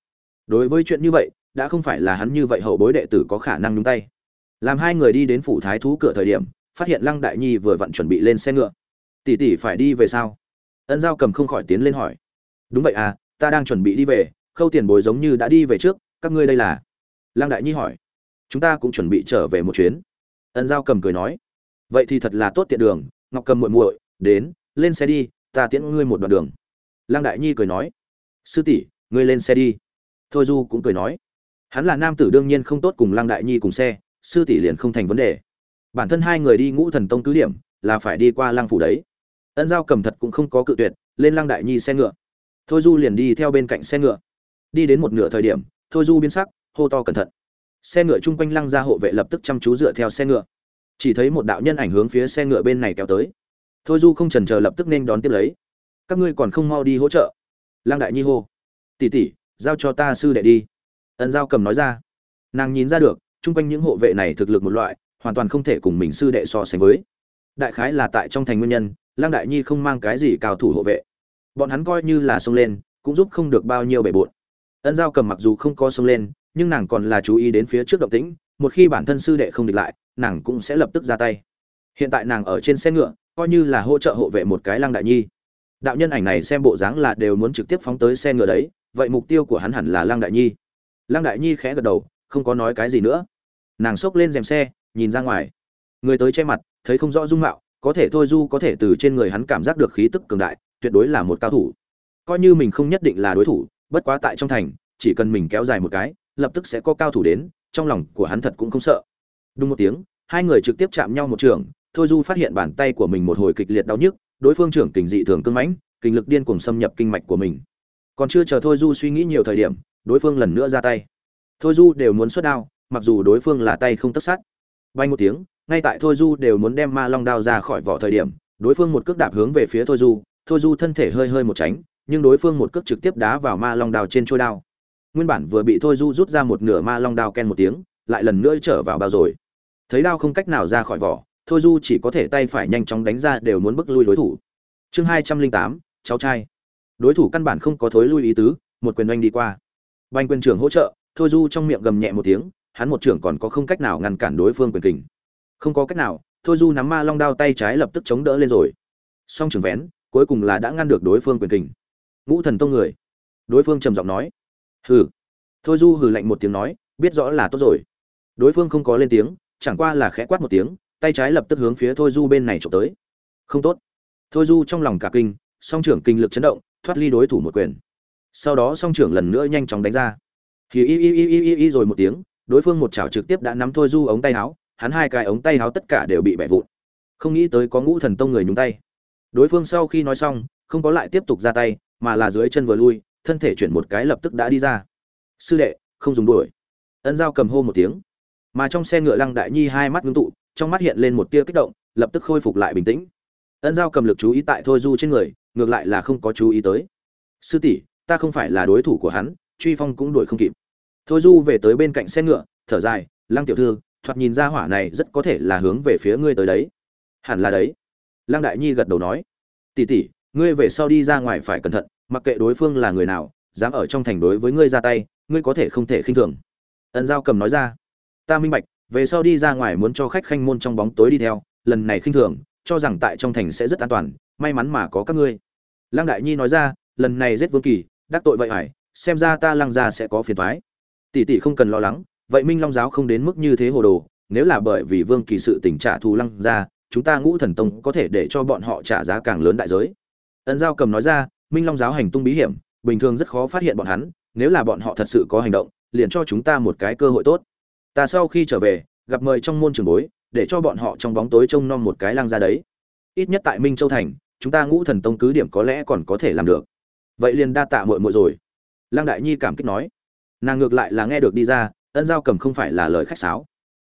Đối với chuyện như vậy, đã không phải là hắn như vậy hậu bối đệ tử có khả năng nhúng tay. Làm hai người đi đến phủ thái thú cửa thời điểm, phát hiện lăng đại nhi vừa vặn chuẩn bị lên xe ngựa. Tỷ tỷ phải đi về sao? Ân giao cầm không khỏi tiến lên hỏi. Đúng vậy à ta đang chuẩn bị đi về, khâu tiền bối giống như đã đi về trước, các ngươi đây là lăng đại nhi hỏi. Chúng ta cũng chuẩn bị trở về một chuyến. Ân giao cầm cười nói. Vậy thì thật là tốt tiện đường, ngọc cầm muội muội, đến, lên xe đi, ta tiễn ngươi một đoạn đường. Lăng đại nhi cười nói. Sư tỷ, ngươi lên xe đi. Thôi du cũng cười nói. Hắn là nam tử đương nhiên không tốt cùng lăng đại nhi cùng xe, sư tỷ liền không thành vấn đề. Bản thân hai người đi ngũ thần tông cứ điểm, là phải đi qua lăng phủ đấy. Ân giao cầm thật cũng không có cự tuyệt, lên lăng đại nhi xe ngựa. Thôi du liền đi theo bên cạnh xe ngựa. Đi đến một nửa thời điểm thôi du biến sắc, hô to cẩn thận. Xe ngựa chung quanh lăng ra hộ vệ lập tức chăm chú dựa theo xe ngựa. Chỉ thấy một đạo nhân ảnh hướng phía xe ngựa bên này kéo tới. Thôi du không trần chờ lập tức nên đón tiếp lấy. Các ngươi còn không mau đi hỗ trợ. Lăng đại nhi hô. Tỉ tỉ giao cho ta sư đệ đi. Ân giao cầm nói ra. Nàng nhìn ra được, chung quanh những hộ vệ này thực lực một loại, hoàn toàn không thể cùng mình sư đệ so sánh với. Đại khái là tại trong thành nguyên nhân, lăng đại nhi không mang cái gì cao thủ hộ vệ. Bọn hắn coi như là xông lên, cũng giúp không được bao nhiêu bể bộn ân giao cầm mặc dù không có xông lên, nhưng nàng còn là chú ý đến phía trước động tĩnh, một khi bản thân sư đệ không địch lại, nàng cũng sẽ lập tức ra tay. Hiện tại nàng ở trên xe ngựa, coi như là hỗ trợ hộ vệ một cái lăng đại nhi. Đạo nhân ảnh này xem bộ dáng là đều muốn trực tiếp phóng tới xe ngựa đấy, vậy mục tiêu của hắn hẳn là lăng đại nhi. Lăng đại nhi khẽ gật đầu, không có nói cái gì nữa. Nàng xốc lên rèm xe, nhìn ra ngoài. Người tới che mặt, thấy không rõ dung mạo, có thể thôi du có thể từ trên người hắn cảm giác được khí tức cường đại, tuyệt đối là một cao thủ. Coi như mình không nhất định là đối thủ bất quá tại trong thành, chỉ cần mình kéo dài một cái, lập tức sẽ có cao thủ đến, trong lòng của hắn thật cũng không sợ. Đúng một tiếng, hai người trực tiếp chạm nhau một trường, thôi du phát hiện bàn tay của mình một hồi kịch liệt đau nhức, đối phương trưởng kình dị thường cưng mãnh kinh lực điên cuồng xâm nhập kinh mạch của mình. Còn chưa chờ thôi du suy nghĩ nhiều thời điểm, đối phương lần nữa ra tay. Thôi du đều muốn xuất đao, mặc dù đối phương là tay không tất sát. Bay một tiếng, ngay tại thôi du đều muốn đem ma long đao ra khỏi vỏ thời điểm, đối phương một cước đạp hướng về phía thôi du thôi du thân thể hơi hơi một tránh nhưng đối phương một cước trực tiếp đá vào ma long đao trên trôi đao. Nguyên bản vừa bị thôi du rút ra một nửa ma long đao ken một tiếng, lại lần nữa trở vào bao rồi. Thấy đao không cách nào ra khỏi vỏ, thôi du chỉ có thể tay phải nhanh chóng đánh ra đều muốn bức lui đối thủ. Chương hai trăm linh tám, cháu trai. Đối thủ căn bản không có thối lui ý tứ, một quyền oanh đi qua. Banh quyền trưởng hỗ trợ, thôi du trong miệng gầm nhẹ một tiếng, hắn một trưởng còn có không cách nào ngăn cản đối phương quyền kình. Không có cách nào, thôi du nắm ma long đao tay trái lập tức chống đỡ lên rồi. Song trưởng vén, cuối cùng là đã ngăn được đối phương quyền kình ngũ thần tông người. Đối phương trầm giọng nói, hừ. Thôi du hừ lạnh một tiếng nói, biết rõ là tốt rồi. Đối phương không có lên tiếng, chẳng qua là khẽ quát một tiếng, tay trái lập tức hướng phía thôi du bên này trộm tới. Không tốt. Thôi du trong lòng cả kinh, song trưởng kinh lực chấn động, thoát ly đối thủ một quyền. Sau đó song trưởng lần nữa nhanh chóng đánh ra. Thì y y y y y y rồi một tiếng, đối phương một chảo trực tiếp đã nắm thôi du ống tay áo, hắn hai cái ống tay áo tất cả đều bị bẻ vụn. Không nghĩ tới có ngũ thần tông người nhúng tay. Đối phương sau khi nói xong, không có lại tiếp tục ra tay mà là dưới chân vừa lui, thân thể chuyển một cái lập tức đã đi ra. Sư đệ, không dùng đuổi. Ân giao cầm hô một tiếng. Mà trong xe ngựa lăng đại nhi hai mắt ngưng tụ, trong mắt hiện lên một tia kích động, lập tức khôi phục lại bình tĩnh. Ân giao cầm lực chú ý tại thôi du trên người, ngược lại là không có chú ý tới. Sư tỷ, ta không phải là đối thủ của hắn, truy phong cũng đuổi không kịp. Thôi du về tới bên cạnh xe ngựa, thở dài, lăng tiểu thư, thoạt nhìn ra hỏa này rất có thể là hướng về phía ngươi tới đấy. Hẳn là đấy. Lăng đại nhi gật đầu nói. Tỷ tỷ ngươi về sau đi ra ngoài phải cẩn thận, mặc kệ đối phương là người nào, dám ở trong thành đối với ngươi ra tay, ngươi có thể không thể khinh thường. Ân giao cầm nói ra. Ta minh bạch, về sau đi ra ngoài muốn cho khách khanh môn trong bóng tối đi theo, lần này khinh thường, cho rằng tại trong thành sẽ rất an toàn, may mắn mà có các ngươi. Lăng đại nhi nói ra, lần này giết vương kỳ, đắc tội vậy hải xem ra ta lăng gia sẽ có phiền thoái tỷ tỷ không cần lo lắng, vậy minh long giáo không đến mức như thế hồ đồ, nếu là bởi vì vương kỳ sự tình trả thù lăng gia, chúng ta ngũ thần tông có thể để cho bọn họ trả giá càng lớn đại giới ân giao cầm nói ra, minh long giáo hành tung bí hiểm, bình thường rất khó phát hiện bọn hắn, nếu là bọn họ thật sự có hành động, liền cho chúng ta một cái cơ hội tốt. Ta sau khi trở về, gặp mời trong môn trường bối, để cho bọn họ trong bóng tối trông nom một cái lang ra đấy. Ít nhất tại minh châu thành, chúng ta ngũ thần tông cứ điểm có lẽ còn có thể làm được. Vậy liền đa tạ muội muội rồi. Lang đại nhi cảm kích nói. Nàng ngược lại là nghe được đi ra, ân giao cầm không phải là lời khách sáo.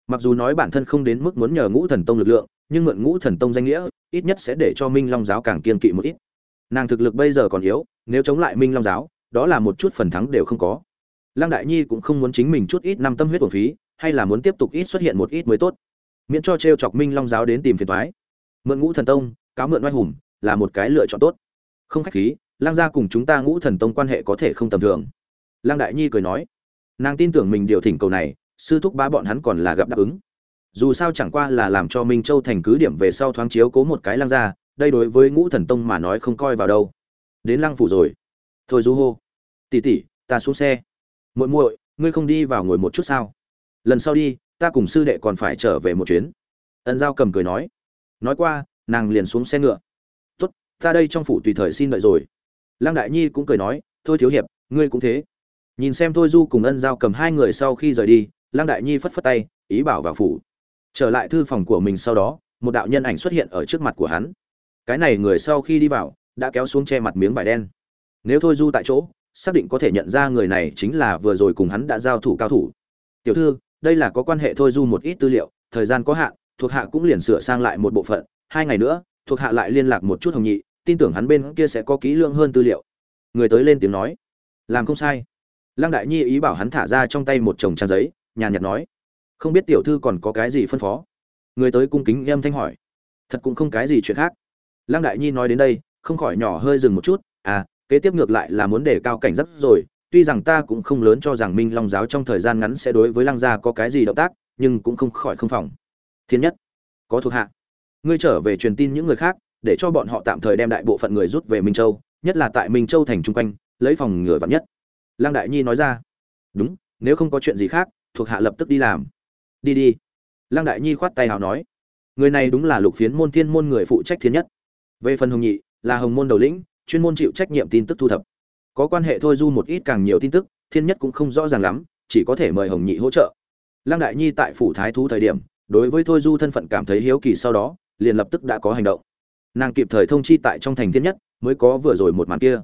Mặc dù nói bản thân không đến mức muốn nhờ ngũ thần tông lực lượng, nhưng mượn ngũ thần tông danh nghĩa, ít nhất sẽ để cho minh long giáo càng kiên kỵ một ít nàng thực lực bây giờ còn yếu, nếu chống lại minh long giáo, đó là một chút phần thắng đều không có. Lăng đại nhi cũng không muốn chính mình chút ít năm tâm huyết thuần phí, hay là muốn tiếp tục ít xuất hiện một ít mới tốt. Miễn cho t r e o chọc minh long giáo đến tìm phiền thoái mượn ngũ thần tông, cáo mượn oai hùng, là một cái lựa chọn tốt. Không khách khí lang gia cùng chúng ta ngũ thần tông quan hệ có thể không tầm thường. Lang đại nhi cười nói, nàng tin tưởng mình điều thỉnh cầu này, sư thúc ba bọn hắn còn là gặp đáp ứng. Dù sao chẳng qua là làm cho minh châu thành cứ điểm về sau thoáng chiếu cố một cái lang gia đây đối với ngũ thần tông mà nói không coi vào đâu. Đến lăng phủ rồi. Thôi du hô. Tỉ tỉ ta xuống xe. Muội muội, ngươi không đi vào ngồi một chút sao? Lần sau đi, ta cùng sư đệ còn phải trở về một chuyến. Ân giao cầm cười nói. Nói qua, nàng liền xuống xe ngựa. Tốt, ta đây trong phủ tùy thời xin đợi rồi. Lăng đại nhi cũng cười nói, thôi thiếu hiệp, ngươi cũng thế. Nhìn xem thôi du cùng ân giao cầm hai người sau khi rời đi, lăng đại nhi phất phất tay, ý bảo vào phủ. Trở lại thư phòng của mình sau đó, một đạo nhân ảnh xuất hiện ở trước mặt của hắn cái này người sau khi đi vào, đã kéo xuống che mặt miếng vải đen. Nếu thôi du tại chỗ, xác định có thể nhận ra người này chính là vừa rồi cùng hắn đã giao thủ cao thủ. Tiểu thư, đây là có quan hệ thôi du một ít tư liệu, thời gian có hạn, thuộc hạ cũng liền sửa sang lại một bộ phận. Hai ngày nữa, thuộc hạ lại liên lạc một chút hồng nhị, tin tưởng hắn bên kia sẽ có kỹ lưỡng hơn tư liệu. Người tới lên tiếng nói. Làm không sai. Lăng đại nhi ý bảo hắn thả ra trong tay một chồng trang giấy, nhàn nhạt nói. Không biết tiểu thư còn có cái gì phân phó? Người tới cung kính em thanh hỏi. Thật cũng không cái gì chuyện khác lăng đại nhi nói đến đây, không khỏi nhỏ hơi dừng một chút à kế tiếp ngược lại là muốn để cao cảnh giác rồi, tuy rằng ta cũng không lớn cho rằng minh long giáo trong thời gian ngắn sẽ đối với lăng gia có cái gì động tác, nhưng cũng không khỏi không phòng. Thiên nhất, có thuộc hạ. Ngươi trở về truyền tin những người khác, để cho bọn họ tạm thời đem đại bộ phận người rút về minh châu, nhất là tại minh châu thành trung quanh, lấy phòng ngừa vắn nhất. Lăng đại nhi nói ra. Đúng, nếu không có chuyện gì khác, thuộc hạ lập tức đi làm. Đi đi. Lăng đại nhi khoát tay nào nói. Người này đúng là lục phiến môn thiên môn người phụ trách thiên nhất về phần hồng nhị, là hồng môn đầu lĩnh, chuyên môn chịu trách nhiệm tin tức thu thập. Có quan hệ thôi du một ít càng nhiều tin tức, thiên nhất cũng không rõ ràng lắm, chỉ có thể mời hồng nhị hỗ trợ. Lăng đại nhi tại phủ thái thú thời điểm, đối với thôi du thân phận cảm thấy hiếu kỳ sau đó, liền lập tức đã có hành động. Nàng kịp thời thông chi tại trong thành thiên nhất, mới có vừa rồi một màn kia.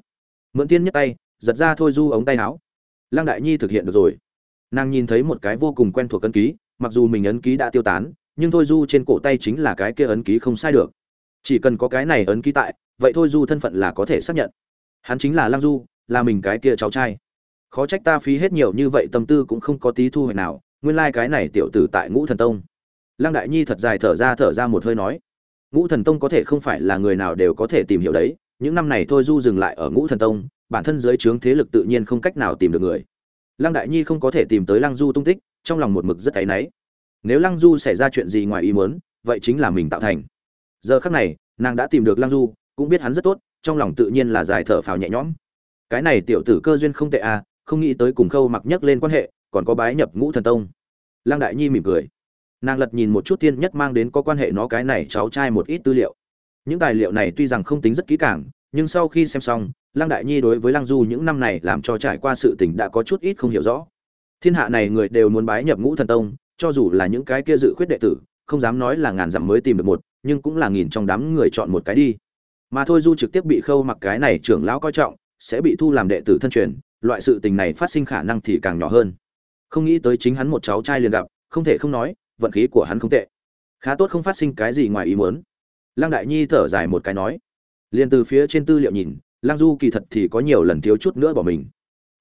Mượn thiên nhất tay, giật ra thôi du ống tay áo. Lăng đại nhi thực hiện được rồi. Nàng nhìn thấy một cái vô cùng quen thuộc ấn ký, mặc dù mình ấn ký đã tiêu tán, nhưng thôi du trên cổ tay chính là cái kia ấn ký không sai được chỉ cần có cái này ấn ký tại, vậy thôi du thân phận là có thể xác nhận. Hắn chính là lăng du, là mình cái kia cháu trai. Khó trách ta phí hết nhiều như vậy, tâm tư cũng không có tí thu hoạch nào, nguyên lai、like、cái này tiểu tử tại ngũ thần tông. Lăng đại nhi thật dài thở ra thở ra một hơi nói, ngũ thần tông có thể không phải là người nào đều có thể tìm hiểu đấy, những năm này thôi du dừng lại ở ngũ thần tông, bản thân dưới trướng thế lực tự nhiên không cách nào tìm được người. Lăng đại nhi không có thể tìm tới lăng du tung tích, trong lòng một mực rất áy náy. Nếu lăng du xảy ra chuyện gì ngoài ý muốn, vậy chính là mình tạo thành giờ khắc này, nàng đã tìm được lăng du, cũng biết hắn rất tốt, trong lòng tự nhiên là dài thở phào nhẹ nhõm. Cái này tiểu tử cơ duyên không tệ à không nghĩ tới cùng khâu mặc nhắc lên quan hệ, còn có bái nhập ngũ thần tông. Lăng đại nhi mỉm cười. Nàng lật nhìn một chút tiên nhất mang đến có quan hệ nó cái này cháu trai một ít tư liệu. Những tài liệu này tuy rằng không tính rất kỹ càng, nhưng sau khi xem xong, lăng đại nhi đối với lăng du những năm này làm cho trải qua sự tình đã có chút ít không hiểu rõ. Thiên hạ này người đều muốn bái nhập ngũ thần tông, cho dù là những cái kia dự khuyết đệ tử, không dám nói là ngàn dặm mới tìm được một nhưng cũng là nghìn trong đám người chọn một cái đi. Mà thôi du trực tiếp bị khâu mặc cái này trưởng lão coi trọng, sẽ bị thu làm đệ tử thân truyền, loại sự tình này phát sinh khả năng thì càng nhỏ hơn. Không nghĩ tới chính hắn một cháu trai liền gặp, không thể không nói, vận khí của hắn không tệ. Khá tốt không phát sinh cái gì ngoài ý muốn. Lăng đại nhi thở dài một cái nói, liền từ phía trên tư liệu nhìn, lăng du kỳ thật thì có nhiều lần thiếu chút nữa bỏ mình.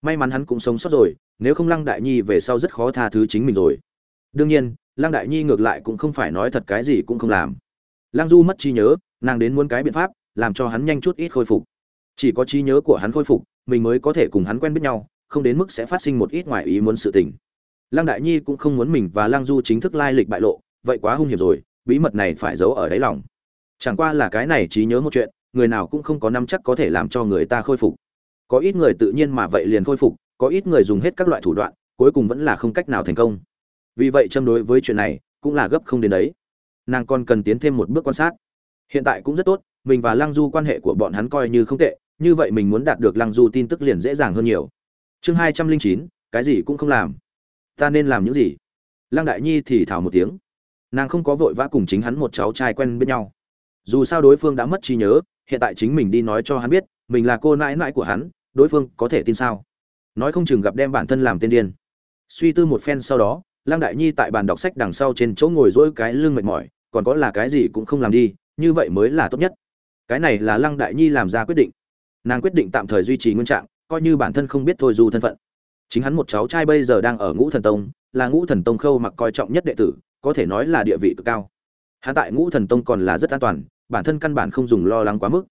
May mắn hắn cũng sống sót rồi, nếu không lăng đại nhi về sau rất khó tha thứ chính mình rồi. Đương nhiên, lăng đại nhi ngược lại cũng không phải nói thật cái gì cũng không làm lăng du mất trí nhớ, nàng đến muốn cái biện pháp, làm cho hắn nhanh chút ít khôi phục. Chỉ có trí nhớ của hắn khôi phục, mình mới có thể cùng hắn quen biết nhau, không đến mức sẽ phát sinh một ít ngoài ý muốn sự tình. Lăng đại nhi cũng không muốn mình và lăng du chính thức lai lịch bại lộ, vậy quá hung hiểm rồi, bí mật này phải giấu ở đáy lòng. Chẳng qua là cái này trí nhớ một chuyện, người nào cũng không có năm chắc có thể làm cho người ta khôi phục. Có ít người tự nhiên mà vậy liền khôi phục, có ít người dùng hết các loại thủ đoạn, cuối cùng vẫn là không cách nào thành công. Vì vậy châm đối với chuyện này, cũng là gấp không đến đấy nàng còn cần tiến thêm một bước quan sát. Hiện tại cũng rất tốt, mình và lăng du quan hệ của bọn hắn coi như không tệ, như vậy mình muốn đạt được lăng du tin tức liền dễ dàng hơn nhiều. Chương hai trăm linh chín, cái gì cũng không làm. Ta nên làm những gì? Lăng đại nhi thì thảo một tiếng. Nàng không có vội vã cùng chính hắn một cháu trai quen biết nhau. Dù sao đối phương đã mất trí nhớ, hiện tại chính mình đi nói cho hắn biết, mình là cô nãi nãi của hắn, đối phương có thể tin sao? Nói không chừng gặp đem bản thân làm tên điên. Suy tư một phen sau đó lăng đại nhi tại bàn đọc sách đằng sau trên chỗ ngồi dỗi cái lưng mệt mỏi, còn có là cái gì cũng không làm đi, như vậy mới là tốt nhất. Cái này là lăng đại nhi làm ra quyết định. Nàng quyết định tạm thời duy trì nguyên trạng, coi như bản thân không biết thôi du thân phận. Chính hắn một cháu trai bây giờ đang ở ngũ thần tông, là ngũ thần tông khâu mặc coi trọng nhất đệ tử, có thể nói là địa vị cực cao. Hắn tại ngũ thần tông còn là rất an toàn, bản thân căn bản không dùng lo lắng quá mức.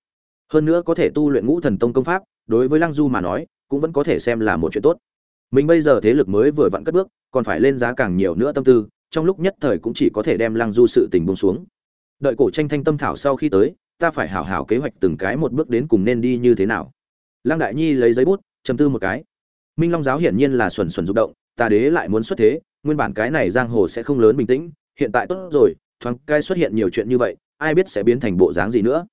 Hơn nữa có thể tu luyện ngũ thần tông công pháp, đối với lăng du mà nói, cũng vẫn có thể xem là một chuyện tốt. Mình bây giờ thế lực mới vừa vặn cất bước còn phải lên giá càng nhiều nữa tâm tư, trong lúc nhất thời cũng chỉ có thể đem lăng du sự tình bông xuống. Đợi cổ tranh thanh tâm thảo sau khi tới, ta phải hảo hảo kế hoạch từng cái một bước đến cùng nên đi như thế nào. Lăng đại nhi lấy giấy bút chấm tư một cái. Minh long giáo hiển nhiên là xuẩn xuẩn rụng động, ta đế lại muốn xuất thế, nguyên bản cái này giang hồ sẽ không lớn bình tĩnh, hiện tại tốt rồi, thoáng cai xuất hiện nhiều chuyện như vậy, ai biết sẽ biến thành bộ dáng gì nữa.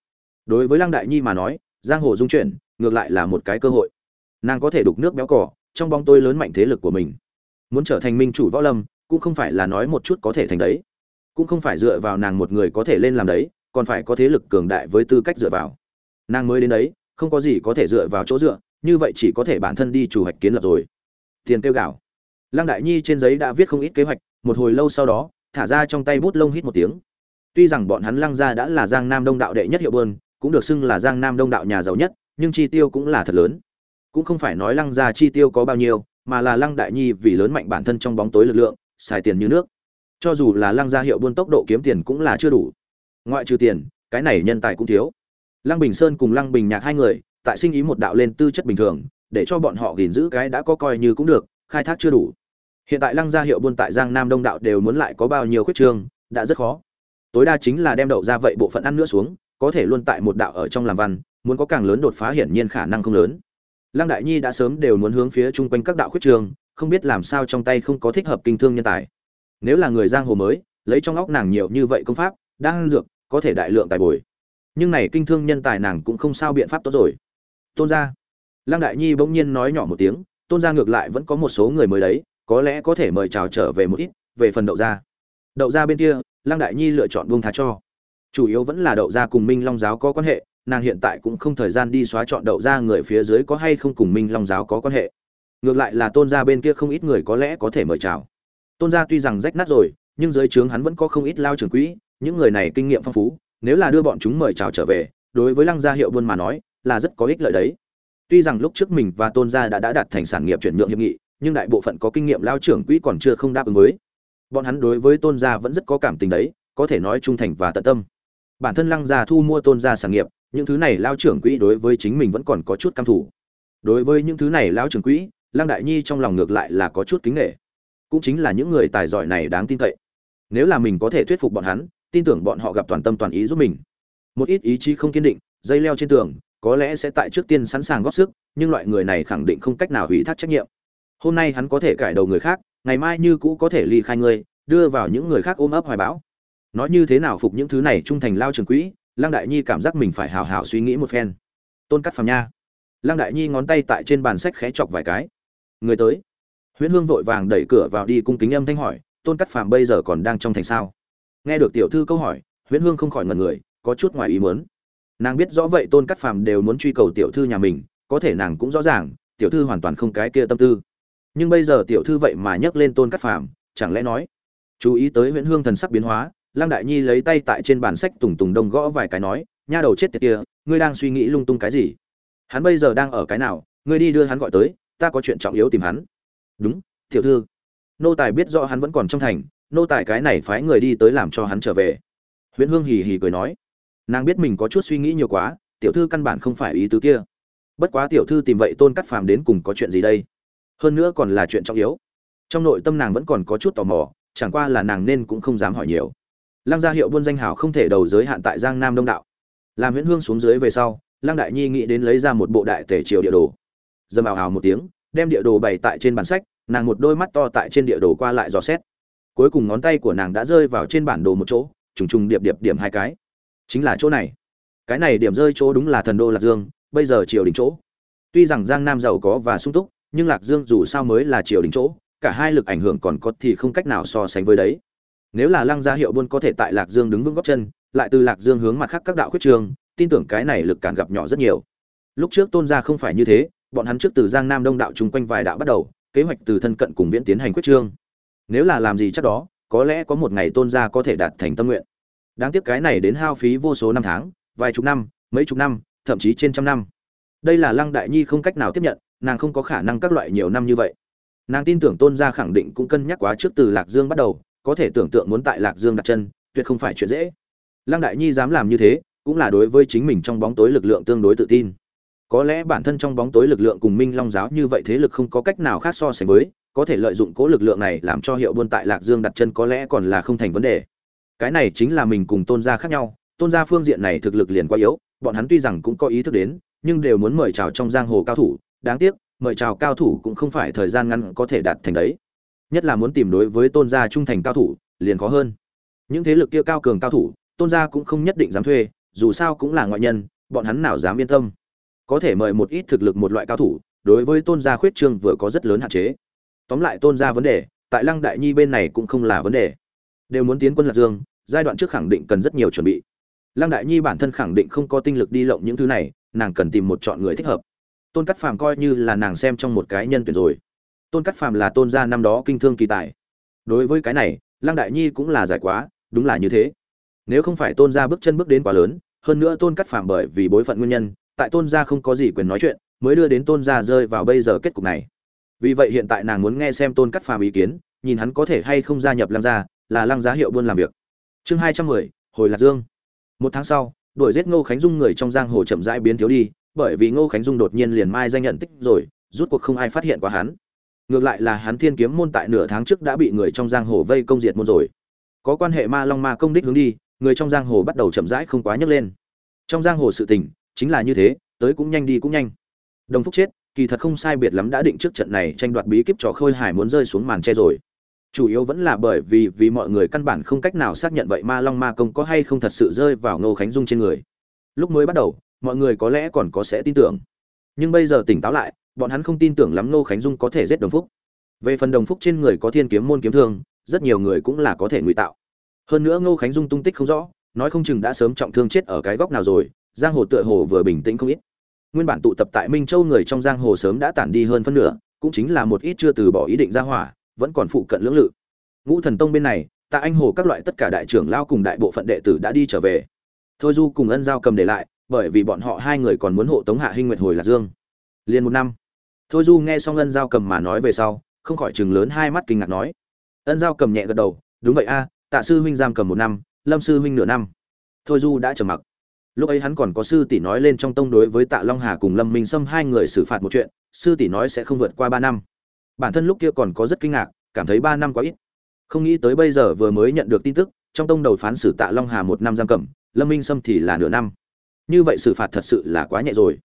Đối với lăng đại nhi mà nói, giang hồ dung chuyển, ngược lại là một cái cơ hội. Nàng có thể đục nước béo cỏ, trong bóng tôi lớn mạnh thế lực của mình muốn trở thành minh chủ võ lâm, cũng không phải là nói một chút có thể thành đấy. Cũng không phải dựa vào nàng một người có thể lên làm đấy, còn phải có thế lực cường đại với tư cách dựa vào. Nàng mới đến đấy, không có gì có thể dựa vào chỗ dựa, như vậy chỉ có thể bản thân đi chủ hoạch kiến lập rồi. Tiền kêu gạo lăng đại nhi trên giấy đã viết không ít kế hoạch, một hồi lâu sau đó, thả ra trong tay bút lông hít một tiếng. Tuy rằng bọn hắn lăng gia đã là giang nam đông đạo đệ nhất hiệu bơn cũng được xưng là giang nam đông đạo nhà giàu nhất, nhưng chi tiêu cũng là thật lớn. Cũng không phải nói lăng gia chi tiêu có bao nhiêu mà là lăng đại nhi vì lớn mạnh bản thân trong bóng tối lực lượng, xài tiền như nước. Cho dù là lăng gia hiệu buôn tốc độ kiếm tiền cũng là chưa đủ. Ngoại trừ tiền, cái này nhân tài cũng thiếu. Lăng bình sơn cùng lăng bình nhạc hai người, tại sinh ý một đạo lên tư chất bình thường, để cho bọn họ gìn giữ cái đã có coi như cũng được, khai thác chưa đủ. Hiện tại lăng gia hiệu buôn tại giang nam đông đạo đều muốn lại có bao nhiêu khuyết trương, đã rất khó. Tối đa chính là đem đậu ra vậy bộ phận ăn nữa xuống, có thể luôn tại một đạo ở trong làm văn, muốn có càng lớn đột phá hiển nhiên khả năng không lớn lăng đại nhi đã sớm đều muốn hướng phía chung quanh các đạo khuyết trường, không biết làm sao trong tay không có thích hợp kinh thương nhân tài. Nếu là người giang hồ mới, lấy trong óc nàng nhiều như vậy công pháp đang dược, có thể đại lượng tài bồi. Nhưng này kinh thương nhân tài nàng cũng không sao biện pháp tốt rồi. Tôn gia. Lăng đại nhi bỗng nhiên nói nhỏ một tiếng, tôn gia ngược lại vẫn có một số người mới đấy, có lẽ có thể mời chào trở về một ít, về phần đậu gia. Đậu gia bên kia, lăng đại nhi lựa chọn buông thá cho. Chủ yếu vẫn là đậu gia cùng minh long giáo có quan hệ nàng hiện tại cũng không thời gian đi xóa chọn đậu ra người phía dưới có hay không cùng minh long giáo có quan hệ. Ngược lại là tôn gia bên kia không ít người có lẽ có thể mời chào. Tôn gia tuy rằng rách nát rồi, nhưng dưới trướng hắn vẫn có không ít lao trưởng quỹ, những người này kinh nghiệm phong phú, nếu là đưa bọn chúng mời chào trở về, đối với lăng gia hiệu buôn mà nói, là rất có ích lợi đấy. Tuy rằng lúc trước mình và tôn gia đã đã đạt thành sản nghiệp chuyển nhượng hiệp nghị, nhưng đại bộ phận có kinh nghiệm lao trưởng quỹ còn chưa không đáp ứng với. Bọn hắn đối với tôn gia vẫn rất có cảm tình đấy, có thể nói trung thành và tận tâm. Bản thân lăng gia thu mua tôn gia sản nghiệp những thứ này lao trưởng quỹ đối với chính mình vẫn còn có chút căm thủ đối với những thứ này lao trưởng quỹ, lăng đại nhi trong lòng ngược lại là có chút kính nghệ cũng chính là những người tài giỏi này đáng tin cậy. Nếu là mình có thể thuyết phục bọn hắn, tin tưởng bọn họ gặp toàn tâm toàn ý giúp mình. Một ít ý chí không kiên định, dây leo trên tường, có lẽ sẽ tại trước tiên sẵn sàng góp sức, nhưng loại người này khẳng định không cách nào hủy thác trách nhiệm. Hôm nay hắn có thể cải đầu người khác, ngày mai như cũ có thể ly khai ngươi, đưa vào những người khác ôm ấp hoài bão. Nói như thế nào phục những thứ này trung thành lao trường quỹ lăng đại nhi cảm giác mình phải hào hào suy nghĩ một phen. Tôn cắt phàm nha. Lăng đại nhi ngón tay tại trên bàn sách khẽ chọc vài cái. Người tới. Huyễn hương vội vàng đẩy cửa vào đi cung kính âm thanh hỏi, tôn cắt phàm bây giờ còn đang trong thành sao? Nghe được tiểu thư câu hỏi, huyễn hương không khỏi ngần người, có chút ngoài ý muốn. Nàng biết rõ vậy tôn cắt phàm đều muốn truy cầu tiểu thư nhà mình, có thể nàng cũng rõ ràng, tiểu thư hoàn toàn không cái kia tâm tư. Nhưng bây giờ tiểu thư vậy mà nhắc lên tôn cắt phàm, chẳng lẽ nói, chú ý tới huyễn hương thần sắc biến hóa lăng đại nhi lấy tay tại trên bàn sách tùng tùng đông gõ vài cái nói, nha đầu chết tiệt kia, ngươi đang suy nghĩ lung tung cái gì? Hắn bây giờ đang ở cái nào? Ngươi đi đưa hắn gọi tới, ta có chuyện trọng yếu tìm hắn. Đúng, tiểu thư. Nô tài biết rõ hắn vẫn còn trong thành, nô tài cái này phái người đi tới làm cho hắn trở về. Huyễn hương hì hì cười nói, nàng biết mình có chút suy nghĩ nhiều quá, tiểu thư căn bản không phải ý tứ kia. Bất quá tiểu thư tìm vậy tôn cắt phàm đến cùng có chuyện gì đây? Hơn nữa còn là chuyện trọng yếu. Trong nội tâm nàng vẫn còn có chút tò mò, chẳng qua là nàng nên cũng không dám hỏi nhiều lăng gia hiệu buôn danh hào không thể đầu giới hạn tại giang nam đông đạo. Làm huyễn hương xuống dưới về sau, lăng đại nhi nghĩ đến lấy ra một bộ đại tể triều địa đồ. Dầm ào ào một tiếng, đem địa đồ bày tại trên bản sách, nàng một đôi mắt to tại trên địa đồ qua lại dò xét. Cuối cùng ngón tay của nàng đã rơi vào trên bản đồ một chỗ, trùng trùng điệp điệp điểm hai cái. Chính là chỗ này. Cái này điểm rơi chỗ đúng là thần đô lạc dương, bây giờ triều đình chỗ. Tuy rằng giang nam giàu có và sung túc, nhưng lạc dương dù sao mới là triều đình chỗ, cả hai lực ảnh hưởng còn có thì không cách nào so sánh với đấy nếu là lăng gia hiệu buôn có thể tại lạc dương đứng vững góc chân, lại từ lạc dương hướng mặt khác các đạo khuyết trường, tin tưởng cái này lực cản gặp nhỏ rất nhiều. Lúc trước tôn gia không phải như thế, bọn hắn trước từ giang nam đông đạo chung quanh vài đạo bắt đầu, kế hoạch từ thân cận cùng viễn tiến hành quyết trương. Nếu là làm gì chắc đó, có lẽ có một ngày tôn gia có thể đạt thành tâm nguyện. Đáng tiếc cái này đến hao phí vô số năm tháng, vài chục năm, mấy chục năm, thậm chí trên trăm năm. Đây là lăng đại nhi không cách nào tiếp nhận, nàng không có khả năng các loại nhiều năm như vậy. Nàng tin tưởng tôn gia khẳng định cũng cân nhắc quá trước từ lạc dương bắt đầu có thể tưởng tượng muốn tại lạc dương đặt chân, tuyệt không phải chuyện dễ. Lăng đại nhi dám làm như thế, cũng là đối với chính mình trong bóng tối lực lượng tương đối tự tin. Có lẽ bản thân trong bóng tối lực lượng cùng minh long giáo như vậy thế lực không có cách nào khác so sánh với, có thể lợi dụng cố lực lượng này làm cho hiệu buôn tại lạc dương đặt chân có lẽ còn là không thành vấn đề. Cái này chính là mình cùng tôn gia khác nhau, tôn gia phương diện này thực lực liền quá yếu, bọn hắn tuy rằng cũng có ý thức đến, nhưng đều muốn mời chào trong giang hồ cao thủ, đáng tiếc, mời chào cao thủ cũng không phải thời gian ngắn có thể đạt thành đấy nhất là muốn tìm đối với tôn gia trung thành cao thủ, liền khó hơn. Những thế lực kia cao cường cao thủ, tôn gia cũng không nhất định dám thuê, dù sao cũng là ngoại nhân, bọn hắn nào dám yên tâm. Có thể mời một ít thực lực một loại cao thủ, đối với tôn gia khuyết trương vừa có rất lớn hạn chế. Tóm lại tôn gia vấn đề, tại lăng đại nhi bên này cũng không là vấn đề. Đều muốn tiến quân lạc dương, giai đoạn trước khẳng định cần rất nhiều chuẩn bị. Lăng đại nhi bản thân khẳng định không có tinh lực đi lộng những thứ này, nàng cần tìm một chọn người thích hợp. Tôn cắt phàm coi như là nàng xem trong một cái nhân tuyển rồi tôn cắt phàm là tôn gia năm đó kinh thương kỳ tài. Đối với cái này, lăng đại nhi cũng là giải quá, đúng là như thế. Nếu không phải tôn gia bước chân bước đến quá lớn, hơn nữa tôn cắt phàm bởi vì bối phận nguyên nhân, tại tôn gia không có gì quyền nói chuyện, mới đưa đến tôn gia rơi vào bây giờ kết cục này. Vì vậy hiện tại nàng muốn nghe xem tôn cắt phàm ý kiến, nhìn hắn có thể hay không gia nhập lăng gia, là lăng giá hiệu buôn làm việc. Chương hai trăm mười, hồi lạc dương. Một tháng sau, đuổi giết ngô khánh dung người trong giang hồ chậm rãi biến thiếu đi, bởi vì ngô khánh dung đột nhiên liền mai danh nhận tích rồi, rút cuộc không ai phát hiện qua hắn ngược lại là hắn thiên kiếm môn tại nửa tháng trước đã bị người trong giang hồ vây công diệt môn rồi. Có quan hệ ma long ma công đích hướng đi, người trong giang hồ bắt đầu chậm rãi không quá nhấc lên. Trong giang hồ sự tình, chính là như thế, tới cũng nhanh đi cũng nhanh. Đồng phúc chết, kỳ thật không sai biệt lắm đã định trước trận này tranh đoạt bí kíp trò khôi hải muốn rơi xuống màn che rồi. Chủ yếu vẫn là bởi vì vì mọi người căn bản không cách nào xác nhận vậy ma long ma công có hay không thật sự rơi vào ngô khánh dung trên người. Lúc mới bắt đầu, mọi người có lẽ còn có sẽ tin tưởng. Nhưng bây giờ tỉnh táo lại bọn hắn không tin tưởng lắm ngô khánh dung có thể giết đồng phúc. Về phần đồng phúc trên người có thiên kiếm môn kiếm thương, rất nhiều người cũng là có thể ngụy tạo. Hơn nữa ngô khánh dung tung tích không rõ, nói không chừng đã sớm trọng thương chết ở cái góc nào rồi, giang hồ tựa hồ vừa bình tĩnh không ít. Nguyên bản tụ tập tại minh châu người trong giang hồ sớm đã tản đi hơn phân nửa, cũng chính là một ít chưa từ bỏ ý định ra hỏa, vẫn còn phụ cận lưỡng lự. Ngũ thần tông bên này tại anh hồ các loại tất cả đại trưởng lao cùng đại bộ phận đệ tử đã đi trở về. Thôi du cùng ân giao cầm để lại, bởi vì bọn họ hai người còn muốn hộ tống hạ hinh nguyệt hồi lạc dương. Liền một năm thôi du nghe xong ân giao cầm mà nói về sau, không khỏi chừng lớn hai mắt kinh ngạc nói. Ân giao cầm nhẹ gật đầu, đúng vậy a, tạ sư huynh giam cầm một năm, lâm sư huynh nửa năm. Thôi du đã trầm mặc. Lúc ấy hắn còn có sư tỷ nói lên trong tông đối với tạ long hà cùng lâm minh sâm hai người xử phạt một chuyện, sư tỷ nói sẽ không vượt qua ba năm. Bản thân lúc kia còn có rất kinh ngạc, cảm thấy ba năm quá ít. Không nghĩ tới bây giờ vừa mới nhận được tin tức, trong tông đầu phán xử tạ long hà một năm giam cầm, lâm minh sâm thì là nửa năm. Như vậy xử phạt thật sự là quá nhẹ rồi.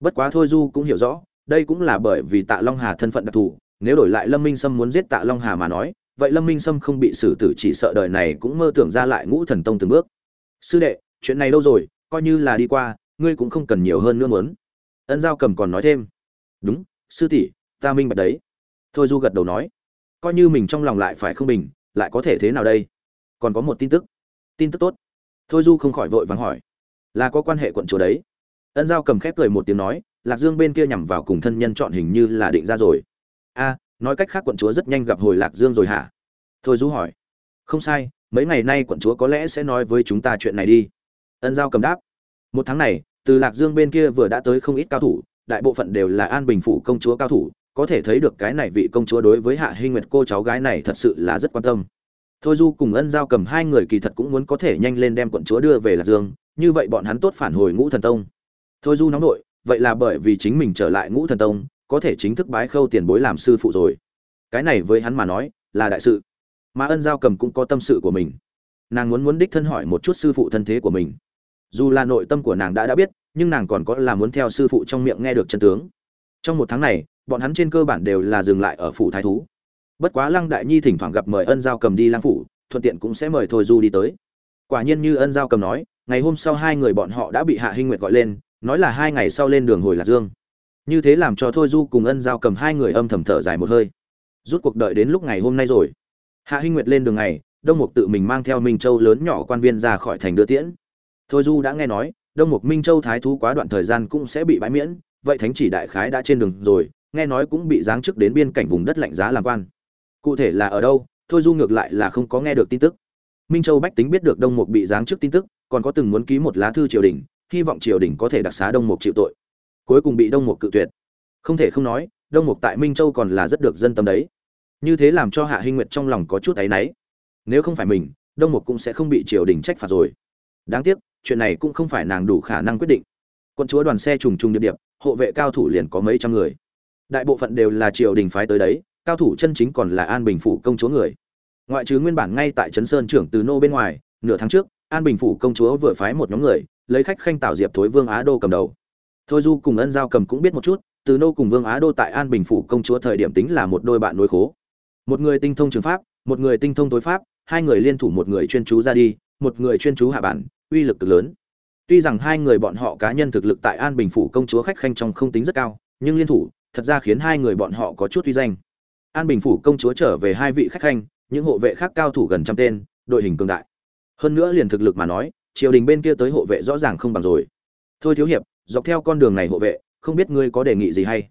Bất quá thôi du cũng hiểu rõ đây cũng là bởi vì tạ long hà thân phận đặc thù, nếu đổi lại lâm minh sâm muốn giết tạ long hà mà nói, vậy lâm minh sâm không bị xử tử chỉ sợ đời này cũng mơ tưởng ra lại ngũ thần tông từng bước. Sư đệ, chuyện này đâu rồi, coi như là đi qua, ngươi cũng không cần nhiều hơn nữa muốn. Ân giao cầm còn nói thêm. Đúng, sư tỷ, ta minh bạch đấy. Thôi du gật đầu nói. Coi như mình trong lòng lại phải không bình, lại có thể thế nào đây? Còn có một tin tức. Tin tức tốt. Thôi du không khỏi vội vàng hỏi. Là có quan hệ quận chúa đấy. Ân giao cầm khép cười một tiếng nói lạc dương bên kia nhằm vào cùng thân nhân chọn hình như là định ra rồi. A, nói cách khác quận chúa rất nhanh gặp hồi lạc dương rồi hả? Thôi du hỏi. Không sai, mấy ngày nay quận chúa có lẽ sẽ nói với chúng ta chuyện này đi. Ân giao cầm đáp. Một tháng này, từ lạc dương bên kia vừa đã tới không ít cao thủ, đại bộ phận đều là an bình phủ công chúa cao thủ, có thể thấy được cái này vị công chúa đối với hạ hinh nguyệt cô cháu gái này thật sự là rất quan tâm. Thôi du cùng ân giao cầm hai người kỳ thật cũng muốn có thể nhanh lên đem quận chúa đưa về lạc dương, như vậy bọn hắn tốt phản hồi ngũ thần tông. Thôi du nóng nội vậy là bởi vì chính mình trở lại ngũ thần tông, có thể chính thức bái khâu tiền bối làm sư phụ rồi. Cái này với hắn mà nói, là đại sự. Mà ân giao cầm cũng có tâm sự của mình. Nàng muốn muốn đích thân hỏi một chút sư phụ thân thế của mình. Dù là nội tâm của nàng đã đã biết, nhưng nàng còn có là muốn theo sư phụ trong miệng nghe được chân tướng. Trong một tháng này, bọn hắn trên cơ bản đều là dừng lại ở phủ thái thú. Bất quá lăng đại nhi thỉnh thoảng gặp mời ân giao cầm đi lang phủ, thuận tiện cũng sẽ mời thôi du đi tới. Quả nhiên như ân giao cầm nói, ngày hôm sau hai người bọn họ đã bị hạ hinh nguyệt gọi lên nói là hai ngày sau lên đường hồi lạc dương. Như thế làm cho thôi du cùng ân giao cầm hai người âm thầm thở dài một hơi. Rút cuộc đợi đến lúc ngày hôm nay rồi. Hạ hinh nguyệt lên đường ngày đông mục tự mình mang theo minh châu lớn nhỏ quan viên ra khỏi thành đưa tiễn. Thôi du đã nghe nói, đông mục minh châu thái thú quá đoạn thời gian cũng sẽ bị bãi miễn, vậy thánh chỉ đại khái đã trên đường rồi, nghe nói cũng bị giáng chức đến biên cảnh vùng đất lạnh giá làm quan. Cụ thể là ở đâu, thôi du ngược lại là không có nghe được tin tức. Minh châu bách tính biết được đông mục bị giáng chức tin tức, còn có từng muốn ký một lá thư triều đình hy vọng triều đình có thể đặc xá đông mục chịu tội. Cuối cùng bị đông mục cự tuyệt. Không thể không nói, đông mục tại minh châu còn là rất được dân tâm đấy. Như thế làm cho hạ hinh nguyệt trong lòng có chút áy náy. Nếu không phải mình, đông mục cũng sẽ không bị triều đình trách phạt rồi. Đáng tiếc, chuyện này cũng không phải nàng đủ khả năng quyết định. Quân chúa đoàn xe trùng trùng điệp điệp, hộ vệ cao thủ liền có mấy trăm người. Đại bộ phận đều là triều đình phái tới đấy, cao thủ chân chính còn là an bình phủ công chúa người. Ngoại trừ nguyên bản ngay tại trấn sơn trưởng từ nô bên ngoài, nửa tháng trước, an bình phủ công chúa vừa phái một nhóm người lấy khách khanh tạo diệp thối vương á đô cầm đầu. Thôi du cùng ân giao cầm cũng biết một chút, từ nô cùng vương á đô tại an bình phủ công chúa thời điểm tính là một đôi bạn nối khố. Một người tinh thông trường pháp, một người tinh thông tối pháp, hai người liên thủ một người chuyên chú ra đi, một người chuyên chú hạ bản, uy lực cực lớn. Tuy rằng hai người bọn họ cá nhân thực lực tại an bình phủ công chúa khách khanh trong không tính rất cao, nhưng liên thủ, thật ra khiến hai người bọn họ có chút uy danh. An bình phủ công chúa trở về hai vị khách khanh, những hộ vệ khác cao thủ gần trăm tên, đội hình cường đại. Hơn nữa liền thực lực mà nói triều đình bên kia tới hộ vệ rõ ràng không bằng rồi. Thôi thiếu hiệp, dọc theo con đường này hộ vệ, không biết ngươi có đề nghị gì hay?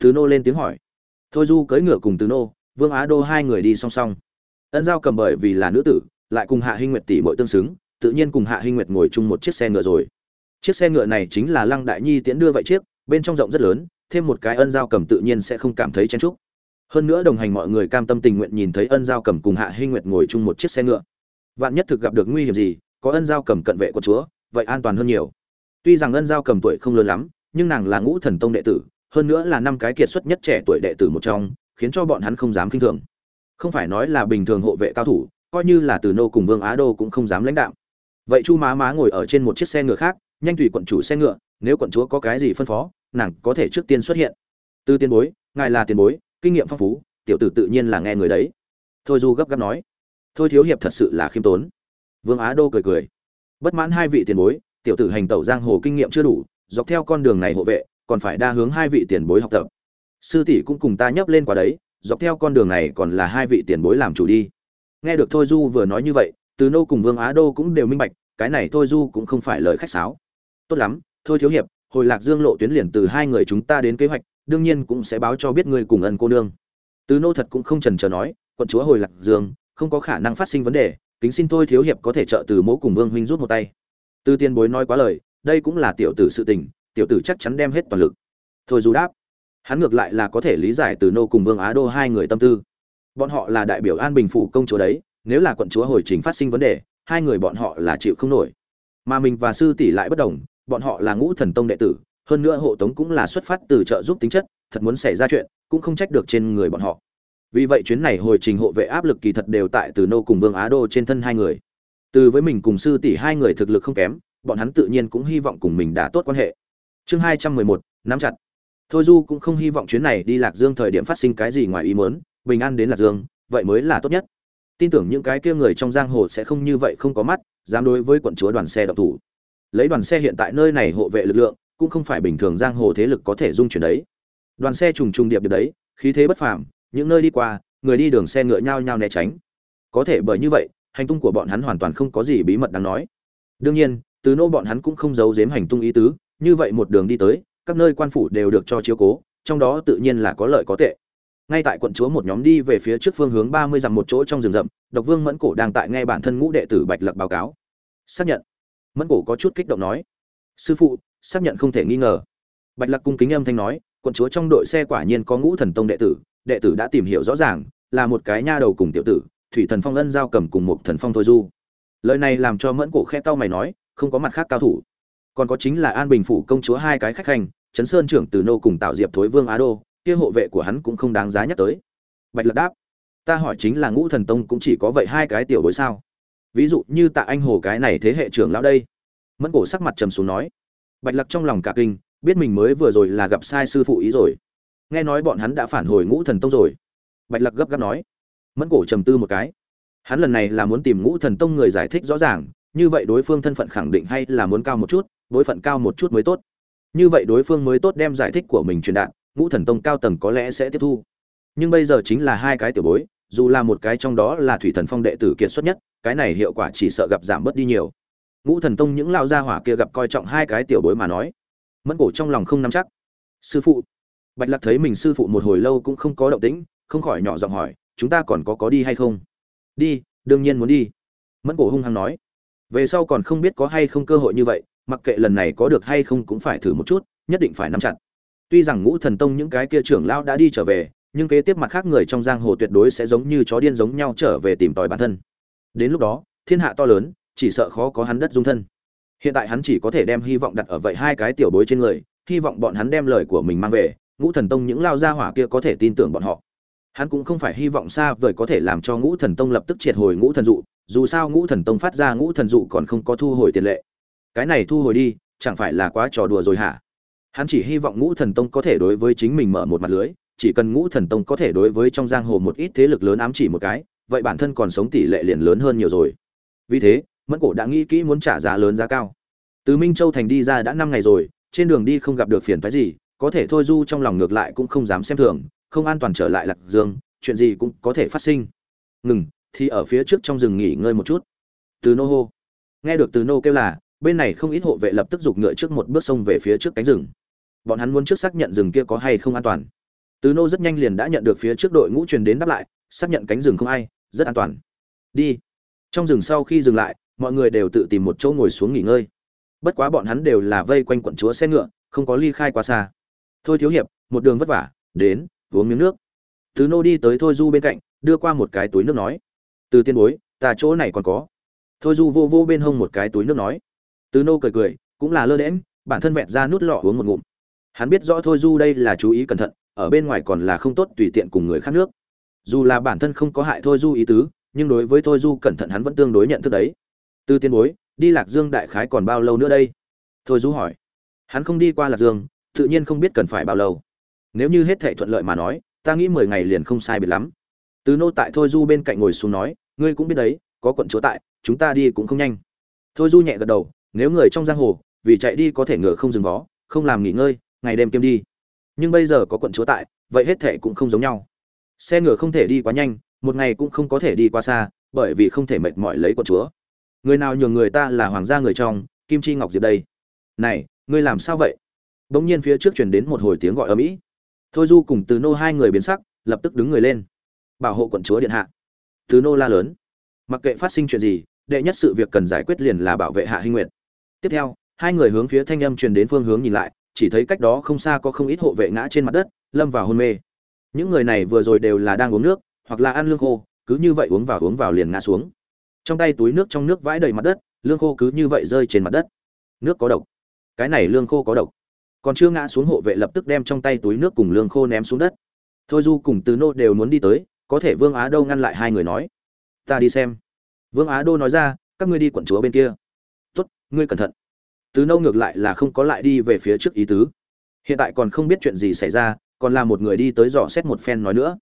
Tứ nô lên tiếng hỏi. Thôi du cưỡi ngựa cùng tứ nô, vương á đô hai người đi song song. Ân giao cầm bởi vì là nữ tử, lại cùng hạ hinh nguyệt tỷ muội tương xứng, tự nhiên cùng hạ hinh nguyệt ngồi chung một chiếc xe ngựa rồi. Chiếc xe ngựa này chính là lăng đại nhi tiễn đưa vậy chiếc, bên trong rộng rất lớn, thêm một cái ân giao cầm tự nhiên sẽ không cảm thấy chen chúc. Hơn nữa đồng hành mọi người cam tâm tình nguyện nhìn thấy ân giao cầm cùng hạ hinh nguyệt ngồi chung một chiếc xe ngựa. Vạn nhất thực gặp được nguy hiểm gì có ân giao cầm cận vệ của chúa, vậy an toàn hơn nhiều. Tuy rằng ân giao cầm tuổi không lớn lắm, nhưng nàng là ngũ thần tông đệ tử, hơn nữa là năm cái kiệt xuất nhất trẻ tuổi đệ tử một trong, khiến cho bọn hắn không dám kinh thường. Không phải nói là bình thường hộ vệ cao thủ, coi như là từ nô cùng vương á đô cũng không dám lãnh đạo vậy chu má má ngồi ở trên một chiếc xe ngựa khác, nhanh tùy quận chủ xe ngựa, nếu quận chúa có cái gì phân phó, nàng có thể trước tiên xuất hiện. Từ tiền bối, ngài là tiền bối, kinh nghiệm phong phú, tiểu tử tự nhiên là nghe người đấy. Thôi du gấp gáp nói. Thôi thiếu hiệp thật sự là khiêm tốn vương á đô cười cười. Bất mãn hai vị tiền bối, tiểu tử hành tẩu giang hồ kinh nghiệm chưa đủ, dọc theo con đường này hộ vệ, còn phải đa hướng hai vị tiền bối học tập. Sư tỷ cũng cùng ta nhấp lên qua đấy, dọc theo con đường này còn là hai vị tiền bối làm chủ đi. Nghe được thôi du vừa nói như vậy, từ nô cùng vương á đô cũng đều minh bạch, cái này thôi du cũng không phải lời khách sáo. Tốt lắm, thôi thiếu hiệp, hồi lạc dương lộ tuyến liền từ hai người chúng ta đến kế hoạch, đương nhiên cũng sẽ báo cho biết ngươi cùng ân cô nương. Từ nô thật cũng không chần chờ nói, quận chúa hồi lạc dương, không có khả năng phát sinh vấn đề kính xin thôi thiếu hiệp có thể trợ từ mỗ cùng vương huynh rút một tay. Từ tiên bối nói quá lời, đây cũng là tiểu tử sự tình, tiểu tử chắc chắn đem hết toàn lực. Thôi dù đáp, hắn ngược lại là có thể lý giải từ nô cùng vương á đô hai người tâm tư. Bọn họ là đại biểu an bình phụ công chúa đấy, nếu là quận chúa hồi trình phát sinh vấn đề, hai người bọn họ là chịu không nổi. Mà mình và sư tỷ lại bất đồng, bọn họ là ngũ thần tông đệ tử, hơn nữa hộ tống cũng là xuất phát từ trợ giúp tính chất, thật muốn xảy ra chuyện, cũng không trách được trên người bọn họ vì vậy chuyến này hồi trình hộ vệ áp lực kỳ thật đều tại từ nô cùng vương á đô trên thân hai người. Từ với mình cùng sư tỷ hai người thực lực không kém, bọn hắn tự nhiên cũng hy vọng cùng mình đã tốt quan hệ. Chương hai trăm mười một, nắm chặt. Thôi du cũng không hy vọng chuyến này đi lạc dương thời điểm phát sinh cái gì ngoài ý muốn, bình an đến lạc dương, vậy mới là tốt nhất. Tin tưởng những cái kia người trong giang hồ sẽ không như vậy không có mắt, dám đối với quận chúa đoàn xe độc thủ. Lấy đoàn xe hiện tại nơi này hộ vệ lực lượng, cũng không phải bình thường giang hồ thế lực có thể dung chuyển đấy. Đoàn xe trùng trùng điệp điệp đấy, khí thế bất phàm những nơi đi qua, người đi đường xe ngựa nhao nhao né tránh. Có thể bởi như vậy, hành tung của bọn hắn hoàn toàn không có gì bí mật đáng nói. Đương nhiên, từ nô bọn hắn cũng không giấu giếm hành tung ý tứ, như vậy một đường đi tới, các nơi quan phủ đều được cho chiếu cố, trong đó tự nhiên là có lợi có tệ. Ngay tại quận chúa một nhóm đi về phía trước phương hướng ba mươi dặm một chỗ trong rừng rậm, độc vương mẫn cổ đang tại nghe bản thân ngũ đệ tử bạch lặc báo cáo. Xác nhận. Mẫn cổ có chút kích động nói. Sư phụ, xác nhận không thể nghi ngờ. Bạch lặc cung kính âm thanh nói, quận chúa trong đội xe quả nhiên có ngũ thần tông đệ tử đệ tử đã tìm hiểu rõ ràng, là một cái nha đầu cùng tiểu tử, thủy thần phong ân giao cầm cùng một thần phong thôi du. Lời này làm cho mẫn cổ khe cao mày nói, không có mặt khác cao thủ. Còn có chính là an bình phủ công chúa hai cái khách hành chấn sơn trưởng từ nô cùng tạo diệp thối vương á đô, kia hộ vệ của hắn cũng không đáng giá nhắc tới. Bạch lật đáp, ta hỏi chính là ngũ thần tông cũng chỉ có vậy hai cái tiểu bối sao? Ví dụ như tạ anh hồ cái này thế hệ trưởng lão đây. Mẫn cổ sắc mặt trầm xuống nói. Bạch lặc trong lòng cả kinh, biết mình mới vừa rồi là gặp sai sư phụ ý rồi nghe nói bọn hắn đã phản hồi ngũ thần tông rồi. Bạch lặc gấp gáp nói. Mẫn cổ trầm tư một cái. Hắn lần này là muốn tìm ngũ thần tông người giải thích rõ ràng, như vậy đối phương thân phận khẳng định hay là muốn cao một chút, đối phận cao một chút mới tốt. Như vậy đối phương mới tốt đem giải thích của mình truyền đạt, ngũ thần tông cao tầng có lẽ sẽ tiếp thu. Nhưng bây giờ chính là hai cái tiểu bối, dù là một cái trong đó là thủy thần phong đệ tử kiệt xuất nhất, cái này hiệu quả chỉ sợ gặp giảm bớt đi nhiều. Ngũ thần tông những lao gia hỏa kia gặp coi trọng hai cái tiểu bối mà nói. Mẫn cổ trong lòng không nắm chắc. Sư phụ bạch lạc thấy mình sư phụ một hồi lâu cũng không có động tĩnh, không khỏi nhỏ giọng hỏi, chúng ta còn có có đi hay không? Đi, đương nhiên muốn đi. Mẫn cổ hung hăng nói, về sau còn không biết có hay không cơ hội như vậy, mặc kệ lần này có được hay không cũng phải thử một chút, nhất định phải nắm chặt. Tuy rằng ngũ thần tông những cái kia trưởng lão đã đi trở về, nhưng kế tiếp mặt khác người trong giang hồ tuyệt đối sẽ giống như chó điên giống nhau trở về tìm tòi bản thân. Đến lúc đó, thiên hạ to lớn, chỉ sợ khó có hắn đất dung thân. Hiện tại hắn chỉ có thể đem hy vọng đặt ở vậy hai cái tiểu bối trên người, hy vọng bọn hắn đem lời của mình mang về ngũ thần tông những lao gia hỏa kia có thể tin tưởng bọn họ. Hắn cũng không phải hy vọng xa vời có thể làm cho ngũ thần tông lập tức triệt hồi ngũ thần dụ, dù sao ngũ thần tông phát ra ngũ thần dụ còn không có thu hồi tiền lệ. Cái này thu hồi đi, chẳng phải là quá trò đùa rồi hả? Hắn chỉ hy vọng ngũ thần tông có thể đối với chính mình mở một mặt lưới, chỉ cần ngũ thần tông có thể đối với trong giang hồ một ít thế lực lớn ám chỉ một cái, vậy bản thân còn sống tỷ lệ liền lớn hơn nhiều rồi. Vì thế, mẫn cổ đã nghĩ kỹ muốn trả giá lớn giá cao. Từ minh châu thành đi ra đã năm ngày rồi, trên đường đi không gặp được phiền phái gì có thể thôi du trong lòng ngược lại cũng không dám xem thường, không an toàn trở lại lạc dương, chuyện gì cũng có thể phát sinh. Ngừng, thì ở phía trước trong rừng nghỉ ngơi một chút. Từ nô hô. Nghe được từ nô kêu là, bên này không ít hộ vệ lập tức giục ngựa trước một bước sông về phía trước cánh rừng. Bọn hắn muốn trước xác nhận rừng kia có hay không an toàn. Từ nô rất nhanh liền đã nhận được phía trước đội ngũ truyền đến đáp lại, xác nhận cánh rừng không ai, rất an toàn. Đi. Trong rừng sau khi dừng lại, mọi người đều tự tìm một chỗ ngồi xuống nghỉ ngơi. Bất quá bọn hắn đều là vây quanh quận chúa xe ngựa, không có ly khai quá xa thôi thiếu hiệp, một đường vất vả, đến, uống miếng nước. Từ nô đi tới thôi du bên cạnh, đưa qua một cái túi nước nói. Từ tiên bối, ta chỗ này còn có. Thôi du vô vô bên hông một cái túi nước nói. Từ nô cười cười, cũng là lơ đễm bản thân vẹn ra nút lọ uống một ngụm. Hắn biết rõ thôi du đây là chú ý cẩn thận, ở bên ngoài còn là không tốt tùy tiện cùng người khác nước. Dù là bản thân không có hại thôi du ý tứ, nhưng đối với thôi du cẩn thận hắn vẫn tương đối nhận thức đấy. Từ tiên bối, đi lạc dương đại khái còn bao lâu nữa đây? Thôi du hỏi. Hắn không đi qua lạc dương tự nhiên không biết cần phải bao lâu. Nếu như hết thệ thuận lợi mà nói, ta nghĩ mười ngày liền không sai biệt lắm. Từ nô tại thôi du bên cạnh ngồi xuống nói, ngươi cũng biết đấy, có quận chúa tại, chúng ta đi cũng không nhanh. Thôi du nhẹ gật đầu, nếu người trong giang hồ, vì chạy đi có thể ngựa không dừng vó, không làm nghỉ ngơi, ngày đêm kiêm đi. Nhưng bây giờ có quận chúa tại, vậy hết thể cũng không giống nhau. Xe ngựa không thể đi quá nhanh, một ngày cũng không có thể đi quá xa, bởi vì không thể mệt mỏi lấy quận chúa. Người nào nhường người ta là hoàng gia người trong, kim chi ngọc diệp đây. Này, ngươi làm sao vậy? Bỗng nhiên phía trước truyền đến một hồi tiếng gọi ở mỹ thôi du cùng từ nô hai người biến sắc, lập tức đứng người lên. Bảo hộ quận chúa điện hạ. Từ nô la lớn. Mặc kệ phát sinh chuyện gì, đệ nhất sự việc cần giải quyết liền là bảo vệ hạ hinh nguyệt. Tiếp theo, hai người hướng phía thanh âm truyền đến phương hướng nhìn lại, chỉ thấy cách đó không xa có không ít hộ vệ ngã trên mặt đất, lâm vào hôn mê. Những người này vừa rồi đều là đang uống nước, hoặc là ăn lương khô, cứ như vậy uống vào uống vào liền ngã xuống. Trong tay túi nước trong nước vãi đầy mặt đất, lương khô cứ như vậy rơi trên mặt đất. Nước có độc. Cái này lương khô có độc còn chưa ngã xuống hộ vệ lập tức đem trong tay túi nước cùng lương khô ném xuống đất. Thôi du cùng từ nô đều muốn đi tới, có thể vương á Đô ngăn lại hai người nói. Ta đi xem. Vương á đô nói ra, các ngươi đi quận chúa bên kia. Tốt, ngươi cẩn thận. Từ nô ngược lại là không có lại đi về phía trước ý tứ. Hiện tại còn không biết chuyện gì xảy ra, còn là một người đi tới dò xét một phen nói nữa.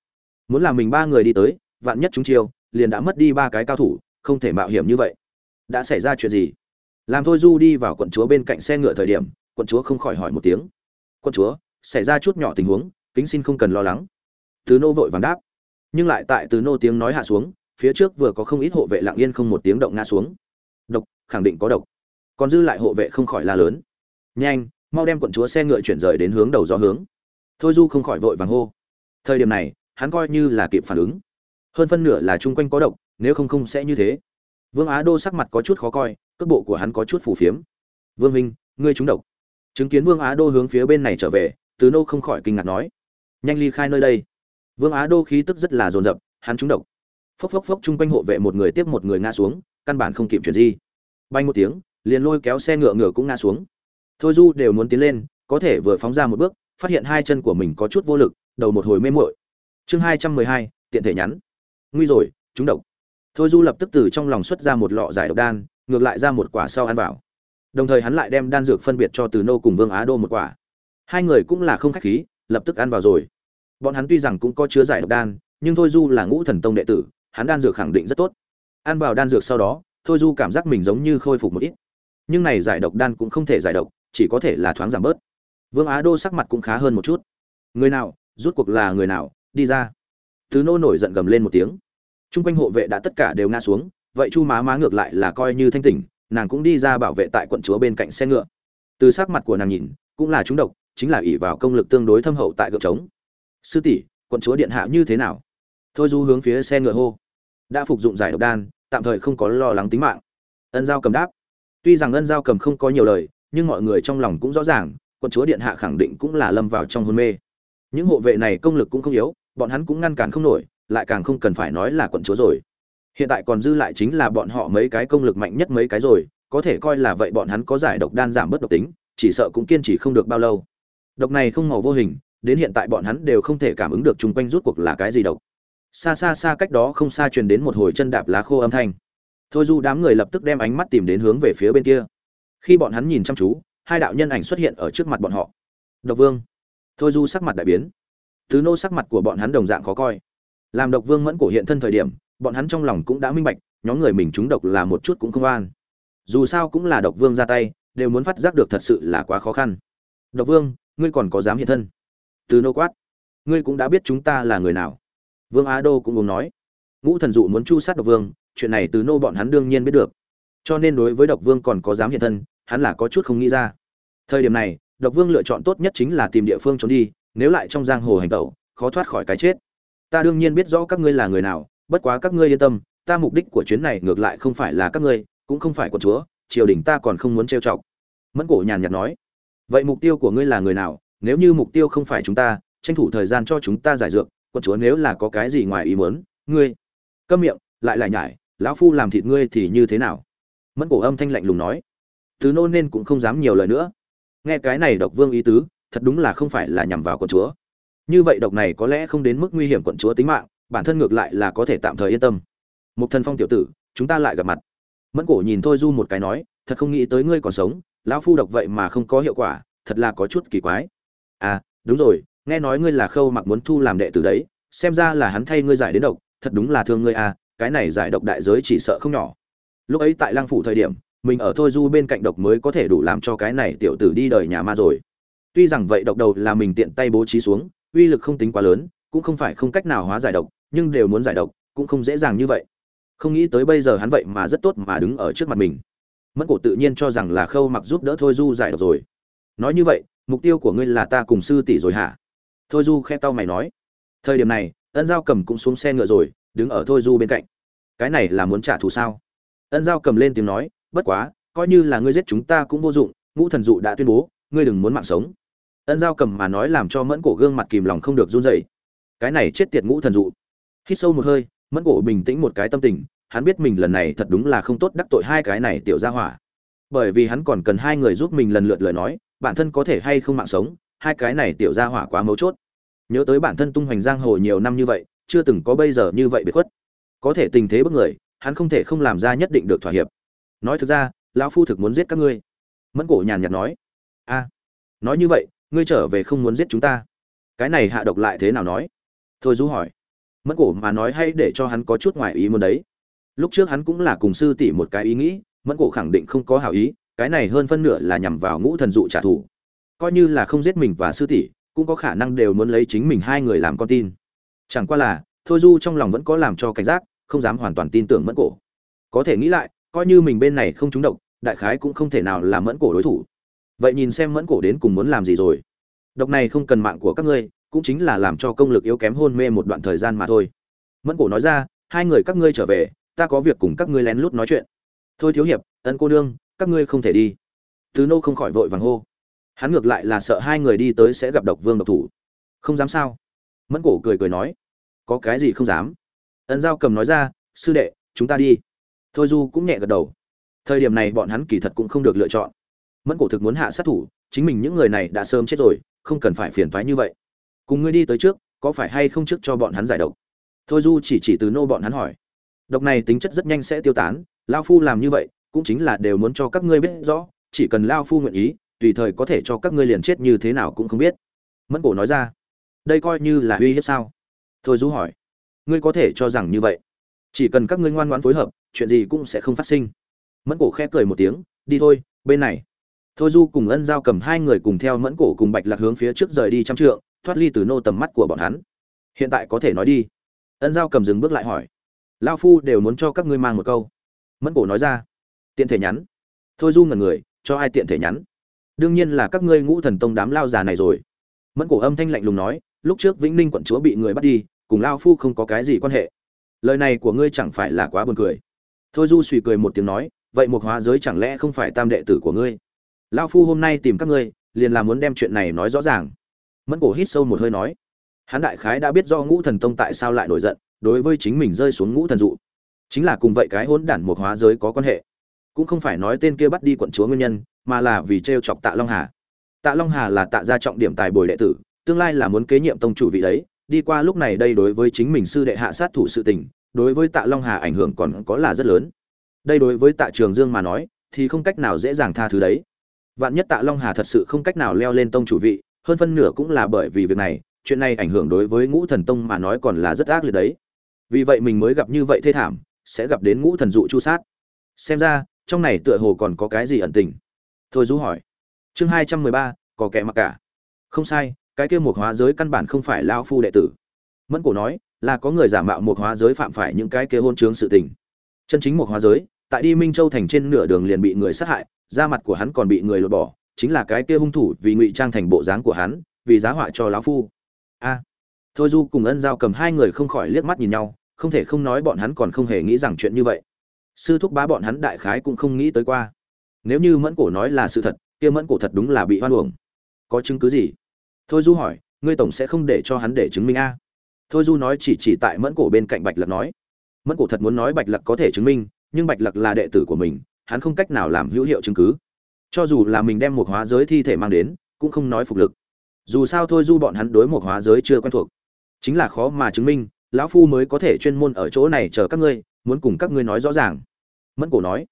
Muốn là mình ba người đi tới, vạn nhất chúng chiêu, liền đã mất đi ba cái cao thủ, không thể mạo hiểm như vậy. Đã xảy ra chuyện gì? Làm thôi du đi vào quận chúa bên cạnh xe ngựa thời điểm quận chúa không khỏi hỏi một tiếng. Quận chúa, xảy ra chút nhỏ tình huống, kính xin không cần lo lắng. Từ nô vội vàng đáp. Nhưng lại tại từ nô tiếng nói hạ xuống, phía trước vừa có không ít hộ vệ lặng yên không một tiếng động ngã xuống. Độc, khẳng định có độc. Còn dư lại hộ vệ không khỏi la lớn. Nhanh, mau đem quận chúa xe ngựa chuyển rời đến hướng đầu gió hướng. Thôi du không khỏi vội vàng hô. Thời điểm này, hắn coi như là kịp phản ứng. Hơn phân nửa là chung quanh có độc, nếu không không sẽ như thế. Vương á đô sắc mặt có chút khó coi, cước bộ của hắn có chút phù phiếm. Vương minh, ngươi trúng độc chứng kiến vương á đô hướng phía bên này trở về, từ nô không khỏi kinh ngạc nói, nhanh ly khai nơi đây. Vương á đô khí tức rất là dồn dập, hắn trúng độc. Phốc phốc phốc chung quanh hộ vệ một người tiếp một người ngã xuống, căn bản không kịp chuyển di. Bay một tiếng, liền lôi kéo xe ngựa ngựa cũng ngã xuống. Thôi du đều muốn tiến lên, có thể vừa phóng ra một bước, phát hiện hai chân của mình có chút vô lực, đầu một hồi mê muội. Chương hai trăm mười hai, tiện thể nhắn. Nguy rồi, trúng độc. Thôi du lập tức từ trong lòng xuất ra một lọ giải độc đan, ngược lại ra một quả sau ăn vào đồng thời hắn lại đem đan dược phân biệt cho từ nô cùng vương á đô một quả. Hai người cũng là không khách khí, lập tức ăn vào rồi. Bọn hắn tuy rằng cũng có chứa giải độc đan, nhưng thôi du là ngũ thần tông đệ tử, hắn đan dược khẳng định rất tốt. Ăn vào đan dược sau đó, thôi du cảm giác mình giống như khôi phục một ít. Nhưng này giải độc đan cũng không thể giải độc, chỉ có thể là thoáng giảm bớt. Vương á đô sắc mặt cũng khá hơn một chút. Người nào, rút cuộc là người nào, đi ra. Thứ nô nổi giận gầm lên một tiếng. T r u n g quanh hộ vệ đã tất cả đều ngã xuống, vậy chu má má ngược lại là coi như thanh tỉnh nàng cũng đi ra bảo vệ tại quận chúa bên cạnh xe ngựa. Từ sắc mặt của nàng nhìn, cũng là trúng độc, chính là ỷ vào công lực tương đối thâm hậu tại gợp trống. Sư tỷ, quận chúa điện hạ như thế nào? Thôi du hướng phía xe ngựa hô. Đã phục dụng giải độc đan, tạm thời không có lo lắng tính mạng. Ân giao cầm đáp. Tuy rằng ân giao cầm không có nhiều lời, nhưng mọi người trong lòng cũng rõ ràng, quận chúa điện hạ khẳng định cũng là lâm vào trong hôn mê. Những hộ vệ này công lực cũng không yếu, bọn hắn cũng ngăn cản không nổi, lại càng không cần phải nói là quận chúa rồi hiện tại còn dư lại chính là bọn họ mấy cái công lực mạnh nhất mấy cái rồi, có thể coi là vậy bọn hắn có giải độc đan giảm bớt độc tính, chỉ sợ cũng kiên trì không được bao lâu. Độc này không màu vô hình, đến hiện tại bọn hắn đều không thể cảm ứng được chung quanh rút cuộc là cái gì độc. Xa xa xa cách đó không xa truyền đến một hồi chân đạp lá khô âm thanh. Thôi du đám người lập tức đem ánh mắt tìm đến hướng về phía bên kia. Khi bọn hắn nhìn chăm chú, hai đạo nhân ảnh xuất hiện ở trước mặt bọn họ. Độc vương. Thôi du sắc mặt đại biến. Tứ nô sắc mặt của bọn hắn đồng dạng khó coi. Làm độc vương mẫn cổ hiện thân thời điểm bọn hắn trong lòng cũng đã minh bạch, nhóm người mình trúng độc là một chút cũng không an dù sao cũng là độc vương ra tay, đều muốn phát giác được thật sự là quá khó khăn. Độc vương, ngươi còn có dám hiện thân? Từ nô quát. Ngươi cũng đã biết chúng ta là người nào. Vương á đô cũng uống nói. Ngũ thần dụ muốn chu sát độc vương, chuyện này từ nô bọn hắn đương nhiên biết được. Cho nên đối với độc vương còn có dám hiện thân, hắn là có chút không nghĩ ra. Thời điểm này, độc vương lựa chọn tốt nhất chính là tìm địa phương trốn đi, nếu lại trong giang hồ hành tẩu, khó thoát khỏi cái chết. Ta đương nhiên biết rõ các ngươi là người nào bất quá các ngươi yên tâm, ta mục đích của chuyến này ngược lại không phải là các ngươi, cũng không phải của chúa, triều đình ta còn không muốn trêu chọc. Mẫn cổ nhàn nhạt nói. Vậy mục tiêu của ngươi là người nào? Nếu như mục tiêu không phải chúng ta, tranh thủ thời gian cho chúng ta giải dược, quận chúa nếu là có cái gì ngoài ý muốn, ngươi câm miệng, lại lại nhải, lão phu làm thịt ngươi thì như thế nào? Mẫn cổ âm thanh lạnh lùng nói. Thứ nô nên cũng không dám nhiều lời nữa. Nghe cái này độc vương ý tứ, thật đúng là không phải là nhằm vào quận chúa. Như vậy độc này có lẽ không đến mức nguy hiểm quận chúa tính mạng bản thân ngược lại là có thể tạm thời yên tâm. Một thần phong tiểu tử, chúng ta lại gặp mặt. Mẫn cổ nhìn thôi du một cái nói, thật không nghĩ tới ngươi còn sống, lão phu độc vậy mà không có hiệu quả, thật là có chút kỳ quái. À đúng rồi, nghe nói ngươi là khâu mặc muốn thu làm đệ tử đấy, xem ra là hắn thay ngươi giải đến độc, thật đúng là thương ngươi à cái này giải độc đại giới chỉ sợ không nhỏ. Lúc ấy tại lang phủ thời điểm, mình ở thôi du bên cạnh độc mới có thể đủ làm cho cái này tiểu tử đi đời nhà ma rồi. Tuy rằng vậy độc đầu là mình tiện tay bố trí xuống, uy lực không tính quá lớn, cũng không phải không cách nào hóa giải độc nhưng đều muốn giải độc, cũng không dễ dàng như vậy. Không nghĩ tới bây giờ hắn vậy mà rất tốt mà đứng ở trước mặt mình. Mẫn cổ tự nhiên cho rằng là khâu mặc giúp đỡ thôi du giải độc rồi. Nói như vậy, mục tiêu của ngươi là ta cùng sư tỷ rồi hả? Thôi du khe tao mày nói. Thời điểm này, ân giao cầm cũng xuống xe ngựa rồi, đứng ở thôi du bên cạnh. Cái này là muốn trả thù sao? Ân giao cầm lên tiếng nói, bất quá, coi như là ngươi giết chúng ta cũng vô dụng, ngũ thần dụ đã tuyên bố, ngươi đừng muốn mạng sống. Ân giao cầm mà nói làm cho mẫn cổ gương mặt kìm lòng không được run rẩy. Cái này chết tiệt ngũ thần dụ hít sâu một hơi, mẫn cổ bình tĩnh một cái tâm tình, hắn biết mình lần này thật đúng là không tốt đắc tội hai cái này tiểu gia hỏa. Bởi vì hắn còn cần hai người giúp mình lần lượt lời nói, bản thân có thể hay không mạng sống, hai cái này tiểu gia hỏa quá mấu chốt. Nhớ tới bản thân tung hoành giang hồ nhiều năm như vậy, chưa từng có bây giờ như vậy biệt khuất. Có thể tình thế bất người, hắn không thể không làm ra nhất định được thỏa hiệp. Nói thực ra, lão phu thực muốn giết các ngươi. Mẫn cổ nhàn nhạt nói. A, nói như vậy, ngươi trở về không muốn giết chúng ta. Cái này hạ độc lại thế nào nói? Thôi du hỏi mẫn cổ mà nói hay để cho hắn có chút ngoài ý muốn đấy. Lúc trước hắn cũng là cùng sư tỷ một cái ý nghĩ, mẫn cổ khẳng định không có hảo ý, cái này hơn phân nửa là nhằm vào ngũ thần dụ trả thù. Coi như là không giết mình và sư tỷ, cũng có khả năng đều muốn lấy chính mình hai người làm con tin. Chẳng qua là, thôi du trong lòng vẫn có làm cho cảnh giác, không dám hoàn toàn tin tưởng mẫn cổ. Có thể nghĩ lại, coi như mình bên này không trúng độc, đại khái cũng không thể nào làm mẫn cổ đối thủ. Vậy nhìn xem mẫn cổ đến cùng muốn làm gì rồi. Độc này không cần mạng của các ngươi cũng chính là làm cho công lực yếu kém hôn mê một đoạn thời gian mà thôi. Mẫn cổ nói ra, hai người các ngươi trở về, ta có việc cùng các ngươi lén lút nói chuyện. Thôi thiếu hiệp, ân cô nương, các ngươi không thể đi. Tứ nô không khỏi vội vàng hô. Hắn ngược lại là sợ hai người đi tới sẽ gặp độc vương độc thủ. Không dám sao? Mẫn cổ cười cười nói. Có cái gì không dám? Ân giao cầm nói ra, sư đệ, chúng ta đi. Thôi du cũng nhẹ gật đầu. Thời điểm này bọn hắn kỳ thật cũng không được lựa chọn. Mẫn cổ thực muốn hạ sát thủ, chính mình những người này đã sớm chết rồi, không cần phải phiền thoái như vậy cùng ngươi đi tới trước, có phải hay không trước cho bọn hắn giải độc? Thôi du chỉ chỉ từ nô bọn hắn hỏi. Độc này tính chất rất nhanh sẽ tiêu tán, lao phu làm như vậy, cũng chính là đều muốn cho các ngươi biết rõ, chỉ cần lao phu nguyện ý, tùy thời có thể cho các ngươi liền chết như thế nào cũng không biết. Mẫn cổ nói ra. Đây coi như là uy hiếp sao? Thôi du hỏi. Ngươi có thể cho rằng như vậy. Chỉ cần các ngươi ngoan ngoãn phối hợp, chuyện gì cũng sẽ không phát sinh. Mẫn cổ khẽ cười một tiếng. Đi thôi, bên này. Thôi du cùng ân giao cầm hai người cùng theo mẫn cổ cùng bạch lạc hướng phía trước rời đi trăm trượng thoát ly từ nô tầm mắt của bọn hắn. Hiện tại có thể nói đi. Ân giao cầm dừng bước lại hỏi. Lao phu đều muốn cho các ngươi mang một câu. Mẫn cổ nói ra. Tiện thể nhắn. Thôi du ngần người, cho ai tiện thể nhắn? Đương nhiên là các ngươi ngũ thần tông đám lao già này rồi. Mẫn cổ âm thanh lạnh lùng nói, lúc trước vĩnh ninh quận chúa bị người bắt đi, cùng lao phu không có cái gì quan hệ. Lời này của ngươi chẳng phải là quá buồn cười. Thôi du suy cười một tiếng nói, vậy một hóa giới chẳng lẽ không phải tam đệ tử của ngươi? Lao phu hôm nay tìm các ngươi, liền là muốn đem chuyện này nói rõ ràng mẫn cổ hít sâu một hơi nói, hắn đại khái đã biết do ngũ thần tông tại sao lại nổi giận, đối với chính mình rơi xuống ngũ thần dụ. Chính là cùng vậy cái hỗn đản một hóa giới có quan hệ. Cũng không phải nói tên kia bắt đi quận chúa nguyên nhân, mà là vì t chọc tạ long hà. Tạ long hà là tạ gia trọng điểm tài bồi đệ tử, tương lai là muốn kế nhiệm tông chủ vị đấy. Đi qua lúc này đây đối với chính mình sư đệ hạ sát thủ sự tình, đối với tạ long hà ảnh hưởng còn có là rất lớn. Đây đối với tạ trường dương mà nói, thì không cách nào dễ dàng tha thứ đấy. Vạn nhất tạ long hà thật sự không cách nào leo lên tông chủ vị hơn phân nửa cũng là bởi vì việc này, chuyện này ảnh hưởng đối với ngũ thần tông mà nói còn là rất ác liệt đấy. Vì vậy mình mới gặp như vậy thê thảm, sẽ gặp đến ngũ thần dụ chu sát. Xem ra, trong này tựa hồ còn có cái gì ẩn tình. Thôi du hỏi. Chương hai trăm mười ba, có kẻ mặc cả. Không sai, cái kia một hóa giới căn bản không phải lao phu đệ tử. Mẫn cổ nói, là có người giả mạo một hóa giới phạm phải những cái kia hôn chướng sự tình. Chân chính một hóa giới, tại đi minh châu thành trên nửa đường liền bị người sát hại, da mặt của hắn còn bị người lột bỏ chính là cái kia hung thủ vì ngụy trang thành bộ dáng của hắn, vì giá họa cho lão phu. A. Thôi du cùng ân giao cầm hai người không khỏi liếc mắt nhìn nhau, không thể không nói bọn hắn còn không hề nghĩ rằng chuyện như vậy. Sư thúc bá bọn hắn đại khái cũng không nghĩ tới qua. Nếu như mẫn cổ nói là sự thật, kia mẫn cổ thật đúng là bị hoan uổng. Có chứng cứ gì? Thôi du hỏi, ngươi tổng sẽ không để cho hắn để chứng minh a. Thôi du nói chỉ chỉ tại mẫn cổ bên cạnh bạch lặc nói. Mẫn cổ thật muốn nói bạch lặc có thể chứng minh, nhưng bạch lặc là đệ tử của mình, hắn không cách nào làm hữu hiệu chứng cứ cho dù là mình đem một hóa giới thi thể mang đến, cũng không nói phục lực. Dù sao thôi du bọn hắn đối một hóa giới chưa quen thuộc. Chính là khó mà chứng minh, lão phu mới có thể chuyên môn ở chỗ này chờ các ngươi, muốn cùng các ngươi nói rõ ràng. Mẫn cổ nói.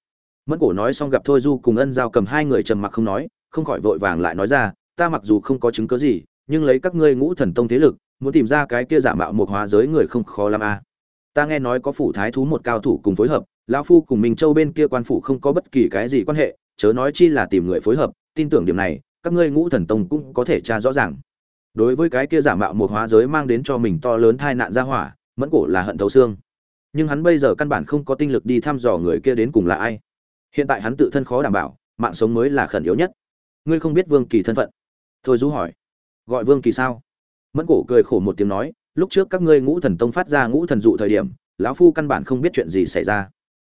Mẫn cổ nói xong gặp thôi du cùng ân giao cầm hai người trầm mặc không nói, không khỏi vội vàng lại nói ra, ta mặc dù không có chứng cớ gì, nhưng lấy các ngươi ngũ thần tông thế lực, muốn tìm ra cái kia giả mạo một hóa giới người không khó lắm à. ta nghe nói có phủ thái thú một cao thủ cùng phối hợp, lão phu cùng minh châu bên kia quan phủ không có bất kỳ cái gì quan hệ chớ nói chi là tìm người phối hợp, tin tưởng điểm này, các ngươi ngũ thần tông cũng có thể tra rõ ràng. Đối với cái kia giả mạo một hóa giới mang đến cho mình to lớn tai nạn ra hỏa, mẫn cổ là hận thấu xương. Nhưng hắn bây giờ căn bản không có tinh lực đi thăm dò người kia đến cùng là ai. Hiện tại hắn tự thân khó đảm bảo, mạng sống mới là khẩn yếu nhất. Ngươi không biết vương kỳ thân phận. Thôi du hỏi. Gọi vương kỳ sao? Mẫn cổ cười khổ một tiếng nói, lúc trước các ngươi ngũ thần tông phát ra ngũ thần dụ thời điểm, lão phu căn bản không biết chuyện gì xảy ra.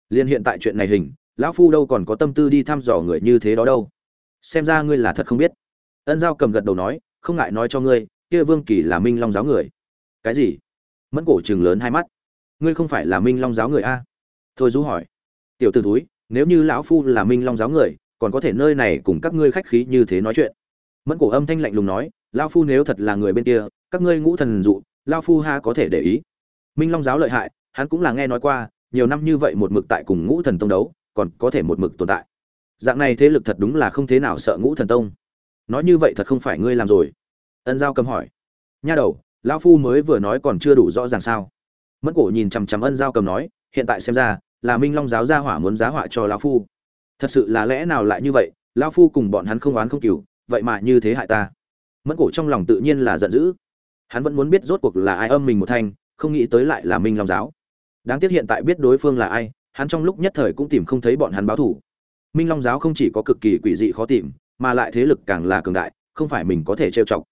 Liên hiện tại chuyện này hình lão phu đâu còn có tâm tư đi thăm dò người như thế đó đâu. Xem ra ngươi là thật không biết. Ân giao cầm gật đầu nói, không ngại nói cho ngươi, kia vương kỳ là minh long giáo người. Cái gì? Mẫn cổ chừng lớn hai mắt. Ngươi không phải là minh long giáo người a? Thôi du hỏi. Tiểu t ử túi nếu như lão phu là minh long giáo người, còn có thể nơi này cùng các ngươi khách khí như thế nói chuyện? Mẫn cổ âm thanh lạnh lùng nói, lão phu nếu thật là người bên kia, các ngươi ngũ thần dụ, lão phu ha có thể để ý. Minh long giáo lợi hại, hắn cũng là nghe nói qua, nhiều năm như vậy một mực tại cùng ngũ thần tông đấu còn có thể một mực tồn tại. Dạng này thế lực thật đúng là không thế nào sợ ngũ thần tông. Nói như vậy thật không phải ngươi làm rồi. Ân giao cầm hỏi. Nha đầu, lão phu mới vừa nói còn chưa đủ rõ ràng sao? Mẫn cổ nhìn chằm chằm ân giao cầm nói, hiện tại xem ra, là minh long giáo gia hỏa muốn giá họa cho lão phu. Thật sự là lẽ nào lại như vậy, lão phu cùng bọn hắn không oán không cừu, vậy mà như thế hại ta. Mẫn cổ trong lòng tự nhiên là giận dữ. Hắn vẫn muốn biết rốt cuộc là ai âm mình một thanh, không nghĩ tới lại là minh long giáo. Đáng tiếc hiện tại biết đối phương là ai hắn trong lúc nhất thời cũng tìm không thấy bọn hắn báo thủ minh long giáo không chỉ có cực kỳ quỷ dị khó tìm, mà lại thế lực càng là cường đại, không phải mình có thể trêu chọc.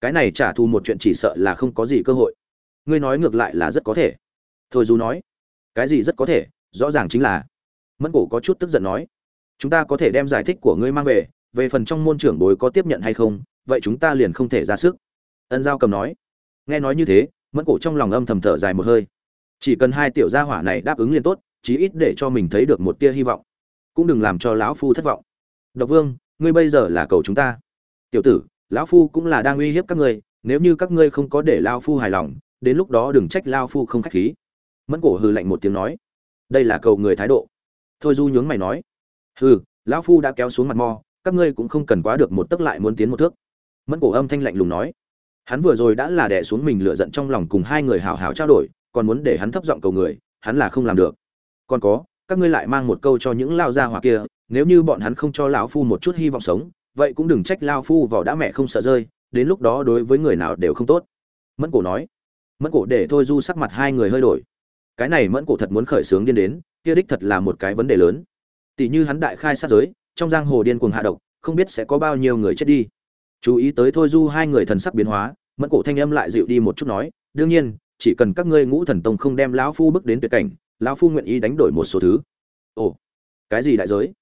Cái này trả thù một chuyện chỉ sợ là không có gì cơ hội. Ngươi nói ngược lại là rất có thể. Thôi dù nói, cái gì rất có thể, rõ ràng chính là. Mẫn cổ có chút tức giận nói, chúng ta có thể đem giải thích của ngươi mang về về phần trong môn trưởng bối có tiếp nhận hay không, vậy chúng ta liền không thể ra sức. Ân giao cầm nói. Nghe nói như thế, mẫn cổ trong lòng âm thầm thở dài một hơi. Chỉ cần hai tiểu gia hỏa này đáp ứng liền tốt chí ít để cho mình thấy được một tia hy vọng. Cũng đừng làm cho lão phu thất vọng. Độc vương, ngươi bây giờ là cầu chúng ta. Tiểu tử, lão phu cũng là đang uy hiếp các ngươi, nếu như các ngươi không có để lao phu hài lòng, đến lúc đó đừng trách lao phu không khách khí. Mẫn cổ hừ lạnh một tiếng nói, đây là cầu người thái độ. Thôi du nhướng mày nói, hừ, lão phu đã kéo xuống mặt mò các ngươi cũng không cần quá được một tấc lại muốn tiến một thước. Mẫn cổ âm thanh lạnh lùng nói, hắn vừa rồi đã là đè xuống mình lựa giận trong lòng cùng hai người hào hào trao đổi, còn muốn để hắn thấp giọng cầu người, hắn là không làm được còn có, các ngươi lại mang một câu cho những lao gia hỏa kia, nếu như bọn hắn không cho lão phu một chút hy vọng sống, vậy cũng đừng trách lao phu vào đã mẹ không sợ rơi, đến lúc đó đối với người nào đều không tốt. Mẫn cổ nói. Mẫn cổ để thôi du sắc mặt hai người hơi đổi. Cái này mẫn cổ thật muốn khởi sướng điên đến, kia đích thật là một cái vấn đề lớn. Tỷ như hắn đại khai sát giới, trong giang hồ điên cuồng hạ độc, không biết sẽ có bao nhiêu người chết đi. Chú ý tới thôi du hai người thần sắc biến hóa, mẫn cổ thanh âm lại dịu đi một chút nói, đương nhiên, chỉ cần các ngươi ngũ thần tông không đem lão phu bước đến tuyệt cảnh lão phu nguyện ý đánh đổi một số thứ. Ồ, cái gì đại giới?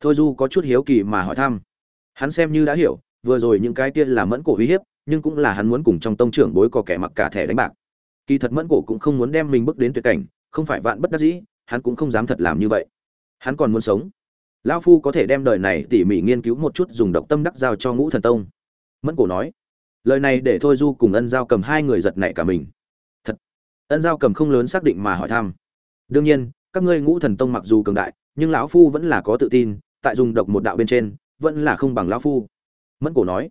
Thôi du có chút hiếu kỳ mà hỏi thăm. Hắn xem như đã hiểu, vừa rồi những cái kia là mẫn cổ uy hiếp, nhưng cũng là hắn muốn cùng trong tông trưởng bối có kẻ mặc cả thẻ đánh bạc. Kỳ thật mẫn cổ cũng không muốn đem mình bước đến tuyệt cảnh, không phải vạn bất đắc dĩ, hắn cũng không dám thật làm như vậy. Hắn còn muốn sống. Lão phu có thể đem đời này tỉ mỉ nghiên cứu một chút dùng độc tâm đắc giao cho ngũ thần tông. Mẫn cổ nói, lời này để thôi du cùng ân giao cầm hai người giật nảy cả mình. Thật, ân giao cầm không lớn xác định mà hỏi thăm đương nhiên, các ngươi ngũ thần tông mặc dù cường đại, nhưng lão phu vẫn là có tự tin, tại dùng độc một đạo bên trên, vẫn là không bằng lão phu. Mẫn cổ nói,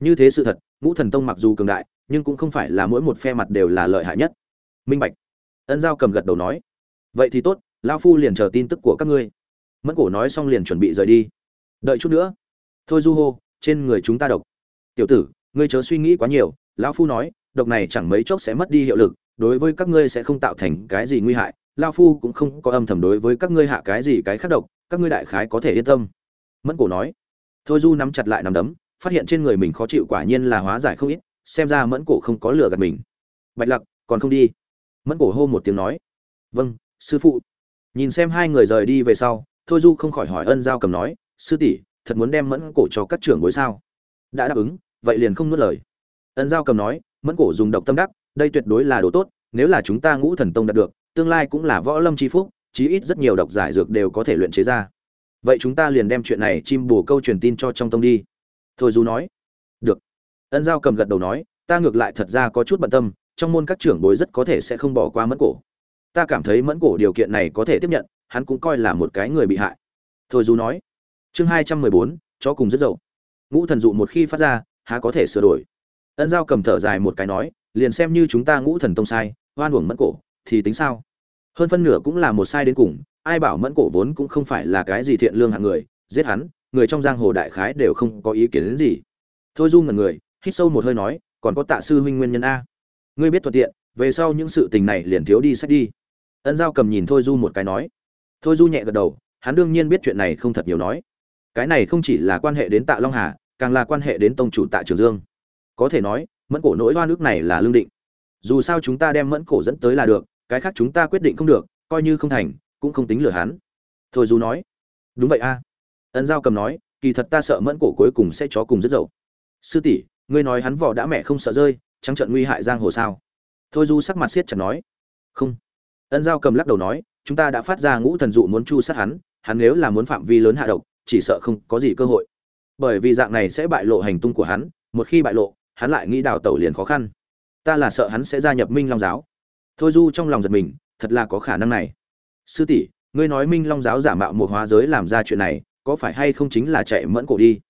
như thế sự thật, ngũ thần tông mặc dù cường đại, nhưng cũng không phải là mỗi một phe mặt đều là lợi hại nhất. Minh bạch, ân giao cầm gật đầu nói, vậy thì tốt, lão phu liền chờ tin tức của các ngươi. Mẫn cổ nói xong liền chuẩn bị rời đi. Đợi chút nữa. Thôi du hô, trên người chúng ta độc. Tiểu tử, ngươi chớ suy nghĩ quá nhiều. Lão phu nói, độc này chẳng mấy chốc sẽ mất đi hiệu lực, đối với các ngươi sẽ không tạo thành cái gì nguy hại lão phu cũng không có âm thầm đối với các ngươi hạ cái gì cái khác độc, các ngươi đại khái có thể yên tâm. Mẫn cổ nói. Thôi du nắm chặt lại nắm đấm, phát hiện trên người mình khó chịu quả nhiên là hóa giải không ít, xem ra mẫn cổ không có lừa gạt mình. Bạch lặc, còn không đi? Mẫn cổ hô một tiếng nói. Vâng sư phụ. Nhìn xem hai người rời đi về sau, thôi du không khỏi hỏi ân giao cầm nói, sư tỷ, thật muốn đem mẫn cổ cho các trưởng bối sao? Đã đáp ứng, vậy liền không nuốt lời. Ân giao cầm nói, mẫn cổ dùng độc tâm đắc, đây tuyệt đối là đồ tốt, nếu là chúng ta ngũ thần tông đạt được tương lai cũng là võ lâm chi phúc, chí ít rất nhiều độc giải dược đều có thể luyện chế ra. Vậy chúng ta liền đem chuyện này chim bù câu truyền tin cho trong tông đi. Thôi du nói. Được. Ân giao cầm gật đầu nói, ta ngược lại thật ra có chút bận tâm, trong môn các trưởng bối rất có thể sẽ không bỏ qua mẫn cổ. Ta cảm thấy mẫn cổ điều kiện này có thể tiếp nhận, hắn cũng coi là một cái người bị hại. Thôi du nói. Chương hai trăm mười bốn, chó cùng rất dậu. Ngũ thần dụ một khi phát ra, há có thể sửa đổi. Ân giao cầm thở dài một cái nói, liền xem như chúng ta ngũ thần tông sai, oan uổng mẫn cổ, thì tính sao? Hơn phân nửa cũng là một sai đến cùng, ai bảo mẫn cổ vốn cũng không phải là cái gì thiện lương hạng người, giết hắn, người trong giang hồ đại khái đều không có ý kiến đến gì. Thôi du ngần người, hít sâu một hơi nói, còn có tạ sư huynh nguyên nhân a. Ngươi biết thuận tiện, về sau những sự tình này liền thiếu đi sách đi. Ân giao cầm nhìn thôi du một cái nói. Thôi du nhẹ gật đầu, hắn đương nhiên biết chuyện này không thật nhiều nói. Cái này không chỉ là quan hệ đến tạ long hà, càng là quan hệ đến tông chủ tạ trường dương. Có thể nói, mẫn cổ nỗi hoa nước này là lương định. Dù sao chúng ta đem mẫn cổ dẫn tới là được cái khác chúng ta quyết định không được, coi như không thành, cũng không tính lừa hắn. Thôi du nói. Đúng vậy a. Ân giao cầm nói, kỳ thật ta sợ mẫn cổ cuối cùng sẽ chó cùng rất dậu. Sư tỷ, ngươi nói hắn vỏ đã mẹ không sợ rơi, trắng trận nguy hại giang hồ sao? Thôi du sắc mặt siết chặt nói. Không. Ân giao cầm lắc đầu nói, chúng ta đã phát ra ngũ thần dụ muốn chu sát hắn hắn nếu là muốn phạm vi lớn hạ độc, chỉ sợ không có gì cơ hội. Bởi vì dạng này sẽ bại lộ hành tung của hắn, một khi bại lộ, hắn lại nghĩ đào tẩu liền khó khăn. Ta là sợ hắn sẽ gia nhập minh long giáo thôi du trong lòng giật mình, thật là có khả năng này. Sư tỷ, ngươi nói minh long giáo giả mạo một hóa giới làm ra chuyện này, có phải hay không chính là chạy mẫn cổ đi?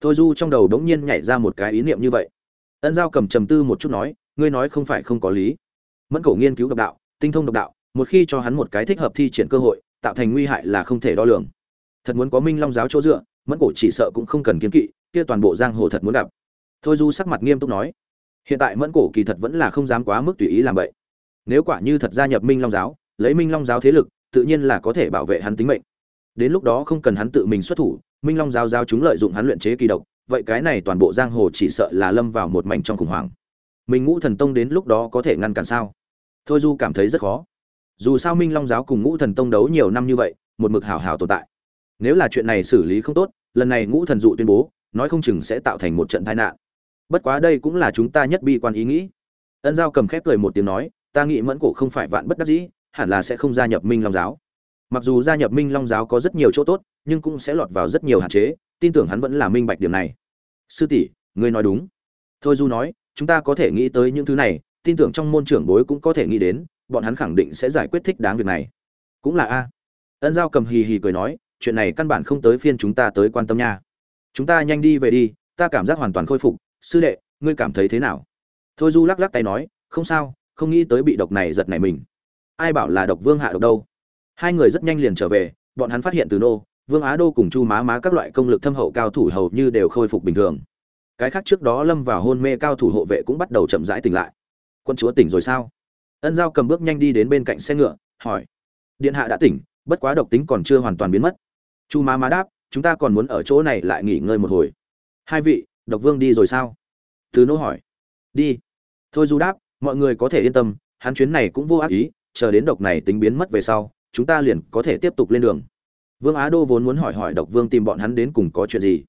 Thôi du trong đầu đống nhiên nhảy ra một cái ý niệm như vậy. Ân giao cầm trầm tư một chút nói, ngươi nói không phải không có lý. Mẫn cổ nghiên cứu độc đạo, tinh thông độc đạo, một khi cho hắn một cái thích hợp thi triển cơ hội, tạo thành nguy hại là không thể đo lường. Thật muốn có minh long giáo chỗ dựa, mẫn cổ chỉ sợ cũng không cần kiên kỵ, kia toàn bộ giang hồ thật muốn gặp. Thôi du sắc mặt nghiêm túc nói, hiện tại mẫn cổ kỳ thật vẫn là không dám quá mức tùy ý làm vậy nếu quả như thật gia nhập minh long giáo, lấy minh long giáo thế lực, tự nhiên là có thể bảo vệ hắn tính mệnh. Đến lúc đó không cần hắn tự mình xuất thủ, minh long giáo giáo chúng lợi dụng hắn luyện chế kỳ độc, vậy cái này toàn bộ giang hồ chỉ sợ là lâm vào một mảnh trong khủng hoảng. Mình ngũ thần tông đến lúc đó có thể ngăn cản sao? Thôi du cảm thấy rất khó. Dù sao minh long giáo cùng ngũ thần tông đấu nhiều năm như vậy, một mực hảo hảo tồn tại. Nếu là chuyện này xử lý không tốt, lần này ngũ thần dụ tuyên bố, nói không chừng sẽ tạo thành một trận tai nạn. Bất quá đây cũng là chúng ta nhất bi quan ý nghĩ. Ân giao cầm khép cười một tiếng nói ta nghĩ mẫn cổ không phải vạn bất đắc dĩ, hẳn là sẽ không gia nhập minh long giáo. Mặc dù gia nhập minh long giáo có rất nhiều chỗ tốt, nhưng cũng sẽ lọt vào rất nhiều hạn chế, tin tưởng hắn vẫn là minh bạch điểm này. Sư tỷ, ngươi nói đúng. Thôi du nói, chúng ta có thể nghĩ tới những thứ này, tin tưởng trong môn trưởng bối cũng có thể nghĩ đến, bọn hắn khẳng định sẽ giải quyết thích đáng việc này. Cũng là a. Ân giao cầm hì hì cười nói, chuyện này căn bản không tới phiên chúng ta tới quan tâm nha. Chúng ta nhanh đi về đi, ta cảm giác hoàn toàn khôi phục. Sư đệ, ngươi cảm thấy thế nào? Thôi du lắc lắc tay nói, không sao không nghĩ tới bị độc này giật này mình. Ai bảo là độc vương hạ độc đâu? Hai người rất nhanh liền trở về, bọn hắn phát hiện từ nô, vương á đô cùng chu má má các loại công lực thâm hậu cao thủ hầu như đều khôi phục bình thường. Cái khác trước đó lâm vào hôn mê cao thủ hộ vệ cũng bắt đầu chậm rãi tỉnh lại. Quân chúa tỉnh rồi sao? Ân giao cầm bước nhanh đi đến bên cạnh xe ngựa, hỏi. Điện hạ đã tỉnh, bất quá độc tính còn chưa hoàn toàn biến mất. Chu má má đáp, chúng ta còn muốn ở chỗ này lại nghỉ ngơi một hồi. Hai vị, độc vương đi rồi sao? Từ nô hỏi. Đi. Thôi du đáp mọi người có thể yên tâm, hắn chuyến này cũng vô ác ý, chờ đến độc này tính biến mất về sau, chúng ta liền có thể tiếp tục lên đường. Vương á đô vốn muốn hỏi hỏi độc vương tìm bọn hắn đến cùng có chuyện gì.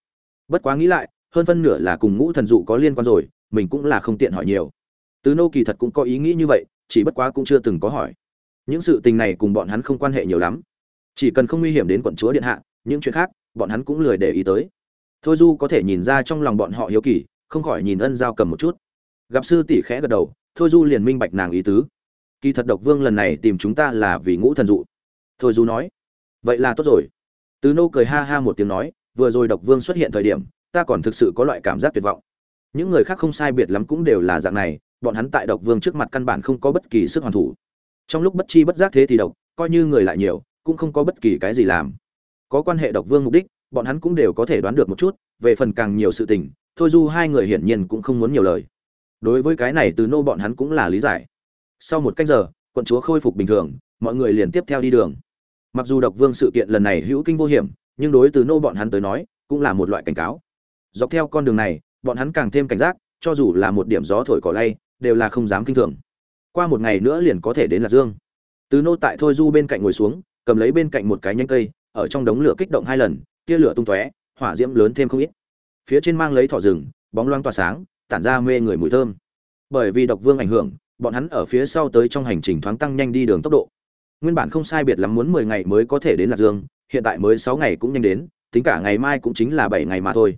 Bất quá nghĩ lại, hơn phân nửa là cùng ngũ thần dụ có liên quan rồi, mình cũng là không tiện hỏi nhiều. Tứ nô kỳ thật cũng có ý nghĩ như vậy, chỉ bất quá cũng chưa từng có hỏi. Những sự tình này cùng bọn hắn không quan hệ nhiều lắm. Chỉ cần không nguy hiểm đến quận chúa điện hạ, những chuyện khác, bọn hắn cũng lười để ý tới. Thôi du có thể nhìn ra trong lòng bọn họ hiếu kỳ, không khỏi nhìn ân giao cầm một chút. Gặp sư tỷ khẽ gật đầu thôi du liền minh bạch nàng ý tứ. Kỳ thật độc vương lần này tìm chúng ta là vì ngũ thần dụ. Thôi du nói, vậy là tốt rồi. Từ nô cười ha ha một tiếng nói, vừa rồi độc vương xuất hiện thời điểm, ta còn thực sự có loại cảm giác tuyệt vọng. Những người khác không sai biệt lắm cũng đều là dạng này, bọn hắn tại độc vương trước mặt căn bản không có bất kỳ sức hoàn thủ. Trong lúc bất chi bất giác thế thì độc, coi như người lại nhiều, cũng không có bất kỳ cái gì làm. Có quan hệ độc vương mục đích, bọn hắn cũng đều có thể đoán được một chút, về phần càng nhiều sự tình, thôi du hai người hiển nhiên cũng không muốn nhiều lời đối với cái này từ nô bọn hắn cũng là lý giải. Sau một cách giờ, quận chúa khôi phục bình thường, mọi người liền tiếp theo đi đường. Mặc dù độc vương sự kiện lần này hữu kinh vô hiểm, nhưng đối từ nô bọn hắn tới nói, cũng là một loại cảnh cáo. Dọc theo con đường này, bọn hắn càng thêm cảnh giác, cho dù là một điểm gió thổi cỏ lay, đều là không dám kinh thường. Qua một ngày nữa liền có thể đến lạc dương. Từ nô tại thôi du bên cạnh ngồi xuống, cầm lấy bên cạnh một cái nhánh cây, ở trong đống lửa kích động hai lần, tia lửa tung tóe, hỏa diễm lớn thêm không ít. Phía trên mang lấy thỏ rừng, bóng loang tỏa sáng tản ra mê người mùi thơm. Bởi vì độc vương ảnh hưởng, bọn hắn ở phía sau tới trong hành trình thoáng tăng nhanh đi đường tốc độ. Nguyên bản không sai biệt lắm muốn mười ngày mới có thể đến lạc dương, hiện tại mới sáu ngày cũng nhanh đến, tính cả ngày mai cũng chính là bảy ngày mà thôi.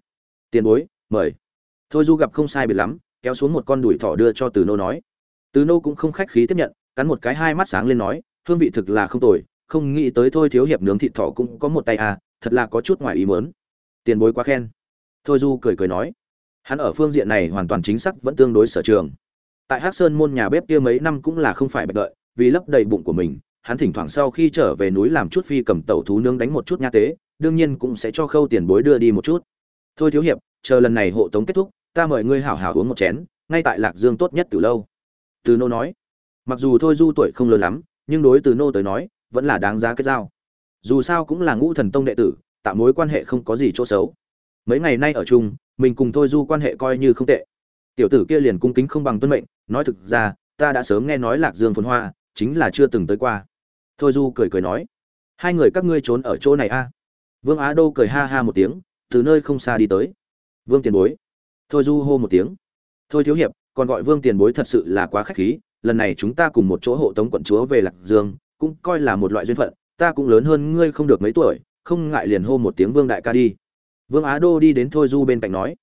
Tiền bối, mời. Thôi du gặp không sai biệt lắm, kéo xuống một con đùi thỏ đưa cho từ nô nói. Từ nô cũng không khách khí tiếp nhận, cắn một cái hai mắt sáng lên nói, hương vị thực là không tồi, không nghĩ tới thôi thiếu hiệp nướng thịt thỏ cũng có một tay à thật là có chút ngoài ý mớn tiền bối quá khen. Thôi du cười cười nói hắn ở phương diện này hoàn toàn chính xác vẫn tương đối sở trường. Tại hắc sơn môn nhà bếp kia mấy năm cũng là không phải bạch đợi vì lấp đầy bụng của mình, hắn thỉnh thoảng sau khi trở về núi làm chút phi cầm tẩu thú nướng đánh một chút nha tế, đương nhiên cũng sẽ cho khâu tiền bối đưa đi một chút. Thôi thiếu hiệp, chờ lần này hộ tống kết thúc, ta mời ngươi hảo hảo uống một chén, ngay tại lạc dương tốt nhất từ lâu. Từ nô nói. Mặc dù thôi du tuổi không lớn lắm, nhưng đối từ nô tới nói, vẫn là đáng giá kết giao. Dù sao cũng là ngũ thần tông đệ tử, tạo mối quan hệ không có gì chỗ xấu. Mấy ngày nay ở chung mình cùng thôi du quan hệ coi như không tệ. Tiểu tử kia liền cung kính không bằng tuân mệnh, nói thực ra, ta đã sớm nghe nói lạc dương phồn hoa, chính là chưa từng tới qua. Thôi du cười cười nói, hai người các ngươi trốn ở chỗ này a. Vương á đô cười ha ha một tiếng, từ nơi không xa đi tới. Vương tiền bối. Thôi du hô một tiếng. Thôi thiếu hiệp, còn gọi vương tiền bối thật sự là quá khách khí, lần này chúng ta cùng một chỗ hộ tống quận chúa về lạc dương, cũng coi là một loại duyên phận, ta cũng lớn hơn ngươi không được mấy tuổi, không ngại liền hô một tiếng vương đại ca đi vương á đô đi đến thôi du bên cạnh nói,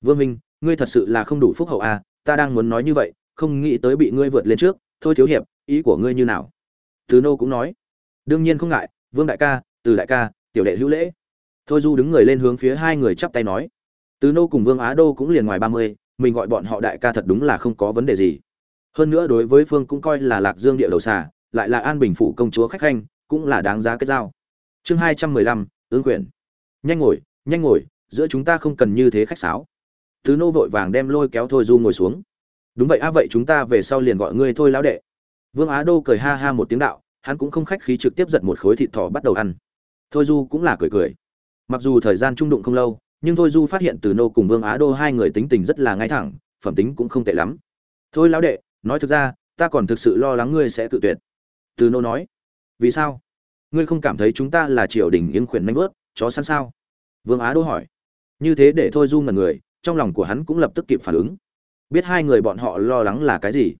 vương minh ngươi thật sự là không đủ phúc hậu à ta đang muốn nói như vậy, không nghĩ tới bị ngươi vượt lên trước. Thôi thiếu hiệp, ý của ngươi như nào? Từ nô cũng nói, đương nhiên không ngại, vương đại ca, từ đại ca, tiểu đệ hữu lễ. Thôi du đứng người lên hướng phía hai người chắp tay nói. Từ nô cùng vương á đô cũng liền ngoài ba mươi, mình gọi bọn họ đại ca thật đúng là không có vấn đề gì. Hơn nữa đối với phương cũng coi là lạc dương địa đầu xà, lại là an bình phủ công chúa khách khanh, cũng là đáng giá kết giao. Chương hai trăm mười lăm, ứng quyền. Nhanh ngồi nhanh ngồi, giữa chúng ta không cần như thế khách sáo. Tứ nô vội vàng đem lôi kéo thôi du ngồi xuống. Đúng vậy a, vậy chúng ta về sau liền gọi ngươi thôi lão đệ. Vương á đô cười ha ha một tiếng đạo, hắn cũng không khách khí trực tiếp giật một khối thịt thỏ bắt đầu ăn. Thôi du cũng là cười cười. Mặc dù thời gian trung đụng không lâu, nhưng thôi du phát hiện từ nô cùng vương á đô hai người tính tình rất là ngay thẳng, phẩm tính cũng không tệ lắm. Thôi lão đệ, nói thực ra, ta còn thực sự lo lắng ngươi sẽ tự tuyệt. Từ nô nói. Vì sao? Ngươi không cảm thấy chúng ta là triều đình yên khuyển nanh vớt chó săn sao? Vương á đô hỏi. Như thế để thôi du ngần người, trong lòng của hắn cũng lập tức kịp phản ứng. Biết hai người bọn họ lo lắng là cái gì?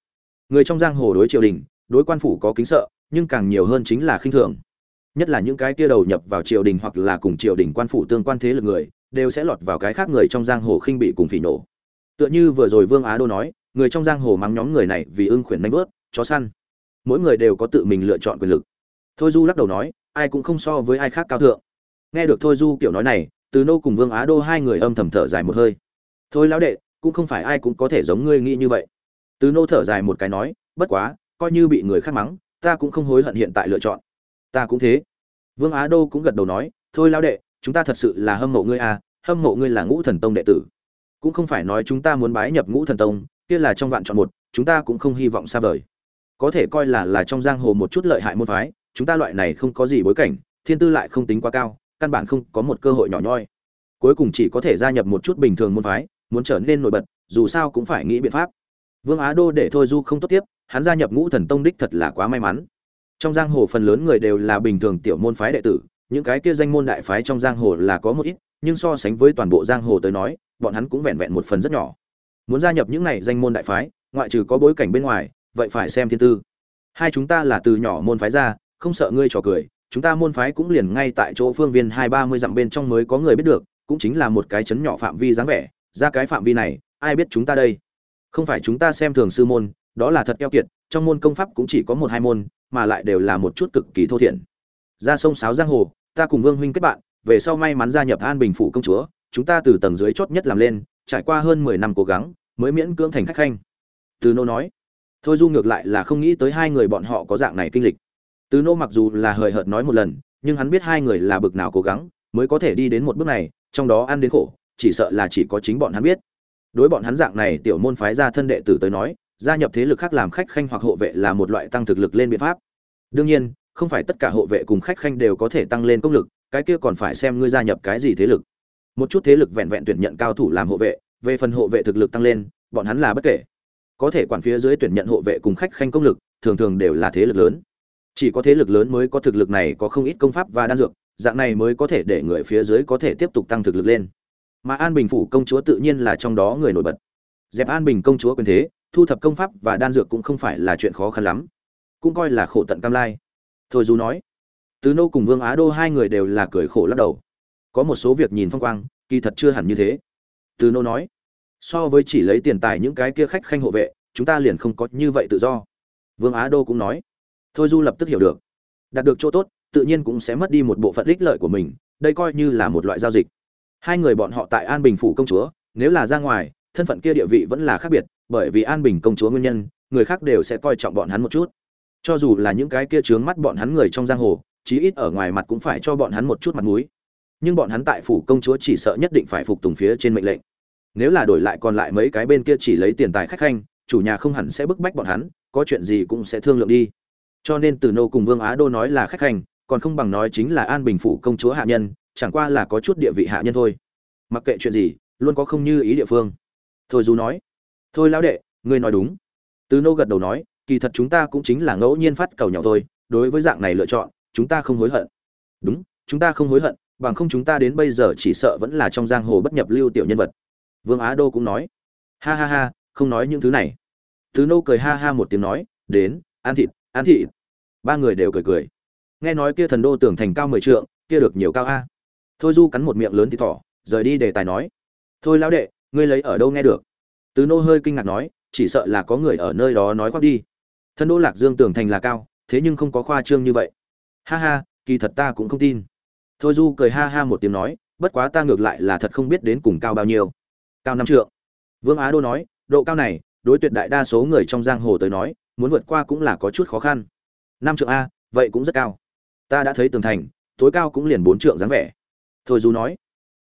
Người trong giang hồ đối triều đình, đối quan phủ có kính sợ, nhưng càng nhiều hơn chính là khinh thường. Nhất là những cái kia đầu nhập vào triều đình hoặc là cùng triều đình quan phủ tương quan thế lực người, đều sẽ lọt vào cái khác người trong giang hồ khinh bị cùng phỉ nổ tựa như vừa rồi vương á đô nói, người trong giang hồ mắng nhóm người này vì ưng khuyển nanh vớt, chó săn. Mỗi người đều có tự mình lựa chọn quyền lực. Thôi du lắc đầu nói, ai cũng không so với ai khác cao thượng. Nghe được thôi du kiểu nói này từ nô cùng vương á đô hai người âm thầm thở dài một hơi. Thôi lão đệ, cũng không phải ai cũng có thể giống ngươi nghĩ như vậy. Từ nô thở dài một cái nói, bất quá, coi như bị người khác mắng, ta cũng không hối hận hiện tại lựa chọn. Ta cũng thế. Vương á đô cũng gật đầu nói, thôi lão đệ, chúng ta thật sự là hâm mộ ngươi à hâm mộ ngươi là ngũ thần tông đệ tử. Cũng không phải nói chúng ta muốn bái nhập ngũ thần tông, kia là trong vạn chọn một, chúng ta cũng không hy vọng xa vời. Có thể coi là là trong giang hồ một chút lợi hại môn phái, chúng ta loại này không có gì bối cảnh, thiên tư lại không tính quá cao căn bản không có một cơ hội nhỏ nhoi. Cuối cùng chỉ có thể gia nhập một chút bình thường môn phái, muốn trở nên nổi bật, dù sao cũng phải nghĩ biện pháp. Vương á đô để thôi du không tốt tiếp, hắn gia nhập ngũ thần tông đích thật là quá may mắn. Trong giang hồ phần lớn người đều là bình thường tiểu môn phái đệ tử, những cái kia danh môn đại phái trong giang hồ là có một ít, nhưng so sánh với toàn bộ giang hồ tới nói, bọn hắn cũng vẹn vẹn một phần rất nhỏ. Muốn gia nhập những này danh môn đại phái, ngoại trừ có bối cảnh bên ngoài, vậy phải xem thiên tư. Hai chúng ta là từ nhỏ môn phái ra, không sợ ngươi trò cười chúng ta môn phái cũng liền ngay tại chỗ phương viên hai ba mươi dặm bên trong mới có người biết được, cũng chính là một cái chấn nhỏ phạm vi dáng vẻ, ra cái phạm vi này, ai biết chúng ta đây? Không phải chúng ta xem thường sư môn, đó là thật keo kiệt, trong môn công pháp cũng chỉ có một hai môn, mà lại đều là một chút cực kỳ thô thiển. Ra sông sáo giang hồ, ta cùng vương huynh kết bạn, về sau may mắn gia nhập an bình phủ công chúa, chúng ta từ tầng dưới chót nhất làm lên, trải qua hơn mười năm cố gắng, mới miễn cưỡng thành khách khanh. Từ nô nói. Thôi du ngược lại là không nghĩ tới hai người bọn họ có dạng này kinh lịch từ nô mặc dù là hời hợt nói một lần, nhưng hắn biết hai người là bực nào cố gắng, mới có thể đi đến một bước này, trong đó ăn đến khổ, chỉ sợ là chỉ có chính bọn hắn biết. Đối bọn hắn dạng này, tiểu môn phái ra thân đệ tử tới nói, gia nhập thế lực khác làm khách khanh hoặc hộ vệ là một loại tăng thực lực lên biện pháp. Đương nhiên, không phải tất cả hộ vệ cùng khách khanh đều có thể tăng lên công lực, cái kia còn phải xem ngươi gia nhập cái gì thế lực. Một chút thế lực vẹn vẹn tuyển nhận cao thủ làm hộ vệ, về phần hộ vệ thực lực tăng lên, bọn hắn là bất kể. Có thể quản phía dưới tuyển nhận hộ vệ cùng khách khanh công lực, thường thường đều là thế lực lớn chỉ có thế lực lớn mới có thực lực này có không ít công pháp và đan dược, dạng này mới có thể để người phía dưới có thể tiếp tục tăng thực lực lên. Mà an bình phủ công chúa tự nhiên là trong đó người nổi bật. Dẹp an bình công chúa quyền thế, thu thập công pháp và đan dược cũng không phải là chuyện khó khăn lắm, cũng coi là khổ tận cam lai. Thôi dù nói, tứ nô cùng vương á đô hai người đều là cười khổ lắc đầu. Có một số việc nhìn phong quang, kỳ thật chưa hẳn như thế. Tứ nô nói, so với chỉ lấy tiền tài những cái kia khách khanh hộ vệ, chúng ta liền không có như vậy tự do. Vương á đô cũng nói thôi du lập tức hiểu được. Đạt được chỗ tốt, tự nhiên cũng sẽ mất đi một bộ phận ích lợi của mình, đây coi như là một loại giao dịch. Hai người bọn họ tại an bình phủ công chúa, nếu là ra ngoài, thân phận kia địa vị vẫn là khác biệt, bởi vì an bình công chúa nguyên nhân, người khác đều sẽ coi trọng bọn hắn một chút. Cho dù là những cái kia trướng mắt bọn hắn người trong giang hồ, chí ít ở ngoài mặt cũng phải cho bọn hắn một chút mặt mũi. Nhưng bọn hắn tại phủ công chúa chỉ sợ nhất định phải phục tùng phía trên mệnh lệnh. Nếu là đổi lại còn lại mấy cái bên kia chỉ lấy tiền tài khách khanh, chủ nhà không hẳn sẽ bức bách bọn hắn, có chuyện gì cũng sẽ thương lượng đi cho nên từ nô cùng vương á đô nói là khách hành, còn không bằng nói chính là an bình phủ công chúa hạ nhân chẳng qua là có chút địa vị hạ nhân thôi. Mặc kệ chuyện gì luôn có không như ý địa phương. Thôi dù nói. Thôi lão đệ ngươi nói đúng. Từ nô gật đầu nói kỳ thật chúng ta cũng chính là ngẫu nhiên phát cầu nhỏ thôi đối với dạng này lựa chọn chúng ta không hối hận. Đúng chúng ta không hối hận bằng không chúng ta đến bây giờ chỉ sợ vẫn là trong giang hồ bất nhập lưu tiểu nhân vật. Vương á đô cũng nói. Ha ha ha không nói những thứ này. Từ nô cười ha ha một tiếng nói đến ăn thịt ăn thị, ba người đều cười cười. Nghe nói kia thần đô tưởng thành cao mười trượng kia được nhiều cao a. Thôi du cắn một miệng lớn thì thỏ rời đi đề tài nói. Thôi lão đệ ngươi lấy ở đâu nghe được? Tứ nô hơi kinh ngạc nói chỉ sợ là có người ở nơi đó nói khoác đi. Thần đô lạc dương tưởng thành là cao thế nhưng không có khoa trương như vậy. Ha ha kỳ thật ta cũng không tin. Thôi du cười ha ha một tiếng nói bất quá ta ngược lại là thật không biết đến cùng cao bao nhiêu. Cao năm trượng. Vương á đô nói độ cao này đối tuyệt đại đa số người trong giang hồ tới nói muốn vượt qua cũng là có chút khó khăn. Năm trượng a, vậy cũng rất cao. Ta đã thấy tường thành, tối cao cũng liền bốn trượng dáng vẻ. Thôi du nói,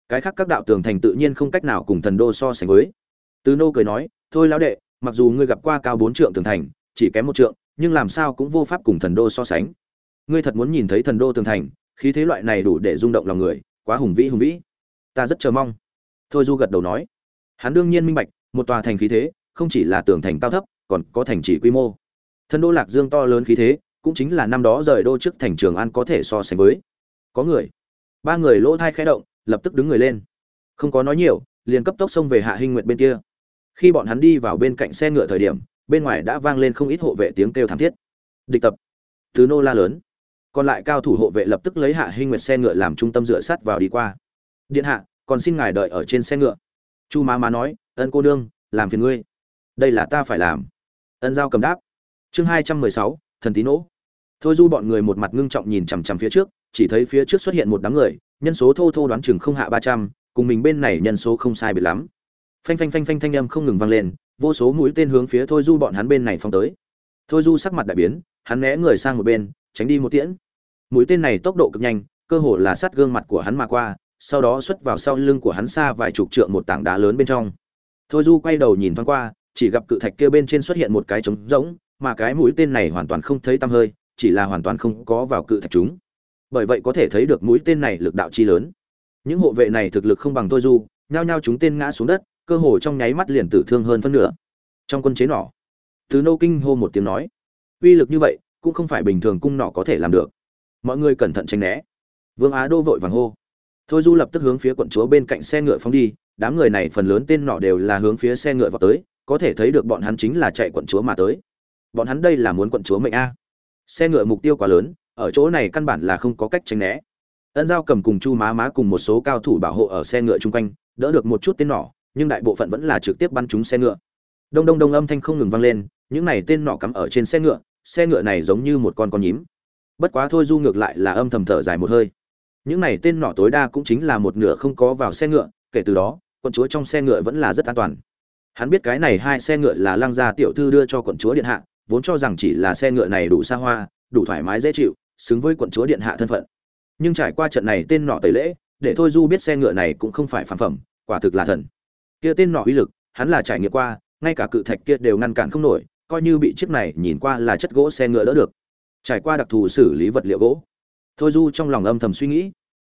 cái khác các đạo tường thành tự nhiên không cách nào cùng thần đô so sánh với. Từ nô cười nói, thôi lão đệ, mặc dù ngươi gặp qua cao bốn trượng tường thành, chỉ kém một trượng, nhưng làm sao cũng vô pháp cùng thần đô so sánh. Ngươi thật muốn nhìn thấy thần đô tường thành, khí thế loại này đủ để rung động lòng người, quá hùng vĩ hùng vĩ. Ta rất chờ mong. Thôi du gật đầu nói. Hắn đương nhiên minh bạch, một tòa thành khí thế, không chỉ là tường thành cao thấp, còn có thành chỉ quy mô thần đô lạc dương to lớn khí thế, cũng chính là năm đó rời đô trước thành trường an có thể so sánh với. Có người, ba người lỗ thai khẽ động, lập tức đứng người lên. Không có nói nhiều, liền cấp tốc xông về hạ hinh nguyệt bên kia. Khi bọn hắn đi vào bên cạnh xe ngựa thời điểm, bên ngoài đã vang lên không ít hộ vệ tiếng kêu thảm thiết. Địch tập. Tứ nô la lớn. Còn lại cao thủ hộ vệ lập tức lấy hạ hinh nguyệt xe ngựa làm trung tâm dựa sát vào đi qua. Điện hạ, còn xin ngài đợi ở trên xe ngựa. Chu má má nói, ân cô nương, làm phiền ngươi. Đây là ta phải làm. Ân giao cầm đáp chương hai trăm mười sáu, thần tí nỗ. Thôi du bọn người một mặt ngưng trọng nhìn chằm chằm phía trước, chỉ thấy phía trước xuất hiện một đám người, nhân số thô thô đoán chừng không hạ ba trăm, cùng mình bên này nhân số không sai biệt lắm. Phanh phanh phanh phanh thanh âm không ngừng vang lên, vô số mũi tên hướng phía thôi du bọn hắn bên này phong tới. Thôi du sắc mặt đại biến, hắn né người sang một bên, tránh đi một tiễn. Mũi tên này tốc độ cực nhanh, cơ hồ là sát gương mặt của hắn mà qua, sau đó xuất vào sau lưng của hắn xa vài chục trượng một tảng đá lớn bên trong. Thôi du quay đầu nhìn thoáng qua, chỉ gặp cự thạch kia bên trên xuất hiện một cái trống rỗng mà cái mũi tên này hoàn toàn không thấy tăm hơi, chỉ là hoàn toàn không có vào cự thạch chúng. Bởi vậy có thể thấy được mũi tên này lực đạo chi lớn. Những hộ vệ này thực lực không bằng tôi du, nhao nhao chúng tên ngã xuống đất, cơ hồ trong nháy mắt liền tử thương hơn phân nửa. Trong quân chế nỏ, từ nô kinh hô một tiếng nói, uy lực như vậy, cũng không phải bình thường cung nỏ có thể làm được. Mọi người cẩn thận tránh né. Vương á đô vội vàng hô. Thôi du lập tức hướng phía quận chúa bên cạnh xe ngựa phóng đi, đám người này phần lớn tên nỏ đều là hướng phía xe ngựa vào tới, có thể thấy được bọn hắn chính là chạy quận chúa mà tới bọn hắn đây là muốn quận chúa mệnh a. Xe ngựa mục tiêu quá lớn, ở chỗ này căn bản là không có cách tránh né. Ân giao cầm cùng chu má má cùng một số cao thủ bảo hộ ở xe ngựa chung quanh, đỡ được một chút tên nỏ, nhưng đại bộ phận vẫn là trực tiếp bắn trúng xe ngựa. Đông đông đông âm thanh không ngừng vang lên, những này tên nỏ cắm ở trên xe ngựa xe ngựa này giống như một con con nhím. Bất quá thôi du ngược lại là âm thầm thở dài một hơi. Những này tên nọ tối đa cũng chính là một nửa không có vào xe ngựa, kể từ đó, quận chúa trong xe ngựa vẫn là rất an toàn. Hắn biết cái này hai xe ngựa là lang gia tiểu thư đưa cho quận chúa điện hạ vốn cho rằng chỉ là xe ngựa này đủ xa hoa, đủ thoải mái dễ chịu, xứng với quận chúa điện hạ thân phận. Nhưng trải qua trận này tên nọ tẩy lễ, để thôi du biết xe ngựa này cũng không phải phản phẩm, quả thực là thần. Kia tên nọ uy lực, hắn là trải nghiệm qua, ngay cả cự thạch kia đều ngăn cản không nổi, coi như bị chiếc này nhìn qua là chất gỗ xe ngựa đỡ được. Trải qua đặc thù xử lý vật liệu gỗ, thôi du trong lòng âm thầm suy nghĩ.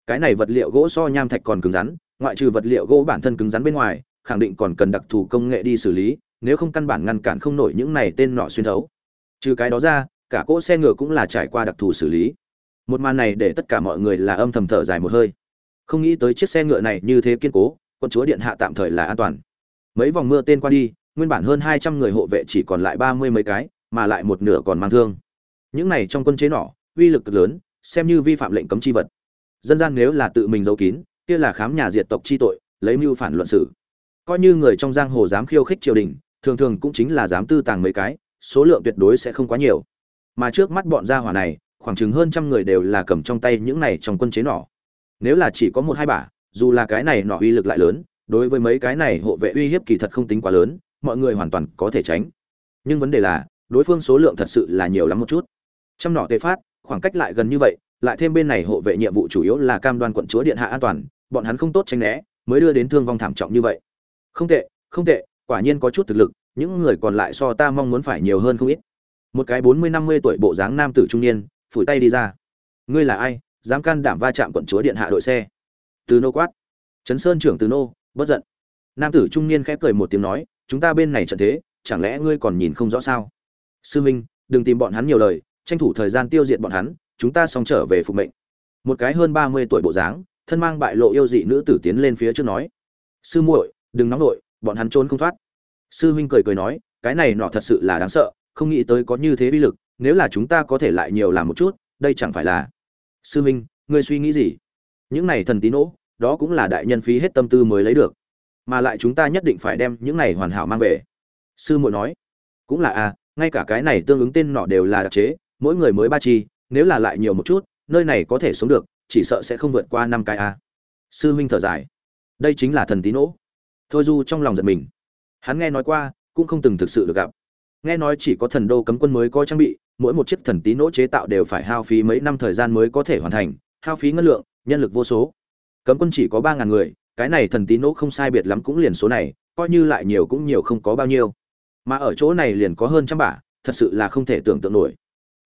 Cái này vật liệu gỗ so nham thạch còn cứng rắn, ngoại trừ vật liệu gỗ bản thân cứng rắn bên ngoài, khẳng định còn cần đặc thù công nghệ đi xử lý nếu không căn bản ngăn cản không nổi những này tên nọ xuyên thấu. Trừ cái đó ra, cả cỗ xe ngựa cũng là trải qua đặc thù xử lý. Một màn này để tất cả mọi người là âm thầm thở dài một hơi. Không nghĩ tới chiếc xe ngựa này như thế kiên cố, quân chúa điện hạ tạm thời là an toàn. Mấy vòng mưa tên qua đi, nguyên bản hơn hai trăm người hộ vệ chỉ còn lại ba mươi mấy cái, mà lại một nửa còn mang thương. Những này trong quân chế nỏ uy lực cực lớn, xem như vi phạm lệnh cấm chi vật. Dân gian nếu là tự mình giấu kín, kia là khám nhà diệt tộc chi tội, lấy mưu phản luận xử. Coi như người trong giang hồ dám khiêu khích triều đình thường thường cũng chính là dám tư tàng mấy cái, số lượng tuyệt đối sẽ không quá nhiều. Mà trước mắt bọn gia hỏa này, khoảng chừng hơn trăm người đều là cầm trong tay những này trong quân chế nỏ. Nếu là chỉ có một hai bả dù là cái này nỏ uy lực lại lớn, đối với mấy cái này hộ vệ uy hiếp kỳ thật không tính quá lớn, mọi người hoàn toàn có thể tránh. Nhưng vấn đề là, đối phương số lượng thật sự là nhiều lắm một chút. Trăm nỏ tê phát, khoảng cách lại gần như vậy, lại thêm bên này hộ vệ nhiệm vụ chủ yếu là cam đoan quận chúa điện hạ an toàn, bọn hắn không tốt tránh né, mới đưa đến thương vong thảm trọng như vậy. Không tệ không tệ quả nhiên có chút thực lực, những người còn lại so ta mong muốn phải nhiều hơn không ít. Một cái bốn mươi năm mươi tuổi bộ dáng nam tử trung niên, phủi tay đi ra. Ngươi là ai, dám can đảm va chạm quận chúa điện hạ đội xe? Từ nô quát. Trấn sơn trưởng từ nô, bất giận. Nam tử trung niên khẽ cười một tiếng nói, chúng ta bên này trận thế, chẳng lẽ ngươi còn nhìn không rõ sao? Sư minh, đừng tìm bọn hắn nhiều lời, tranh thủ thời gian tiêu diệt bọn hắn, chúng ta xong trở về phục mệnh. Một cái hơn ba mươi tuổi bộ dáng, thân mang bại lộ yêu dị nữ tử tiến lên phía trước nói. Sư muội, đừng nóng nổi bọn hắn trốn không thoát. Sư huynh cười cười nói cái này nọ thật sự là đáng sợ không nghĩ tới có như thế uy lực nếu là chúng ta có thể lại nhiều làm một chút đây chẳng phải là sư huynh ngươi suy nghĩ gì? Những này thần tín nỗ đó cũng là đại nhân phí hết tâm tư mới lấy được. Mà lại chúng ta nhất định phải đem những này hoàn hảo mang về. Sư muội nói cũng là a à, ngay cả cái này tương ứng tên nọ đều là đặc chế mỗi người mới ba chi nếu là lại nhiều một chút nơi này có thể sống được chỉ sợ sẽ không vượt qua năm cái a. Sư huynh thở dài đây chính là thần tín nỗ thôi du trong lòng giật mình. Hắn nghe nói qua, cũng không từng thực sự được gặp. Nghe nói chỉ có thần đô cấm quân mới có trang bị, mỗi một chiếc thần tí nỗ chế tạo đều phải hao phí mấy năm thời gian mới có thể hoàn thành, hao phí ngân lượng, nhân lực vô số. Cấm quân chỉ có ba ngàn người, cái này thần tí nỗ không sai biệt lắm cũng liền số này, coi như lại nhiều cũng nhiều không có bao nhiêu. Mà ở chỗ này liền có hơn trăm bả, thật sự là không thể tưởng tượng nổi.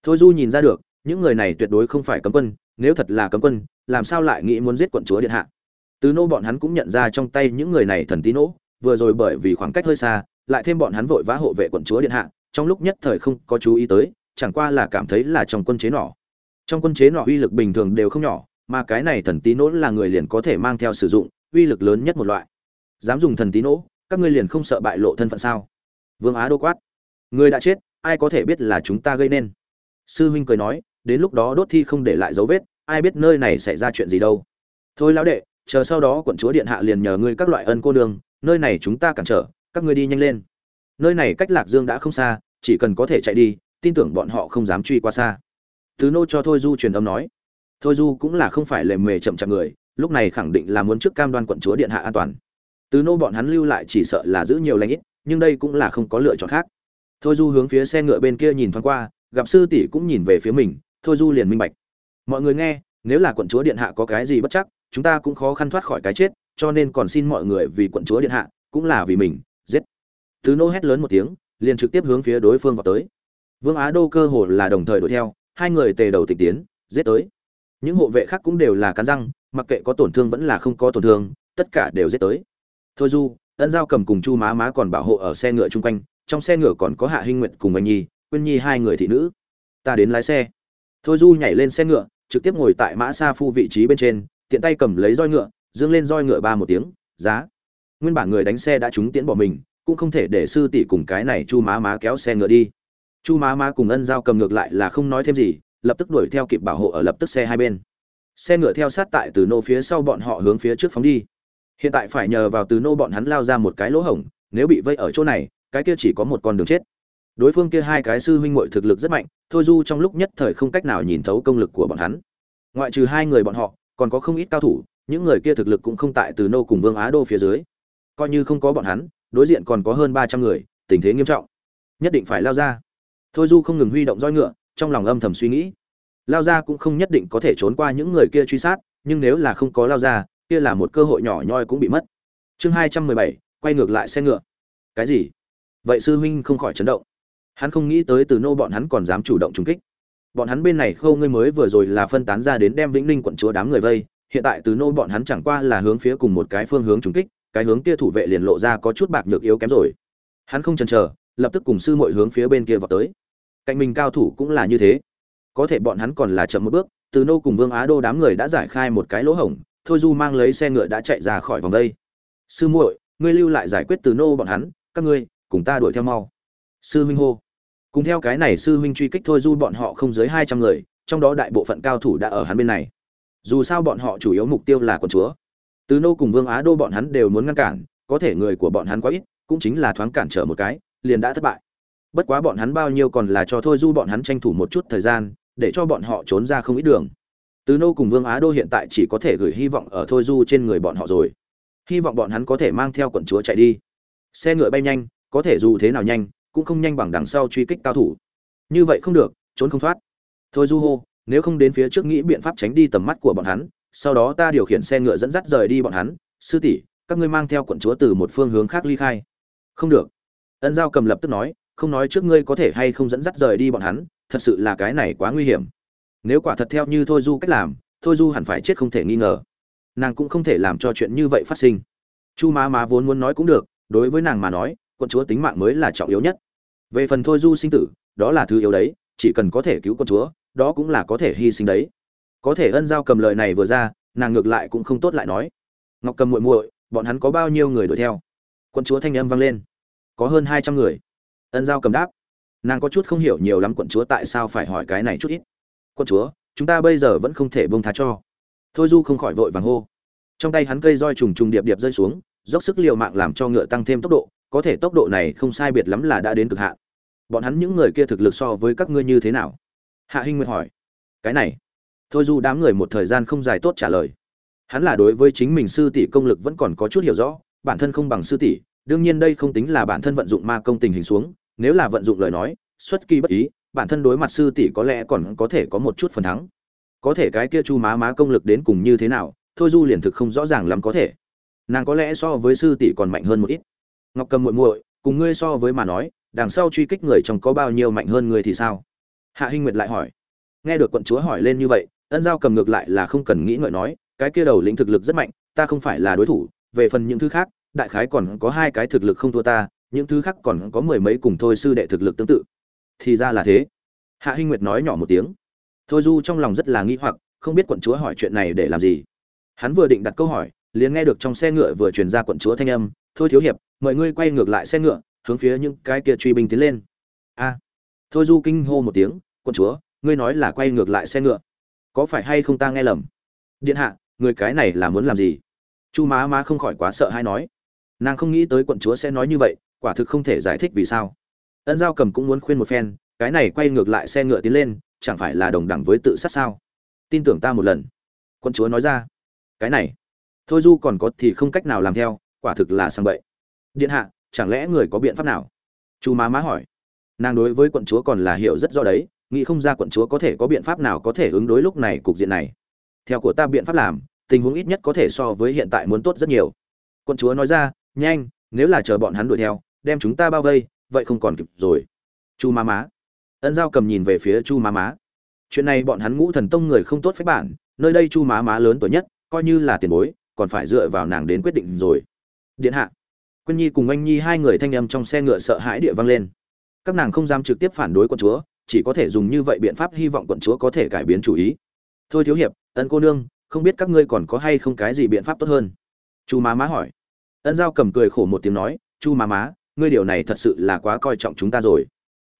Thôi du nhìn ra được, những người này tuyệt đối không phải cấm quân, nếu thật là cấm quân, làm sao lại nghĩ muốn giết quận chúa điện hạ? Từ nô bọn hắn cũng nhận ra trong tay những người này thần tí nỗ vừa rồi bởi vì khoảng cách hơi xa, lại thêm bọn hắn vội vã hộ vệ quận chúa điện hạ, trong lúc nhất thời không có chú ý tới, chẳng qua là cảm thấy là trong quân chế nỏ trong quân chế nỏ uy lực bình thường đều không nhỏ, mà cái này thần tí nỗ là người liền có thể mang theo sử dụng, uy lực lớn nhất một loại. Dám dùng thần tí nỗ các ngươi liền không sợ bại lộ thân phận sao? Vương á đô quát. Người đã chết, ai có thể biết là chúng ta gây nên? Sư huynh cười nói, đến lúc đó đốt thi không để lại dấu vết, ai biết nơi này xảy ra chuyện gì đâu. Thôi lão đệ chờ sau đó quận chúa điện hạ liền nhờ ngươi các loại ân cô nương, nơi này chúng ta cản trở, các ngươi đi nhanh lên. Nơi này cách lạc dương đã không xa, chỉ cần có thể chạy đi, tin tưởng bọn họ không dám truy qua xa. Tứ nô cho thôi du truyền âm nói. Thôi du cũng là không phải lề mề chậm chạp người, lúc này khẳng định là muốn trước cam đoan quận chúa điện hạ an toàn. Tứ nô bọn hắn lưu lại chỉ sợ là giữ nhiều lãnh ít, nhưng đây cũng là không có lựa chọn khác. Thôi du hướng phía xe ngựa bên kia nhìn thoáng qua, gặp sư tỷ cũng nhìn về phía mình, thôi du liền minh bạch. Mọi người nghe, nếu là quận chúa điện hạ có cái gì bất chắc chúng ta cũng khó khăn thoát khỏi cái chết, cho nên còn xin mọi người vì quận chúa điện hạ, cũng là vì mình, giết. Tứ nô hét lớn một tiếng, liền trực tiếp hướng phía đối phương vào tới. Vương á đô cơ hồ là đồng thời đuổi theo, hai người tề đầu tịch tiến, giết tới. Những hộ vệ khác cũng đều là cắn răng, mặc kệ có tổn thương vẫn là không có tổn thương, tất cả đều giết tới. Thôi du, ân giao cầm cùng chu má má còn bảo hộ ở xe ngựa chung quanh, trong xe ngựa còn có hạ hinh nguyện cùng anh nhi, quyên nhi hai người thị nữ. Ta đến lái xe. Thôi du nhảy lên xe ngựa, trực tiếp ngồi tại mã sa phu vị trí bên trên tiện tay cầm lấy roi ngựa, dương lên roi ngựa ba một tiếng, giá. Nguyên bản người đánh xe đã trúng tiễn bỏ mình, cũng không thể để sư tỷ cùng cái này chu má má kéo xe ngựa đi. Chu má má cùng ân giao cầm ngược lại là không nói thêm gì, lập tức đuổi theo kịp bảo hộ ở lập tức xe hai bên. Xe ngựa theo sát tại từ nô phía sau bọn họ hướng phía trước phóng đi. Hiện tại phải nhờ vào từ nô bọn hắn lao ra một cái lỗ hổng, nếu bị vây ở chỗ này, cái kia chỉ có một con đường chết. Đối phương kia hai cái sư huynh muội thực lực rất mạnh, thôi du trong lúc nhất thời không cách nào nhìn thấu công lực của bọn hắn. Ngoại trừ hai người bọn họ còn có không ít cao thủ, những người kia thực lực cũng không tại từ nô cùng vương á đô phía dưới. Coi như không có bọn hắn, đối diện còn có hơn ba trăm người, tình thế nghiêm trọng. Nhất định phải lao ra. Thôi du không ngừng huy động roi ngựa, trong lòng âm thầm suy nghĩ. Lao ra cũng không nhất định có thể trốn qua những người kia truy sát, nhưng nếu là không có lao ra, kia là một cơ hội nhỏ nhoi cũng bị mất. Chương hai trăm mười bảy, quay ngược lại xe ngựa. Cái gì? Vậy sư huynh không khỏi chấn động. Hắn không nghĩ tới từ nô bọn hắn còn dám chủ động trúng kích bọn hắn bên này khâu ngươi mới vừa rồi là phân tán ra đến đem vĩnh ninh quận chúa đám người vây, hiện tại từ nô bọn hắn chẳng qua là hướng phía cùng một cái phương hướng trúng kích, cái hướng kia thủ vệ liền lộ ra có chút bạc nhược yếu kém rồi. Hắn không chần chờ, lập tức cùng sư muội hướng phía bên kia vào tới. Cạnh mình cao thủ cũng là như thế. Có thể bọn hắn còn là chậm một bước, từ nô cùng vương á đô đám người đã giải khai một cái lỗ hổng, thôi du mang lấy xe ngựa đã chạy ra khỏi vòng đây. Sư muội, ngươi lưu lại giải quyết từ nô bọn hắn, các ngươi cùng ta đuổi theo mau. Sư huynh hô cùng theo cái này sư huynh truy kích thôi du bọn họ không dưới hai trăm người, trong đó đại bộ phận cao thủ đã ở hắn bên này. Dù sao bọn họ chủ yếu mục tiêu là quần chúa. Từ nô cùng vương á đô bọn hắn đều muốn ngăn cản, có thể người của bọn hắn quá ít, cũng chính là thoáng cản trở một cái, liền đã thất bại. Bất quá bọn hắn bao nhiêu còn là cho thôi du bọn hắn tranh thủ một chút thời gian, để cho bọn họ trốn ra không ít đường. Từ nô cùng vương á đô hiện tại chỉ có thể gửi hy vọng ở thôi du trên người bọn họ rồi. Hy vọng bọn hắn có thể mang theo quận chúa chạy đi. Xe ngựa bay nhanh, có thể dù thế nào nhanh cũng không nhanh bằng đằng sau truy kích cao thủ. Như vậy không được, trốn không thoát. Thôi du hô, nếu không đến phía trước nghĩ biện pháp tránh đi tầm mắt của bọn hắn, sau đó ta điều khiển xe ngựa dẫn dắt rời đi bọn hắn. Sư tỷ, các ngươi mang theo quận chúa từ một phương hướng khác ly khai. Không được. Ân giao cầm lập tức nói, không nói trước ngươi có thể hay không dẫn dắt rời đi bọn hắn, thật sự là cái này quá nguy hiểm. Nếu quả thật theo như thôi du cách làm, thôi du hẳn phải chết không thể nghi ngờ. Nàng cũng không thể làm cho chuyện như vậy phát sinh. Chu má má vốn muốn nói cũng được, đối với nàng mà nói quận chúa tính mạng mới là trọng yếu nhất. Về phần thôi du sinh tử, đó là thứ yếu đấy, chỉ cần có thể cứu con chúa, đó cũng là có thể hy sinh đấy. Có thể ân giao cầm lời này vừa ra, nàng ngược lại cũng không tốt lại nói. Ngọc cầm muội muội, bọn hắn có bao nhiêu người đuổi theo? Quận chúa thanh âm vang lên. Có hơn hai trăm người. Ân giao cầm đáp. Nàng có chút không hiểu nhiều lắm quận chúa tại sao phải hỏi cái này chút ít. Quận chúa, chúng ta bây giờ vẫn không thể bông tha cho. Thôi du không khỏi vội vàng hô. Trong tay hắn cây roi trùng trùng điệp điệp rơi xuống, dốc sức l i ề u mạng làm cho ngựa tăng thêm tốc độ có thể tốc độ này không sai biệt lắm là đã đến cực hạn. Bọn hắn những người kia thực lực so với các ngươi như thế nào? Hạ hinh nguyệt hỏi. Cái này. Thôi du đám người một thời gian không dài tốt trả lời. Hắn là đối với chính mình sư tỷ công lực vẫn còn có chút hiểu rõ, bản thân không bằng sư tỷ, đương nhiên đây không tính là bản thân vận dụng ma công tình hình xuống, nếu là vận dụng lời nói, xuất kỳ bất ý, bản thân đối mặt sư tỷ có lẽ còn có thể có một chút phần thắng. Có thể cái kia chu má má công lực đến cùng như thế nào, thôi du liền thực không rõ ràng lắm có thể. Nàng có lẽ so với sư tỷ còn mạnh hơn một ít ngọc cầm muội muội, cùng ngươi so với mà nói, đằng sau truy kích người chồng có bao nhiêu mạnh hơn ngươi thì sao? Hạ hinh nguyệt lại hỏi. Nghe được quận chúa hỏi lên như vậy, ân giao cầm ngược lại là không cần nghĩ ngợi nói, cái kia đầu lĩnh thực lực rất mạnh, ta không phải là đối thủ, về phần những thứ khác, đại khái còn có hai cái thực lực không thua ta, những thứ khác còn có mười mấy cùng thôi sư đệ thực lực tương tự. Thì ra là thế. Hạ hinh nguyệt nói nhỏ một tiếng. Thôi du trong lòng rất là nghi hoặc, không biết quận chúa hỏi chuyện này để làm gì. Hắn vừa định đặt câu hỏi, liền nghe được trong xe ngựa vừa truyền ra quận chúa thanh âm, thôi thiếu hiệp mời ngươi quay ngược lại xe ngựa, hướng phía những cái kia truy binh tiến lên. A. Thôi du kinh hô một tiếng, quân chúa, ngươi nói là quay ngược lại xe ngựa. Có phải hay không ta nghe lầm? Điện hạ, người cái này là muốn làm gì? Chu má má không khỏi quá sợ hay nói. Nàng không nghĩ tới quận chúa sẽ nói như vậy, quả thực không thể giải thích vì sao. Ân giao cầm cũng muốn khuyên một phen, cái này quay ngược lại xe ngựa tiến lên, chẳng phải là đồng đẳng với tự sát sao? Tin tưởng ta một lần. Quận chúa nói ra. Cái này. Thôi du còn có thì không cách nào làm theo, quả thực là sang bậy điện hạ, chẳng lẽ người có biện pháp nào? Chu má má hỏi. Nàng đối với quận chúa còn là hiểu rất rõ đấy, nghĩ không ra quận chúa có thể có biện pháp nào có thể ứng đối lúc này cục diện này. Theo của ta biện pháp làm, tình huống ít nhất có thể so với hiện tại muốn tốt rất nhiều. Quận chúa nói ra, nhanh, nếu là chờ bọn hắn đuổi theo, đem chúng ta bao vây, vậy không còn kịp rồi. Chu má má. Ân giao cầm nhìn về phía chu má má. Chuyện này bọn hắn ngũ thần tông người không tốt phép bản, nơi đây chu má má lớn tuổi nhất, coi như là tiền bối, còn phải dựa vào nàng đến quyết định rồi. Điện hạ quân nhi cùng anh nhi hai người thanh âm trong xe ngựa sợ hãi địa vang lên. Các nàng không dám trực tiếp phản đối quận chúa, chỉ có thể dùng như vậy biện pháp hy vọng quận chúa có thể cải biến chủ ý. Thôi thiếu hiệp, ân cô nương, không biết các ngươi còn có hay không cái gì biện pháp tốt hơn? Chu má má hỏi. Ân giao cầm cười khổ một tiếng nói, chu má má, ngươi điều này thật sự là quá coi trọng chúng ta rồi.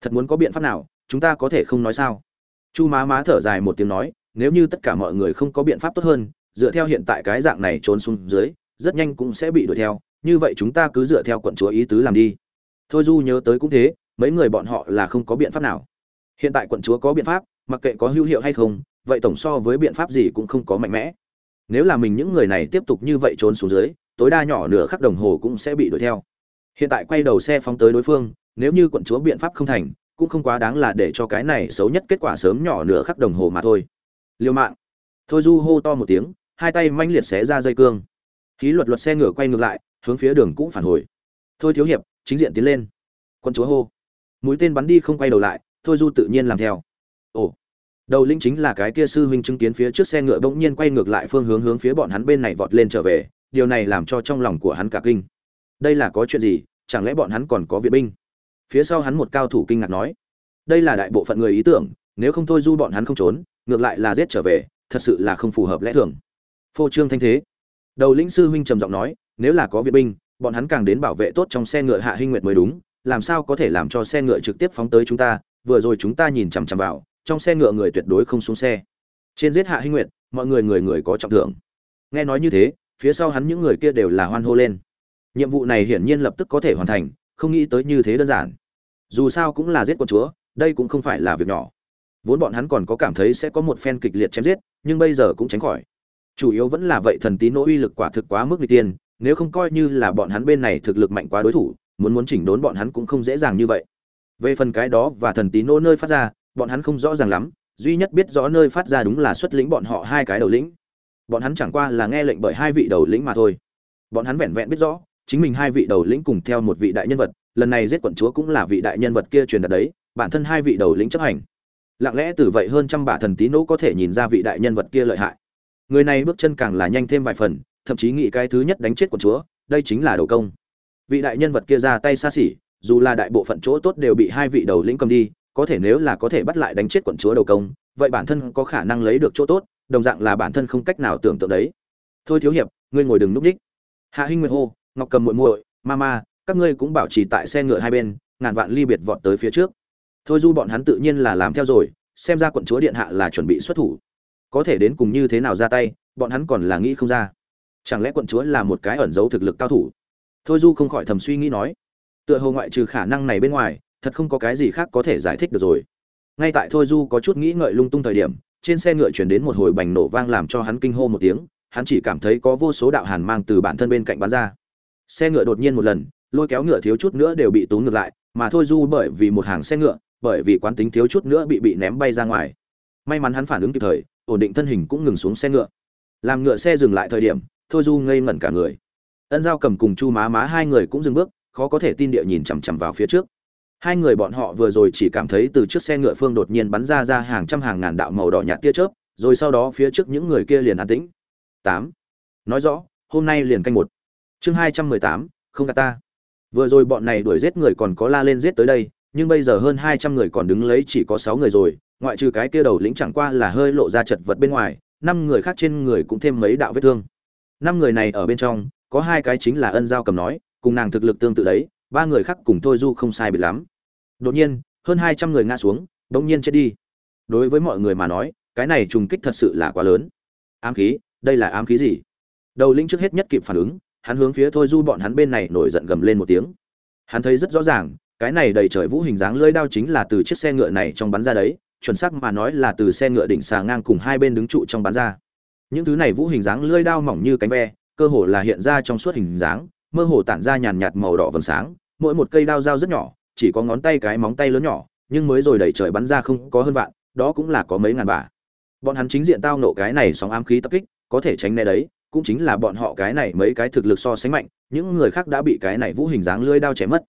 Thật muốn có biện pháp nào, chúng ta có thể không nói sao? Chu má má thở dài một tiếng nói, nếu như tất cả mọi người không có biện pháp tốt hơn, dựa theo hiện tại cái dạng này trốn xuống dưới, rất nhanh cũng sẽ bị đuổi theo như vậy chúng ta cứ dựa theo quận chúa ý tứ làm đi. Thôi du nhớ tới cũng thế, mấy người bọn họ là không có biện pháp nào. Hiện tại quận chúa có biện pháp, mặc kệ có hữu hiệu hay không, vậy tổng so với biện pháp gì cũng không có mạnh mẽ. Nếu là mình những người này tiếp tục như vậy trốn xuống dưới, tối đa nhỏ nửa khắc đồng hồ cũng sẽ bị đuổi theo. Hiện tại quay đầu xe phóng tới đối phương, nếu như quận chúa biện pháp không thành, cũng không quá đáng là để cho cái này xấu nhất kết quả sớm nhỏ nửa khắc đồng hồ mà thôi. Liêu mạng. Thôi du hô to một tiếng, hai tay manh liệt xé ra dây cương. Khí luật luật xe ngựa quay ngược lại hướng phía đường cũ phản hồi. Thôi thiếu hiệp, chính diện tiến lên. Quân chúa hô. Mũi tên bắn đi không quay đầu lại, thôi du tự nhiên làm theo. Ồ. Đầu linh chính là cái kia sư huynh chứng kiến phía trước xe ngựa bỗng nhiên quay ngược lại phương hướng hướng phía bọn hắn bên này vọt lên trở về, điều này làm cho trong lòng của hắn cả kinh. Đây là có chuyện gì, chẳng lẽ bọn hắn còn có viện binh? Phía sau hắn một cao thủ kinh ngạc nói. Đây là đại bộ phận người ý tưởng, nếu không thôi du bọn hắn không trốn, ngược lại là giết trở về, thật sự là không phù hợp lẽ thường. Phô trương thanh thế. Đầu lĩnh sư huynh trầm giọng nói nếu là có viện binh, bọn hắn càng đến bảo vệ tốt trong xe ngựa hạ hinh nguyệt mới đúng, làm sao có thể làm cho xe ngựa trực tiếp phóng tới chúng ta, vừa rồi chúng ta nhìn chằm chằm vào, trong xe ngựa người tuyệt đối không xuống xe. Trên giết hạ hinh nguyệt, mọi người người người có trọng thưởng. Nghe nói như thế, phía sau hắn những người kia đều là hoan hô lên. Nhiệm vụ này hiển nhiên lập tức có thể hoàn thành, không nghĩ tới như thế đơn giản. Dù sao cũng là giết quân chúa, đây cũng không phải là việc nhỏ. Vốn bọn hắn còn có cảm thấy sẽ có một phen kịch liệt chém giết, nhưng bây giờ cũng tránh khỏi. Chủ yếu vẫn là vậy thần tín nỗ uy lực quả thực quá mức n tiên nếu không coi như là bọn hắn bên này thực lực mạnh quá đối thủ, muốn muốn chỉnh đốn bọn hắn cũng không dễ dàng như vậy. Về phần cái đó và thần tín nỗ nơi phát ra, bọn hắn không rõ ràng lắm, duy nhất biết rõ nơi phát ra đúng là xuất lĩnh bọn họ hai cái đầu lĩnh. Bọn hắn chẳng qua là nghe lệnh bởi hai vị đầu lĩnh mà thôi. Bọn hắn vẹn vẹn biết rõ, chính mình hai vị đầu lĩnh cùng theo một vị đại nhân vật, lần này giết quận chúa cũng là vị đại nhân vật kia truyền đạt đấy, bản thân hai vị đầu lĩnh chấp hành. Lặng lẽ từ vậy hơn trăm bả thần tín nỗ có thể nhìn ra vị đại nhân vật kia lợi hại. Người này bước chân càng là nhanh thêm vài phần thậm chí nghĩ cái thứ nhất đánh chết quận chúa đây chính là đầu công. Vị đại nhân vật kia ra tay xa xỉ dù là đại bộ phận chỗ tốt đều bị hai vị đầu lĩnh cầm đi có thể nếu là có thể bắt lại đánh chết quận chúa đầu công vậy bản thân có khả năng lấy được chỗ tốt đồng dạng là bản thân không cách nào tưởng tượng đấy. Thôi thiếu hiệp ngươi ngồi đừng núp ních. Hạ hinh nguyệt hô ngọc cầm muội muội ma ma, các ngươi cũng bảo trì tại xe ngựa hai bên ngàn vạn ly biệt vọt tới phía trước. Thôi du bọn hắn tự nhiên là làm theo rồi xem ra quận chúa điện hạ là chuẩn bị xuất thủ. Có thể đến cùng như thế nào ra tay bọn hắn còn là nghĩ không ra chẳng lẽ quận chúa là một cái ẩn giấu thực lực cao thủ? Thôi du không khỏi thầm suy nghĩ nói. Tựa hồ ngoại trừ khả năng này bên ngoài, thật không có cái gì khác có thể giải thích được rồi. Ngay tại thôi du có chút nghĩ ngợi lung tung thời điểm, trên xe ngựa chuyển đến một hồi bành nổ vang làm cho hắn kinh hô một tiếng, hắn chỉ cảm thấy có vô số đạo hàn mang từ bản thân bên cạnh bắn ra. Xe ngựa đột nhiên một lần, lôi kéo ngựa thiếu chút nữa đều bị tốn ngược lại, mà thôi du bởi vì một hàng xe ngựa, bởi vì quán tính thiếu chút nữa bị bị ném bay ra ngoài. May mắn hắn phản ứng kịp thời, ổn định thân hình cũng ngừng xuống xe ngựa. Làm ngựa xe dừng lại thời điểm thôi du ngây ngẩn cả người. Ân giao cầm cùng chu má má hai người cũng dừng bước, khó có thể tin địa nhìn chằm chằm vào phía trước. Hai người bọn họ vừa rồi chỉ cảm thấy từ trước xe ngựa phương đột nhiên bắn ra ra hàng trăm hàng ngàn đạo màu đỏ nhạt tia chớp, rồi sau đó phía trước những người kia liền an tĩnh. Tám. Nói rõ, hôm nay liền canh một. Chương hai trăm mười tám, không gạt ta. Vừa rồi bọn này đuổi giết người còn có la lên giết tới đây, nhưng bây giờ hơn hai trăm người còn đứng lấy chỉ có sáu người rồi, ngoại trừ cái kia đầu lĩnh chẳng qua là hơi lộ ra chật vật bên ngoài, năm người khác trên người cũng thêm mấy đạo vết thương năm người này ở bên trong, có hai cái chính là ân giao cầm nói, cùng nàng thực lực tương tự đấy, ba người khác cùng thôi du không sai biệt lắm. Đột nhiên, hơn hai trăm người ngã xuống bỗng nhiên chết đi. Đối với mọi người mà nói, cái này trùng kích thật sự là quá lớn. Ám khí, đây là ám khí gì? Đầu linh trước hết nhất kịp phản ứng, hắn hướng phía thôi du bọn hắn bên này nổi giận gầm lên một tiếng. Hắn thấy rất rõ ràng, cái này đầy trời vũ hình dáng lưỡi đao chính là từ chiếc xe ngựa này trong bắn ra đấy, chuẩn xác mà nói là từ xe ngựa đỉnh xà ngang cùng hai bên đứng trụ trong bắn ra những thứ này vũ hình dáng lưỡi đao mỏng như cánh ve, cơ hồ là hiện ra trong suốt hình dáng, mơ hồ tản ra nhàn nhạt màu đỏ vầng sáng. Mỗi một cây đao dao rất nhỏ, chỉ có ngón tay cái móng tay lớn nhỏ, nhưng mới rồi đẩy trời bắn ra không có hơn vạn, đó cũng là có mấy ngàn bả. Bọn hắn chính diện tao nộ cái này sóng ám khí tập kích, có thể tránh né đấy, cũng chính là bọn họ cái này mấy cái thực lực so sánh mạnh, những người khác đã bị cái này vũ hình dáng lưỡi đao chém mất.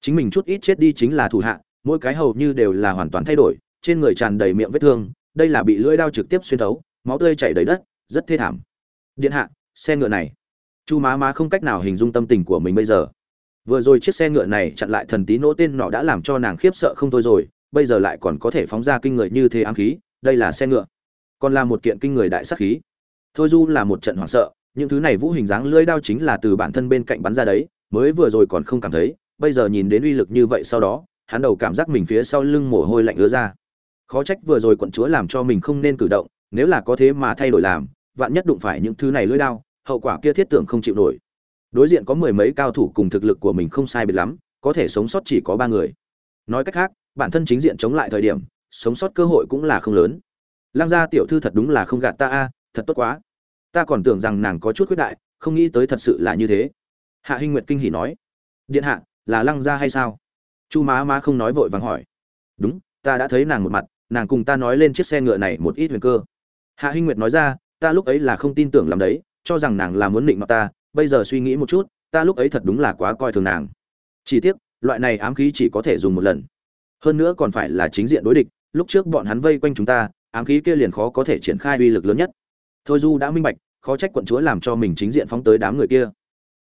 Chính mình chút ít chết đi chính là thủ hạ, mỗi cái hầu như đều là hoàn toàn thay đổi, trên người tràn đầy miệng vết thương, đây là bị lưỡi đao trực tiếp xuyên thấu, máu tươi chảy đầy đất rất thê thảm. Điện hạ, xe ngựa này. Chu má má không cách nào hình dung tâm tình của mình bây giờ. Vừa rồi chiếc xe ngựa này chặn lại thần tí nỗ tên nọ đã làm cho nàng khiếp sợ không thôi rồi, bây giờ lại còn có thể phóng ra kinh người như thế ám khí, đây là xe ngựa. Còn là một kiện kinh người đại sắc khí. Thôi du là một trận hoảng sợ, những thứ này vũ hình dáng lưỡi đao chính là từ bản thân bên cạnh bắn ra đấy, mới vừa rồi còn không cảm thấy, bây giờ nhìn đến uy lực như vậy sau đó, hắn đầu cảm giác mình phía sau lưng mồ hôi lạnh ứa ra. Khó trách vừa rồi quận chúa làm cho mình không nên cử động, nếu là có thế mà thay đổi làm vạn nhất đụng phải những thứ này lưỡi đao, hậu quả kia thiết tưởng không chịu nổi. Đối diện có mười mấy cao thủ cùng thực lực của mình không sai biệt lắm, có thể sống sót chỉ có ba người. Nói cách khác, bản thân chính diện chống lại thời điểm, sống sót cơ hội cũng là không lớn. Lăng gia tiểu thư thật đúng là không gạt ta a, thật tốt quá. Ta còn tưởng rằng nàng có chút khuyết đại, không nghĩ tới thật sự là như thế. Hạ hinh nguyệt kinh hỉ nói. Điện hạ, là lăng gia hay sao? Chu má má không nói vội vàng hỏi. Đúng, ta đã thấy nàng một mặt, nàng cùng ta nói lên chiếc xe ngựa này một ít huyền cơ. Hạ hinh nguyệt nói ra ta lúc ấy là không tin tưởng làm đấy, cho rằng nàng là muốn định mặt ta, bây giờ suy nghĩ một chút, ta lúc ấy thật đúng là quá coi thường nàng. Chỉ tiếc, loại này ám khí chỉ có thể dùng một lần. Hơn nữa còn phải là chính diện đối địch, lúc trước bọn hắn vây quanh chúng ta, ám khí kia liền khó có thể triển khai uy lực lớn nhất. Thôi du đã minh bạch, khó trách quận chúa làm cho mình chính diện phóng tới đám người kia.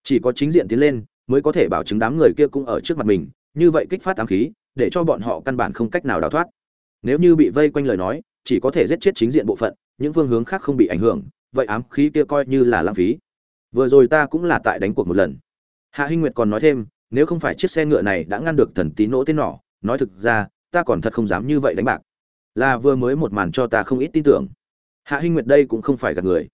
Chỉ có chính diện tiến lên, mới có thể bảo chứng đám người kia cũng ở trước mặt mình, như vậy kích phát ám khí, để cho bọn họ căn bản không cách nào đào thoát. Nếu như bị vây quanh lời nói, chỉ có thể giết chết chính diện bộ phận những phương hướng khác không bị ảnh hưởng, vậy ám khí kia coi như là lãng phí. Vừa rồi ta cũng là tại đánh cuộc một lần. Hạ hinh nguyệt còn nói thêm, nếu không phải chiếc xe ngựa này đã ngăn được thần tí nổ tên nỏ, nói thực ra, ta còn thật không dám như vậy đánh bạc. Là vừa mới một màn cho ta không ít tin tưởng. Hạ hinh nguyệt đây cũng không phải gạt người.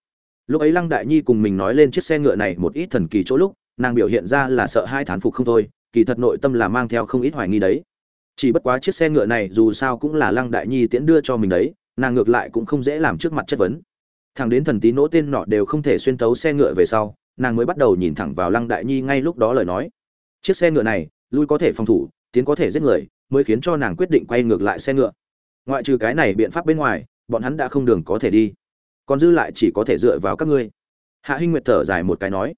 Lúc ấy lăng đại nhi cùng mình nói lên chiếc xe ngựa này một ít thần kỳ chỗ lúc, nàng biểu hiện ra là sợ hai thán phục không thôi, kỳ thật nội tâm là mang theo không ít hoài nghi đấy. Chỉ bất quá chiếc xe ngựa này dù sao cũng là lăng đại nhi tiễn đưa cho mình đấy nàng ngược lại cũng không dễ làm trước mặt chất vấn. Thằng đến thần tí nỗ tên nọ đều không thể xuyên tấu xe ngựa về sau, nàng mới bắt đầu nhìn thẳng vào lăng đại nhi ngay lúc đó lời nói. Chiếc xe ngựa này, lui có thể phòng thủ, tiến có thể giết người, mới khiến cho nàng quyết định quay ngược lại xe ngựa. Ngoại trừ cái này biện pháp bên ngoài, bọn hắn đã không đường có thể đi. Còn dư lại chỉ có thể dựa vào các ngươi. Hạ hinh nguyệt thở dài một cái nói,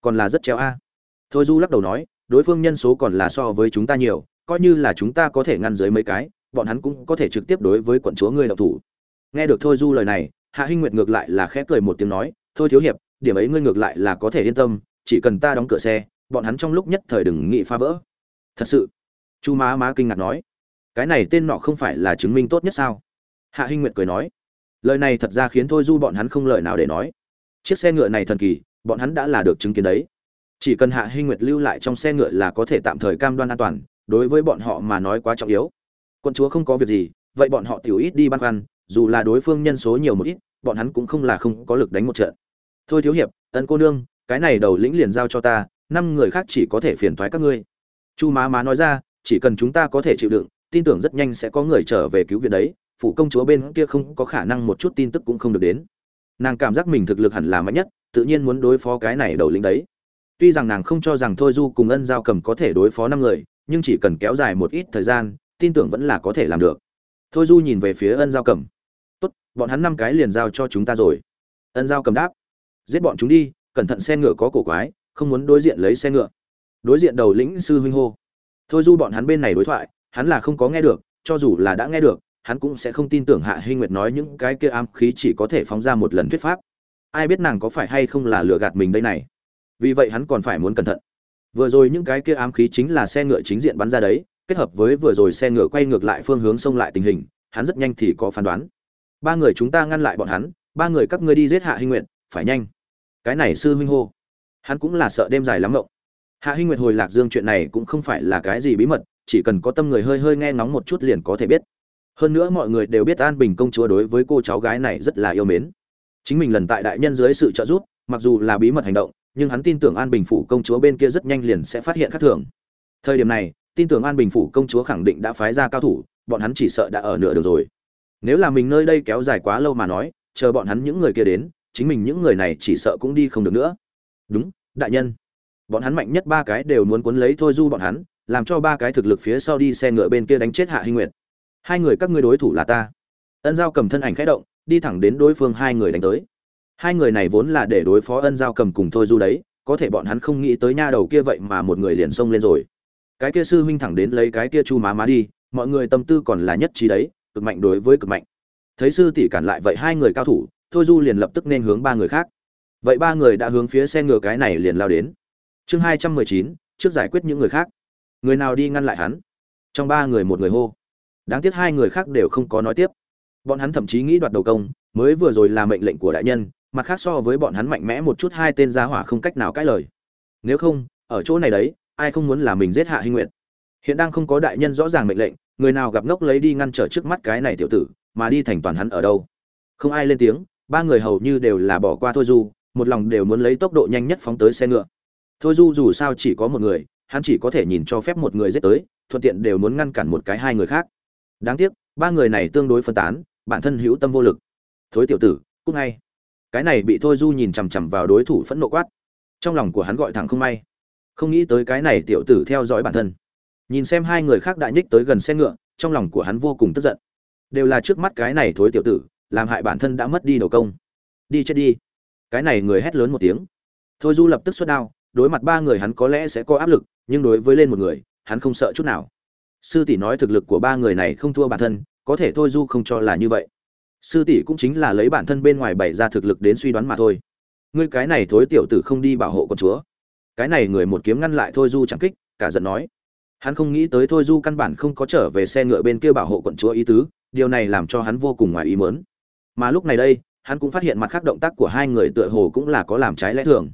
còn là rất treo a. Thôi du lắc đầu nói, đối phương nhân số còn là so với chúng ta nhiều, coi như là chúng ta có thể ngăn dưới mấy cái bọn hắn cũng có thể trực tiếp đối với quận chúa ngươi động thủ. Nghe được thôi du lời này, hạ hinh nguyệt ngược lại là khẽ cười một tiếng nói, thôi thiếu hiệp, điểm ấy ngươi ngược lại là có thể yên tâm, chỉ cần ta đóng cửa xe, bọn hắn trong lúc nhất thời đừng nghĩ phá vỡ. Thật sự? Chu má má kinh ngạc nói. Cái này tên nọ không phải là chứng minh tốt nhất sao? Hạ hinh nguyệt cười nói. Lời này thật ra khiến thôi du bọn hắn không lời nào để nói. Chiếc xe ngựa này thần kỳ, bọn hắn đã là được chứng kiến đấy. Chỉ cần hạ hinh nguyệt lưu lại trong xe ngựa là có thể tạm thời cam đoan an toàn, đối với bọn họ mà nói quá trọng yếu quân chúa không có việc gì, vậy bọn họ tiểu ít đi băn khoăn, dù là đối phương nhân số nhiều một ít, bọn hắn cũng không là không có lực đánh một trận. Thôi thiếu hiệp, ân cô nương, cái này đầu lĩnh liền giao cho ta, năm người khác chỉ có thể phiền thoái các ngươi. Chu má má nói ra, chỉ cần chúng ta có thể chịu đựng, tin tưởng rất nhanh sẽ có người trở về cứu viện đấy phụ công chúa bên kia không có khả năng một chút tin tức cũng không được đến. Nàng cảm giác mình thực lực hẳn là mạnh nhất, tự nhiên muốn đối phó cái này đầu lĩnh đấy. Tuy rằng nàng không cho rằng thôi du cùng ân giao cầm có thể đối phó năm người, nhưng chỉ cần kéo dài một ít thời gian tin tưởng vẫn là có thể làm được. Thôi du nhìn về phía ân giao cầm. Tốt, bọn hắn năm cái liền giao cho chúng ta rồi. Ân giao cầm đáp. Giết bọn chúng đi, cẩn thận xe ngựa có cổ quái, không muốn đối diện lấy xe ngựa. Đối diện đầu lĩnh sư huynh hô. Thôi du bọn hắn bên này đối thoại, hắn là không có nghe được, cho dù là đã nghe được, hắn cũng sẽ không tin tưởng hạ hinh nguyệt nói những cái kia ám khí chỉ có thể phóng ra một lần thuyết pháp. Ai biết nàng có phải hay không là lừa gạt mình đây này. Vì vậy hắn còn phải muốn cẩn thận. Vừa rồi những cái kia ám khí chính là xe ngựa chính diện bắn ra đấy kết hợp với vừa rồi xe ngựa quay ngược lại phương hướng xông lại tình hình, hắn rất nhanh thì có phán đoán. Ba người chúng ta ngăn lại bọn hắn, ba người các ngươi đi giết hạ hinh Nguyệt, phải nhanh. Cái này sư huynh hô. Hắn cũng là sợ đêm dài lắm mộng. hạ hinh nguyệt hồi lạc dương chuyện này cũng không phải là cái gì bí mật, chỉ cần có tâm người hơi hơi nghe ngóng một chút liền có thể biết. Hơn nữa mọi người đều biết an bình công chúa đối với cô cháu gái này rất là yêu mến. Chính mình lần tại đại nhân dưới sự trợ giúp, mặc dù là bí mật hành động, nhưng hắn tin tưởng an bình phủ công chúa bên kia rất nhanh liền sẽ phát hiện khác thường. Thời điểm này tin tưởng an bình phủ công chúa khẳng định đã phái ra cao thủ, bọn hắn chỉ sợ đã ở nửa đường rồi. Nếu là mình nơi đây kéo dài quá lâu mà nói, chờ bọn hắn những người kia đến, chính mình những người này chỉ sợ cũng đi không được nữa. Đúng, đại nhân. Bọn hắn mạnh nhất ba cái đều muốn cuốn lấy thôi du bọn hắn, làm cho ba cái thực lực phía sau đi xe ngựa bên kia đánh chết hạ hinh nguyệt. Hai người các ngươi đối thủ là ta. Ân giao cầm thân ảnh khẽ động, đi thẳng đến đối phương hai người đánh tới. Hai người này vốn là để đối phó ân giao cầm cùng thôi du đấy, có thể bọn hắn không nghĩ tới nha đầu kia vậy mà một người liền xông lên rồi cái kia sư huynh thẳng đến lấy cái kia chu má má đi, mọi người tâm tư còn là nhất trí đấy, cực mạnh đối với cực mạnh. Thấy sư tỷ cản lại vậy hai người cao thủ, thôi du liền lập tức nên hướng ba người khác. Vậy ba người đã hướng phía xe ngựa cái này liền lao đến. Chương hai trăm mười chín, trước giải quyết những người khác. Người nào đi ngăn lại hắn? Trong ba người một người hô. Đáng tiếc hai người khác đều không có nói tiếp. Bọn hắn thậm chí nghĩ đoạt đầu công, mới vừa rồi là mệnh lệnh của đại nhân, mặt khác so với bọn hắn mạnh mẽ một chút hai tên gia hỏa không cách nào cãi lời. Nếu không, ở chỗ này đấy ai không muốn là mình giết hạ hinh nguyện hiện đang không có đại nhân rõ ràng mệnh lệnh, người nào gặp ngốc lấy đi ngăn trở trước mắt cái này tiểu tử, mà đi thành toàn hắn ở đâu? Không ai lên tiếng, ba người hầu như đều là bỏ qua thôi du, một lòng đều muốn lấy tốc độ nhanh nhất phóng tới xe ngựa. Thôi du dù sao chỉ có một người, hắn chỉ có thể nhìn cho phép một người giết tới, thuận tiện đều muốn ngăn cản một cái hai người khác. Đáng tiếc, ba người này tương đối phân tán, bản thân hữu tâm vô lực. Thối tiểu tử cúc ngay cái này bị thôi du nhìn chằm chằm vào đối thủ phẫn nộ quát. Trong lòng của hắn gọi thẳng không may không nghĩ tới cái này tiểu tử theo dõi bản thân. Nhìn xem hai người khác đại nhích tới gần xe ngựa, trong lòng của hắn vô cùng tức giận. Đều là trước mắt cái này thối tiểu tử, làm hại bản thân đã mất đi đầu công. Đi chết đi. Cái này người hét lớn một tiếng. Thôi du lập tức xuất đao, đối mặt ba người hắn có lẽ sẽ có áp lực, nhưng đối với lên một người, hắn không sợ chút nào. Sư tỷ nói thực lực của ba người này không thua bản thân, có thể thôi du không cho là như vậy. Sư tỷ cũng chính là lấy bản thân bên ngoài bày ra thực lực đến suy đoán mà thôi. Ngươi cái này thối tiểu tử không đi bảo hộ con chúa cái này người một kiếm ngăn lại thôi du chẳng kích, cả giận nói. Hắn không nghĩ tới thôi du căn bản không có trở về xe ngựa bên kia bảo hộ quận chúa ý tứ, điều này làm cho hắn vô cùng ngoài ý mớn mà lúc này đây, hắn cũng phát hiện mặt khác động tác của hai người tựa hồ cũng là có làm trái lẽ thường.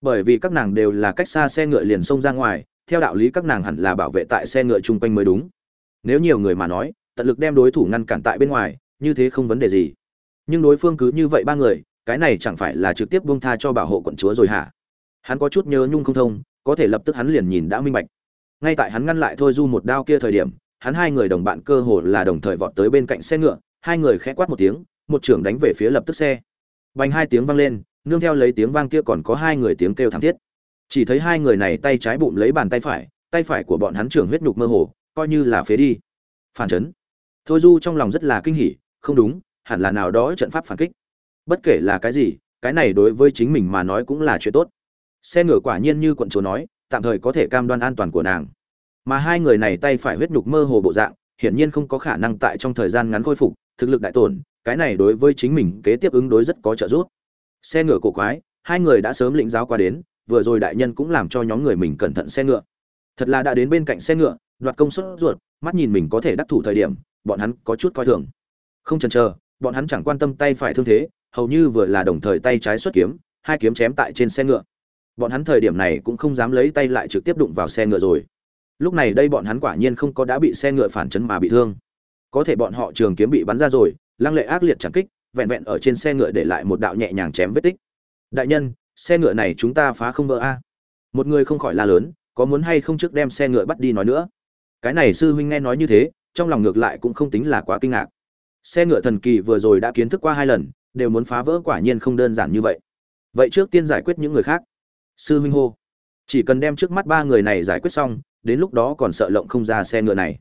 Bởi vì các nàng đều là cách xa xe ngựa liền xông ra ngoài, theo đạo lý các nàng hẳn là bảo vệ tại xe ngựa chung quanh mới đúng. Nếu nhiều người mà nói, tận lực đem đối thủ ngăn cản tại bên ngoài, như thế không vấn đề gì. Nhưng đối phương cứ như vậy ba người, cái này chẳng phải là trực tiếp buông tha cho bảo hộ quận chúa rồi hả? Hắn có chút nhớ nhung không thông, có thể lập tức hắn liền nhìn đã minh bạch. Ngay tại hắn ngăn lại thôi du một đao kia thời điểm, hắn hai người đồng bạn cơ hồ là đồng thời vọt tới bên cạnh xe ngựa, hai người khẽ quát một tiếng, một trưởng đánh về phía lập tức xe. Bành hai tiếng vang lên, nương theo lấy tiếng vang kia còn có hai người tiếng kêu thảm thiết. Chỉ thấy hai người này tay trái bụng lấy bàn tay phải tay phải của bọn hắn trưởng huyết nhục mơ hồ, coi như là phế đi. Phản chấn. Thôi du trong lòng rất là kinh hỉ, không đúng, hẳn là nào đó trận pháp phản kích. Bất kể là cái gì, cái này đối với chính mình mà nói cũng là chuyện tốt xe ngựa quả nhiên như quận chúa nói, tạm thời có thể cam đoan an toàn của nàng. Mà hai người này tay phải huyết nhục mơ hồ bộ dạng, hiển nhiên không có khả năng tại trong thời gian ngắn khôi phục, thực lực đại tổn, cái này đối với chính mình kế tiếp ứng đối rất có trợ giúp. Xe ngựa cổ quái, hai người đã sớm lĩnh giáo qua đến, vừa rồi đại nhân cũng làm cho nhóm người mình cẩn thận xe ngựa. Thật là đã đến bên cạnh xe ngựa, đoạt công suất ruột, mắt nhìn mình có thể đắc thủ thời điểm, bọn hắn có chút coi thường. Không chần chờ, bọn hắn chẳng quan tâm tay phải thương thế, hầu như vừa là đồng thời tay trái xuất kiếm, hai kiếm chém tại trên xe ngựa bọn hắn thời điểm này cũng không dám lấy tay lại trực tiếp đụng vào xe ngựa rồi. Lúc này đây bọn hắn quả nhiên không có đã bị xe ngựa phản chấn mà bị thương. Có thể bọn họ trường kiếm bị bắn ra rồi, lăng lệ ác liệt chẳng kích, vẹn vẹn ở trên xe ngựa để lại một đạo nhẹ nhàng chém vết tích. Đại nhân, xe ngựa này chúng ta phá không vỡ a. Một người không khỏi la lớn, có muốn hay không trước đem xe ngựa bắt đi nói nữa? Cái này sư huynh nghe nói như thế, trong lòng ngược lại cũng không tính là quá kinh ngạc. Xe ngựa thần kỳ vừa rồi đã kiến thức qua hai lần, đều muốn phá vỡ quả nhiên không đơn giản như vậy. Vậy trước tiên giải quyết những người khác sư huynh hô. Chỉ cần đem trước mắt ba người này giải quyết xong, đến lúc đó còn sợ lộng không ra xe ngựa này.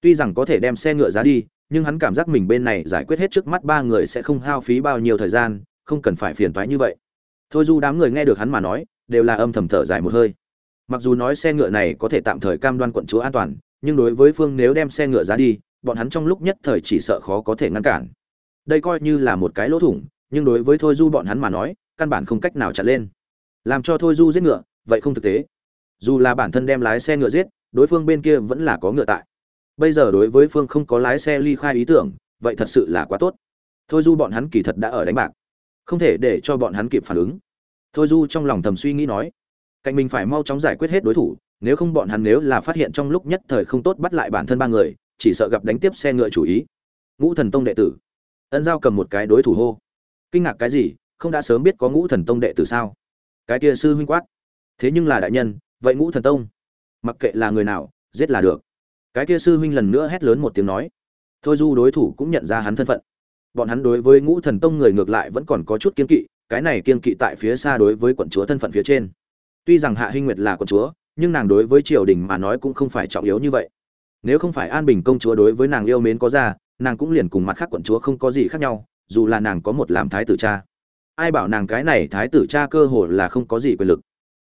Tuy rằng có thể đem xe ngựa giá đi, nhưng hắn cảm giác mình bên này giải quyết hết trước mắt ba người sẽ không hao phí bao nhiêu thời gian, không cần phải phiền toái như vậy. Thôi Du đám người nghe được hắn mà nói, đều là âm thầm thở dài một hơi. Mặc dù nói xe ngựa này có thể tạm thời cam đoan quận chúa an toàn, nhưng đối với phương nếu đem xe ngựa giá đi, bọn hắn trong lúc nhất thời chỉ sợ khó có thể ngăn cản. Đây coi như là một cái lỗ thủng, nhưng đối với thôi du bọn hắn mà nói, căn bản không cách nào chặn lên làm cho thôi du giết ngựa, vậy không thực tế. Dù là bản thân đem lái xe ngựa giết, đối phương bên kia vẫn là có ngựa tại. Bây giờ đối với phương không có lái xe ly khai ý tưởng, vậy thật sự là quá tốt. Thôi du bọn hắn kỳ thật đã ở đánh bạc. Không thể để cho bọn hắn kịp phản ứng. Thôi du trong lòng thầm suy nghĩ nói cạnh mình phải mau chóng giải quyết hết đối thủ, nếu không bọn hắn nếu là phát hiện trong lúc nhất thời không tốt bắt lại bản thân ba người, chỉ sợ gặp đánh tiếp xe ngựa chủ ý. Ngũ thần tông đệ tử. Ân giao cầm một cái đối thủ hô. Kinh ngạc cái gì? Không đã sớm biết có ngũ thần tông đệ tử sao? Cái kia sư huynh quát. Thế nhưng là đại nhân, vậy ngũ thần tông, mặc kệ là người nào, giết là được. Cái kia sư huynh lần nữa hét lớn một tiếng nói. Thôi du đối thủ cũng nhận ra hắn thân phận. Bọn hắn đối với ngũ thần tông người ngược lại vẫn còn có chút kiên kỵ, cái này kiên kỵ tại phía xa đối với quận chúa thân phận phía trên. Tuy rằng hạ hinh nguyệt là quận chúa, nhưng nàng đối với triều đình mà nói cũng không phải trọng yếu như vậy. Nếu không phải an bình công chúa đối với nàng yêu mến có ra, nàng cũng liền cùng mặt khác quận chúa không có gì khác nhau, dù là nàng có một làm thái tử cha ai bảo nàng cái này thái tử cha cơ hồ là không có gì quyền lực.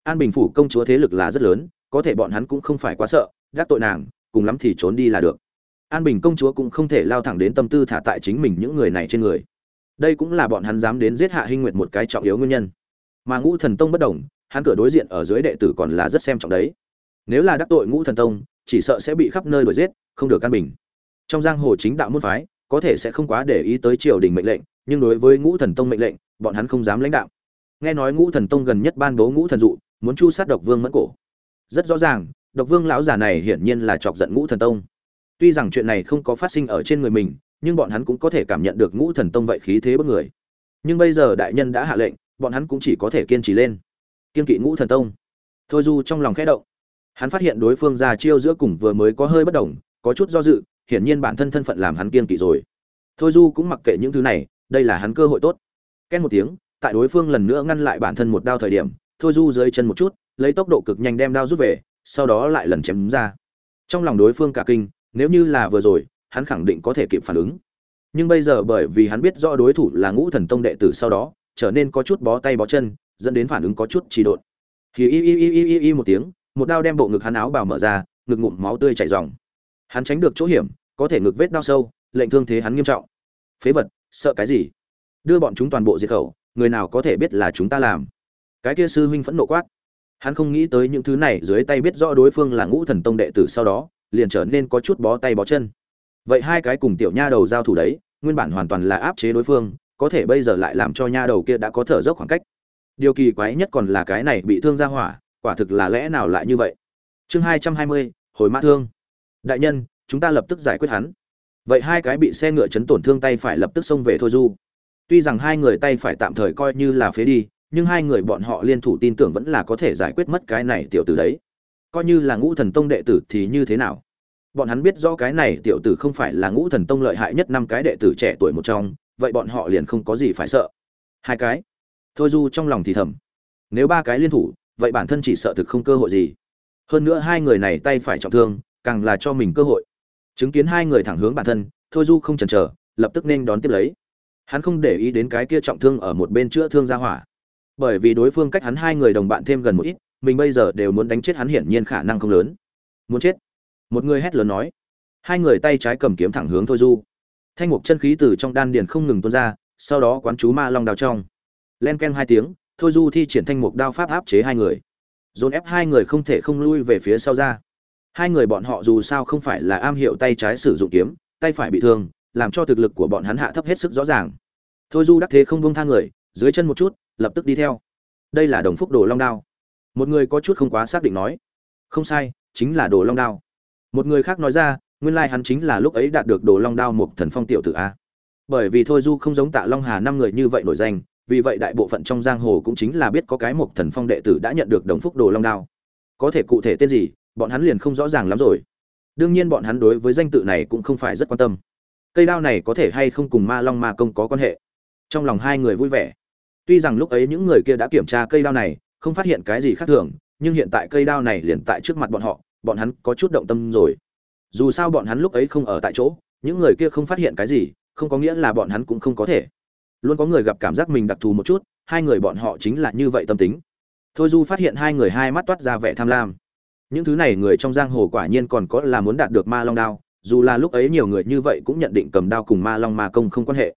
An bình phủ công chúa thế lực là rất lớn, có thể bọn hắn cũng không phải quá sợ gác tội nàng, cùng lắm thì trốn đi là được. An bình công chúa cũng không thể lao thẳng đến tâm tư thả tại chính mình những người này trên người. Đây cũng là bọn hắn dám đến giết hạ hinh nguyệt một cái trọng yếu nguyên nhân. Mà ngũ thần tông bất đồng, hắn cửa đối diện ở dưới đệ tử còn là rất xem trọng đấy. Nếu là đắc tội ngũ thần tông, chỉ sợ sẽ bị khắp nơi đuổi giết, không được căn bình. Trong giang hồ chính đạo môn phái, có thể sẽ không quá để ý tới triều đình mệnh lệnh nhưng đối với ngũ thần tông mệnh lệnh, bọn hắn không dám lãnh đạo. Nghe nói ngũ thần tông gần nhất ban bố ngũ thần dụ, muốn chu sát độc vương mẫn cổ. Rất rõ ràng, độc vương lão già này hiển nhiên là chọc giận ngũ thần tông. Tuy rằng chuyện này không có phát sinh ở trên người mình, nhưng bọn hắn cũng có thể cảm nhận được ngũ thần tông vậy khí thế bất người. Nhưng bây giờ đại nhân đã hạ lệnh, bọn hắn cũng chỉ có thể kiên trì lên. Kiên kỵ ngũ thần tông. Thôi du trong lòng khẽ động. Hắn phát hiện đối phương ra chiêu giữa cùng vừa mới có hơi bất đồng, có chút do dự, hiển nhiên bản thân thân phận làm hắn kiên kỵ rồi. Thôi du cũng mặc kệ những thứ này đây là hắn cơ hội tốt. Ken một tiếng, tại đối phương lần nữa ngăn lại bản thân một đao thời điểm, thôi du dưới chân một chút, lấy tốc độ cực nhanh đem đao rút về, sau đó lại lần chém ra. Trong lòng đối phương cả kinh, nếu như là vừa rồi, hắn khẳng định có thể kịp phản ứng. Nhưng bây giờ bởi vì hắn biết rõ đối thủ là ngũ thần tông đệ tử sau đó, trở nên có chút bó tay bó chân, dẫn đến phản ứng có chút trì độn. Thì y y y y y y một tiếng, một đao đem bộ ngực hắn áo bào mở ra, ngực ngụm máu tươi chảy ròng. Hắn tránh được chỗ hiểm, có thể ngực vết đau sâu, lệnh thương thế hắn nghiêm trọng. Phế vật sợ cái gì? Đưa bọn chúng toàn bộ diệt khẩu, người nào có thể biết là chúng ta làm? Cái kia sư huynh phẫn nộ quát. Hắn không nghĩ tới những thứ này, dưới tay biết rõ đối phương là ngũ thần tông đệ tử sau đó, liền trở nên có chút bó tay bó chân. Vậy hai cái cùng tiểu nha đầu giao thủ đấy, nguyên bản hoàn toàn là áp chế đối phương, có thể bây giờ lại làm cho nha đầu kia đã có thở dốc khoảng cách. Điều kỳ quái nhất còn là cái này bị thương ra hỏa, quả thực là lẽ nào lại như vậy? Chương hai trăm hai mươi, hồi mã thương. Đại nhân, chúng ta lập tức giải quyết hắn vậy hai cái bị xe ngựa chấn tổn thương tay phải lập tức xông về thôi du. Tuy rằng hai người tay phải tạm thời coi như là phế đi, nhưng hai người bọn họ liên thủ tin tưởng vẫn là có thể giải quyết mất cái này tiểu tử đấy. Coi như là ngũ thần tông đệ tử thì như thế nào? Bọn hắn biết rõ cái này tiểu tử không phải là ngũ thần tông lợi hại nhất năm cái đệ tử trẻ tuổi một trong, vậy bọn họ liền không có gì phải sợ. Hai cái. Thôi du trong lòng thì thầm. Nếu ba cái liên thủ, vậy bản thân chỉ sợ thực không cơ hội gì. Hơn nữa hai người này tay phải trọng thương, càng là cho mình cơ hội chứng kiến hai người thẳng hướng bản thân, thôi du không chần chờ, lập tức nên đón tiếp lấy. Hắn không để ý đến cái kia trọng thương ở một bên chữa thương ra hỏa. Bởi vì đối phương cách hắn hai người đồng bạn thêm gần một ít, mình bây giờ đều muốn đánh chết hắn hiển nhiên khả năng không lớn. Muốn chết? Một người hét lớn nói. Hai người tay trái cầm kiếm thẳng hướng thôi du. Thanh mục chân khí từ trong đan điền không ngừng tuôn ra, sau đó quán chú ma long đào trong. Len ken hai tiếng, thôi du thi triển thanh mục đao pháp áp chế hai người. Dồn ép hai người không thể không lui về phía sau ra hai người bọn họ dù sao không phải là am hiểu tay trái sử dụng kiếm, tay phải bị thương, làm cho thực lực của bọn hắn hạ thấp hết sức rõ ràng. Thôi du đắc thế không buông tha người, dưới chân một chút, lập tức đi theo. Đây là đồng phúc đồ long đao. Một người có chút không quá xác định nói. Không sai, chính là đồ long đao. Một người khác nói ra, nguyên lai hắn chính là lúc ấy đạt được đồ long đao một thần phong tiểu tử a. Bởi vì thôi du không giống tạ long hà năm người như vậy nổi danh, vì vậy đại bộ phận trong giang hồ cũng chính là biết có cái một thần phong đệ tử đã nhận được đồng phúc đồ long đao. Có thể cụ thể tên gì bọn hắn liền không rõ ràng lắm rồi. Đương nhiên bọn hắn đối với danh tự này cũng không phải rất quan tâm. Cây đao này có thể hay không cùng ma long ma công có quan hệ? Trong lòng hai người vui vẻ. Tuy rằng lúc ấy những người kia đã kiểm tra cây đao này, không phát hiện cái gì khác thường, nhưng hiện tại cây đao này liền tại trước mặt bọn họ, bọn hắn có chút động tâm rồi. Dù sao bọn hắn lúc ấy không ở tại chỗ, những người kia không phát hiện cái gì, không có nghĩa là bọn hắn cũng không có thể. Luôn có người gặp cảm giác mình đặc thù một chút, hai người bọn họ chính là như vậy tâm tính. Thôi du phát hiện hai người hai mắt toát ra vẻ tham lam những thứ này người trong giang hồ quả nhiên còn có là muốn đạt được ma long đao, dù là lúc ấy nhiều người như vậy cũng nhận định cầm đao cùng ma long ma công không quan hệ.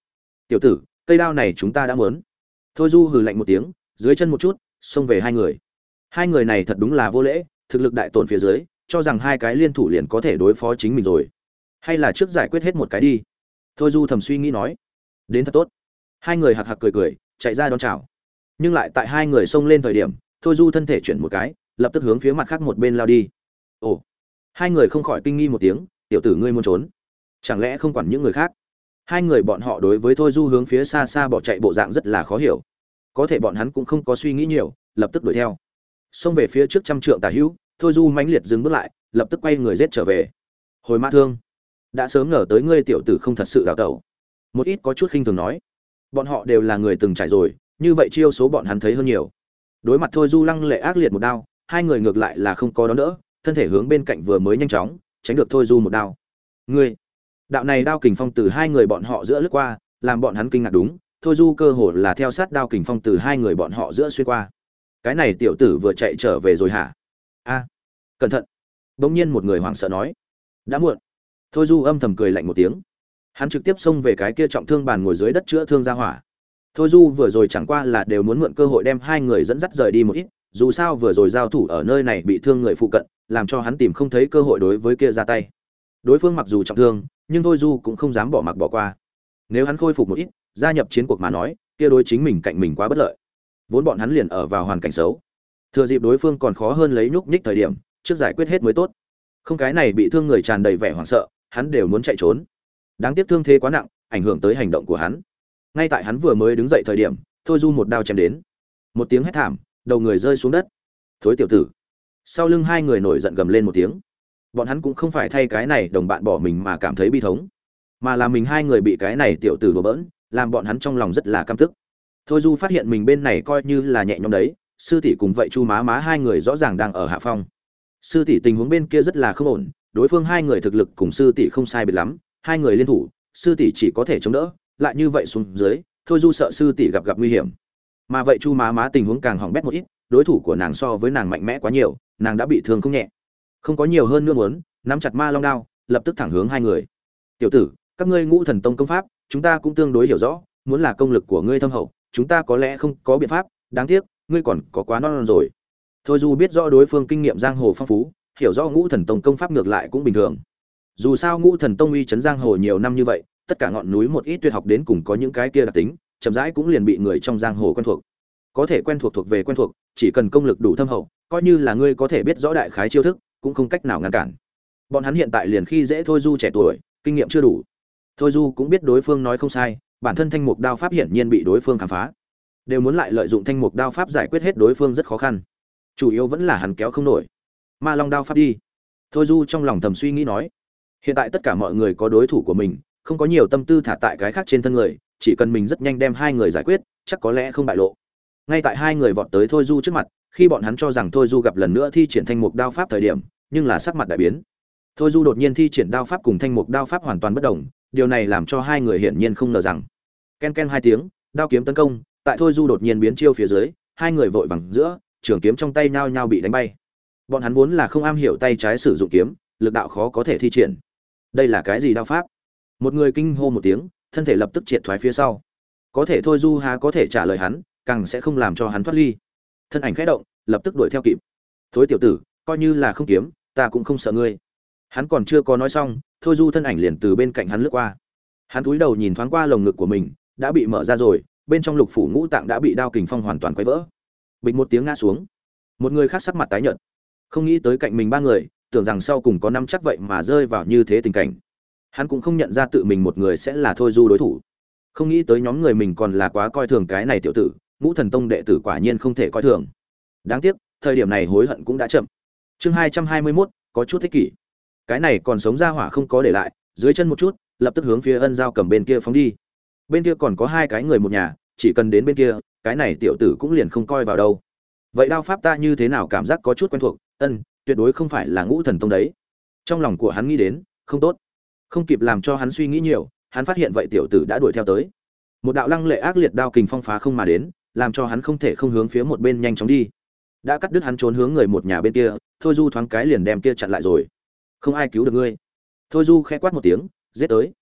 Tiểu tử, cây đao này chúng ta đã muốn. Thôi du hừ lạnh một tiếng, dưới chân một chút, xông về hai người. Hai người này thật đúng là vô lễ, thực lực đại tổn phía dưới, cho rằng hai cái liên thủ liền có thể đối phó chính mình rồi. Hay là trước giải quyết hết một cái đi. Thôi du thầm suy nghĩ nói. Đến thật tốt. Hai người hạc hạc cười cười, chạy ra đón chào. Nhưng lại tại hai người xông lên thời điểm, thôi du thân thể chuyển một cái lập tức hướng phía mặt khác một bên lao đi. Ồ, hai người không khỏi kinh nghi một tiếng, tiểu tử ngươi muốn trốn? Chẳng lẽ không quản những người khác? Hai người bọn họ đối với thôi du hướng phía xa xa bỏ chạy bộ dạng rất là khó hiểu. Có thể bọn hắn cũng không có suy nghĩ nhiều, lập tức đuổi theo. Xông về phía trước trăm trượng tà hữu, thôi du mãnh liệt dừng bước lại, lập tức quay người rết trở về. Hồi mã thương, đã sớm ngờ tới ngươi tiểu tử không thật sự đào tẩu. Một ít có chút khinh thường nói. Bọn họ đều là người từng trải rồi, như vậy chiêu số bọn hắn thấy hơn nhiều. Đối mặt thôi du lăng lệ ác liệt một đao hai người ngược lại là không có đón đỡ, thân thể hướng bên cạnh vừa mới nhanh chóng, tránh được thôi du một đao. Ngươi, đạo này đao kình phong từ hai người bọn họ giữa lướt qua, làm bọn hắn kinh ngạc đúng, thôi du cơ hồ là theo sát đao kình phong từ hai người bọn họ giữa xuyên qua. Cái này tiểu tử vừa chạy trở về rồi hả? A, cẩn thận. Bỗng nhiên một người hoảng sợ nói. Đã muộn. Thôi du âm thầm cười lạnh một tiếng. Hắn trực tiếp xông về cái kia trọng thương bàn ngồi dưới đất chữa thương ra hỏa. Thôi du vừa rồi chẳng qua là đều muốn mượn cơ hội đem hai người dẫn dắt rời đi một ít dù sao vừa rồi giao thủ ở nơi này bị thương người phụ cận, làm cho hắn tìm không thấy cơ hội đối với kia ra tay. Đối phương mặc dù trọng thương, nhưng thôi du cũng không dám bỏ mặc bỏ qua. Nếu hắn khôi phục một ít, gia nhập chiến cuộc mà nói, kia đối chính mình cạnh mình quá bất lợi. Vốn bọn hắn liền ở vào hoàn cảnh xấu. Thừa dịp đối phương còn khó hơn lấy nhúc nhích thời điểm, trước giải quyết hết mới tốt. Không cái này bị thương người tràn đầy vẻ hoảng sợ, hắn đều muốn chạy trốn. Đáng tiếc thương thế quá nặng, ảnh hưởng tới hành động của hắn. Ngay tại hắn vừa mới đứng dậy thời điểm, thôi du một đao chém đến. Một tiếng hét thảm đầu người rơi xuống đất. Thối tiểu tử. Sau lưng hai người nổi giận gầm lên một tiếng. Bọn hắn cũng không phải thay cái này đồng bạn bỏ mình mà cảm thấy bi thống, mà là mình hai người bị cái này tiểu tử đùa bỡn, làm bọn hắn trong lòng rất là căm tức. Thôi du phát hiện mình bên này coi như là nhẹ nhõm đấy, sư tỷ cùng vậy chu má má hai người rõ ràng đang ở hạ phong. Sư tỷ tình huống bên kia rất là không ổn, đối phương hai người thực lực cùng sư tỷ không sai biệt lắm, hai người liên thủ, sư tỷ chỉ có thể chống đỡ, lại như vậy xuống dưới, thôi du sợ sư tỷ gặp gặp nguy hiểm mà vậy chu má má tình huống càng hỏng bét một ít đối thủ của nàng so với nàng mạnh mẽ quá nhiều nàng đã bị thương không nhẹ. Không có nhiều hơn nương muốn nắm chặt ma long đao lập tức thẳng hướng hai người. Tiểu tử các ngươi ngũ thần tông công pháp chúng ta cũng tương đối hiểu rõ muốn là công lực của ngươi thâm hậu chúng ta có lẽ không có biện pháp đáng tiếc ngươi còn có quá non, non rồi. Thôi dù biết rõ đối phương kinh nghiệm giang hồ phong phú hiểu rõ ngũ thần tông công pháp ngược lại cũng bình thường. Dù sao ngũ thần tông uy chấn giang hồ nhiều năm như vậy tất cả ngọn núi một ít tuyệt học đến cùng có những cái kia đặc tính chậm rãi cũng liền bị người trong giang hồ quen thuộc. Có thể quen thuộc thuộc về quen thuộc, chỉ cần công lực đủ thâm hậu, coi như là ngươi có thể biết rõ đại khái chiêu thức, cũng không cách nào ngăn cản. Bọn hắn hiện tại liền khi dễ thôi du trẻ tuổi, kinh nghiệm chưa đủ. Thôi du cũng biết đối phương nói không sai, bản thân thanh mục đao pháp hiển nhiên bị đối phương khám phá. Đều muốn lại lợi dụng thanh mục đao pháp giải quyết hết đối phương rất khó khăn. Chủ yếu vẫn là hắn kéo không nổi. Ma long đao pháp đi. Thôi du trong lòng thầm suy nghĩ nói, hiện tại tất cả mọi người có đối thủ của mình, không có nhiều tâm tư thả tại cái khác trên thân người chỉ cần mình rất nhanh đem hai người giải quyết, chắc có lẽ không bại lộ. Ngay tại hai người vọt tới thôi du trước mặt, khi bọn hắn cho rằng thôi du gặp lần nữa thi triển thanh mục đao pháp thời điểm, nhưng là sắc mặt đại biến. Thôi du đột nhiên thi triển đao pháp cùng thanh mục đao pháp hoàn toàn bất đồng, điều này làm cho hai người hiển nhiên không ngờ rằng. Ken ken hai tiếng, đao kiếm tấn công, tại thôi du đột nhiên biến chiêu phía dưới, hai người vội vàng giữa, trường kiếm trong tay nhao nhao bị đánh bay. Bọn hắn vốn là không am hiểu tay trái sử dụng kiếm, lực đạo khó có thể thi triển. Đây là cái gì đao pháp? Một người kinh hô một tiếng thân thể lập tức triệt thoái phía sau. Có thể thôi du há có thể trả lời hắn, càng sẽ không làm cho hắn thoát ly. Thân ảnh khẽ động, lập tức đuổi theo kịp. Thối tiểu tử, coi như là không kiếm, ta cũng không sợ ngươi. Hắn còn chưa có nói xong, thôi du thân ảnh liền từ bên cạnh hắn lướt qua. Hắn cúi đầu nhìn thoáng qua lồng ngực của mình, đã bị mở ra rồi, bên trong lục phủ ngũ tạng đã bị đao kình phong hoàn toàn quấy vỡ. Bịch một tiếng ngã xuống. Một người khác sắc mặt tái nhợt. Không nghĩ tới cạnh mình ba người, tưởng rằng sau cùng có năm chắc vậy mà rơi vào như thế tình cảnh hắn cũng không nhận ra tự mình một người sẽ là thôi du đối thủ. Không nghĩ tới nhóm người mình còn là quá coi thường cái này tiểu tử, ngũ thần tông đệ tử quả nhiên không thể coi thường. Đáng tiếc, thời điểm này hối hận cũng đã chậm. Chương hai trăm hai mươi mốt, có chút thích kỷ. Cái này còn sống ra hỏa không có để lại, dưới chân một chút, lập tức hướng phía ân giao cầm bên kia phóng đi. Bên kia còn có hai cái người một nhà, chỉ cần đến bên kia, cái này tiểu tử cũng liền không coi vào đâu. Vậy đao pháp ta như thế nào cảm giác có chút quen thuộc, ân, tuyệt đối không phải là ngũ thần tông đấy. Trong lòng của hắn nghĩ đến, không tốt không kịp làm cho hắn suy nghĩ nhiều, hắn phát hiện vậy tiểu tử đã đuổi theo tới. Một đạo lăng lệ ác liệt đao kình phong phá không mà đến, làm cho hắn không thể không hướng phía một bên nhanh chóng đi. Đã cắt đứt hắn trốn hướng người một nhà bên kia, thôi du thoáng cái liền đem kia chặn lại rồi. Không ai cứu được ngươi. Thôi du khẽ quát một tiếng, giết tới.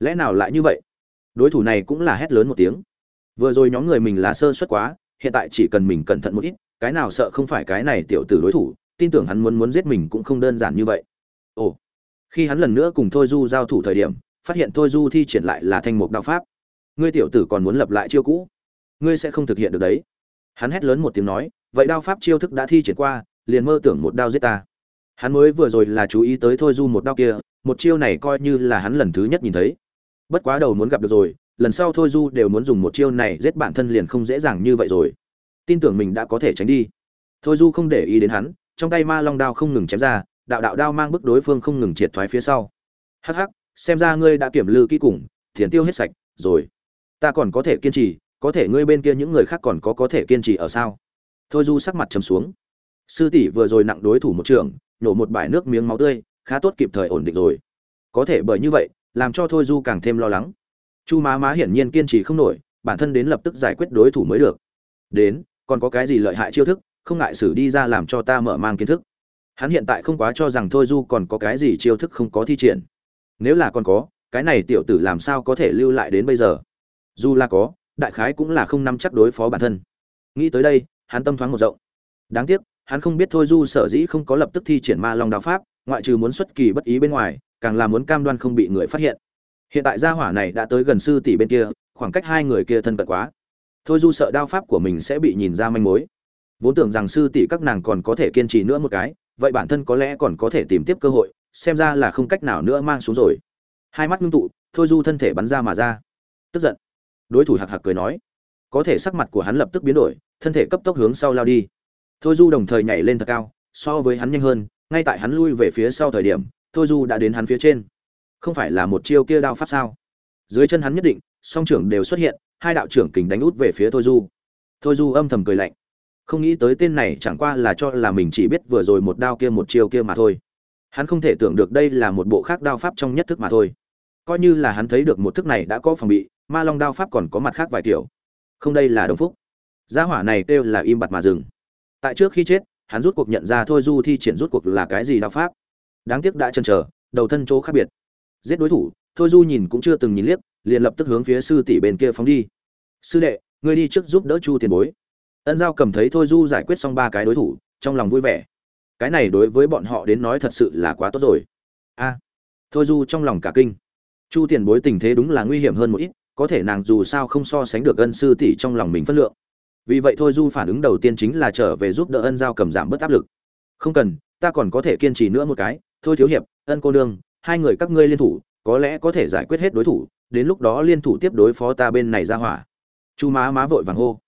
Lẽ nào lại như vậy? Đối thủ này cũng là hét lớn một tiếng. Vừa rồi nhóm người mình là sơ suất quá, hiện tại chỉ cần mình cẩn thận một ít, cái nào sợ không phải cái này tiểu tử đối thủ, tin tưởng hắn muốn muốn giết mình cũng không đơn giản như vậy. Ồ khi hắn lần nữa cùng thôi du giao thủ thời điểm, phát hiện thôi du thi triển lại là thanh mục đạo pháp. Ngươi tiểu tử còn muốn lập lại chiêu cũ. Ngươi sẽ không thực hiện được đấy. Hắn hét lớn một tiếng nói, vậy đao pháp chiêu thức đã thi triển qua, liền mơ tưởng một đao giết ta. Hắn mới vừa rồi là chú ý tới thôi du một đao kia, một chiêu này coi như là hắn lần thứ nhất nhìn thấy. Bất quá đầu muốn gặp được rồi, lần sau thôi du đều muốn dùng một chiêu này giết bản thân liền không dễ dàng như vậy rồi. Tin tưởng mình đã có thể tránh đi. Thôi du không để ý đến hắn, trong tay ma long đao không ngừng chém ra đạo đạo đao mang bức đối phương không ngừng triệt thoái phía sau. Hắc hắc, xem ra ngươi đã kiểm lư kỹ cùng, tiền tiêu hết sạch, rồi. Ta còn có thể kiên trì, có thể ngươi bên kia những người khác còn có có thể kiên trì ở sao? Thôi du sắc mặt trầm xuống. Sư tỷ vừa rồi nặng đối thủ một trường, nổ một bãi nước miếng máu tươi, khá tốt kịp thời ổn định rồi. Có thể bởi như vậy, làm cho thôi du càng thêm lo lắng. Chu má má hiển nhiên kiên trì không nổi, bản thân đến lập tức giải quyết đối thủ mới được. Đến, còn có cái gì lợi hại chiêu thức, không ngại xử đi ra làm cho ta mở mang kiến thức hắn hiện tại không quá cho rằng thôi du còn có cái gì chiêu thức không có thi triển. Nếu là còn có, cái này tiểu tử làm sao có thể lưu lại đến bây giờ? Dù là có, đại khái cũng là không nắm chắc đối phó bản thân. Nghĩ tới đây, hắn tâm thoáng một rộng. Đáng tiếc, hắn không biết thôi du sở dĩ không có lập tức thi triển ma long đạo pháp, ngoại trừ muốn xuất kỳ bất ý bên ngoài, càng là muốn cam đoan không bị người phát hiện. Hiện tại gia hỏa này đã tới gần sư tỷ bên kia, khoảng cách hai người kia thân cận quá. Thôi du sợ đao pháp của mình sẽ bị nhìn ra manh mối. Vốn tưởng rằng sư tỷ các nàng còn có thể kiên trì nữa một cái vậy bản thân có lẽ còn có thể tìm tiếp cơ hội, xem ra là không cách nào nữa mang xuống rồi. Hai mắt ngưng tụ, thôi du thân thể bắn ra mà ra. Tức giận. Đối thủ hạc hạc cười nói. Có thể sắc mặt của hắn lập tức biến đổi, thân thể cấp tốc hướng sau lao đi. Thôi du đồng thời nhảy lên thật cao, so với hắn nhanh hơn, ngay tại hắn lui về phía sau thời điểm, thôi du đã đến hắn phía trên. Không phải là một chiêu kia đao pháp sao? Dưới chân hắn nhất định, song trưởng đều xuất hiện, hai đạo trưởng kình đánh út về phía thôi du. Thôi du âm thầm cười lạnh không nghĩ tới tên này chẳng qua là cho là mình chỉ biết vừa rồi một đao kia một chiêu kia mà thôi. Hắn không thể tưởng được đây là một bộ khác đao pháp trong nhất thức mà thôi. Coi như là hắn thấy được một thức này đã có phòng bị, ma long đao pháp còn có mặt khác vài kiểu. Không đây là đồng phúc. Gia hỏa này kêu là im bặt mà dừng. Tại trước khi chết, hắn rút cuộc nhận ra thôi du thi triển rút cuộc là cái gì đao pháp. Đáng tiếc đã chần chờ, đầu thân chỗ khác biệt. Giết đối thủ, thôi du nhìn cũng chưa từng nhìn liếc, liền lập tức hướng phía sư tỷ bên kia phóng đi. Sư đệ, ngươi đi trước giúp đỡ chu tiền bối ân giao cầm thấy thôi du giải quyết xong ba cái đối thủ, trong lòng vui vẻ. Cái này đối với bọn họ đến nói thật sự là quá tốt rồi. A. À, thôi du trong lòng cả kinh. Chu tiền bối tình thế đúng là nguy hiểm hơn một ít, có thể nàng dù sao không so sánh được ân sư tỷ trong lòng mình phân lượng. Vì vậy thôi du phản ứng đầu tiên chính là trở về giúp đỡ ân giao cầm giảm bớt áp lực. Không cần, ta còn có thể kiên trì nữa một cái. Thôi thiếu hiệp, ân cô nương, hai người các ngươi liên thủ, có lẽ có thể giải quyết hết đối thủ, đến lúc đó liên thủ tiếp đối phó ta bên này ra hỏa. Chu má má vội vàng hô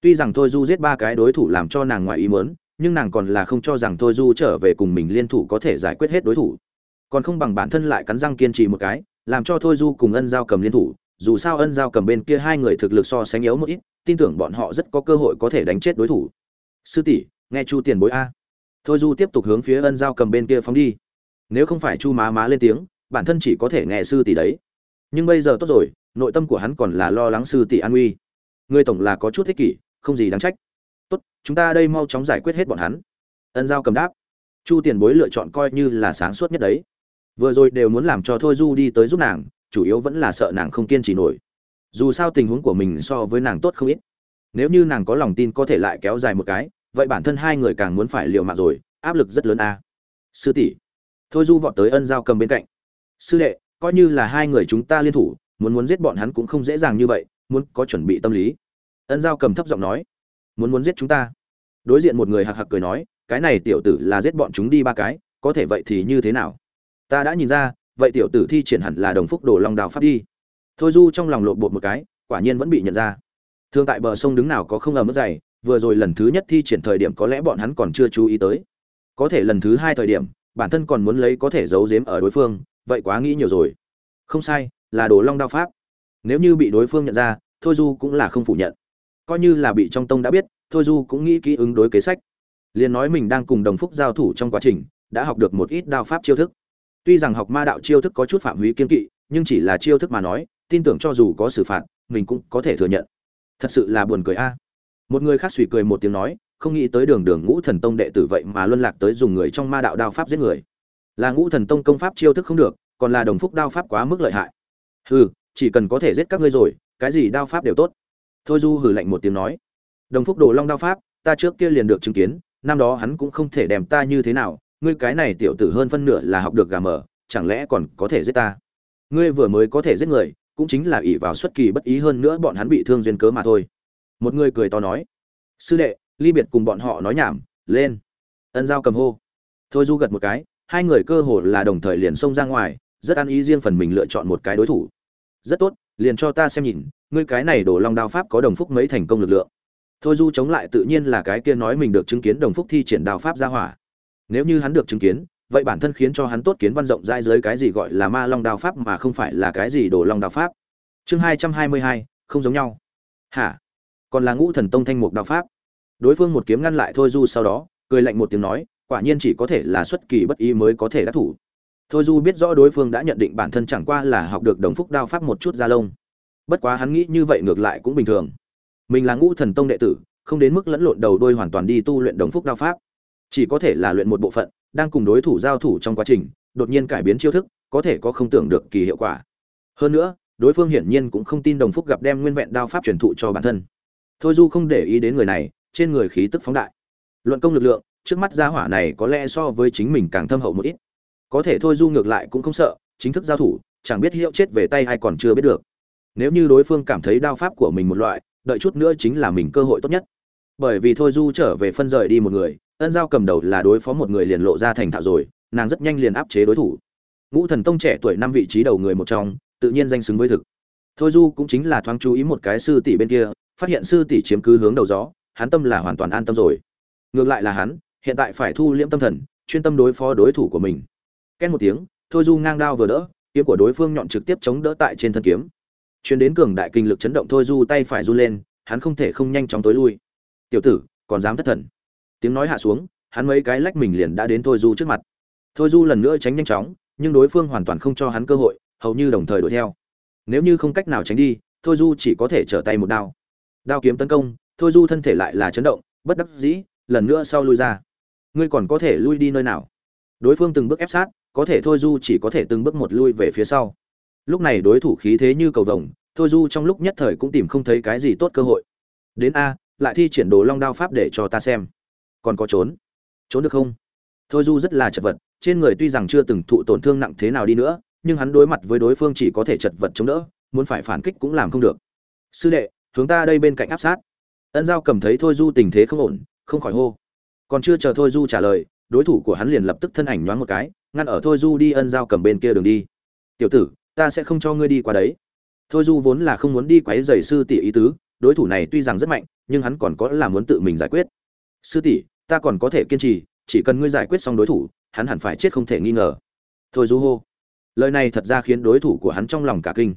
tuy rằng thôi du giết ba cái đối thủ làm cho nàng ngoài ý muốn, nhưng nàng còn là không cho rằng thôi du trở về cùng mình liên thủ có thể giải quyết hết đối thủ. Còn không bằng bản thân lại cắn răng kiên trì một cái làm cho thôi du cùng ân giao cầm liên thủ. Dù sao ân giao cầm bên kia hai người thực lực so sánh yếu một ít tin tưởng bọn họ rất có cơ hội có thể đánh chết đối thủ. Sư tỷ nghe chu tiền bối a. Thôi du tiếp tục hướng phía ân giao cầm bên kia phóng đi. Nếu không phải chu má má lên tiếng bản thân chỉ có thể nghe sư tỷ đấy. Nhưng bây giờ tốt rồi nội tâm của hắn còn là lo lắng sư tỷ an nguy. Người tổng là có chút thích kỷ không gì đáng trách. Tốt, chúng ta đây mau chóng giải quyết hết bọn hắn. Ân giao cầm đáp. Chu tiền bối lựa chọn coi như là sáng suốt nhất đấy. Vừa rồi đều muốn làm cho thôi du đi tới giúp nàng, chủ yếu vẫn là sợ nàng không kiên trì nổi. Dù sao tình huống của mình so với nàng tốt không ít. Nếu như nàng có lòng tin có thể lại kéo dài một cái, vậy bản thân hai người càng muốn phải liều mạng rồi, áp lực rất lớn a. Sư tỷ. Thôi du vọt tới ân giao cầm bên cạnh. Sư đệ, coi như là hai người chúng ta liên thủ, muốn muốn giết bọn hắn cũng không dễ dàng như vậy, muốn có chuẩn bị tâm lý ân giao cầm thấp giọng nói, muốn muốn giết chúng ta? Đối diện một người hạc hạc cười nói, cái này tiểu tử là giết bọn chúng đi ba cái, có thể vậy thì như thế nào? Ta đã nhìn ra, vậy tiểu tử thi triển hẳn là đồng phúc đồ long đào pháp đi. Thôi du trong lòng lộn bột một cái, quả nhiên vẫn bị nhận ra. Thường tại bờ sông đứng nào có không ở mức dày, vừa rồi lần thứ nhất thi triển thời điểm có lẽ bọn hắn còn chưa chú ý tới. Có thể lần thứ hai thời điểm, bản thân còn muốn lấy có thể giấu giếm ở đối phương, vậy quá nghĩ nhiều rồi. Không sai, là đồ long đao pháp. Nếu như bị đối phương nhận ra, thôi du cũng là không phủ nhận coi như là bị trong tông đã biết, thôi du cũng nghĩ kỹ ứng đối kế sách. Liền nói mình đang cùng đồng phúc giao thủ trong quá trình, đã học được một ít đao pháp chiêu thức. Tuy rằng học ma đạo chiêu thức có chút phạm húy kiên kỵ, nhưng chỉ là chiêu thức mà nói, tin tưởng cho dù có xử phạt, mình cũng có thể thừa nhận. Thật sự là buồn cười a. Một người khác suy cười một tiếng nói, không nghĩ tới đường đường ngũ thần tông đệ tử vậy mà luân lạc tới dùng người trong ma đạo đao pháp giết người. Là ngũ thần tông công pháp chiêu thức không được, còn là đồng phúc đao pháp quá mức lợi hại. Hừ, chỉ cần có thể giết các ngươi rồi, cái gì đao pháp đều tốt thôi du hừ lạnh một tiếng nói, đồng phúc đồ long đao pháp, ta trước kia liền được chứng kiến, năm đó hắn cũng không thể đem ta như thế nào, ngươi cái này tiểu tử hơn phân nửa là học được gà mờ, chẳng lẽ còn có thể giết ta? Ngươi vừa mới có thể giết người, cũng chính là ỷ vào xuất kỳ bất ý hơn nữa bọn hắn bị thương duyên cớ mà thôi. Một người cười to nói, sư đệ, ly biệt cùng bọn họ nói nhảm, lên. Ân giao cầm hô. Thôi du gật một cái, hai người cơ hồ là đồng thời liền xông ra ngoài, rất ăn ý riêng phần mình lựa chọn một cái đối thủ. Rất tốt liền cho ta xem nhìn, ngươi cái này đổ long đao pháp có đồng phúc mấy thành công lực lượng. Thôi du chống lại tự nhiên là cái kia nói mình được chứng kiến đồng phúc thi triển đao pháp ra hỏa. Nếu như hắn được chứng kiến, vậy bản thân khiến cho hắn tốt kiến văn rộng rãi dưới cái gì gọi là ma long đao pháp mà không phải là cái gì đổ long đao pháp. Chương hai trăm hai mươi hai, không giống nhau. Hả? Còn là ngũ thần tông thanh mục đao pháp. Đối phương một kiếm ngăn lại thôi du sau đó, cười lạnh một tiếng nói, quả nhiên chỉ có thể là xuất kỳ bất ý mới có thể đắc thủ thôi du biết rõ đối phương đã nhận định bản thân chẳng qua là học được đồng phúc đao pháp một chút ra lông. Bất quá hắn nghĩ như vậy ngược lại cũng bình thường. Mình là ngũ thần tông đệ tử, không đến mức lẫn lộn đầu đôi hoàn toàn đi tu luyện đồng phúc đao pháp. Chỉ có thể là luyện một bộ phận, đang cùng đối thủ giao thủ trong quá trình, đột nhiên cải biến chiêu thức, có thể có không tưởng được kỳ hiệu quả. Hơn nữa, đối phương hiển nhiên cũng không tin đồng phúc gặp đem nguyên vẹn đao pháp truyền thụ cho bản thân. Thôi du không để ý đến người này, trên người khí tức phóng đại. Luận công lực lượng, trước mắt gia hỏa này có lẽ so với chính mình càng thâm hậu một ít có thể thôi du ngược lại cũng không sợ, chính thức giao thủ, chẳng biết hiệu chết về tay hay còn chưa biết được. Nếu như đối phương cảm thấy đao pháp của mình một loại, đợi chút nữa chính là mình cơ hội tốt nhất. Bởi vì thôi du trở về phân rời đi một người, ân giao cầm đầu là đối phó một người liền lộ ra thành thạo rồi, nàng rất nhanh liền áp chế đối thủ. Ngũ thần tông trẻ tuổi năm vị trí đầu người một trong, tự nhiên danh xứng với thực. Thôi du cũng chính là thoáng chú ý một cái sư tỷ bên kia, phát hiện sư tỷ chiếm cứ hướng đầu gió, hắn tâm là hoàn toàn an tâm rồi. Ngược lại là hắn, hiện tại phải thu liễm tâm thần, chuyên tâm đối phó đối thủ của mình ken một tiếng, thôi du ngang đao vừa đỡ, kiếm của đối phương nhọn trực tiếp chống đỡ tại trên thân kiếm. Chuyến đến cường đại kinh lực chấn động thôi du tay phải du lên, hắn không thể không nhanh chóng tối lui. Tiểu tử, còn dám thất thần? Tiếng nói hạ xuống, hắn mấy cái lách mình liền đã đến thôi du trước mặt. Thôi du lần nữa tránh nhanh chóng, nhưng đối phương hoàn toàn không cho hắn cơ hội, hầu như đồng thời đuổi theo. Nếu như không cách nào tránh đi, thôi du chỉ có thể trở tay một đao. Đao kiếm tấn công, thôi du thân thể lại là chấn động, bất đắc dĩ, lần nữa sau lui ra. Ngươi còn có thể lui đi nơi nào? Đối phương từng bước ép sát có thể thôi du chỉ có thể từng bước một lui về phía sau. Lúc này đối thủ khí thế như cầu vồng, thôi du trong lúc nhất thời cũng tìm không thấy cái gì tốt cơ hội. Đến a, lại thi triển đồ long đao pháp để cho ta xem. Còn có trốn. Trốn được không? Thôi du rất là chật vật, trên người tuy rằng chưa từng thụ tổn thương nặng thế nào đi nữa, nhưng hắn đối mặt với đối phương chỉ có thể chật vật chống đỡ, muốn phải phản kích cũng làm không được. Sư đệ, hướng ta đây bên cạnh áp sát. Ân giao cầm thấy thôi du tình thế không ổn, không khỏi hô. Còn chưa chờ thôi du trả lời, đối thủ của hắn liền lập tức thân ảnh nhoáng một cái ngăn ở thôi du đi ân giao cầm bên kia đường đi. Tiểu tử, ta sẽ không cho ngươi đi qua đấy. Thôi du vốn là không muốn đi quấy giày sư tỷ ý tứ, đối thủ này tuy rằng rất mạnh, nhưng hắn còn có là muốn tự mình giải quyết. Sư tỷ, ta còn có thể kiên trì, chỉ cần ngươi giải quyết xong đối thủ, hắn hẳn phải chết không thể nghi ngờ. Thôi du hô. Lời này thật ra khiến đối thủ của hắn trong lòng cả kinh.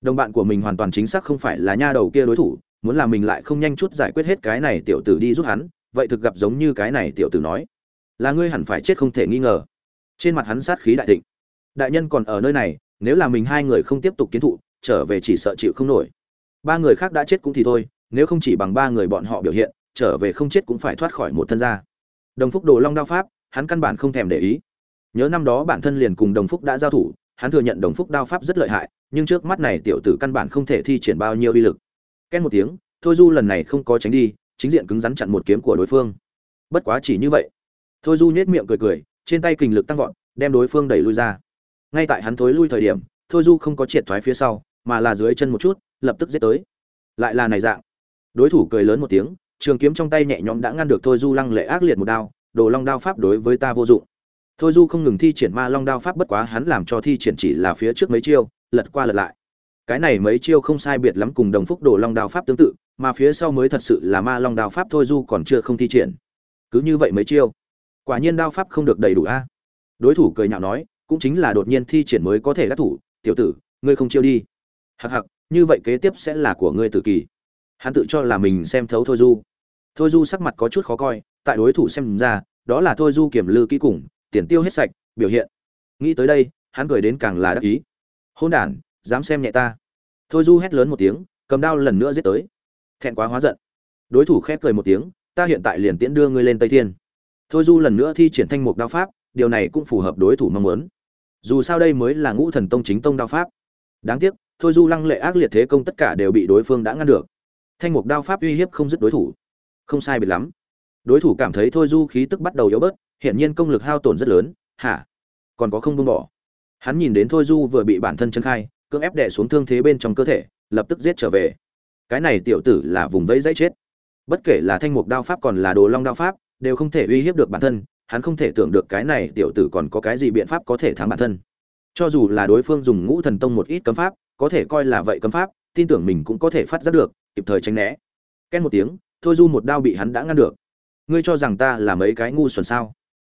Đồng bạn của mình hoàn toàn chính xác không phải là nha đầu kia đối thủ, muốn là mình lại không nhanh chút giải quyết hết cái này tiểu tử đi giúp hắn, vậy thực gặp giống như cái này tiểu tử nói. Là ngươi hẳn phải chết không thể nghi ngờ trên mặt hắn sát khí đại thịnh. Đại nhân còn ở nơi này, nếu là mình hai người không tiếp tục kiến thụ, trở về chỉ sợ chịu không nổi. Ba người khác đã chết cũng thì thôi, nếu không chỉ bằng ba người bọn họ biểu hiện, trở về không chết cũng phải thoát khỏi một thân gia. Đồng phúc đồ long đao pháp, hắn căn bản không thèm để ý. Nhớ năm đó bản thân liền cùng đồng phúc đã giao thủ, hắn thừa nhận đồng phúc đao pháp rất lợi hại, nhưng trước mắt này tiểu tử căn bản không thể thi triển bao nhiêu uy lực. Két một tiếng, thôi du lần này không có tránh đi, chính diện cứng rắn chặn một kiếm của đối phương. Bất quá chỉ như vậy. Thôi du nhếch miệng cười cười trên tay kình lực tăng vọt, đem đối phương đẩy lui ra. Ngay tại hắn thối lui thời điểm, thôi du không có triệt thoái phía sau, mà là dưới chân một chút, lập tức giết tới. Lại là này dạng. Đối thủ cười lớn một tiếng, trường kiếm trong tay nhẹ nhõm đã ngăn được thôi du lăng lệ ác liệt một đao, đồ long đao pháp đối với ta vô dụng. Thôi du không ngừng thi triển ma long đao pháp bất quá hắn làm cho thi triển chỉ là phía trước mấy chiêu, lật qua lật lại. Cái này mấy chiêu không sai biệt lắm cùng đồng phúc đồ long đao pháp tương tự, mà phía sau mới thật sự là ma long đao pháp thôi du còn chưa không thi triển. Cứ như vậy mấy chiêu quả nhiên đao pháp không được đầy đủ a. Đối thủ cười nhạo nói, cũng chính là đột nhiên thi triển mới có thể đắc thủ, tiểu tử, ngươi không chiêu đi. Hặc hặc như vậy kế tiếp sẽ là của ngươi tự kỳ. Hắn tự cho là mình xem thấu thôi du. Thôi du sắc mặt có chút khó coi, tại đối thủ xem ra, đó là thôi du kiểm lư kỹ cùng, tiền tiêu hết sạch, biểu hiện. Nghĩ tới đây, hắn cười đến càng là đắc ý. Hôn đản, dám xem nhẹ ta. Thôi du hét lớn một tiếng, cầm đao lần nữa giết tới. Thẹn quá hóa giận. Đối thủ khép cười một tiếng, ta hiện tại liền tiễn đưa ngươi lên tây thiên thôi du lần nữa thi triển thanh mục đao pháp, điều này cũng phù hợp đối thủ mong muốn. Dù sao đây mới là ngũ thần tông chính tông đao pháp. Đáng tiếc, thôi du lăng lệ ác liệt thế công tất cả đều bị đối phương đã ngăn được. Thanh mục đao pháp uy hiếp không dứt đối thủ. Không sai biệt lắm. Đối thủ cảm thấy thôi du khí tức bắt đầu yếu bớt, hiển nhiên công lực hao tổn rất lớn. Hả? Còn có không buông bỏ. Hắn nhìn đến thôi du vừa bị bản thân chân khai, cưỡng ép đè xuống thương thế bên trong cơ thể, lập tức giết trở về. Cái này tiểu tử là vùng vẫy dãy chết. Bất kể là thanh mục đao pháp còn là đồ long đao pháp đều không thể uy hiếp được bản thân, hắn không thể tưởng được cái này tiểu tử còn có cái gì biện pháp có thể thắng bản thân. Cho dù là đối phương dùng ngũ thần tông một ít cấm pháp, có thể coi là vậy cấm pháp, tin tưởng mình cũng có thể phát giác được, kịp thời tránh né. Ken một tiếng, thôi du một đao bị hắn đã ngăn được. Ngươi cho rằng ta là mấy cái ngu xuẩn sao?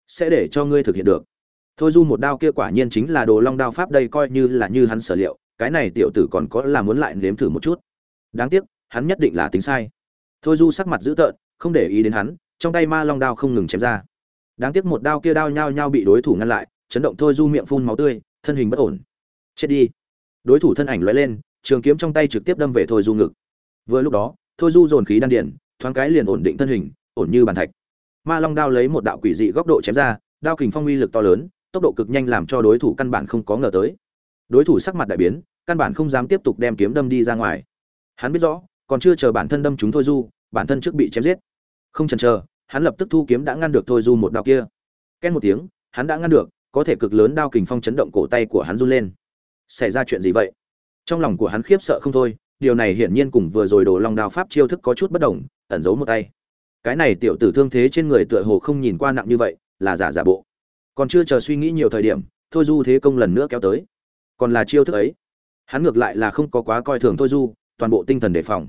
Sẽ để cho ngươi thực hiện được. Thôi du một đao kia quả nhiên chính là đồ long đao pháp đây coi như là như hắn sở liệu, cái này tiểu tử còn có là muốn lại nếm thử một chút. Đáng tiếc, hắn nhất định là tính sai. Thôi du sắc mặt dữ tợn, không để ý đến hắn trong tay ma long đao không ngừng chém ra. Đáng tiếc một đao kia đao nhao nhao bị đối thủ ngăn lại, chấn động thôi du miệng phun máu tươi, thân hình bất ổn. Chết đi. Đối thủ thân ảnh lóe lên, trường kiếm trong tay trực tiếp đâm về thôi du ngực. Vừa lúc đó, thôi du dồn khí đan điển thoáng cái liền ổn định thân hình, ổn như bàn thạch. Ma long đao lấy một đạo quỷ dị góc độ chém ra, đao kình phong uy lực to lớn, tốc độ cực nhanh làm cho đối thủ căn bản không có ngờ tới. Đối thủ sắc mặt đại biến, căn bản không dám tiếp tục đem kiếm đâm đi ra ngoài. Hắn biết rõ, còn chưa chờ bản thân đâm chúng thôi du, bản thân trước bị chém giết. Không chần chờ hắn lập tức thu kiếm đã ngăn được thôi du một đao kia. Ken một tiếng, hắn đã ngăn được, có thể cực lớn đao kình phong chấn động cổ tay của hắn run lên. Xảy ra chuyện gì vậy? Trong lòng của hắn khiếp sợ không thôi, điều này hiển nhiên cùng vừa rồi đồ long đao pháp chiêu thức có chút bất đồng, ẩn giấu một tay. Cái này tiểu tử thương thế trên người tựa hồ không nhìn qua nặng như vậy, là giả giả bộ. Còn chưa chờ suy nghĩ nhiều thời điểm, thôi du thế công lần nữa kéo tới. Còn là chiêu thức ấy. Hắn ngược lại là không có quá coi thường thôi du, toàn bộ tinh thần đề phòng.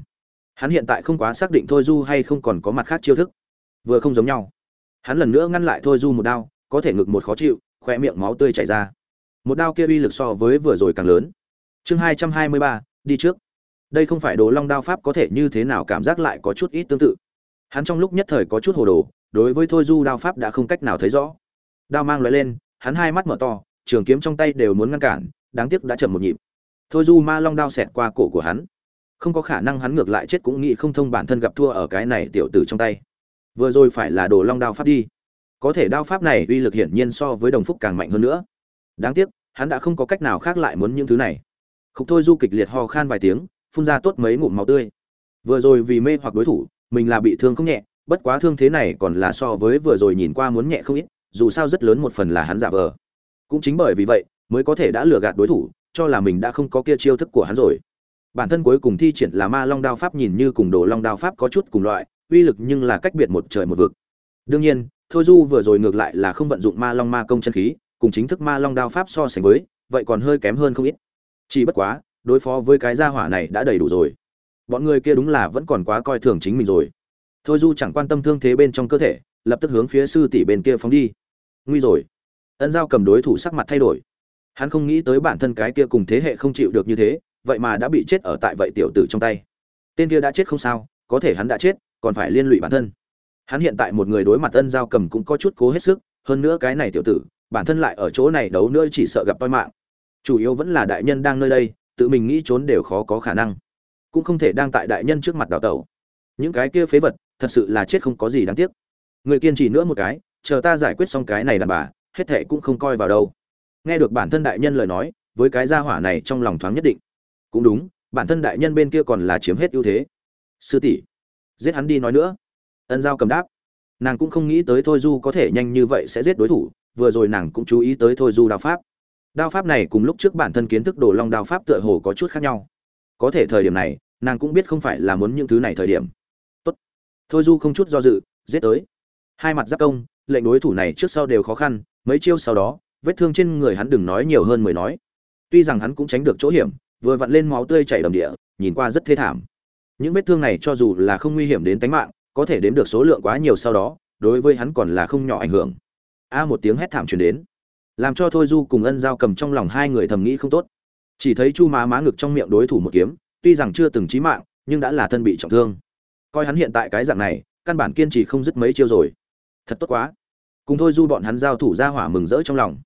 Hắn hiện tại không quá xác định thôi du hay không còn có mặt khác chiêu thức vừa không giống nhau. Hắn lần nữa ngăn lại thôi du một đao, có thể ngực một khó chịu khoe miệng máu tươi chảy ra. Một đao kia uy lực so với vừa rồi càng lớn. Chương hai trăm hai mươi ba, đi trước. Đây không phải đồ long đao pháp có thể như thế nào cảm giác lại có chút ít tương tự. Hắn trong lúc nhất thời có chút hồ đồ, đối với thôi du đao pháp đã không cách nào thấy rõ. Đao mang loại lên, hắn hai mắt mở to, trường kiếm trong tay đều muốn ngăn cản, đáng tiếc đã chậm một nhịp. Thôi du ma long đao xẹt qua cổ của hắn. Không có khả năng hắn ngược lại chết cũng nghĩ không thông bản thân gặp thua ở cái này tiểu tử trong tay vừa rồi phải là đồ long đao pháp đi. Có thể đao pháp này uy lực hiển nhiên so với đồng phúc càng mạnh hơn nữa. Đáng tiếc, hắn đã không có cách nào khác lại muốn những thứ này. Khúc thôi du kịch liệt ho khan vài tiếng, phun ra tốt mấy ngụm máu tươi. Vừa rồi vì mê hoặc đối thủ, mình là bị thương không nhẹ, bất quá thương thế này còn là so với vừa rồi nhìn qua muốn nhẹ không ít, dù sao rất lớn một phần là hắn giả vờ. Cũng chính bởi vì vậy, mới có thể đã lừa gạt đối thủ, cho là mình đã không có kia chiêu thức của hắn rồi. Bản thân cuối cùng thi triển là ma long đao pháp nhìn như cùng đồ long đao pháp có chút cùng loại uy lực nhưng là cách biệt một trời một vực. Đương nhiên, thôi du vừa rồi ngược lại là không vận dụng ma long ma công chân khí, cùng chính thức ma long đao pháp so sánh với, vậy còn hơi kém hơn không ít. Chỉ bất quá, đối phó với cái gia hỏa này đã đầy đủ rồi. Bọn người kia đúng là vẫn còn quá coi thường chính mình rồi. Thôi du chẳng quan tâm thương thế bên trong cơ thể, lập tức hướng phía sư tỷ bên kia phóng đi. Nguy rồi. Ân giao cầm đối thủ sắc mặt thay đổi. Hắn không nghĩ tới bản thân cái kia cùng thế hệ không chịu được như thế, vậy mà đã bị chết ở tại vậy tiểu tử trong tay. Tên kia đã chết không sao, có thể hắn đã chết còn phải liên lụy bản thân. Hắn hiện tại một người đối mặt ân giao cầm cũng có chút cố hết sức, hơn nữa cái này tiểu tử, bản thân lại ở chỗ này đấu nữa chỉ sợ gặp toi mạng. Chủ yếu vẫn là đại nhân đang nơi đây, tự mình nghĩ trốn đều khó có khả năng. Cũng không thể đang tại đại nhân trước mặt đào tẩu. Những cái kia phế vật, thật sự là chết không có gì đáng tiếc. Người kiên trì nữa một cái, chờ ta giải quyết xong cái này đàn bà, hết thệ cũng không coi vào đâu. Nghe được bản thân đại nhân lời nói, với cái gia hỏa này trong lòng thoáng nhất định. Cũng đúng, bản thân đại nhân bên kia còn là chiếm hết ưu thế. Sư tỷ giết hắn đi nói nữa. Ân giao cầm đáp. Nàng cũng không nghĩ tới thôi du có thể nhanh như vậy sẽ giết đối thủ, vừa rồi nàng cũng chú ý tới thôi du đao pháp. Đao pháp này cùng lúc trước bản thân kiến thức đồ long đao pháp tựa hồ có chút khác nhau. Có thể thời điểm này, nàng cũng biết không phải là muốn những thứ này thời điểm. Tốt. Thôi du không chút do dự, giết tới. Hai mặt giáp công, lệnh đối thủ này trước sau đều khó khăn, mấy chiêu sau đó, vết thương trên người hắn đừng nói nhiều hơn mười nói. Tuy rằng hắn cũng tránh được chỗ hiểm, vừa vặn lên máu tươi chảy đầm địa, nhìn qua rất thê thảm những vết thương này cho dù là không nguy hiểm đến tính mạng, có thể đếm được số lượng quá nhiều sau đó, đối với hắn còn là không nhỏ ảnh hưởng. A một tiếng hét thảm truyền đến, làm cho thôi du cùng ân giao cầm trong lòng hai người thầm nghĩ không tốt. Chỉ thấy chu má má ngực trong miệng đối thủ một kiếm, tuy rằng chưa từng chí mạng, nhưng đã là thân bị trọng thương. Coi hắn hiện tại cái dạng này, căn bản kiên trì không dứt mấy chiêu rồi. Thật tốt quá. Cùng thôi du bọn hắn giao thủ ra hỏa mừng rỡ trong lòng.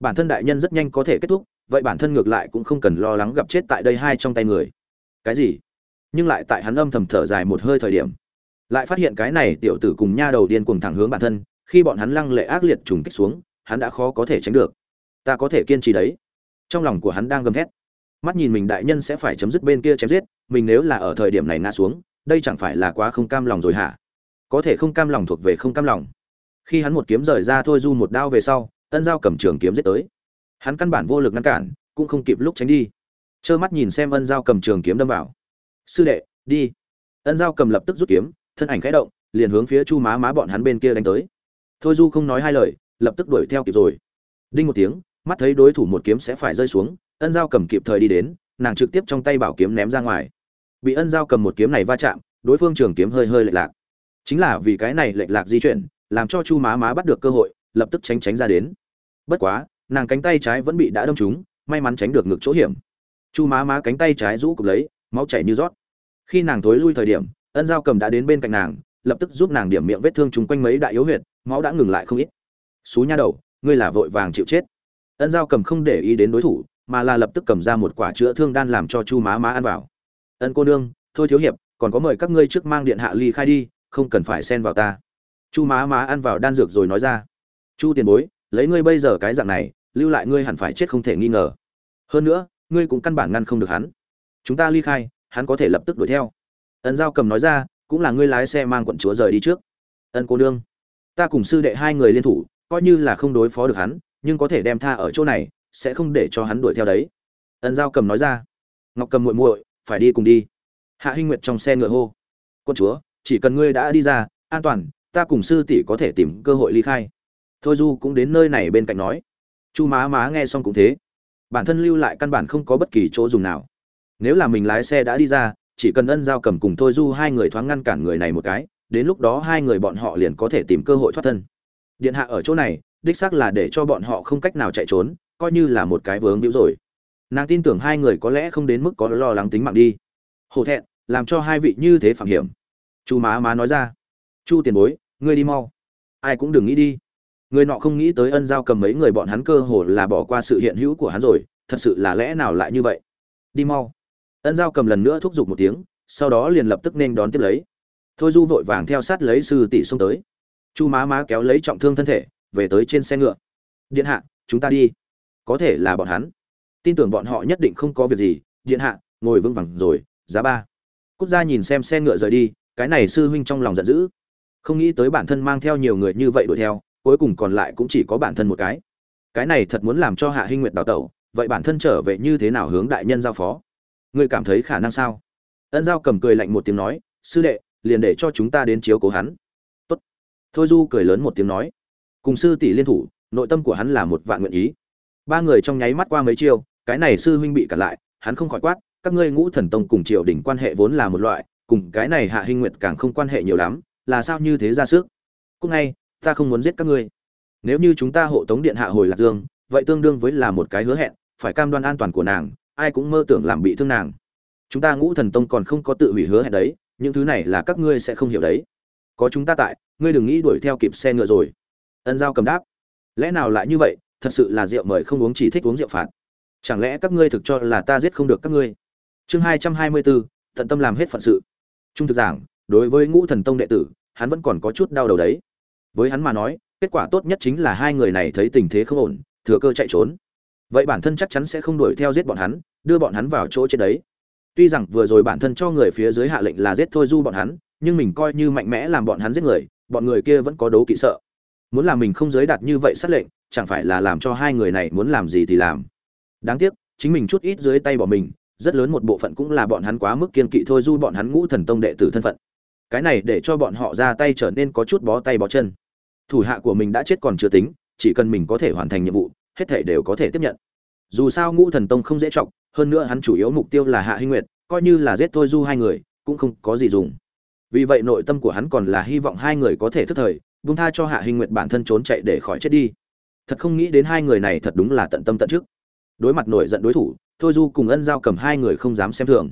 Bản thân đại nhân rất nhanh có thể kết thúc, vậy bản thân ngược lại cũng không cần lo lắng gặp chết tại đây hai trong tay người. Cái gì? Nhưng lại tại hắn âm thầm thở dài một hơi thời điểm. Lại phát hiện cái này tiểu tử cùng nha đầu điên cuồng thẳng hướng bản thân, khi bọn hắn lăng lệ ác liệt trùng kích xuống, hắn đã khó có thể tránh được. Ta có thể kiên trì đấy. Trong lòng của hắn đang gầm thét. Mắt nhìn mình đại nhân sẽ phải chấm dứt bên kia chém giết, mình nếu là ở thời điểm này ngã xuống, đây chẳng phải là quá không cam lòng rồi hả? Có thể không cam lòng thuộc về không cam lòng. Khi hắn một kiếm rời ra thôi du một đao về sau, ân giao cầm trường kiếm giết tới. Hắn căn bản vô lực ngăn cản, cũng không kịp lúc tránh đi. Trơ mắt nhìn xem ân giao cầm trường kiếm đâm vào sư đệ, đi. Ân giao cầm lập tức rút kiếm, thân ảnh khẽ động, liền hướng phía chu má má bọn hắn bên kia đánh tới. Thôi du không nói hai lời, lập tức đuổi theo kịp rồi. Đinh một tiếng, mắt thấy đối thủ một kiếm sẽ phải rơi xuống, ân giao cầm kịp thời đi đến, nàng trực tiếp trong tay bảo kiếm ném ra ngoài. Bị ân giao cầm một kiếm này va chạm, đối phương trường kiếm hơi hơi lệch lạc. Chính là vì cái này lệch lạc di chuyển, làm cho chu má má bắt được cơ hội, lập tức tránh tránh ra đến. Bất quá, nàng cánh tay trái vẫn bị đã đâm trúng, may mắn tránh được ngực chỗ hiểm. Chu má má cánh tay trái rũ cục lấy máu chảy như rót. Khi nàng thối lui thời điểm, ân giao cầm đã đến bên cạnh nàng, lập tức giúp nàng điểm miệng vết thương chúng quanh mấy đại yếu huyệt, máu đã ngừng lại không ít. Xú nha đầu, ngươi là vội vàng chịu chết. Ân giao cầm không để ý đến đối thủ, mà là lập tức cầm ra một quả chữa thương đan làm cho chu má má ăn vào. Ân cô nương, thôi thiếu hiệp, còn có mời các ngươi trước mang điện hạ ly khai đi, không cần phải xen vào ta. Chu má má ăn vào đan dược rồi nói ra. Chu tiền bối, lấy ngươi bây giờ cái dạng này, lưu lại ngươi hẳn phải chết không thể nghi ngờ. Hơn nữa, ngươi cũng căn bản ngăn không được hắn chúng ta ly khai, hắn có thể lập tức đuổi theo. Ân giao cầm nói ra, cũng là ngươi lái xe mang quận chúa rời đi trước. Ân cô nương, ta cùng sư đệ hai người liên thủ, coi như là không đối phó được hắn, nhưng có thể đem tha ở chỗ này, sẽ không để cho hắn đuổi theo đấy. Ân giao cầm nói ra. Ngọc cầm muội muội, phải đi cùng đi. Hạ hinh nguyệt trong xe ngựa hô. Quân chúa, chỉ cần ngươi đã đi ra, an toàn, ta cùng sư tỷ có thể tìm cơ hội ly khai. Thôi du cũng đến nơi này bên cạnh nói. Chu má má nghe xong cũng thế. Bản thân lưu lại căn bản không có bất kỳ chỗ dùng nào nếu là mình lái xe đã đi ra, chỉ cần ân giao cầm cùng thôi du hai người thoáng ngăn cản người này một cái, đến lúc đó hai người bọn họ liền có thể tìm cơ hội thoát thân. Điện hạ ở chỗ này, đích xác là để cho bọn họ không cách nào chạy trốn, coi như là một cái vướng víu rồi. Nàng tin tưởng hai người có lẽ không đến mức có lo lắng tính mạng đi. Hổ thẹn, làm cho hai vị như thế phạm hiểm. Chu má má nói ra. Chu tiền bối, ngươi đi mau. Ai cũng đừng nghĩ đi. Người nọ không nghĩ tới ân giao cầm mấy người bọn hắn cơ hồ là bỏ qua sự hiện hữu của hắn rồi, thật sự là lẽ nào lại như vậy? Đi mau ân giao cầm lần nữa thúc giục một tiếng, sau đó liền lập tức nên đón tiếp lấy. Thôi du vội vàng theo sát lấy sư tỷ xông tới. Chu má má kéo lấy trọng thương thân thể, về tới trên xe ngựa. Điện hạ, chúng ta đi. Có thể là bọn hắn. Tin tưởng bọn họ nhất định không có việc gì. Điện hạ, ngồi vững vàng rồi, giá ba. Quốc gia nhìn xem xe ngựa rời đi, cái này sư huynh trong lòng giận dữ. Không nghĩ tới bản thân mang theo nhiều người như vậy đuổi theo, cuối cùng còn lại cũng chỉ có bản thân một cái. Cái này thật muốn làm cho hạ hinh nguyệt đào tẩu, vậy bản thân trở về như thế nào hướng đại nhân giao phó? Ngươi cảm thấy khả năng sao? Ân giao cầm cười lạnh một tiếng nói, sư đệ, liền để cho chúng ta đến chiếu cố hắn. Tốt. thôi du cười lớn một tiếng nói, cùng sư tỷ liên thủ, nội tâm của hắn là một vạn nguyện ý. Ba người trong nháy mắt qua mấy chiêu, cái này sư huynh bị cản lại, hắn không khỏi quát, các ngươi ngũ thần tông cùng triều đình quan hệ vốn là một loại, cùng cái này hạ hinh nguyệt càng không quan hệ nhiều lắm, là sao như thế ra sức? Cũng ngay, ta không muốn giết các ngươi. Nếu như chúng ta hộ tống điện hạ hồi lạc dương, vậy tương đương với là một cái hứa hẹn, phải cam đoan an toàn của nàng ai cũng mơ tưởng làm bị thương nàng. Chúng ta ngũ thần tông còn không có tự hủy hứa hẹn đấy, những thứ này là các ngươi sẽ không hiểu đấy. Có chúng ta tại, ngươi đừng nghĩ đuổi theo kịp xe ngựa rồi. Ân giao cầm đáp. Lẽ nào lại như vậy, thật sự là rượu mời không uống chỉ thích uống rượu phạt. Chẳng lẽ các ngươi thực cho là ta giết không được các ngươi? Chương hai trăm hai mươi bốn tận tâm làm hết phận sự. Trung thực giảng, đối với ngũ thần tông đệ tử, hắn vẫn còn có chút đau đầu đấy. Với hắn mà nói, kết quả tốt nhất chính là hai người này thấy tình thế không ổn, thừa cơ chạy trốn vậy bản thân chắc chắn sẽ không đuổi theo giết bọn hắn, đưa bọn hắn vào chỗ chết đấy. Tuy rằng vừa rồi bản thân cho người phía dưới hạ lệnh là giết thôi du bọn hắn, nhưng mình coi như mạnh mẽ làm bọn hắn giết người, bọn người kia vẫn có đấu kỵ sợ. Muốn làm mình không giới đạt như vậy sát lệnh, chẳng phải là làm cho hai người này muốn làm gì thì làm. Đáng tiếc, chính mình chút ít dưới tay bỏ mình, rất lớn một bộ phận cũng là bọn hắn quá mức kiên kỵ thôi du bọn hắn ngũ thần tông đệ tử thân phận. Cái này để cho bọn họ ra tay trở nên có chút bó tay bó chân. Thủ hạ của mình đã chết còn chưa tính, chỉ cần mình có thể hoàn thành nhiệm vụ hết thể đều có thể tiếp nhận. Dù sao ngũ thần tông không dễ trọng hơn nữa hắn chủ yếu mục tiêu là hạ hinh nguyệt, coi như là giết thôi du hai người, cũng không có gì dùng. Vì vậy nội tâm của hắn còn là hy vọng hai người có thể thức thời, buông tha cho hạ hinh nguyệt bản thân trốn chạy để khỏi chết đi. Thật không nghĩ đến hai người này thật đúng là tận tâm tận trước đối mặt nổi giận đối thủ, thôi du cùng ân giao cầm hai người không dám xem thường.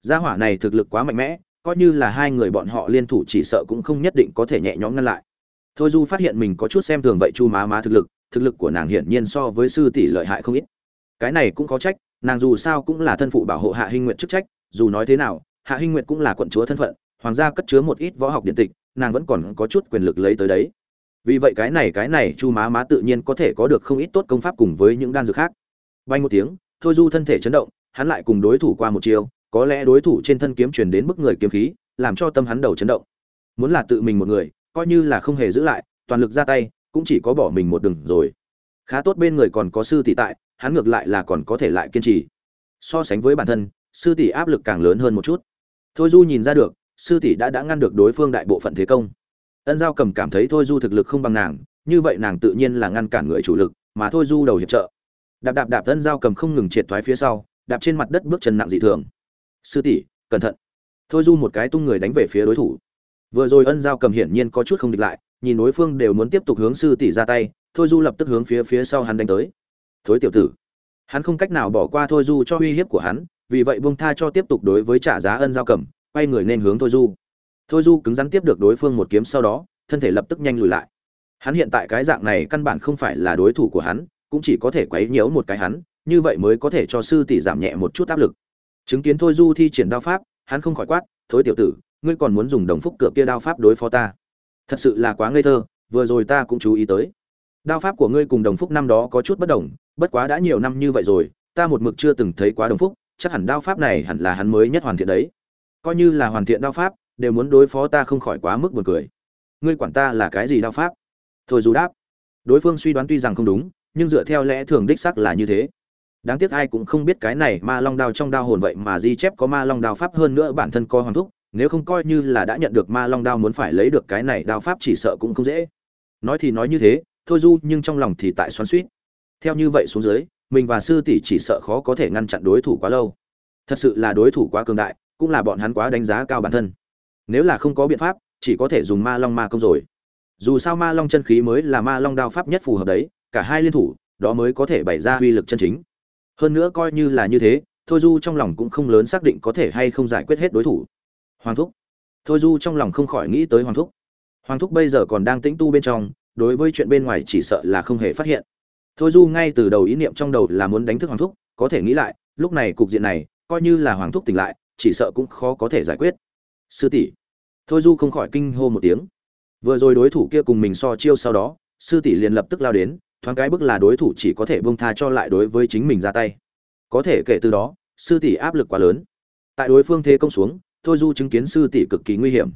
Gia hỏa này thực lực quá mạnh mẽ, coi như là hai người bọn họ liên thủ chỉ sợ cũng không nhất định có thể nhẹ nhõm ngăn lại. Thôi du phát hiện mình có chút xem thường vậy chu má má thực lực thực lực của nàng hiển nhiên so với sư tỷ lợi hại không ít. Cái này cũng có trách, nàng dù sao cũng là thân phụ bảo hộ hạ hinh nguyện chức trách, dù nói thế nào, hạ hinh nguyện cũng là quận chúa thân phận, hoàng gia cất chứa một ít võ học điện tịch, nàng vẫn còn có chút quyền lực lấy tới đấy. Vì vậy cái này cái này, chu má má tự nhiên có thể có được không ít tốt công pháp cùng với những đan dược khác. Bay một tiếng, thôi du thân thể chấn động, hắn lại cùng đối thủ qua một chiều, có lẽ đối thủ trên thân kiếm truyền đến bức người kiếm khí, làm cho tâm hắn đầu chấn động. Muốn là tự mình một người, coi như là không hề giữ lại, toàn lực ra tay cũng chỉ có bỏ mình một đường rồi. Khá tốt bên người còn có sư tỷ tại, hắn ngược lại là còn có thể lại kiên trì. So sánh với bản thân, sư tỷ áp lực càng lớn hơn một chút. Thôi du nhìn ra được, sư tỷ đã đã ngăn được đối phương đại bộ phận thế công. Ân giao cầm cảm thấy thôi du thực lực không bằng nàng, như vậy nàng tự nhiên là ngăn cản người chủ lực, mà thôi du đầu hiệp trợ. Đạp đạp đạp, ân giao cầm không ngừng triệt thoái phía sau, đạp trên mặt đất bước chân nặng dị thường. Sư tỷ, cẩn thận. Thôi du một cái tung người đánh về phía đối thủ. Vừa rồi ân giao cầm hiển nhiên có chút không địch lại nhìn đối phương đều muốn tiếp tục hướng sư tỷ ra tay, thôi du lập tức hướng phía phía sau hắn đánh tới. Thối tiểu tử. Hắn không cách nào bỏ qua thôi du cho uy hiếp của hắn, vì vậy buông tha cho tiếp tục đối với trả giá ân giao cầm, quay người nên hướng thôi du. Thôi du cứng rắn tiếp được đối phương một kiếm sau đó, thân thể lập tức nhanh lùi lại. Hắn hiện tại cái dạng này căn bản không phải là đối thủ của hắn, cũng chỉ có thể quấy nhiễu một cái hắn, như vậy mới có thể cho sư tỷ giảm nhẹ một chút áp lực. Chứng kiến thôi du thi triển đao pháp, hắn không khỏi quát, thối tiểu tử, ngươi còn muốn dùng đồng phúc cửa kia đao pháp đối phó ta? Thật sự là quá ngây thơ, vừa rồi ta cũng chú ý tới. Đao pháp của ngươi cùng đồng phúc năm đó có chút bất đồng, bất quá đã nhiều năm như vậy rồi, ta một mực chưa từng thấy quá đồng phúc, chắc hẳn đao pháp này hẳn là hắn mới nhất hoàn thiện đấy. Coi như là hoàn thiện đao pháp, đều muốn đối phó ta không khỏi quá mức buồn cười. Ngươi quản ta là cái gì đao pháp? Thôi dù đáp. Đối phương suy đoán tuy rằng không đúng, nhưng dựa theo lẽ thường đích sắc là như thế. Đáng tiếc ai cũng không biết cái này ma long đao trong đao hồn vậy mà di chép có ma long đao pháp hơn nữa bản thân coi hoàng thúc nếu không coi như là đã nhận được ma long đao muốn phải lấy được cái này đao pháp chỉ sợ cũng không dễ. Nói thì nói như thế, thôi du, nhưng trong lòng thì tại xoắn suýt. Theo như vậy xuống dưới, mình và sư tỷ chỉ sợ khó có thể ngăn chặn đối thủ quá lâu. Thật sự là đối thủ quá cường đại, cũng là bọn hắn quá đánh giá cao bản thân. Nếu là không có biện pháp, chỉ có thể dùng ma long ma công rồi. Dù sao ma long chân khí mới là ma long đao pháp nhất phù hợp đấy, cả hai liên thủ, đó mới có thể bày ra uy lực chân chính. Hơn nữa coi như là như thế, thôi du trong lòng cũng không lớn xác định có thể hay không giải quyết hết đối thủ hoàng thúc. Thôi du trong lòng không khỏi nghĩ tới hoàng thúc. Hoàng thúc bây giờ còn đang tĩnh tu bên trong, đối với chuyện bên ngoài chỉ sợ là không hề phát hiện. Thôi du ngay từ đầu ý niệm trong đầu là muốn đánh thức hoàng thúc, có thể nghĩ lại, lúc này cục diện này, coi như là hoàng thúc tỉnh lại, chỉ sợ cũng khó có thể giải quyết. Sư tỷ. Thôi du không khỏi kinh hô một tiếng. Vừa rồi đối thủ kia cùng mình so chiêu sau đó, sư tỷ liền lập tức lao đến, thoáng cái bức là đối thủ chỉ có thể bông tha cho lại đối với chính mình ra tay. Có thể kể từ đó, sư tỷ áp lực quá lớn. Tại đối phương thế công xuống thôi du chứng kiến sư tỷ cực kỳ nguy hiểm.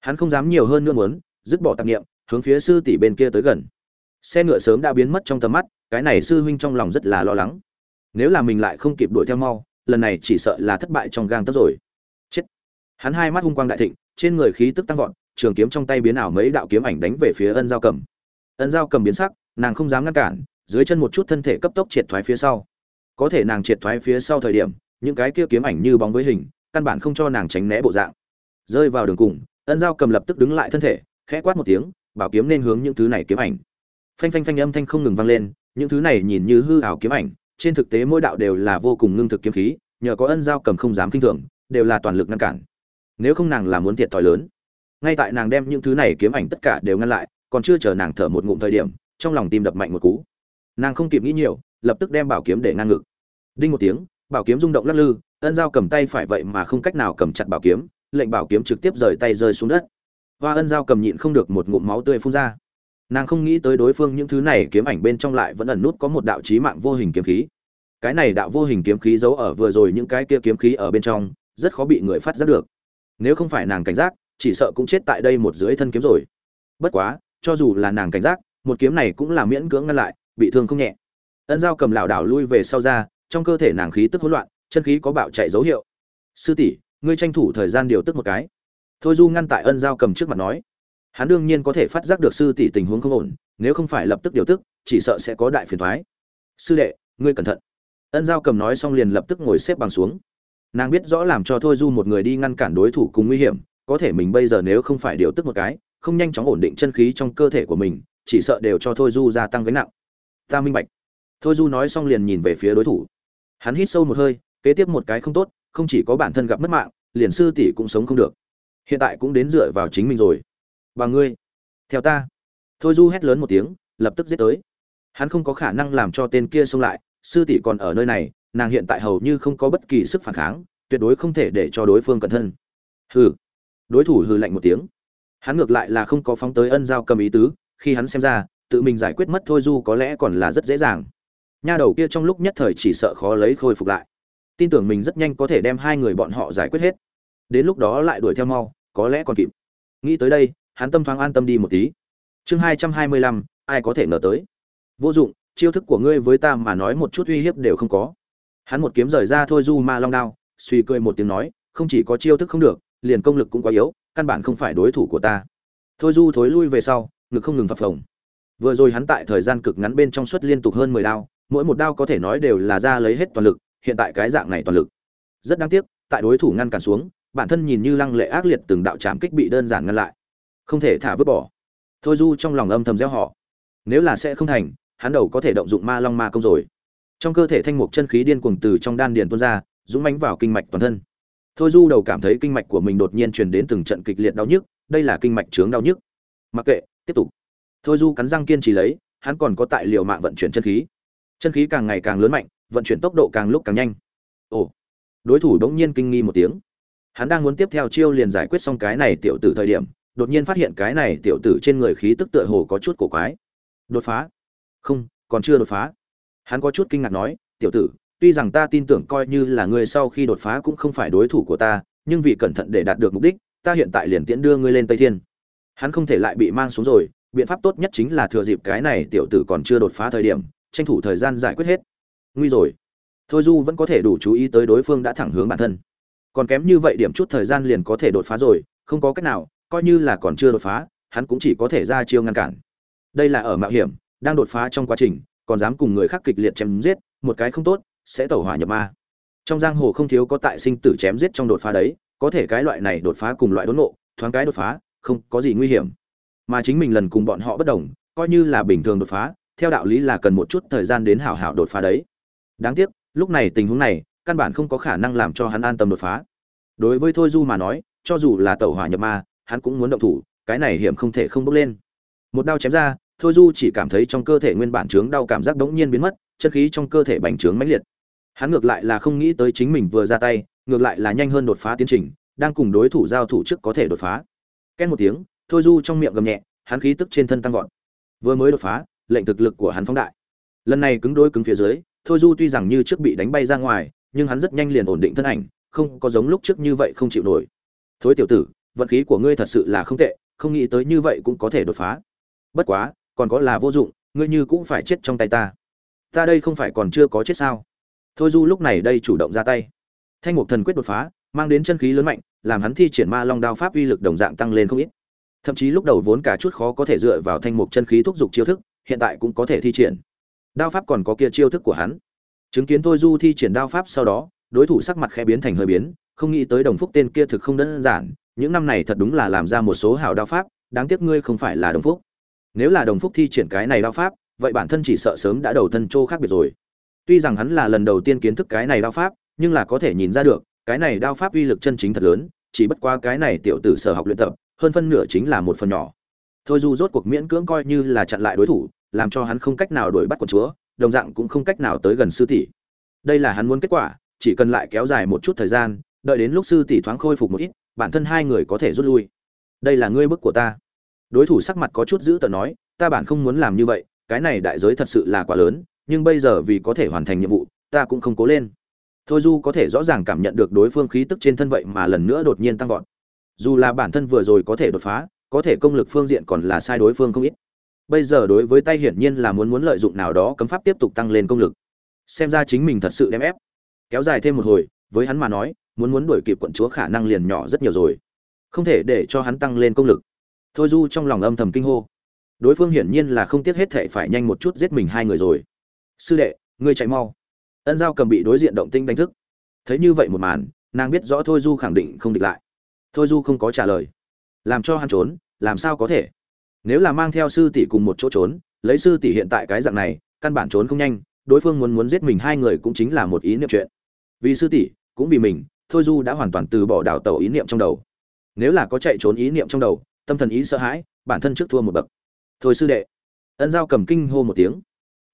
Hắn không dám nhiều hơn nữa muốn, dứt bỏ tạp nghiệm hướng phía sư tỷ bên kia tới gần. Xe ngựa sớm đã biến mất trong tầm mắt, cái này sư huynh trong lòng rất là lo lắng. Nếu là mình lại không kịp đuổi theo mau, lần này chỉ sợ là thất bại trong gang tấc rồi. Chết. Hắn hai mắt hung quang đại thịnh, trên người khí tức tăng vọt, trường kiếm trong tay biến ảo mấy đạo kiếm ảnh đánh về phía ân giao cầm. Ân giao cầm biến sắc, nàng không dám ngăn cản, dưới chân một chút thân thể cấp tốc triệt thoái phía sau. Có thể nàng triệt thoái phía sau thời điểm, những cái kia kiếm ảnh như bóng với hình căn bản không cho nàng tránh né bộ dạng. Rơi vào đường cùng, ân giao cầm lập tức đứng lại thân thể, khẽ quát một tiếng, bảo kiếm nên hướng những thứ này kiếm ảnh. Phanh phanh phanh âm thanh không ngừng vang lên, những thứ này nhìn như hư ảo kiếm ảnh, trên thực tế mỗi đạo đều là vô cùng ngưng thực kiếm khí, nhờ có ân giao cầm không dám kinh thường, đều là toàn lực ngăn cản. Nếu không nàng là muốn thiệt thòi lớn. Ngay tại nàng đem những thứ này kiếm ảnh tất cả đều ngăn lại, còn chưa chờ nàng thở một ngụm thời điểm, trong lòng tim đập mạnh một cú. Nàng không kịp nghĩ nhiều, lập tức đem bảo kiếm để ngang ngực. Đinh một tiếng bảo kiếm rung động lắc lư, ân giao cầm tay phải vậy mà không cách nào cầm chặt bảo kiếm, lệnh bảo kiếm trực tiếp rời tay rơi xuống đất. Và ân giao cầm nhịn không được một ngụm máu tươi phun ra. Nàng không nghĩ tới đối phương những thứ này kiếm ảnh bên trong lại vẫn ẩn nút có một đạo chí mạng vô hình kiếm khí. Cái này đạo vô hình kiếm khí giấu ở vừa rồi những cái kia kiếm khí ở bên trong, rất khó bị người phát giác được. Nếu không phải nàng cảnh giác, chỉ sợ cũng chết tại đây một dưới thân kiếm rồi. Bất quá, cho dù là nàng cảnh giác, một kiếm này cũng là miễn cưỡng ngăn lại, bị thương không nhẹ. Ân giao cầm lảo đảo lui về sau ra trong cơ thể nàng khí tức hỗn loạn, chân khí có bạo chạy dấu hiệu. Sư tỷ, ngươi tranh thủ thời gian điều tức một cái. Thôi du ngăn tại ân giao cầm trước mặt nói. Hắn đương nhiên có thể phát giác được sư tỷ tình huống không ổn, nếu không phải lập tức điều tức, chỉ sợ sẽ có đại phiền thoái sư đệ, ngươi cẩn thận. Ân giao cầm nói xong liền lập tức ngồi xếp bằng xuống. Nàng biết rõ làm cho thôi du một người đi ngăn cản đối thủ cùng nguy hiểm, có thể mình bây giờ nếu không phải điều tức một cái, không nhanh chóng ổn định chân khí trong cơ thể của mình, chỉ sợ đều cho thôi du gia tăng gánh nặng. Ta minh bạch. Thôi du nói xong liền nhìn về phía đối thủ hắn hít sâu một hơi, kế tiếp một cái không tốt, không chỉ có bản thân gặp mất mạng, liền sư tỷ cũng sống không được. Hiện tại cũng đến dựa vào chính mình rồi. Và ngươi, theo ta. Thôi du hét lớn một tiếng, lập tức giết tới. Hắn không có khả năng làm cho tên kia xông lại, sư tỷ còn ở nơi này, nàng hiện tại hầu như không có bất kỳ sức phản kháng, tuyệt đối không thể để cho đối phương cẩn thân. Hừ. Đối thủ hừ lạnh một tiếng. Hắn ngược lại là không có phóng tới ân giao cầm ý tứ, khi hắn xem ra, tự mình giải quyết mất thôi du có lẽ còn là rất dễ dàng nha đầu kia trong lúc nhất thời chỉ sợ khó lấy khôi phục lại. Tin tưởng mình rất nhanh có thể đem hai người bọn họ giải quyết hết. Đến lúc đó lại đuổi theo mau, có lẽ còn kịp. Nghĩ tới đây, hắn tâm thoáng an tâm đi một tí. Chương hai trăm hai mươi lăm, ai có thể ngờ tới? Vô dụng, chiêu thức của ngươi với ta mà nói một chút uy hiếp đều không có. Hắn một kiếm rời ra thôi du ma long đao, suy cười một tiếng nói, không chỉ có chiêu thức không được, liền công lực cũng quá yếu, căn bản không phải đối thủ của ta. Thôi du thối lui về sau, ngực không ngừng phập phồng. Vừa rồi hắn tại thời gian cực ngắn bên trong suất liên tục hơn mười đao mỗi một đao có thể nói đều là ra lấy hết toàn lực, hiện tại cái dạng này toàn lực. Rất đáng tiếc, tại đối thủ ngăn cản xuống, bản thân nhìn như lăng lệ ác liệt từng đạo chạm kích bị đơn giản ngăn lại. Không thể thả vứt bỏ. Thôi du trong lòng âm thầm gieo họ. Nếu là sẽ không thành, hắn đầu có thể động dụng ma long ma công rồi. Trong cơ thể thanh mục chân khí điên cuồng từ trong đan điền tuôn ra, dũng mánh vào kinh mạch toàn thân. Thôi du đầu cảm thấy kinh mạch của mình đột nhiên truyền đến từng trận kịch liệt đau nhức, đây là kinh mạch chướng đau nhức. Mặc kệ, tiếp tục. Thôi du cắn răng kiên trì lấy, hắn còn có tại liều mạng vận chuyển chân khí chân khí càng ngày càng lớn mạnh, vận chuyển tốc độ càng lúc càng nhanh. Ồ, đối thủ bỗng nhiên kinh nghi một tiếng. Hắn đang muốn tiếp theo chiêu liền giải quyết xong cái này tiểu tử thời điểm, đột nhiên phát hiện cái này tiểu tử trên người khí tức tựa hồ có chút cổ quái. Đột phá? Không, còn chưa đột phá. Hắn có chút kinh ngạc nói, tiểu tử, tuy rằng ta tin tưởng coi như là ngươi sau khi đột phá cũng không phải đối thủ của ta, nhưng vì cẩn thận để đạt được mục đích, ta hiện tại liền tiễn đưa ngươi lên tây thiên. Hắn không thể lại bị mang xuống rồi, biện pháp tốt nhất chính là thừa dịp cái này tiểu tử còn chưa đột phá thời điểm tranh thủ thời gian giải quyết hết. Nguy rồi. Thôi du vẫn có thể đủ chú ý tới đối phương đã thẳng hướng bản thân. Còn kém như vậy điểm chút thời gian liền có thể đột phá rồi, không có cách nào, coi như là còn chưa đột phá, hắn cũng chỉ có thể ra chiêu ngăn cản. Đây là ở mạo hiểm, đang đột phá trong quá trình, còn dám cùng người khác kịch liệt chém giết, một cái không tốt, sẽ tẩu hỏa nhập ma. Trong giang hồ không thiếu có tại sinh tử chém giết trong đột phá đấy, có thể cái loại này đột phá cùng loại đốn nộ thoáng cái đột phá, không có gì nguy hiểm. Mà chính mình lần cùng bọn họ bất đồng, coi như là bình thường đột phá theo đạo lý là cần một chút thời gian đến hảo hảo đột phá đấy. Đáng tiếc, lúc này tình huống này, căn bản không có khả năng làm cho hắn an tâm đột phá. Đối với thôi du mà nói, cho dù là tẩu hỏa nhập ma, hắn cũng muốn động thủ, cái này hiểm không thể không bốc lên. Một đao chém ra, thôi du chỉ cảm thấy trong cơ thể nguyên bản trướng đau cảm giác đống nhiên biến mất, chân khí trong cơ thể bành trướng mãnh liệt. Hắn ngược lại là không nghĩ tới chính mình vừa ra tay, ngược lại là nhanh hơn đột phá tiến trình, đang cùng đối thủ giao thủ trước có thể đột phá. Ken một tiếng, thôi du trong miệng gầm nhẹ, hắn khí tức trên thân tăng vọt. Vừa mới đột phá lệnh thực lực của hắn phóng đại. Lần này cứng đôi cứng phía dưới, thôi du tuy rằng như trước bị đánh bay ra ngoài, nhưng hắn rất nhanh liền ổn định thân ảnh, không có giống lúc trước như vậy không chịu nổi. Thối tiểu tử, vận khí của ngươi thật sự là không tệ, không nghĩ tới như vậy cũng có thể đột phá. Bất quá, còn có là vô dụng, ngươi như cũng phải chết trong tay ta. Ta đây không phải còn chưa có chết sao? Thôi du lúc này đây chủ động ra tay. Thanh mục thần quyết đột phá, mang đến chân khí lớn mạnh, làm hắn thi triển ma long đao pháp uy lực đồng dạng tăng lên không ít. Thậm chí lúc đầu vốn cả chút khó có thể dựa vào thanh mục chân khí thúc giục chiêu thức hiện tại cũng có thể thi triển. Đao pháp còn có kia chiêu thức của hắn. Chứng kiến thôi du thi triển đao pháp sau đó, đối thủ sắc mặt khẽ biến thành hơi biến, không nghĩ tới đồng phúc tên kia thực không đơn giản, những năm này thật đúng là làm ra một số hảo đao pháp, đáng tiếc ngươi không phải là đồng phúc. Nếu là đồng phúc thi triển cái này đao pháp, vậy bản thân chỉ sợ sớm đã đầu thân trô khác biệt rồi. Tuy rằng hắn là lần đầu tiên kiến thức cái này đao pháp, nhưng là có thể nhìn ra được, cái này đao pháp uy lực chân chính thật lớn, chỉ bất qua cái này tiểu tử sở học luyện tập, hơn phân nửa chính là một phần nhỏ thôi du rốt cuộc miễn cưỡng coi như là chặn lại đối thủ, làm cho hắn không cách nào đuổi bắt quận chúa, đồng dạng cũng không cách nào tới gần sư tỷ. Đây là hắn muốn kết quả, chỉ cần lại kéo dài một chút thời gian, đợi đến lúc sư tỷ thoáng khôi phục một ít, bản thân hai người có thể rút lui. Đây là ngươi bức của ta. Đối thủ sắc mặt có chút giữ tợn nói, ta bản không muốn làm như vậy, cái này đại giới thật sự là quá lớn, nhưng bây giờ vì có thể hoàn thành nhiệm vụ, ta cũng không cố lên. Thôi du có thể rõ ràng cảm nhận được đối phương khí tức trên thân vậy mà lần nữa đột nhiên tăng vọt. Dù là bản thân vừa rồi có thể đột phá có thể công lực phương diện còn là sai đối phương không ít. Bây giờ đối với tay hiển nhiên là muốn muốn lợi dụng nào đó cấm pháp tiếp tục tăng lên công lực. Xem ra chính mình thật sự đem ép. Kéo dài thêm một hồi, với hắn mà nói, muốn muốn đuổi kịp quận chúa khả năng liền nhỏ rất nhiều rồi. Không thể để cho hắn tăng lên công lực. Thôi du trong lòng âm thầm kinh hô. Đối phương hiển nhiên là không tiếc hết thệ phải nhanh một chút giết mình hai người rồi. Sư đệ, ngươi chạy mau. Ân giao cầm bị đối diện động tinh đánh thức. Thấy như vậy một màn, nàng biết rõ thôi du khẳng định không địch lại. Thôi du không có trả lời làm cho hắn trốn, làm sao có thể? Nếu là mang theo sư tỷ cùng một chỗ trốn, lấy sư tỷ hiện tại cái dạng này, căn bản trốn không nhanh, đối phương muốn muốn giết mình hai người cũng chính là một ý niệm chuyện. Vì sư tỷ, cũng vì mình, thôi du đã hoàn toàn từ bỏ đảo tàu ý niệm trong đầu. Nếu là có chạy trốn ý niệm trong đầu, tâm thần ý sợ hãi, bản thân trước thua một bậc. Thôi sư đệ, ân giao cầm kinh hô một tiếng.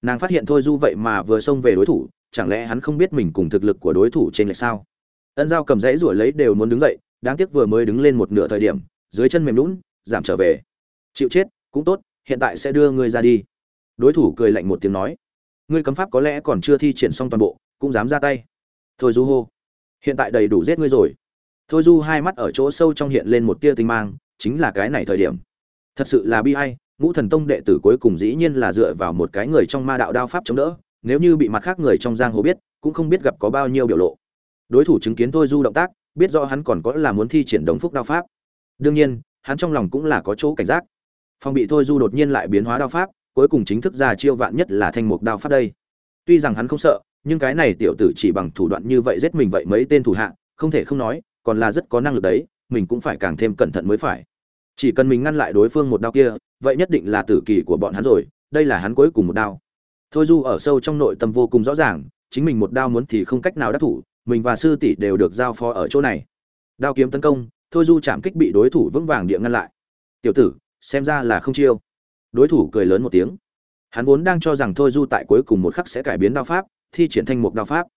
Nàng phát hiện thôi du vậy mà vừa xông về đối thủ, chẳng lẽ hắn không biết mình cùng thực lực của đối thủ trên lệch sao? Ân giao cầm dãy ruổi lấy đều muốn đứng dậy, đáng tiếc vừa mới đứng lên một nửa thời điểm dưới chân mềm lún, giảm trở về. Chịu chết, cũng tốt, hiện tại sẽ đưa ngươi ra đi. Đối thủ cười lạnh một tiếng nói. Ngươi cấm pháp có lẽ còn chưa thi triển xong toàn bộ, cũng dám ra tay. Thôi du hô, hiện tại đầy đủ giết ngươi rồi. Thôi du hai mắt ở chỗ sâu trong hiện lên một tia tinh mang, chính là cái này thời điểm. Thật sự là bi ai, ngũ thần tông đệ tử cuối cùng dĩ nhiên là dựa vào một cái người trong ma đạo đao pháp chống đỡ, nếu như bị mặt khác người trong giang hồ biết, cũng không biết gặp có bao nhiêu biểu lộ. Đối thủ chứng kiến thôi du động tác, biết rõ hắn còn có là muốn thi triển đồng phúc đao pháp đương nhiên, hắn trong lòng cũng là có chỗ cảnh giác. Phong bị thôi du đột nhiên lại biến hóa đao pháp, cuối cùng chính thức ra chiêu vạn nhất là thanh mục đao pháp đây. Tuy rằng hắn không sợ, nhưng cái này tiểu tử chỉ bằng thủ đoạn như vậy giết mình vậy mấy tên thủ hạ, không thể không nói, còn là rất có năng lực đấy, mình cũng phải càng thêm cẩn thận mới phải. Chỉ cần mình ngăn lại đối phương một đao kia, vậy nhất định là tử kỳ của bọn hắn rồi, đây là hắn cuối cùng một đao. Thôi du ở sâu trong nội tâm vô cùng rõ ràng, chính mình một đao muốn thì không cách nào đắc thủ, mình và sư tỷ đều được giao phó ở chỗ này. Đao kiếm tấn công thôi du chạm kích bị đối thủ vững vàng địa ngăn lại. Tiểu tử, xem ra là không chiêu. Đối thủ cười lớn một tiếng. Hắn vốn đang cho rằng thôi du tại cuối cùng một khắc sẽ cải biến đao pháp, thi triển thành một đao pháp.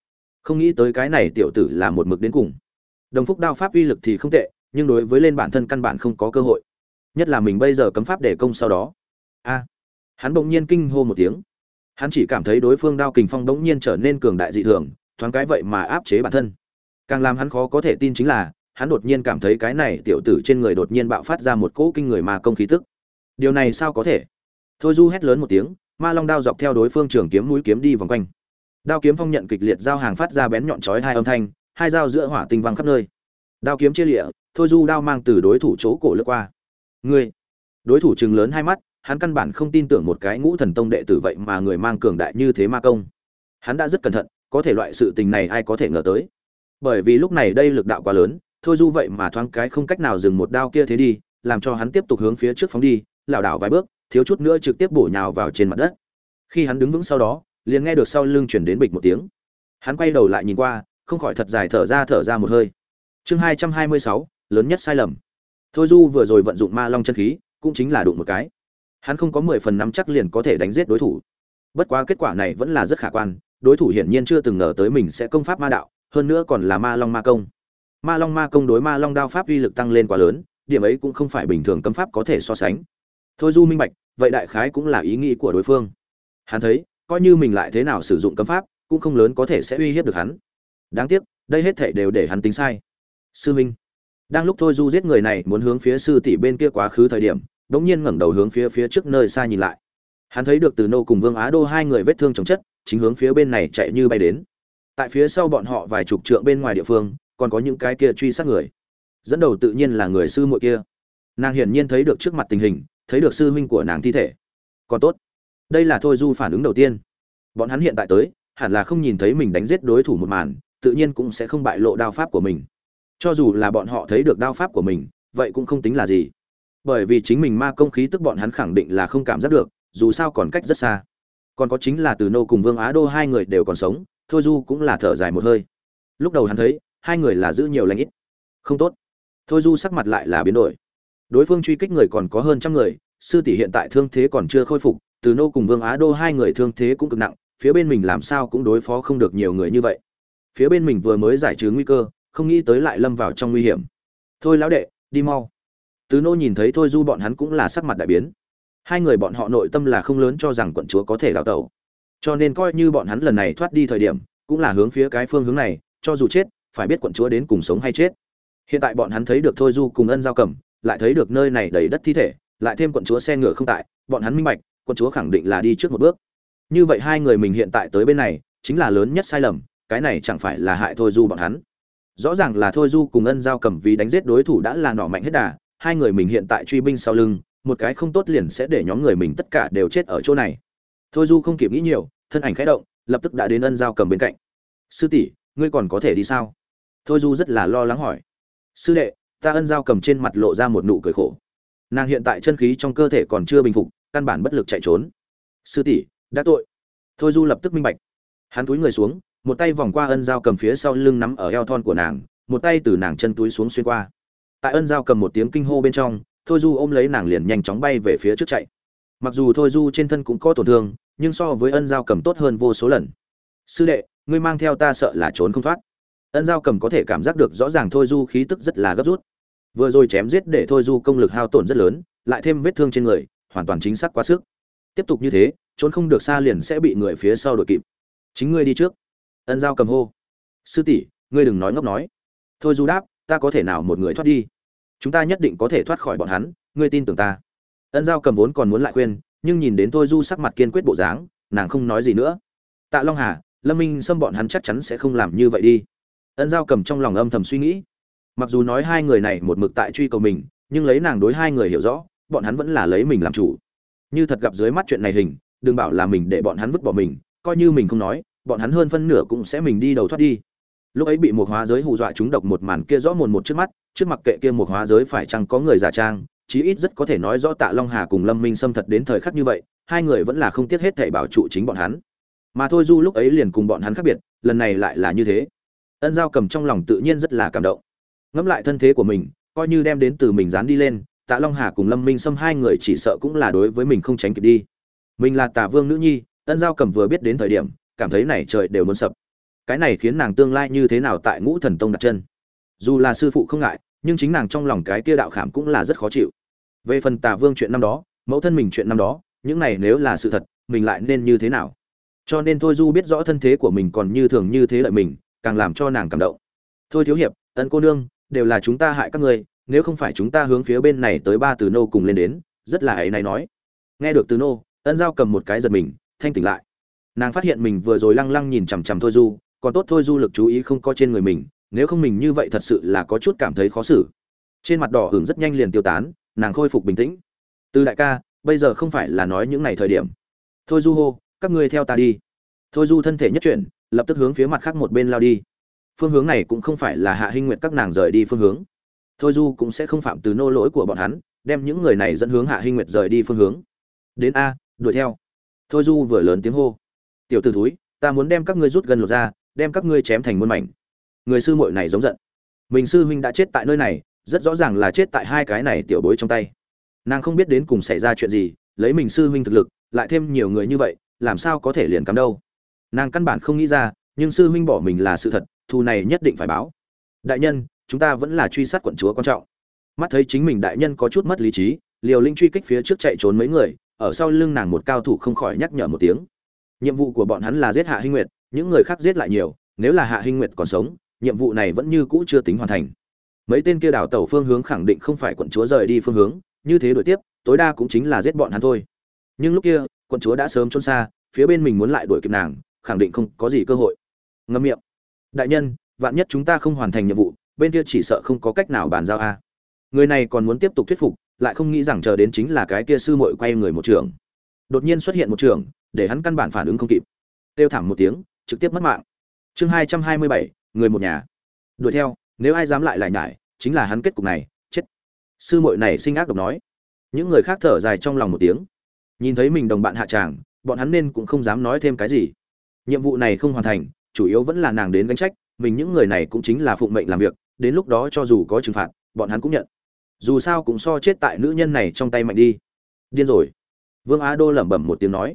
Không nghĩ tới cái này tiểu tử là một mực đến cùng. Đồng phúc đao pháp uy lực thì không tệ, nhưng đối với lên bản thân căn bản không có cơ hội. Nhất là mình bây giờ cấm pháp để công sau đó. A! Hắn bỗng nhiên kinh hô một tiếng. Hắn chỉ cảm thấy đối phương đao kình phong bỗng nhiên trở nên cường đại dị thường, thoáng cái vậy mà áp chế bản thân. Càng làm hắn khó có thể tin chính là hắn đột nhiên cảm thấy cái này tiểu tử trên người đột nhiên bạo phát ra một cỗ kinh người ma công khí tức. Điều này sao có thể? Thôi du hét lớn một tiếng, ma long đao dọc theo đối phương trường kiếm mũi kiếm đi vòng quanh. Đao kiếm phong nhận kịch liệt giao hàng phát ra bén nhọn chói hai âm thanh, hai dao giữa hỏa tinh văng khắp nơi. Đao kiếm chia lịa, thôi du đao mang từ đối thủ chỗ cổ lướt qua. Ngươi! Đối thủ chừng lớn hai mắt, hắn căn bản không tin tưởng một cái ngũ thần tông đệ tử vậy mà người mang cường đại như thế ma công. Hắn đã rất cẩn thận, có thể loại sự tình này ai có thể ngờ tới. Bởi vì lúc này đây lực đạo quá lớn thôi du vậy mà thoáng cái không cách nào dừng một đao kia thế đi, làm cho hắn tiếp tục hướng phía trước phóng đi, lảo đảo vài bước, thiếu chút nữa trực tiếp bổ nhào vào trên mặt đất. Khi hắn đứng vững sau đó, liền nghe được sau lưng chuyển đến bịch một tiếng. Hắn quay đầu lại nhìn qua, không khỏi thật dài thở ra thở ra một hơi. Chương hai trăm hai mươi sáu, lớn nhất sai lầm. Thôi du vừa rồi vận dụng ma long chân khí, cũng chính là đụng một cái. Hắn không có mười phần nắm chắc liền có thể đánh giết đối thủ. Bất quá kết quả này vẫn là rất khả quan, đối thủ hiển nhiên chưa từng ngờ tới mình sẽ công pháp ma đạo, hơn nữa còn là ma long ma công ma long ma công đối ma long đao pháp uy lực tăng lên quá lớn, điểm ấy cũng không phải bình thường cấm pháp có thể so sánh. Thôi du minh bạch, vậy đại khái cũng là ý nghĩ của đối phương. Hắn thấy, coi như mình lại thế nào sử dụng cấm pháp, cũng không lớn có thể sẽ uy hiếp được hắn. Đáng tiếc, đây hết thể đều để hắn tính sai. Sư minh, đang lúc thôi du giết người này muốn hướng phía sư tỷ bên kia quá khứ thời điểm, đống nhiên ngẩng đầu hướng phía phía trước nơi xa nhìn lại. Hắn thấy được từ nô cùng vương á đô hai người vết thương chồng chất, chính hướng phía bên này chạy như bay đến. Tại phía sau bọn họ vài chục trượng bên ngoài địa phương còn có những cái kia truy sát người. Dẫn đầu tự nhiên là người sư muội kia. Nàng hiển nhiên thấy được trước mặt tình hình, thấy được sư huynh của nàng thi thể. Còn tốt. Đây là thôi du phản ứng đầu tiên. Bọn hắn hiện tại tới, hẳn là không nhìn thấy mình đánh giết đối thủ một màn, tự nhiên cũng sẽ không bại lộ đao pháp của mình. Cho dù là bọn họ thấy được đao pháp của mình, vậy cũng không tính là gì. Bởi vì chính mình ma công khí tức bọn hắn khẳng định là không cảm giác được, dù sao còn cách rất xa. Còn có chính là từ nô cùng vương á đô hai người đều còn sống, thôi du cũng là thở dài một hơi. Lúc đầu hắn thấy hai người là giữ nhiều lãnh ít. Không tốt. Thôi du sắc mặt lại là biến đổi. Đối phương truy kích người còn có hơn trăm người, sư tỷ hiện tại thương thế còn chưa khôi phục, từ nô cùng vương á đô hai người thương thế cũng cực nặng, phía bên mình làm sao cũng đối phó không được nhiều người như vậy. Phía bên mình vừa mới giải trừ nguy cơ, không nghĩ tới lại lâm vào trong nguy hiểm. Thôi lão đệ, đi mau. Từ nô nhìn thấy thôi du bọn hắn cũng là sắc mặt đại biến. Hai người bọn họ nội tâm là không lớn cho rằng quận chúa có thể đào tẩu. Cho nên coi như bọn hắn lần này thoát đi thời điểm, cũng là hướng phía cái phương hướng này, cho dù chết phải biết quận chúa đến cùng sống hay chết. Hiện tại bọn hắn thấy được thôi du cùng ân giao cầm lại thấy được nơi này đầy đất thi thể, lại thêm quận chúa xe ngựa không tại, bọn hắn minh bạch, quận chúa khẳng định là đi trước một bước. Như vậy hai người mình hiện tại tới bên này, chính là lớn nhất sai lầm, cái này chẳng phải là hại thôi du bọn hắn. Rõ ràng là thôi du cùng ân giao cầm vì đánh giết đối thủ đã là nọ mạnh hết đà, hai người mình hiện tại truy binh sau lưng, một cái không tốt liền sẽ để nhóm người mình tất cả đều chết ở chỗ này. Thôi du không kịp nghĩ nhiều, thân ảnh khẽ động, lập tức đã đến ân giao cầm bên cạnh. Sư tỷ, ngươi còn có thể đi sao? Thôi du rất là lo lắng hỏi. Sư đệ, ta ân giao cầm trên mặt lộ ra một nụ cười khổ. Nàng hiện tại chân khí trong cơ thể còn chưa bình phục, căn bản bất lực chạy trốn. Sư tỷ, đã tội. Thôi du lập tức minh bạch. Hắn túi người xuống, một tay vòng qua ân giao cầm phía sau lưng nắm ở eo thon của nàng, một tay từ nàng chân túi xuống xuyên qua. Tại ân giao cầm một tiếng kinh hô bên trong, thôi du ôm lấy nàng liền nhanh chóng bay về phía trước chạy. Mặc dù thôi du trên thân cũng có tổn thương, nhưng so với ân giao cầm tốt hơn vô số lần. Sư đệ, ngươi mang theo ta sợ là trốn không thoát ân giao cầm có thể cảm giác được rõ ràng thôi du khí tức rất là gấp rút. Vừa rồi chém giết để thôi du công lực hao tổn rất lớn, lại thêm vết thương trên người, hoàn toàn chính xác quá sức. Tiếp tục như thế, trốn không được xa liền sẽ bị người phía sau đuổi kịp. Chính ngươi đi trước. Ân giao cầm hô. Sư tỷ, ngươi đừng nói ngốc nói. Thôi du đáp, ta có thể nào một người thoát đi? Chúng ta nhất định có thể thoát khỏi bọn hắn, ngươi tin tưởng ta. Ân giao cầm vốn còn muốn lại khuyên, nhưng nhìn đến thôi du sắc mặt kiên quyết bộ dáng, nàng không nói gì nữa. Tạ long hà, lâm minh xâm bọn hắn chắc chắn sẽ không làm như vậy đi ân giao cầm trong lòng âm thầm suy nghĩ. Mặc dù nói hai người này một mực tại truy cầu mình, nhưng lấy nàng đối hai người hiểu rõ, bọn hắn vẫn là lấy mình làm chủ. Như thật gặp dưới mắt chuyện này hình, đừng bảo là mình để bọn hắn vứt bỏ mình, coi như mình không nói, bọn hắn hơn phân nửa cũng sẽ mình đi đầu thoát đi. Lúc ấy bị một hóa giới hù dọa chúng độc một màn kia rõ mồn một trước mắt, trước mặt kệ kia một hóa giới phải chăng có người giả trang, chí ít rất có thể nói rõ tạ long hà cùng lâm minh xâm thật đến thời khắc như vậy, hai người vẫn là không tiếc hết thể bảo trụ chính bọn hắn. Mà thôi du lúc ấy liền cùng bọn hắn khác biệt, lần này lại là như thế ân giao cầm trong lòng tự nhiên rất là cảm động. Ngẫm lại thân thế của mình, coi như đem đến từ mình dán đi lên, tạ long hà cùng lâm minh xâm hai người chỉ sợ cũng là đối với mình không tránh kịp đi. Mình là tả vương nữ nhi, ân giao cầm vừa biết đến thời điểm, cảm thấy này trời đều muốn sập. Cái này khiến nàng tương lai như thế nào tại ngũ thần tông đặt chân. Dù là sư phụ không ngại, nhưng chính nàng trong lòng cái kia đạo khảm cũng là rất khó chịu. Về phần tả vương chuyện năm đó, mẫu thân mình chuyện năm đó, những này nếu là sự thật, mình lại nên như thế nào? Cho nên thôi du biết rõ thân thế của mình còn như thường như thế lợi mình càng làm cho nàng cảm động. Thôi thiếu hiệp, ân cô nương, đều là chúng ta hại các ngươi, nếu không phải chúng ta hướng phía bên này tới ba từ nô cùng lên đến, rất là ấy này nói. Nghe được từ nô, ân giao cầm một cái giật mình, thanh tỉnh lại. Nàng phát hiện mình vừa rồi lăng lăng nhìn chằm chằm thôi du, còn tốt thôi du lực chú ý không có trên người mình, nếu không mình như vậy thật sự là có chút cảm thấy khó xử. Trên mặt đỏ hưởng rất nhanh liền tiêu tán, nàng khôi phục bình tĩnh. Từ đại ca, bây giờ không phải là nói những ngày thời điểm. Thôi du hô, các ngươi theo ta đi. Thôi du thân thể nhất chuyển lập tức hướng phía mặt khác một bên lao đi. Phương hướng này cũng không phải là hạ hinh nguyệt các nàng rời đi phương hướng. Thôi du cũng sẽ không phạm từ nô lỗi của bọn hắn, đem những người này dẫn hướng hạ hinh nguyệt rời đi phương hướng. Đến a, đuổi theo. Thôi du vừa lớn tiếng hô. Tiểu t ử thúi, ta muốn đem các ngươi rút gần lột ra, đem các ngươi chém thành muôn mảnh. Người sư muội này giống giận. Mình sư huynh đã chết tại nơi này, rất rõ ràng là chết tại hai cái này tiểu bối trong tay. Nàng không biết đến cùng xảy ra chuyện gì, lấy mình sư huynh thực lực, lại thêm nhiều người như vậy, làm sao có thể liền cắm đâu? Nàng căn bản không nghĩ ra, nhưng sư huynh bỏ mình là sự thật, thù này nhất định phải báo. Đại nhân, chúng ta vẫn là truy sát quận chúa quan trọng. Mắt thấy chính mình đại nhân có chút mất lý trí, liều linh truy kích phía trước chạy trốn mấy người, ở sau lưng nàng một cao thủ không khỏi nhắc nhở một tiếng. Nhiệm vụ của bọn hắn là giết hạ hinh nguyệt, những người khác giết lại nhiều, nếu là hạ hinh nguyệt còn sống, nhiệm vụ này vẫn như cũ chưa tính hoàn thành. Mấy tên kia đảo tàu phương hướng khẳng định không phải quận chúa rời đi phương hướng, như thế đổi tiếp, tối đa cũng chính là giết bọn hắn thôi. Nhưng lúc kia, quận chúa đã sớm trốn xa, phía bên mình muốn lại đuổi kịp nàng khẳng định không có gì cơ hội. Ngâm miệng. Đại nhân, vạn nhất chúng ta không hoàn thành nhiệm vụ, bên kia chỉ sợ không có cách nào bàn giao a. Người này còn muốn tiếp tục thuyết phục, lại không nghĩ rằng chờ đến chính là cái kia sư muội quay người một trường. Đột nhiên xuất hiện một trường, để hắn căn bản phản ứng không kịp. Kêu thảm một tiếng, trực tiếp mất mạng. Chương hai trăm hai mươi bảy, người một nhà. Đuổi theo, nếu ai dám lại lại nhải, chính là hắn kết cục này, chết. Sư muội này sinh ác độc nói. Những người khác thở dài trong lòng một tiếng. Nhìn thấy mình đồng bạn hạ tràng, bọn hắn nên cũng không dám nói thêm cái gì nhiệm vụ này không hoàn thành, chủ yếu vẫn là nàng đến gánh trách, mình những người này cũng chính là phụng mệnh làm việc, đến lúc đó cho dù có trừng phạt, bọn hắn cũng nhận. Dù sao cũng so chết tại nữ nhân này trong tay mạnh đi. Điên rồi. Vương á đô lẩm bẩm một tiếng nói.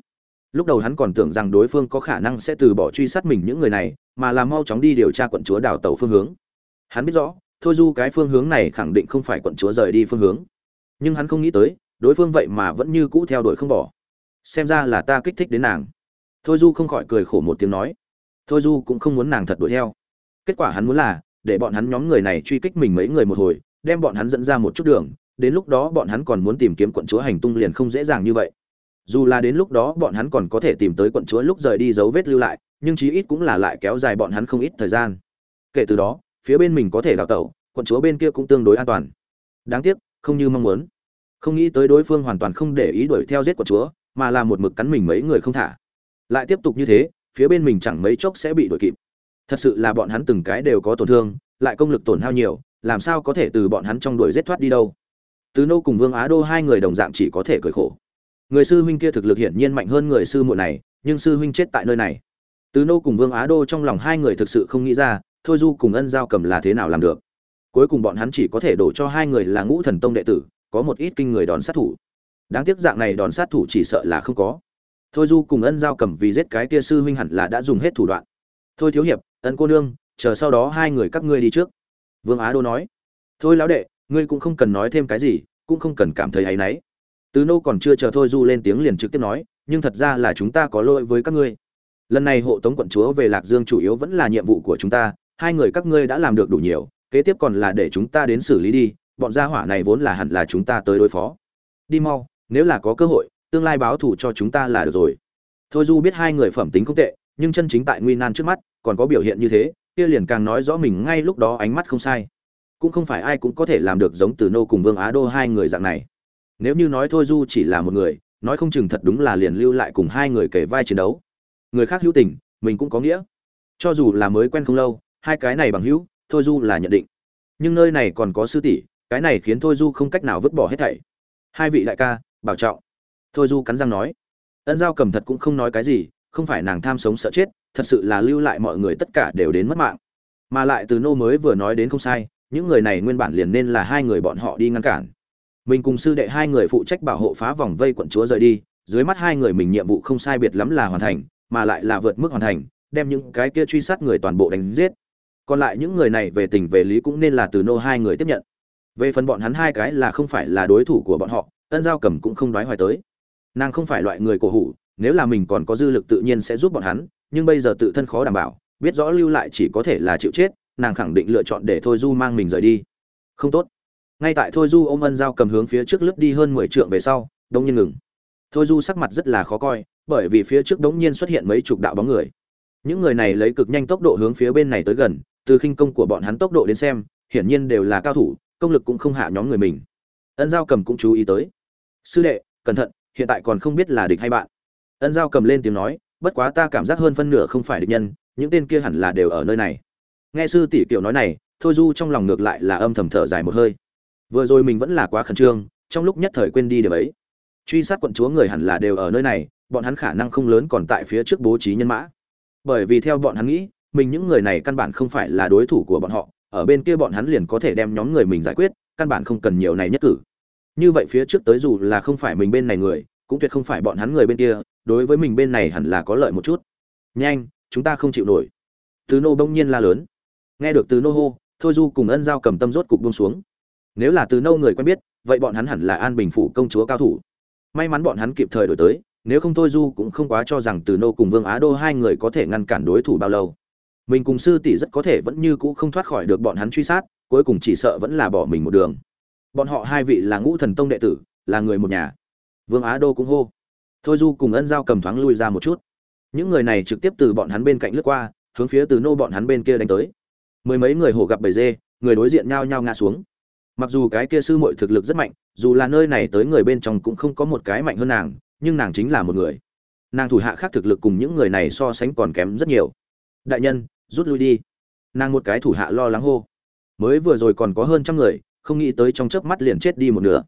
Lúc đầu hắn còn tưởng rằng đối phương có khả năng sẽ từ bỏ truy sát mình những người này, mà làm mau chóng đi điều tra quận chúa đảo tàu phương hướng. Hắn biết rõ, thôi du cái phương hướng này khẳng định không phải quận chúa rời đi phương hướng. Nhưng hắn không nghĩ tới, đối phương vậy mà vẫn như cũ theo đuổi không bỏ. Xem ra là ta kích thích đến nàng thôi du không khỏi cười khổ một tiếng nói. Thôi du cũng không muốn nàng thật đuổi theo. Kết quả hắn muốn là, để bọn hắn nhóm người này truy kích mình mấy người một hồi, đem bọn hắn dẫn ra một chút đường, đến lúc đó bọn hắn còn muốn tìm kiếm quận chúa hành tung liền không dễ dàng như vậy. Dù là đến lúc đó bọn hắn còn có thể tìm tới quận chúa lúc rời đi dấu vết lưu lại, nhưng chí ít cũng là lại kéo dài bọn hắn không ít thời gian. Kể từ đó, phía bên mình có thể đào tẩu, quận chúa bên kia cũng tương đối an toàn. Đáng tiếc, không như mong muốn. Không nghĩ tới đối phương hoàn toàn không để ý đuổi theo giết quận chúa, mà là một mực cắn mình mấy người không thả lại tiếp tục như thế, phía bên mình chẳng mấy chốc sẽ bị đuổi kịp. Thật sự là bọn hắn từng cái đều có tổn thương, lại công lực tổn hao nhiều, làm sao có thể từ bọn hắn trong đuổi giết thoát đi đâu? Từ nô cùng vương á đô hai người đồng dạng chỉ có thể cười khổ. Người sư huynh kia thực lực hiển nhiên mạnh hơn người sư muội này, nhưng sư huynh chết tại nơi này. Từ nô cùng vương á đô trong lòng hai người thực sự không nghĩ ra, thôi du cùng ân giao cầm là thế nào làm được. Cuối cùng bọn hắn chỉ có thể đổ cho hai người là ngũ thần tông đệ tử, có một ít kinh người đòn sát thủ. Đáng tiếc dạng này đòn sát thủ chỉ sợ là không có thôi du cùng ân giao cầm vì giết cái kia sư huynh hẳn là đã dùng hết thủ đoạn. Thôi thiếu hiệp, ân cô nương, chờ sau đó hai người các ngươi đi trước. Vương á đô nói. Thôi lão đệ, ngươi cũng không cần nói thêm cái gì, cũng không cần cảm thấy áy náy. Tứ nô còn chưa chờ thôi du lên tiếng liền trực tiếp nói, nhưng thật ra là chúng ta có lỗi với các ngươi. Lần này hộ tống quận chúa về lạc dương chủ yếu vẫn là nhiệm vụ của chúng ta, hai người các ngươi đã làm được đủ nhiều, kế tiếp còn là để chúng ta đến xử lý đi, bọn gia hỏa này vốn là hẳn là chúng ta tới đối phó. Đi mau, nếu là có cơ hội tương lai báo thù cho chúng ta là được rồi. Thôi du biết hai người phẩm tính không tệ, nhưng chân chính tại nguy nan trước mắt, còn có biểu hiện như thế, kia liền càng nói rõ mình ngay lúc đó ánh mắt không sai. Cũng không phải ai cũng có thể làm được giống từ nô cùng vương á đô hai người dạng này. Nếu như nói thôi du chỉ là một người, nói không chừng thật đúng là liền lưu lại cùng hai người kể vai chiến đấu. Người khác hữu tình, mình cũng có nghĩa. Cho dù là mới quen không lâu, hai cái này bằng hữu, thôi du là nhận định. Nhưng nơi này còn có sư tỷ, cái này khiến thôi du không cách nào vứt bỏ hết thảy. Hai vị đại ca, bảo trọng thôi du cắn răng nói, ân giao cầm thật cũng không nói cái gì, không phải nàng tham sống sợ chết, thật sự là lưu lại mọi người tất cả đều đến mất mạng. Mà lại từ nô mới vừa nói đến không sai, những người này nguyên bản liền nên là hai người bọn họ đi ngăn cản. Mình cùng sư đệ hai người phụ trách bảo hộ phá vòng vây quận chúa rời đi, dưới mắt hai người mình nhiệm vụ không sai biệt lắm là hoàn thành, mà lại là vượt mức hoàn thành, đem những cái kia truy sát người toàn bộ đánh giết. Còn lại những người này về tình về lý cũng nên là từ nô hai người tiếp nhận. Về phần bọn hắn hai cái là không phải là đối thủ của bọn họ, ân giao cầm cũng không đoái hoài tới nàng không phải loại người cổ hủ, nếu là mình còn có dư lực tự nhiên sẽ giúp bọn hắn, nhưng bây giờ tự thân khó đảm bảo, biết rõ lưu lại chỉ có thể là chịu chết, nàng khẳng định lựa chọn để thôi du mang mình rời đi. Không tốt. Ngay tại thôi du ôm ân giao cầm hướng phía trước lướt đi hơn mười trượng về sau đông nhiên ngừng. Thôi du sắc mặt rất là khó coi, bởi vì phía trước đống nhiên xuất hiện mấy chục đạo bóng người. Những người này lấy cực nhanh tốc độ hướng phía bên này tới gần, từ khinh công của bọn hắn tốc độ đến xem, hiển nhiên đều là cao thủ, công lực cũng không hạ nhóm người mình. Ân giao cầm cũng chú ý tới. Sư đệ, cẩn thận hiện tại còn không biết là địch hay bạn. Ân giao cầm lên tiếng nói, bất quá ta cảm giác hơn phân nửa không phải địch nhân, những tên kia hẳn là đều ở nơi này. Nghe sư tỷ kiều nói này, thôi du trong lòng ngược lại là âm thầm thở dài một hơi. Vừa rồi mình vẫn là quá khẩn trương, trong lúc nhất thời quên đi điều ấy. Truy sát quận chúa người hẳn là đều ở nơi này, bọn hắn khả năng không lớn còn tại phía trước bố trí nhân mã. Bởi vì theo bọn hắn nghĩ, mình những người này căn bản không phải là đối thủ của bọn họ, ở bên kia bọn hắn liền có thể đem nhóm người mình giải quyết, căn bản không cần nhiều này nhất cử như vậy phía trước tới dù là không phải mình bên này người, cũng tuyệt không phải bọn hắn người bên kia, đối với mình bên này hẳn là có lợi một chút. Nhanh, chúng ta không chịu nổi. Từ nô bỗng nhiên la lớn. Nghe được từ nô hô, thôi du cùng ân giao cầm tâm rốt cục buông xuống. Nếu là từ nô người quen biết, vậy bọn hắn hẳn là an bình phủ công chúa cao thủ. May mắn bọn hắn kịp thời đổi tới, nếu không thôi du cũng không quá cho rằng từ nô cùng vương á đô hai người có thể ngăn cản đối thủ bao lâu. Mình cùng sư tỷ rất có thể vẫn như cũ không thoát khỏi được bọn hắn truy sát, cuối cùng chỉ sợ vẫn là bỏ mình một đường bọn họ hai vị là ngũ thần tông đệ tử, là người một nhà. Vương á đô cũng hô. Thôi du cùng ân giao cầm thoáng lui ra một chút. Những người này trực tiếp từ bọn hắn bên cạnh lướt qua, hướng phía từ nô bọn hắn bên kia đánh tới. Mười mấy người hổ gặp bầy dê, người đối diện nhao nhao ngã xuống. Mặc dù cái kia sư muội thực lực rất mạnh, dù là nơi này tới người bên trong cũng không có một cái mạnh hơn nàng, nhưng nàng chính là một người. Nàng thủ hạ khác thực lực cùng những người này so sánh còn kém rất nhiều. Đại nhân, rút lui đi. Nàng một cái thủ hạ lo lắng hô. Mới vừa rồi còn có hơn trăm người không nghĩ tới trong chớp mắt liền chết đi một nửa.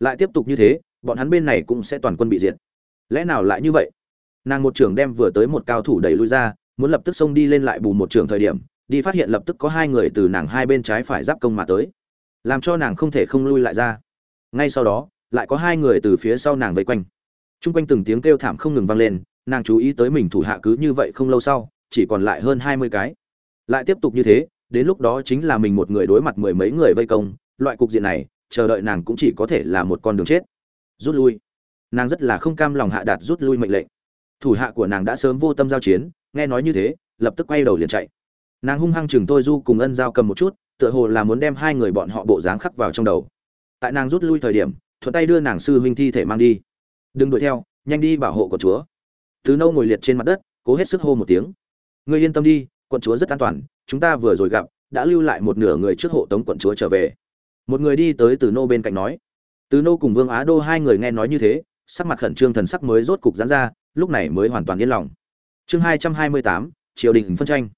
Lại tiếp tục như thế, bọn hắn bên này cũng sẽ toàn quân bị diệt. Lẽ nào lại như vậy? Nàng một trưởng đem vừa tới một cao thủ đẩy lui ra, muốn lập tức xông đi lên lại bù một trưởng thời điểm, đi phát hiện lập tức có hai người từ nàng hai bên trái phải giáp công mà tới. Làm cho nàng không thể không lui lại ra. Ngay sau đó, lại có hai người từ phía sau nàng vây quanh. T r u n g quanh từng tiếng kêu thảm không ngừng vang lên, nàng chú ý tới mình thủ hạ cứ như vậy không lâu sau, chỉ còn lại hơn hai mươi cái. Lại tiếp tục như thế, đến lúc đó chính là mình một người đối mặt mười mấy người vây công loại cục diện này, chờ đợi nàng cũng chỉ có thể là một con đường chết. Rút lui. Nàng rất là không cam lòng hạ đạt rút lui mệnh lệnh. Thủ hạ của nàng đã sớm vô tâm giao chiến, nghe nói như thế, lập tức quay đầu liền chạy. Nàng hung hăng chừng tôi du cùng ân giao cầm một chút, tựa hồ là muốn đem hai người bọn họ bộ dáng khắc vào trong đầu. Tại nàng rút lui thời điểm, thuận tay đưa nàng sư huynh thi thể mang đi. Đừng đuổi theo, nhanh đi bảo hộ của chúa. Tứ nâu ngồi liệt trên mặt đất, cố hết sức hô một tiếng. Ngươi yên tâm đi, quận chúa rất an toàn, chúng ta vừa rồi gặp, đã lưu lại một nửa người trước hộ tống quận chúa trở về một người đi tới từ nô bên cạnh nói. Từ nô cùng vương á đô hai người nghe nói như thế, sắc mặt khẩn trương thần sắc mới rốt cục giãn ra, lúc này mới hoàn toàn yên lòng. Chương hai trăm hai mươi tám, triều đình phân tranh.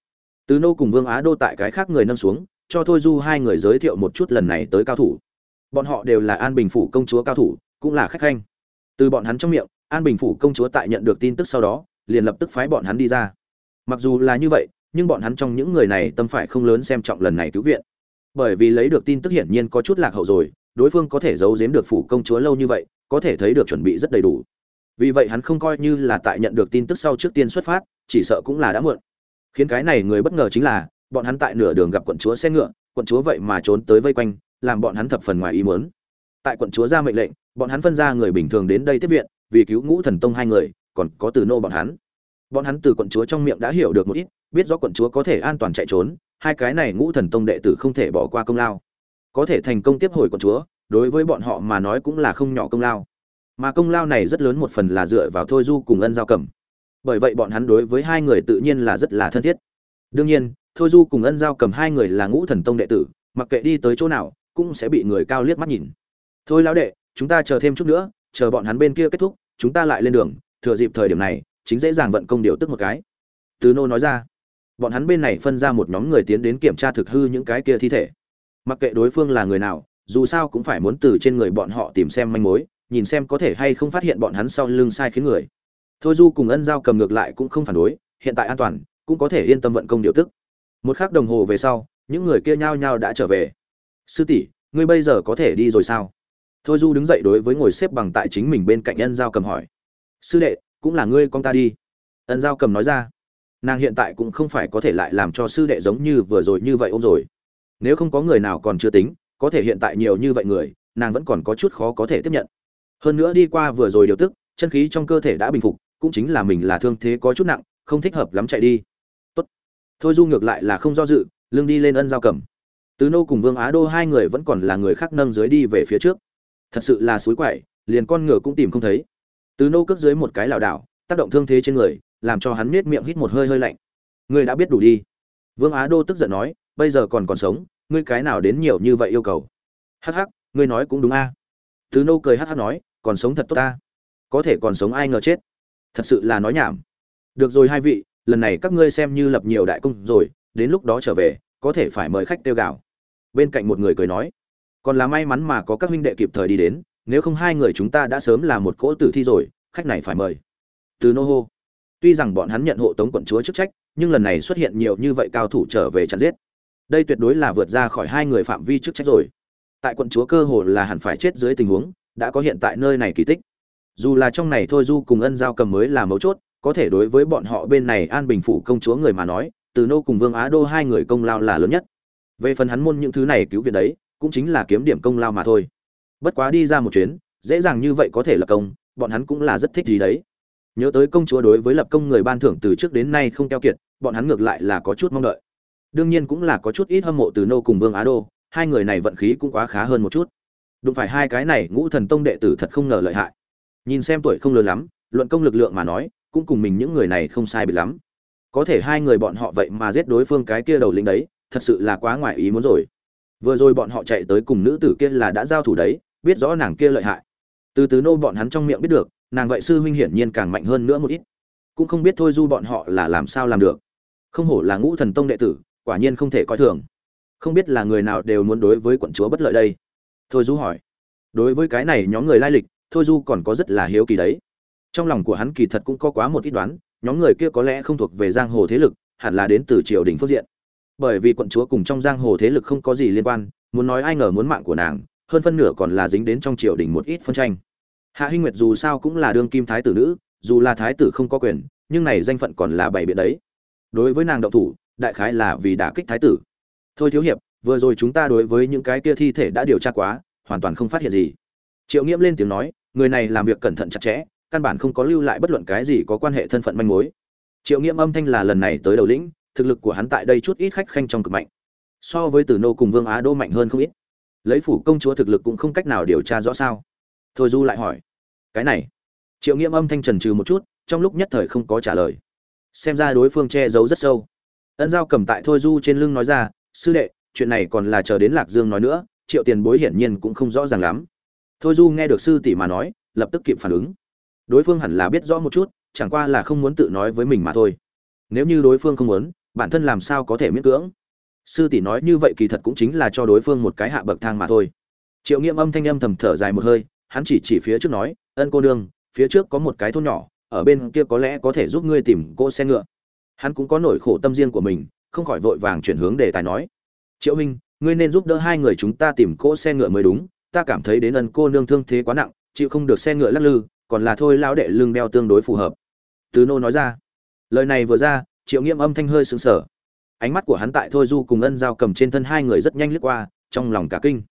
Từ nô cùng vương á đô tại cái khác người nâng xuống, cho thôi du hai người giới thiệu một chút lần này tới cao thủ. Bọn họ đều là an bình phủ công chúa cao thủ, cũng là khách khanh. Từ bọn hắn trong miệng, an bình phủ công chúa tại nhận được tin tức sau đó, liền lập tức phái bọn hắn đi ra. Mặc dù là như vậy, nhưng bọn hắn trong những người này tâm phải không lớn xem trọng lần này cứu viện bởi vì lấy được tin tức hiển nhiên có chút lạc hậu rồi, đối phương có thể giấu giếm được phủ công chúa lâu như vậy, có thể thấy được chuẩn bị rất đầy đủ. Vì vậy hắn không coi như là tại nhận được tin tức sau trước tiên xuất phát, chỉ sợ cũng là đã muộn. Khiến cái này người bất ngờ chính là, bọn hắn tại nửa đường gặp quận chúa xe ngựa, quận chúa vậy mà trốn tới vây quanh, làm bọn hắn thập phần ngoài ý muốn. Tại quận chúa ra mệnh lệnh, bọn hắn phân ra người bình thường đến đây tiếp viện, vì cứu ngũ thần tông hai người, còn có từ nô bọn hắn. Bọn hắn từ quận chúa trong miệng đã hiểu được một ít, biết rõ quận chúa có thể an toàn chạy trốn hai cái này ngũ thần tông đệ tử không thể bỏ qua công lao. Có thể thành công tiếp hồi quận chúa, đối với bọn họ mà nói cũng là không nhỏ công lao. Mà công lao này rất lớn một phần là dựa vào thôi du cùng ân giao cầm. Bởi vậy bọn hắn đối với hai người tự nhiên là rất là thân thiết. Đương nhiên, thôi du cùng ân giao cầm hai người là ngũ thần tông đệ tử, mặc kệ đi tới chỗ nào, cũng sẽ bị người cao liếc mắt nhìn. Thôi lão đệ, chúng ta chờ thêm chút nữa, chờ bọn hắn bên kia kết thúc, chúng ta lại lên đường, thừa dịp thời điểm này, chính dễ dàng vận công điều tức một cái. Từ nô nói ra bọn hắn bên này phân ra một nhóm người tiến đến kiểm tra thực hư những cái kia thi thể. Mặc kệ đối phương là người nào, dù sao cũng phải muốn từ trên người bọn họ tìm xem manh mối, nhìn xem có thể hay không phát hiện bọn hắn sau lưng sai khiến người. Thôi du cùng ân giao cầm ngược lại cũng không phản đối, hiện tại an toàn, cũng có thể yên tâm vận công điều tức. Một khắc đồng hồ về sau, những người kia nhao nhao đã trở về. Sư tỷ, ngươi bây giờ có thể đi rồi sao? Thôi du đứng dậy đối với ngồi xếp bằng tại chính mình bên cạnh ân giao cầm hỏi. Sư đệ, cũng là ngươi con ta đi. Ân giao cầm nói ra nàng hiện tại cũng không phải có thể lại làm cho sư đệ giống như vừa rồi như vậy ôm rồi. Nếu không có người nào còn chưa tính, có thể hiện tại nhiều như vậy người, nàng vẫn còn có chút khó có thể tiếp nhận. Hơn nữa đi qua vừa rồi điều tức, chân khí trong cơ thể đã bình phục, cũng chính là mình là thương thế có chút nặng, không thích hợp lắm chạy đi. Tốt. Thôi du ngược lại là không do dự lương đi lên ân giao cầm. Tứ nô cùng vương á đô hai người vẫn còn là người khác nâng dưới đi về phía trước. Thật sự là suối quậy, liền con ngựa cũng tìm không thấy. Tứ nô cướp dưới một cái lảo đảo, tác động thương thế trên người làm cho hắn nết miệng hít một hơi hơi lạnh. Ngươi đã biết đủ đi. Vương á đô tức giận nói, bây giờ còn còn sống, ngươi cái nào đến nhiều như vậy yêu cầu? Hắc hắc, ngươi nói cũng đúng a. Tứ nô cười hắc hắc nói, còn sống thật tốt ta. Có thể còn sống ai ngờ chết. Thật sự là nói nhảm. Được rồi hai vị, lần này các ngươi xem như lập nhiều đại công rồi, đến lúc đó trở về, có thể phải mời khách tiêu gạo. Bên cạnh một người cười nói, còn là may mắn mà có các huynh đệ kịp thời đi đến, nếu không hai người chúng ta đã sớm là một cỗ tử thi rồi, khách này phải mời. Từ nô hô tuy rằng bọn hắn nhận hộ tống quận chúa chức trách, nhưng lần này xuất hiện nhiều như vậy cao thủ trở về chặn giết. Đây tuyệt đối là vượt ra khỏi hai người phạm vi chức trách rồi. Tại quận chúa cơ hồ là hẳn phải chết dưới tình huống, đã có hiện tại nơi này kỳ tích. Dù là trong này thôi du cùng ân giao cầm mới là mấu chốt, có thể đối với bọn họ bên này an bình phủ công chúa người mà nói, từ nô cùng vương á đô hai người công lao là lớn nhất. Về phần hắn môn những thứ này cứu viện đấy, cũng chính là kiếm điểm công lao mà thôi. Bất quá đi ra một chuyến, dễ dàng như vậy có thể là công, bọn hắn cũng là rất thích gì đấy nhớ tới công chúa đối với lập công người ban thưởng từ trước đến nay không keo kiệt, bọn hắn ngược lại là có chút mong đợi. Đương nhiên cũng là có chút ít hâm mộ từ nô cùng vương á đô, hai người này vận khí cũng quá khá hơn một chút. Đụng phải hai cái này, ngũ thần tông đệ tử thật không ngờ lợi hại. Nhìn xem tuổi không lớn lắm, luận công lực lượng mà nói, cũng cùng mình những người này không sai biệt lắm. Có thể hai người bọn họ vậy mà giết đối phương cái kia đầu lính đấy, thật sự là quá ngoài ý muốn rồi. Vừa rồi bọn họ chạy tới cùng nữ tử kia là đã giao thủ đấy, biết rõ nàng kia lợi hại. Từ từ nô bọn hắn trong miệng biết được nàng vậy sư huynh hiển nhiên càng mạnh hơn nữa một ít. Cũng không biết thôi du bọn họ là làm sao làm được. Không hổ là ngũ thần tông đệ tử, quả nhiên không thể coi thường. Không biết là người nào đều muốn đối với quận chúa bất lợi đây? Thôi du hỏi. Đối với cái này nhóm người lai lịch, thôi du còn có rất là hiếu kỳ đấy. Trong lòng của hắn kỳ thật cũng có quá một ít đoán, nhóm người kia có lẽ không thuộc về giang hồ thế lực, hẳn là đến từ triều đình phước diện. Bởi vì quận chúa cùng trong giang hồ thế lực không có gì liên quan, muốn nói ai ngờ muốn mạng của nàng, hơn phân nửa còn là dính đến trong triều đình một ít phân tranh hạ hinh nguyệt dù sao cũng là đương kim thái tử nữ, dù là thái tử không có quyền, nhưng này danh phận còn là bảy biện đấy. Đối với nàng động thủ, đại khái là vì đã kích thái tử. Thôi thiếu hiệp, vừa rồi chúng ta đối với những cái kia thi thể đã điều tra quá, hoàn toàn không phát hiện gì. Triệu nghiễm lên tiếng nói, người này làm việc cẩn thận chặt chẽ, căn bản không có lưu lại bất luận cái gì có quan hệ thân phận manh mối. Triệu nghiễm âm thanh là lần này tới đầu lĩnh, thực lực của hắn tại đây chút ít khách khanh trong cực mạnh. So với tử nô cùng vương á đô mạnh hơn không ít. Lấy phủ công chúa thực lực cũng không cách nào điều tra rõ sao. Thôi du lại hỏi cái này. Triệu nghiễm âm thanh trần trừ một chút, trong lúc nhất thời không có trả lời. Xem ra đối phương che giấu rất sâu. Ân giao cầm tại thôi du trên lưng nói ra, sư đệ, chuyện này còn là chờ đến lạc dương nói nữa, triệu tiền bối hiển nhiên cũng không rõ ràng lắm. Thôi du nghe được sư tỷ mà nói, lập tức kịp phản ứng. Đối phương hẳn là biết rõ một chút, chẳng qua là không muốn tự nói với mình mà thôi. Nếu như đối phương không muốn, bản thân làm sao có thể miễn cưỡng? Sư tỷ nói như vậy kỳ thật cũng chính là cho đối phương một cái hạ bậc thang mà thôi. Triệu nghiệm âm thanh âm thầm thở dài một hơi hắn chỉ chỉ phía trước nói, ân cô nương, phía trước có một cái thôn nhỏ, ở bên kia có lẽ có thể giúp ngươi tìm cô xe ngựa. Hắn cũng có nỗi khổ tâm riêng của mình, không khỏi vội vàng chuyển hướng đề tài nói, triệu huynh, ngươi nên giúp đỡ hai người chúng ta tìm cỗ xe ngựa mới đúng, ta cảm thấy đến ân cô nương thương thế quá nặng, chịu không được xe ngựa lắc lư, còn là thôi lão đệ lưng đeo tương đối phù hợp. Từ nô nói ra. Lời này vừa ra, triệu nghiệm âm thanh hơi sững sờ. Ánh mắt của hắn tại thôi du cùng ân giao cầm trên thân hai người rất nhanh lướt qua, trong lòng cả kinh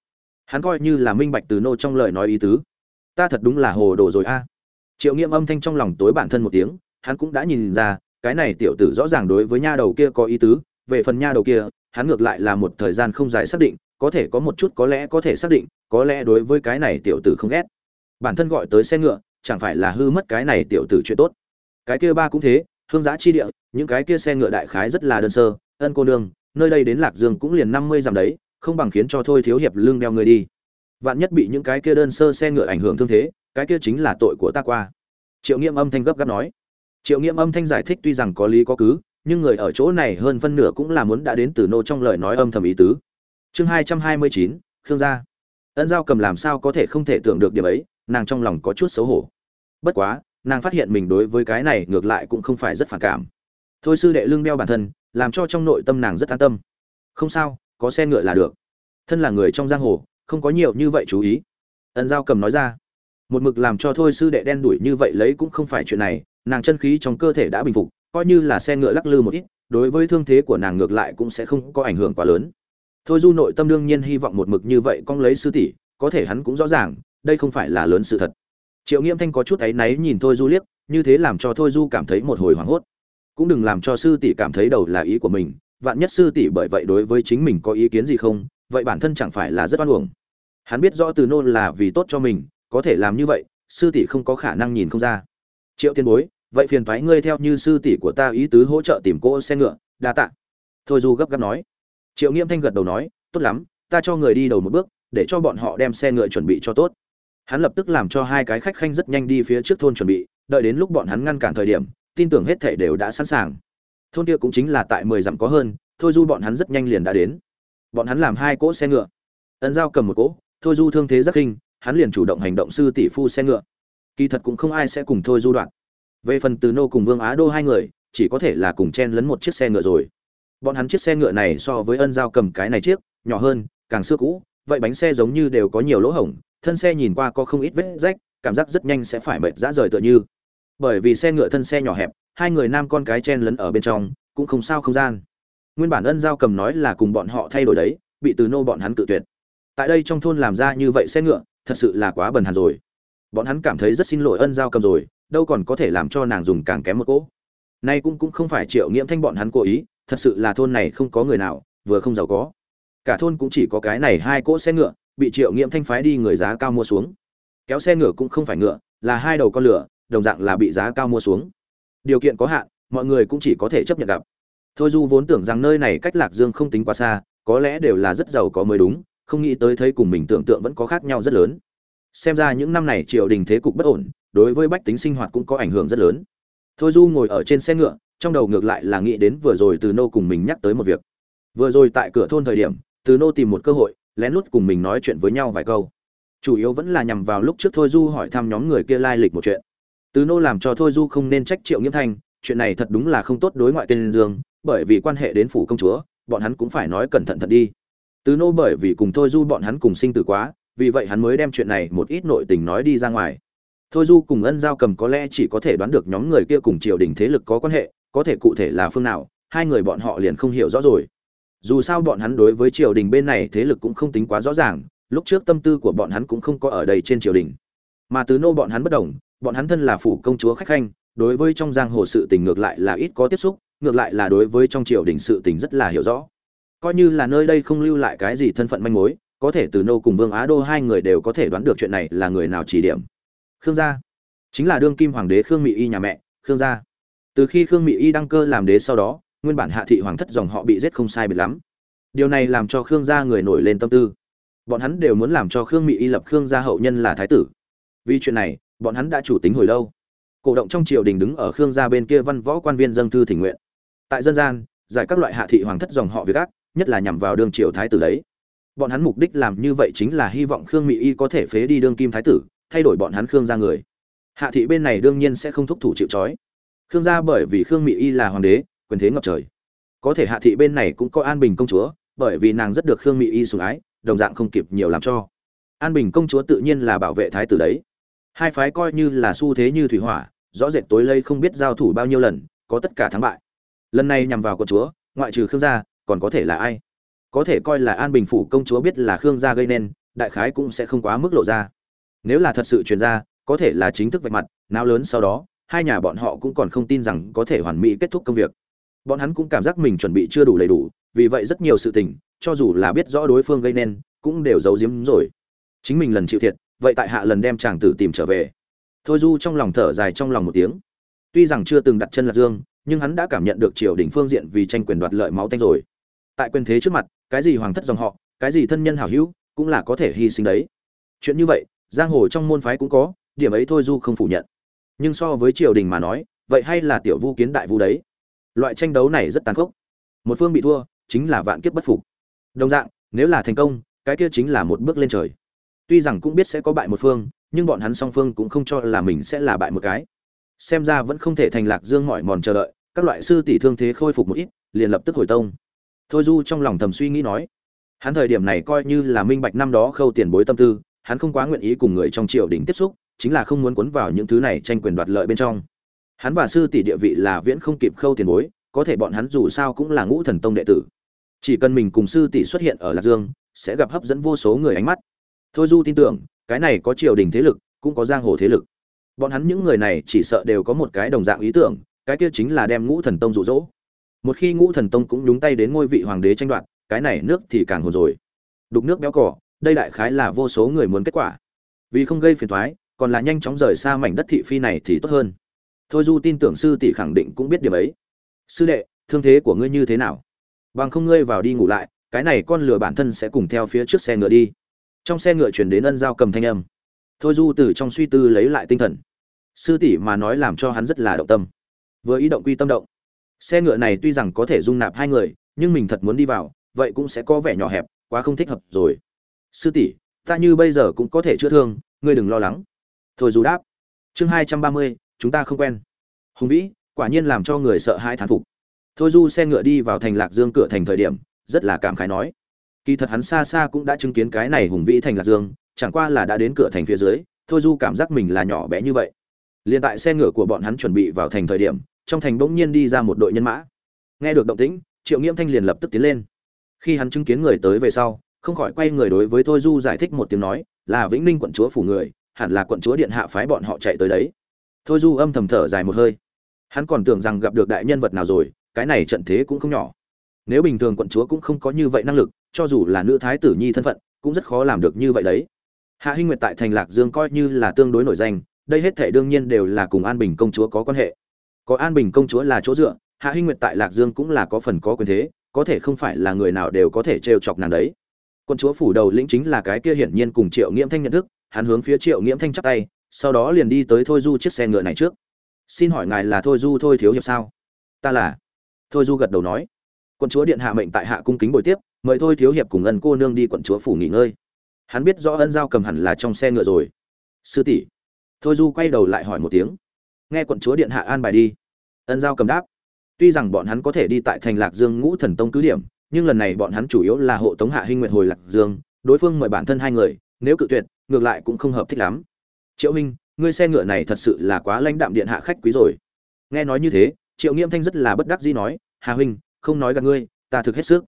hắn coi như là minh bạch từ nô trong lời nói ý tứ. Ta thật đúng là hồ đồ rồi a. Triệu nghiêm âm thanh trong lòng tối bản thân một tiếng, hắn cũng đã nhìn ra, cái này tiểu tử rõ ràng đối với nha đầu kia có ý tứ, về phần nha đầu kia, hắn ngược lại là một thời gian không dài xác định, có thể có một chút có lẽ có thể xác định, có lẽ đối với cái này tiểu tử không ghét. Bản thân gọi tới xe ngựa, chẳng phải là hư mất cái này tiểu tử chuyện tốt. Cái kia ba cũng thế, hương giã chi địa, những cái kia xe ngựa đại khái rất là đơn sơ, ân cô nương, nơi đây đến lạc dương cũng liền năm mươi dặm đấy không bằng khiến cho thôi thiếu hiệp lưng đeo người đi. Vạn nhất bị những cái kia đơn sơ xe ngựa ảnh hưởng thương thế, cái kia chính là tội của ta qua. Triệu nghiệm âm thanh gấp gáp nói. Triệu nghiệm âm thanh giải thích tuy rằng có lý có cứ, nhưng người ở chỗ này hơn phân nửa cũng là muốn đã đến từ nô trong lời nói âm thầm ý tứ. Chương hai trăm hai mươi chín, khương gia. Ân giao cầm làm sao có thể không thể tưởng được điểm ấy, nàng trong lòng có chút xấu hổ. Bất quá, nàng phát hiện mình đối với cái này ngược lại cũng không phải rất phản cảm. Thôi sư đệ lương đeo bản thân, làm cho trong nội tâm nàng rất an tâm. Không sao có xe ngựa là được. Thân là người trong giang hồ, không có nhiều như vậy chú ý. Ân giao cầm nói ra. Một mực làm cho thôi sư đệ đen đuổi như vậy lấy cũng không phải chuyện này, nàng chân khí trong cơ thể đã bình phục, coi như là xe ngựa lắc lư một ít, đối với thương thế của nàng ngược lại cũng sẽ không có ảnh hưởng quá lớn. Thôi du nội tâm đương nhiên hy vọng một mực như vậy con lấy sư tỷ, có thể hắn cũng rõ ràng, đây không phải là lớn sự thật. Triệu nghiễm thanh có chút áy náy nhìn thôi du liếc, như thế làm cho thôi du cảm thấy một hồi hoảng hốt. Cũng đừng làm cho sư tỷ cảm thấy đầu là ý của mình vạn nhất sư tỷ bởi vậy đối với chính mình có ý kiến gì không, vậy bản thân chẳng phải là rất oan uổng. Hắn biết rõ từ nôn là vì tốt cho mình, có thể làm như vậy, sư tỷ không có khả năng nhìn không ra. Triệu tiên bối, vậy phiền thoái ngươi theo như sư tỷ của ta ý tứ hỗ trợ tìm cô xe ngựa, đa tạ. Thôi du gấp gáp nói. Triệu nghiêm thanh gật đầu nói, tốt lắm, ta cho người đi đầu một bước, để cho bọn họ đem xe ngựa chuẩn bị cho tốt. Hắn lập tức làm cho hai cái khách khanh rất nhanh đi phía trước thôn chuẩn bị, đợi đến lúc bọn hắn ngăn cản thời điểm, tin tưởng hết thể đều đã sẵn sàng thôn kia cũng chính là tại mười dặm có hơn, thôi du bọn hắn rất nhanh liền đã đến. Bọn hắn làm hai cỗ xe ngựa. Ân giao cầm một cỗ, thôi du thương thế rất khinh, hắn liền chủ động hành động sư tỷ phu xe ngựa. Kỳ thật cũng không ai sẽ cùng thôi du đoạn. Về phần từ nô cùng vương á đô hai người, chỉ có thể là cùng chen lấn một chiếc xe ngựa rồi. Bọn hắn chiếc xe ngựa này so với ân giao cầm cái này chiếc, nhỏ hơn, càng xưa cũ, vậy bánh xe giống như đều có nhiều lỗ hổng, thân xe nhìn qua có không ít vết rách, cảm giác rất nhanh sẽ phải mệt dã rời tựa như. Bởi vì xe ngựa thân xe nhỏ hẹp hai người nam con cái chen lấn ở bên trong, cũng không sao không gian. Nguyên bản ân giao cầm nói là cùng bọn họ thay đổi đấy, bị từ nô bọn hắn cự tuyệt. Tại đây trong thôn làm ra như vậy xe ngựa, thật sự là quá bần hàn rồi. Bọn hắn cảm thấy rất xin lỗi ân giao cầm rồi, đâu còn có thể làm cho nàng dùng càng kém một cỗ. Nay cũng cũng không phải triệu nghiễm thanh bọn hắn cố ý, thật sự là thôn này không có người nào, vừa không giàu có. Cả thôn cũng chỉ có cái này hai cỗ xe ngựa, bị triệu nghiễm thanh phái đi người giá cao mua xuống. Kéo xe ngựa cũng không phải ngựa, là hai đầu con lửa, đồng dạng là bị giá cao mua xuống điều kiện có hạn, mọi người cũng chỉ có thể chấp nhận gặp. Thôi du vốn tưởng rằng nơi này cách lạc dương không tính quá xa, có lẽ đều là rất giàu có mới đúng, không nghĩ tới thấy cùng mình tưởng tượng vẫn có khác nhau rất lớn. Xem ra những năm này triều đình thế cục bất ổn, đối với bách tính sinh hoạt cũng có ảnh hưởng rất lớn. Thôi du ngồi ở trên xe ngựa, trong đầu ngược lại là nghĩ đến vừa rồi từ nô cùng mình nhắc tới một việc. Vừa rồi tại cửa thôn thời điểm, từ nô tìm một cơ hội, lén lút cùng mình nói chuyện với nhau vài câu. Chủ yếu vẫn là nhằm vào lúc trước thôi du hỏi thăm nhóm người kia lai lịch một chuyện từ nô làm cho thôi du không nên trách triệu nghiễm thanh, chuyện này thật đúng là không tốt đối ngoại tên dương, bởi vì quan hệ đến phủ công chúa, bọn hắn cũng phải nói cẩn thận thật đi. Từ nô bởi vì cùng thôi du bọn hắn cùng sinh tử quá, vì vậy hắn mới đem chuyện này một ít nội tình nói đi ra ngoài. Thôi du cùng ân giao cầm có lẽ chỉ có thể đoán được nhóm người kia cùng triều đình thế lực có quan hệ, có thể cụ thể là phương nào, hai người bọn họ liền không hiểu rõ rồi. Dù sao bọn hắn đối với triều đình bên này thế lực cũng không tính quá rõ ràng, lúc trước tâm tư của bọn hắn cũng không có ở đây trên triều đình. Mà tứ nô bọn hắn bất đồng bọn hắn thân là phủ công chúa khách khanh, đối với trong giang hồ sự tình ngược lại là ít có tiếp xúc, ngược lại là đối với trong triều đình sự tình rất là hiểu rõ. Coi như là nơi đây không lưu lại cái gì thân phận manh mối, có thể từ nô cùng vương á đô hai người đều có thể đoán được chuyện này là người nào chỉ điểm. Khương gia. Chính là đương kim hoàng đế khương mỹ y nhà mẹ, khương gia. Từ khi khương mỹ y đăng cơ làm đế sau đó, nguyên bản hạ thị hoàng thất dòng họ bị giết không sai biệt lắm. Điều này làm cho khương gia người nổi lên tâm tư. Bọn hắn đều muốn làm cho khương mỹ y lập khương gia hậu nhân là thái tử. Vì chuyện này bọn hắn đã chủ tính hồi lâu. Cổ động trong triều đình đứng ở khương gia bên kia văn võ quan viên dâng thư thỉnh nguyện. Tại dân gian, giải các loại hạ thị hoàng thất dòng họ việt ác nhất là nhằm vào đương triều thái tử đấy. Bọn hắn mục đích làm như vậy chính là hy vọng khương mỹ y có thể phế đi đương kim thái tử, thay đổi bọn hắn khương gia người. Hạ thị bên này đương nhiên sẽ không thúc thủ chịu trói. Khương gia bởi vì khương mỹ y là hoàng đế, quyền thế ngập trời. Có thể hạ thị bên này cũng có an bình công chúa, bởi vì nàng rất được khương mỹ y sủng ái, đồng dạng không kịp nhiều làm cho. An bình công chúa tự nhiên là bảo vệ thái tử đấy hai phái coi như là xu thế như thủy hỏa, rõ rệt tối lây không biết giao thủ bao nhiêu lần, có tất cả thắng bại. Lần này nhằm vào con chúa, ngoại trừ khương gia, còn có thể là ai? Có thể coi là an bình phủ công chúa biết là khương gia gây nên, đại khái cũng sẽ không quá mức lộ ra. Nếu là thật sự truyền ra, có thể là chính thức vạch mặt, nào lớn sau đó, hai nhà bọn họ cũng còn không tin rằng có thể hoàn mỹ kết thúc công việc. Bọn hắn cũng cảm giác mình chuẩn bị chưa đủ đầy đủ, vì vậy rất nhiều sự tình, cho dù là biết rõ đối phương gây nên, cũng đều giấu giếm rồi. Chính mình lần chịu thiệt vậy tại hạ lần đem chàng tử tìm trở về. Thôi du trong lòng thở dài trong lòng một tiếng. Tuy rằng chưa từng đặt chân lạc dương, nhưng hắn đã cảm nhận được triều đình phương diện vì tranh quyền đoạt lợi máu tanh rồi. Tại quyền thế trước mặt, cái gì hoàng thất dòng họ, cái gì thân nhân hảo hữu, cũng là có thể hy sinh đấy. Chuyện như vậy, giang hồ trong môn phái cũng có, điểm ấy thôi du không phủ nhận. Nhưng so với triều đình mà nói, vậy hay là tiểu vu kiến đại vu đấy. Loại tranh đấu này rất tàn khốc. Một phương bị thua, chính là vạn kiếp bất phục. Đồng dạng, nếu là thành công, cái kia chính là một bước lên trời tuy rằng cũng biết sẽ có bại một phương, nhưng bọn hắn song phương cũng không cho là mình sẽ là bại một cái. Xem ra vẫn không thể thành lạc dương mỏi mòn chờ đợi, các loại sư tỷ thương thế khôi phục một ít, liền lập tức hồi tông. Thôi du trong lòng thầm suy nghĩ nói, hắn thời điểm này coi như là minh bạch năm đó khâu tiền bối tâm tư, hắn không quá nguyện ý cùng người trong triều đình tiếp xúc, chính là không muốn cuốn vào những thứ này tranh quyền đoạt lợi bên trong. Hắn và sư tỷ địa vị là viễn không kịp khâu tiền bối, có thể bọn hắn dù sao cũng là ngũ thần tông đệ tử. Chỉ cần mình cùng sư tỷ xuất hiện ở lạc dương, sẽ gặp hấp dẫn vô số người ánh mắt thôi du tin tưởng, cái này có triều đình thế lực, cũng có giang hồ thế lực. Bọn hắn những người này chỉ sợ đều có một cái đồng dạng ý tưởng, cái kia chính là đem ngũ thần tông rụ rỗ một khi ngũ thần tông cũng nhúng tay đến ngôi vị hoàng đế tranh đoạt, cái này nước thì càng hồn rồi. Đục nước béo cỏ đây đại khái là vô số người muốn kết quả. Vì không gây phiền thoái còn là nhanh chóng rời xa mảnh đất thị phi này thì tốt hơn. Thôi du tin tưởng sư tỷ khẳng định cũng biết điểm ấy. Sư đệ, thương thế của ngươi như thế nào? Bằng không ngươi vào đi ngủ lại, cái này con lừa bản thân sẽ cùng theo phía trước xe ngựa đi trong xe ngựa chuyển đến ân giao cầm thanh âm. Thôi du từ trong suy tư lấy lại tinh thần. Sư tỷ mà nói làm cho hắn rất là động tâm. Vừa ý động quy tâm động. Xe ngựa này tuy rằng có thể dung nạp hai người, nhưng mình thật muốn đi vào, vậy cũng sẽ có vẻ nhỏ hẹp, quá không thích hợp rồi. Sư tỷ, ta như bây giờ cũng có thể chữa thương, ngươi đừng lo lắng. Thôi du đáp. Chương hai trăm ba mươi, chúng ta không quen. Hùng vĩ, quả nhiên làm cho người sợ hãi thán phục. Thôi du xe ngựa đi vào thành lạc dương cửa thành thời điểm, rất là cảm khái nói kỳ thật hắn xa xa cũng đã chứng kiến cái này hùng vĩ thành lạc dương, chẳng qua là đã đến cửa thành phía dưới, thôi du cảm giác mình là nhỏ bé như vậy. Liền tại xe ngựa của bọn hắn chuẩn bị vào thành thời điểm, trong thành bỗng nhiên đi ra một đội nhân mã. Nghe được động tĩnh, triệu nghiễm thanh liền lập tức tiến lên. Khi hắn chứng kiến người tới về sau, không khỏi quay người đối với thôi du giải thích một tiếng nói, là vĩnh ninh quận chúa phủ người, hẳn là quận chúa điện hạ phái bọn họ chạy tới đấy. Thôi du âm thầm thở dài một hơi. Hắn còn tưởng rằng gặp được đại nhân vật nào rồi, cái này trận thế cũng không nhỏ. Nếu bình thường quận chúa cũng không có như vậy năng lực cho dù là nữ thái tử nhi thân phận, cũng rất khó làm được như vậy đấy. Hạ hinh nguyệt tại thành lạc dương coi như là tương đối nổi danh, đây hết thể đương nhiên đều là cùng an bình công chúa có quan hệ. Có an bình công chúa là chỗ dựa, hạ hinh nguyệt tại lạc dương cũng là có phần có quyền thế, có thể không phải là người nào đều có thể trêu chọc nàng đấy. Quân chúa phủ đầu lĩnh chính là cái kia hiển nhiên cùng triệu nghiễm thanh nhận thức, hắn hướng phía triệu nghiễm thanh chắp tay, sau đó liền đi tới thôi du chiếc xe ngựa này trước. Xin hỏi ngài là thôi du thôi thiếu hiệp sao? Ta là. Thôi du gật đầu nói. Quân chúa điện hạ mệnh tại hạ cung kính bồi tiếp mời thôi thiếu hiệp cùng ân cô nương đi quận chúa phủ nghỉ ngơi. Hắn biết rõ ân giao cầm hẳn là trong xe ngựa rồi. Sư tỷ. Thôi du quay đầu lại hỏi một tiếng. Nghe quận chúa điện hạ an bài đi. Ân giao cầm đáp. Tuy rằng bọn hắn có thể đi tại thành lạc dương ngũ thần tông cứ điểm, nhưng lần này bọn hắn chủ yếu là hộ tống hạ hinh nguyệt hồi lạc dương, đối phương mời bản thân hai người, nếu cự tuyệt, ngược lại cũng không hợp thích lắm. Triệu huynh ngươi xe ngựa này thật sự là quá lãnh đạm điện hạ khách quý rồi. Nghe nói như thế, triệu nghiêm thanh rất là bất đắc dĩ nói, hà huynh, không nói gặp ngươi, ta thực hết sức.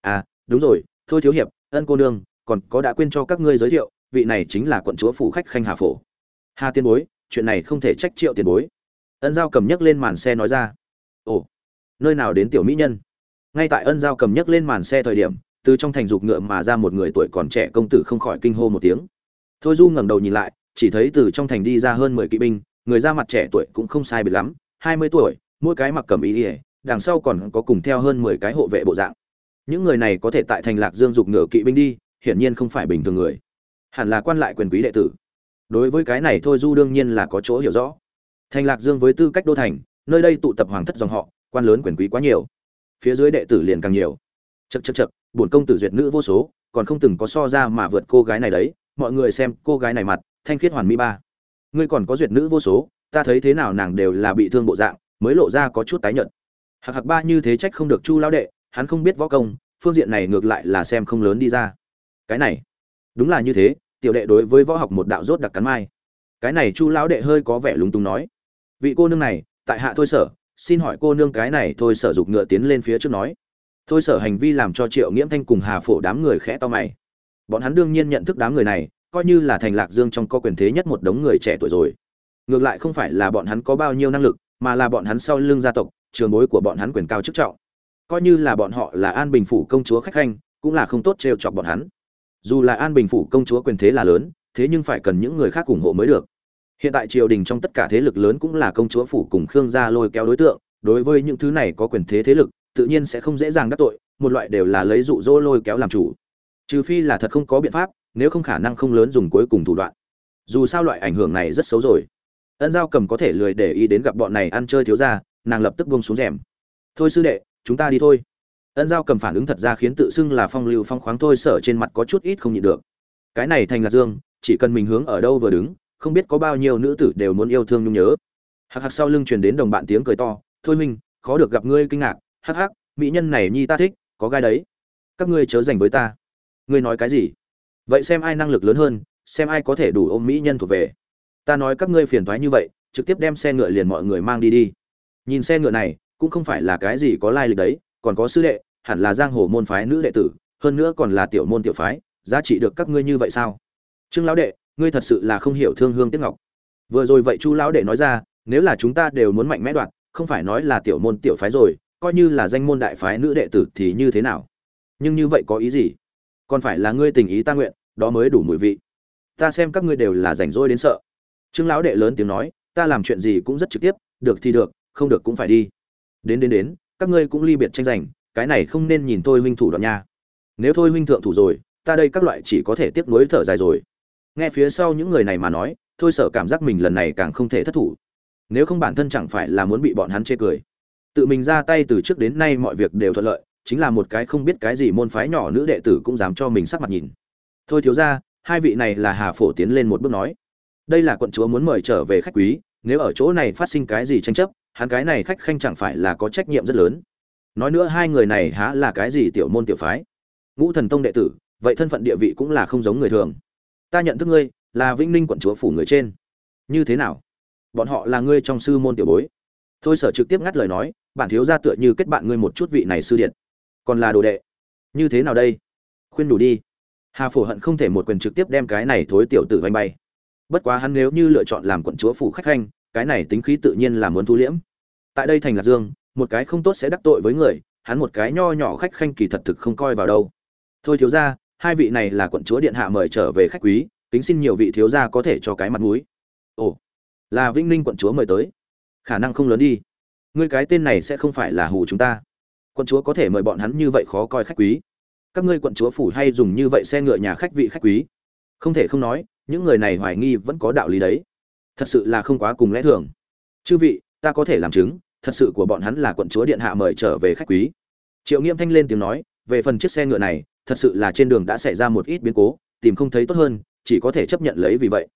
À đúng rồi, thôi thiếu hiệp, ân cô nương, còn có đã quên cho các ngươi giới thiệu, vị này chính là quận chúa phủ khách khanh hà phổ. Hà tiên bối, chuyện này không thể trách triệu tiền bối. Ân giao cầm nhấc lên màn xe nói ra. Ồ, nơi nào đến tiểu mỹ nhân? Ngay tại ân giao cầm nhấc lên màn xe thời điểm, từ trong thành dục ngựa mà ra một người tuổi còn trẻ công tử không khỏi kinh hô một tiếng. Thôi du ngẩng đầu nhìn lại, chỉ thấy từ trong thành đi ra hơn mười kỵ binh, người ra mặt trẻ tuổi cũng không sai biệt lắm, hai mươi tuổi, mỗi cái mặc cầm ý ỉa đằng sau còn có cùng theo hơn mười cái hộ vệ bộ dạng những người này có thể tại thành lạc dương dục ngựa kỵ binh đi, hiển nhiên không phải bình thường người. Hẳn là quan lại quyền quý đệ tử. Đối với cái này thôi du đương nhiên là có chỗ hiểu rõ. Thành lạc dương với tư cách đô thành, nơi đây tụ tập hoàng thất dòng họ, quan lớn quyền quý quá nhiều. Phía dưới đệ tử liền càng nhiều. Chật chật chật bổn công tử duyệt nữ vô số, còn không từng có so ra mà vượt cô gái này đấy, mọi người xem cô gái này mặt, thanh khiết hoàn mỹ ba. Ngươi còn có duyệt nữ vô số, ta thấy thế nào nàng đều là bị thương bộ dạng, mới lộ ra có chút tái nhợt. Hạc hạc ba như thế trách không được chu lão đệ hắn không biết võ công, phương diện này ngược lại là xem không lớn đi ra. Cái này, đúng là như thế, tiểu đệ đối với võ học một đạo rốt đặc cắn mai. Cái này chu lão đệ hơi có vẻ lúng túng nói. Vị cô nương này, tại hạ thôi sở, xin hỏi cô nương cái này thôi sở dục ngựa tiến lên phía trước nói. Thôi sở hành vi làm cho triệu nghiễm thanh cùng hà phổ đám người khẽ to mày. Bọn hắn đương nhiên nhận thức đám người này, coi như là thành lạc dương trong có quyền thế nhất một đống người trẻ tuổi rồi. Ngược lại không phải là bọn hắn có bao nhiêu năng lực, mà là bọn hắn sau lưng gia tộc, trường bối của bọn hắn quyền cao chức trọng coi như là bọn họ là an bình phủ công chúa khách khanh, cũng là không tốt trêu chọc bọn hắn. Dù là an bình phủ công chúa quyền thế là lớn, thế nhưng phải cần những người khác ủng hộ mới được. Hiện tại triều đình trong tất cả thế lực lớn cũng là công chúa phủ cùng khương gia lôi kéo đối tượng, đối với những thứ này có quyền thế thế lực, tự nhiên sẽ không dễ dàng đắc tội, một loại đều là lấy dụ dỗ lôi kéo làm chủ. Trừ phi là thật không có biện pháp, nếu không khả năng không lớn dùng cuối cùng thủ đoạn. Dù sao loại ảnh hưởng này rất xấu rồi. Ân giao cầm có thể lười để ý đến gặp bọn này ăn chơi thiếu ra nàng lập tức buông xuống rèm. Thôi sư đệ chúng ta đi thôi. Ân giao cầm phản ứng thật ra khiến tự xưng là phong lưu phong khoáng thôi sở trên mặt có chút ít không nhịn được. Cái này thành lạc dương, chỉ cần mình hướng ở đâu vừa đứng, không biết có bao nhiêu nữ tử đều muốn yêu thương nhung nhớ. Hắc hắc sau lưng truyền đến đồng bạn tiếng cười to, thôi minh khó được gặp ngươi kinh ngạc. Hắc hắc, mỹ nhân này nhi ta thích, có gai đấy. Các ngươi chớ dành với ta. Ngươi nói cái gì? Vậy xem ai năng lực lớn hơn, xem ai có thể đủ ôm mỹ nhân thuộc về. Ta nói các ngươi phiền thoái như vậy, trực tiếp đem xe ngựa liền mọi người mang đi đi. Nhìn xe ngựa này cũng không phải là cái gì có lai lịch đấy, còn có sư đệ, hẳn là giang hồ môn phái nữ đệ tử, hơn nữa còn là tiểu môn tiểu phái, giá trị được các ngươi như vậy sao? Trương lão đệ, ngươi thật sự là không hiểu thương hương tiếc ngọc. Vừa rồi vậy chu lão đệ nói ra, nếu là chúng ta đều muốn mạnh mẽ đoạt, không phải nói là tiểu môn tiểu phái rồi, coi như là danh môn đại phái nữ đệ tử thì như thế nào? Nhưng như vậy có ý gì? Còn phải là ngươi tình ý ta nguyện, đó mới đủ mùi vị. Ta xem các ngươi đều là rảnh rỗi đến sợ. Trương lão đệ lớn tiếng nói, ta làm chuyện gì cũng rất trực tiếp, được thì được, không được cũng phải đi đến đến đến, các ngươi cũng ly biệt tranh giành, cái này không nên nhìn thôi huynh thủ đoạn nha. Nếu thôi huynh thượng thủ rồi, ta đây các loại chỉ có thể tiếp nối thở dài rồi. Nghe phía sau những người này mà nói, thôi sợ cảm giác mình lần này càng không thể thất thủ. Nếu không bản thân chẳng phải là muốn bị bọn hắn chê cười. Tự mình ra tay từ trước đến nay mọi việc đều thuận lợi, chính là một cái không biết cái gì môn phái nhỏ nữ đệ tử cũng dám cho mình sắc mặt nhìn. Thôi thiếu ra hai vị này là hà phổ tiến lên một bước nói. Đây là quận chúa muốn mời trở về khách quý, nếu ở chỗ này phát sinh cái gì tranh chấp hắn cái này khách khanh chẳng phải là có trách nhiệm rất lớn. Nói nữa hai người này há là cái gì tiểu môn tiểu phái? Ngũ thần tông đệ tử, vậy thân phận địa vị cũng là không giống người thường. Ta nhận thức ngươi, là vĩnh ninh quận chúa phủ người trên. Như thế nào? Bọn họ là ngươi trong sư môn tiểu bối. Thôi sở trực tiếp ngắt lời nói, bản thiếu ra tựa như kết bạn ngươi một chút vị này sư điện. Còn là đồ đệ. Như thế nào đây? Khuyên đủ đi. Hà phổ hận không thể một quyền trực tiếp đem cái này thối tiểu tử vanh bay. Bất quá hắn nếu như lựa chọn làm quận chúa phủ khách khanh cái này tính khí tự nhiên là muốn thu liễm. Tại đây thành lạc dương, một cái không tốt sẽ đắc tội với người, hắn một cái nho nhỏ khách khanh kỳ thật thực không coi vào đâu. Thôi thiếu ra hai vị này là quận chúa điện hạ mời trở về khách quý, kính xin nhiều vị thiếu gia có thể cho cái mặt mũi. Ồ, là vĩnh ninh quận chúa mời tới. Khả năng không lớn đi. Ngươi cái tên này sẽ không phải là hù chúng ta. Quận chúa có thể mời bọn hắn như vậy khó coi khách quý. Các ngươi quận chúa phủ hay dùng như vậy xe ngựa nhà khách vị khách quý. Không thể không nói, những người này hoài nghi vẫn có đạo lý đấy thật sự là không quá cùng lẽ thường. Chư vị, ta có thể làm chứng, thật sự của bọn hắn là quận chúa điện hạ mời trở về khách quý. Triệu nghiêm thanh lên tiếng nói, về phần chiếc xe ngựa này, thật sự là trên đường đã xảy ra một ít biến cố, tìm không thấy tốt hơn, chỉ có thể chấp nhận lấy vì vậy.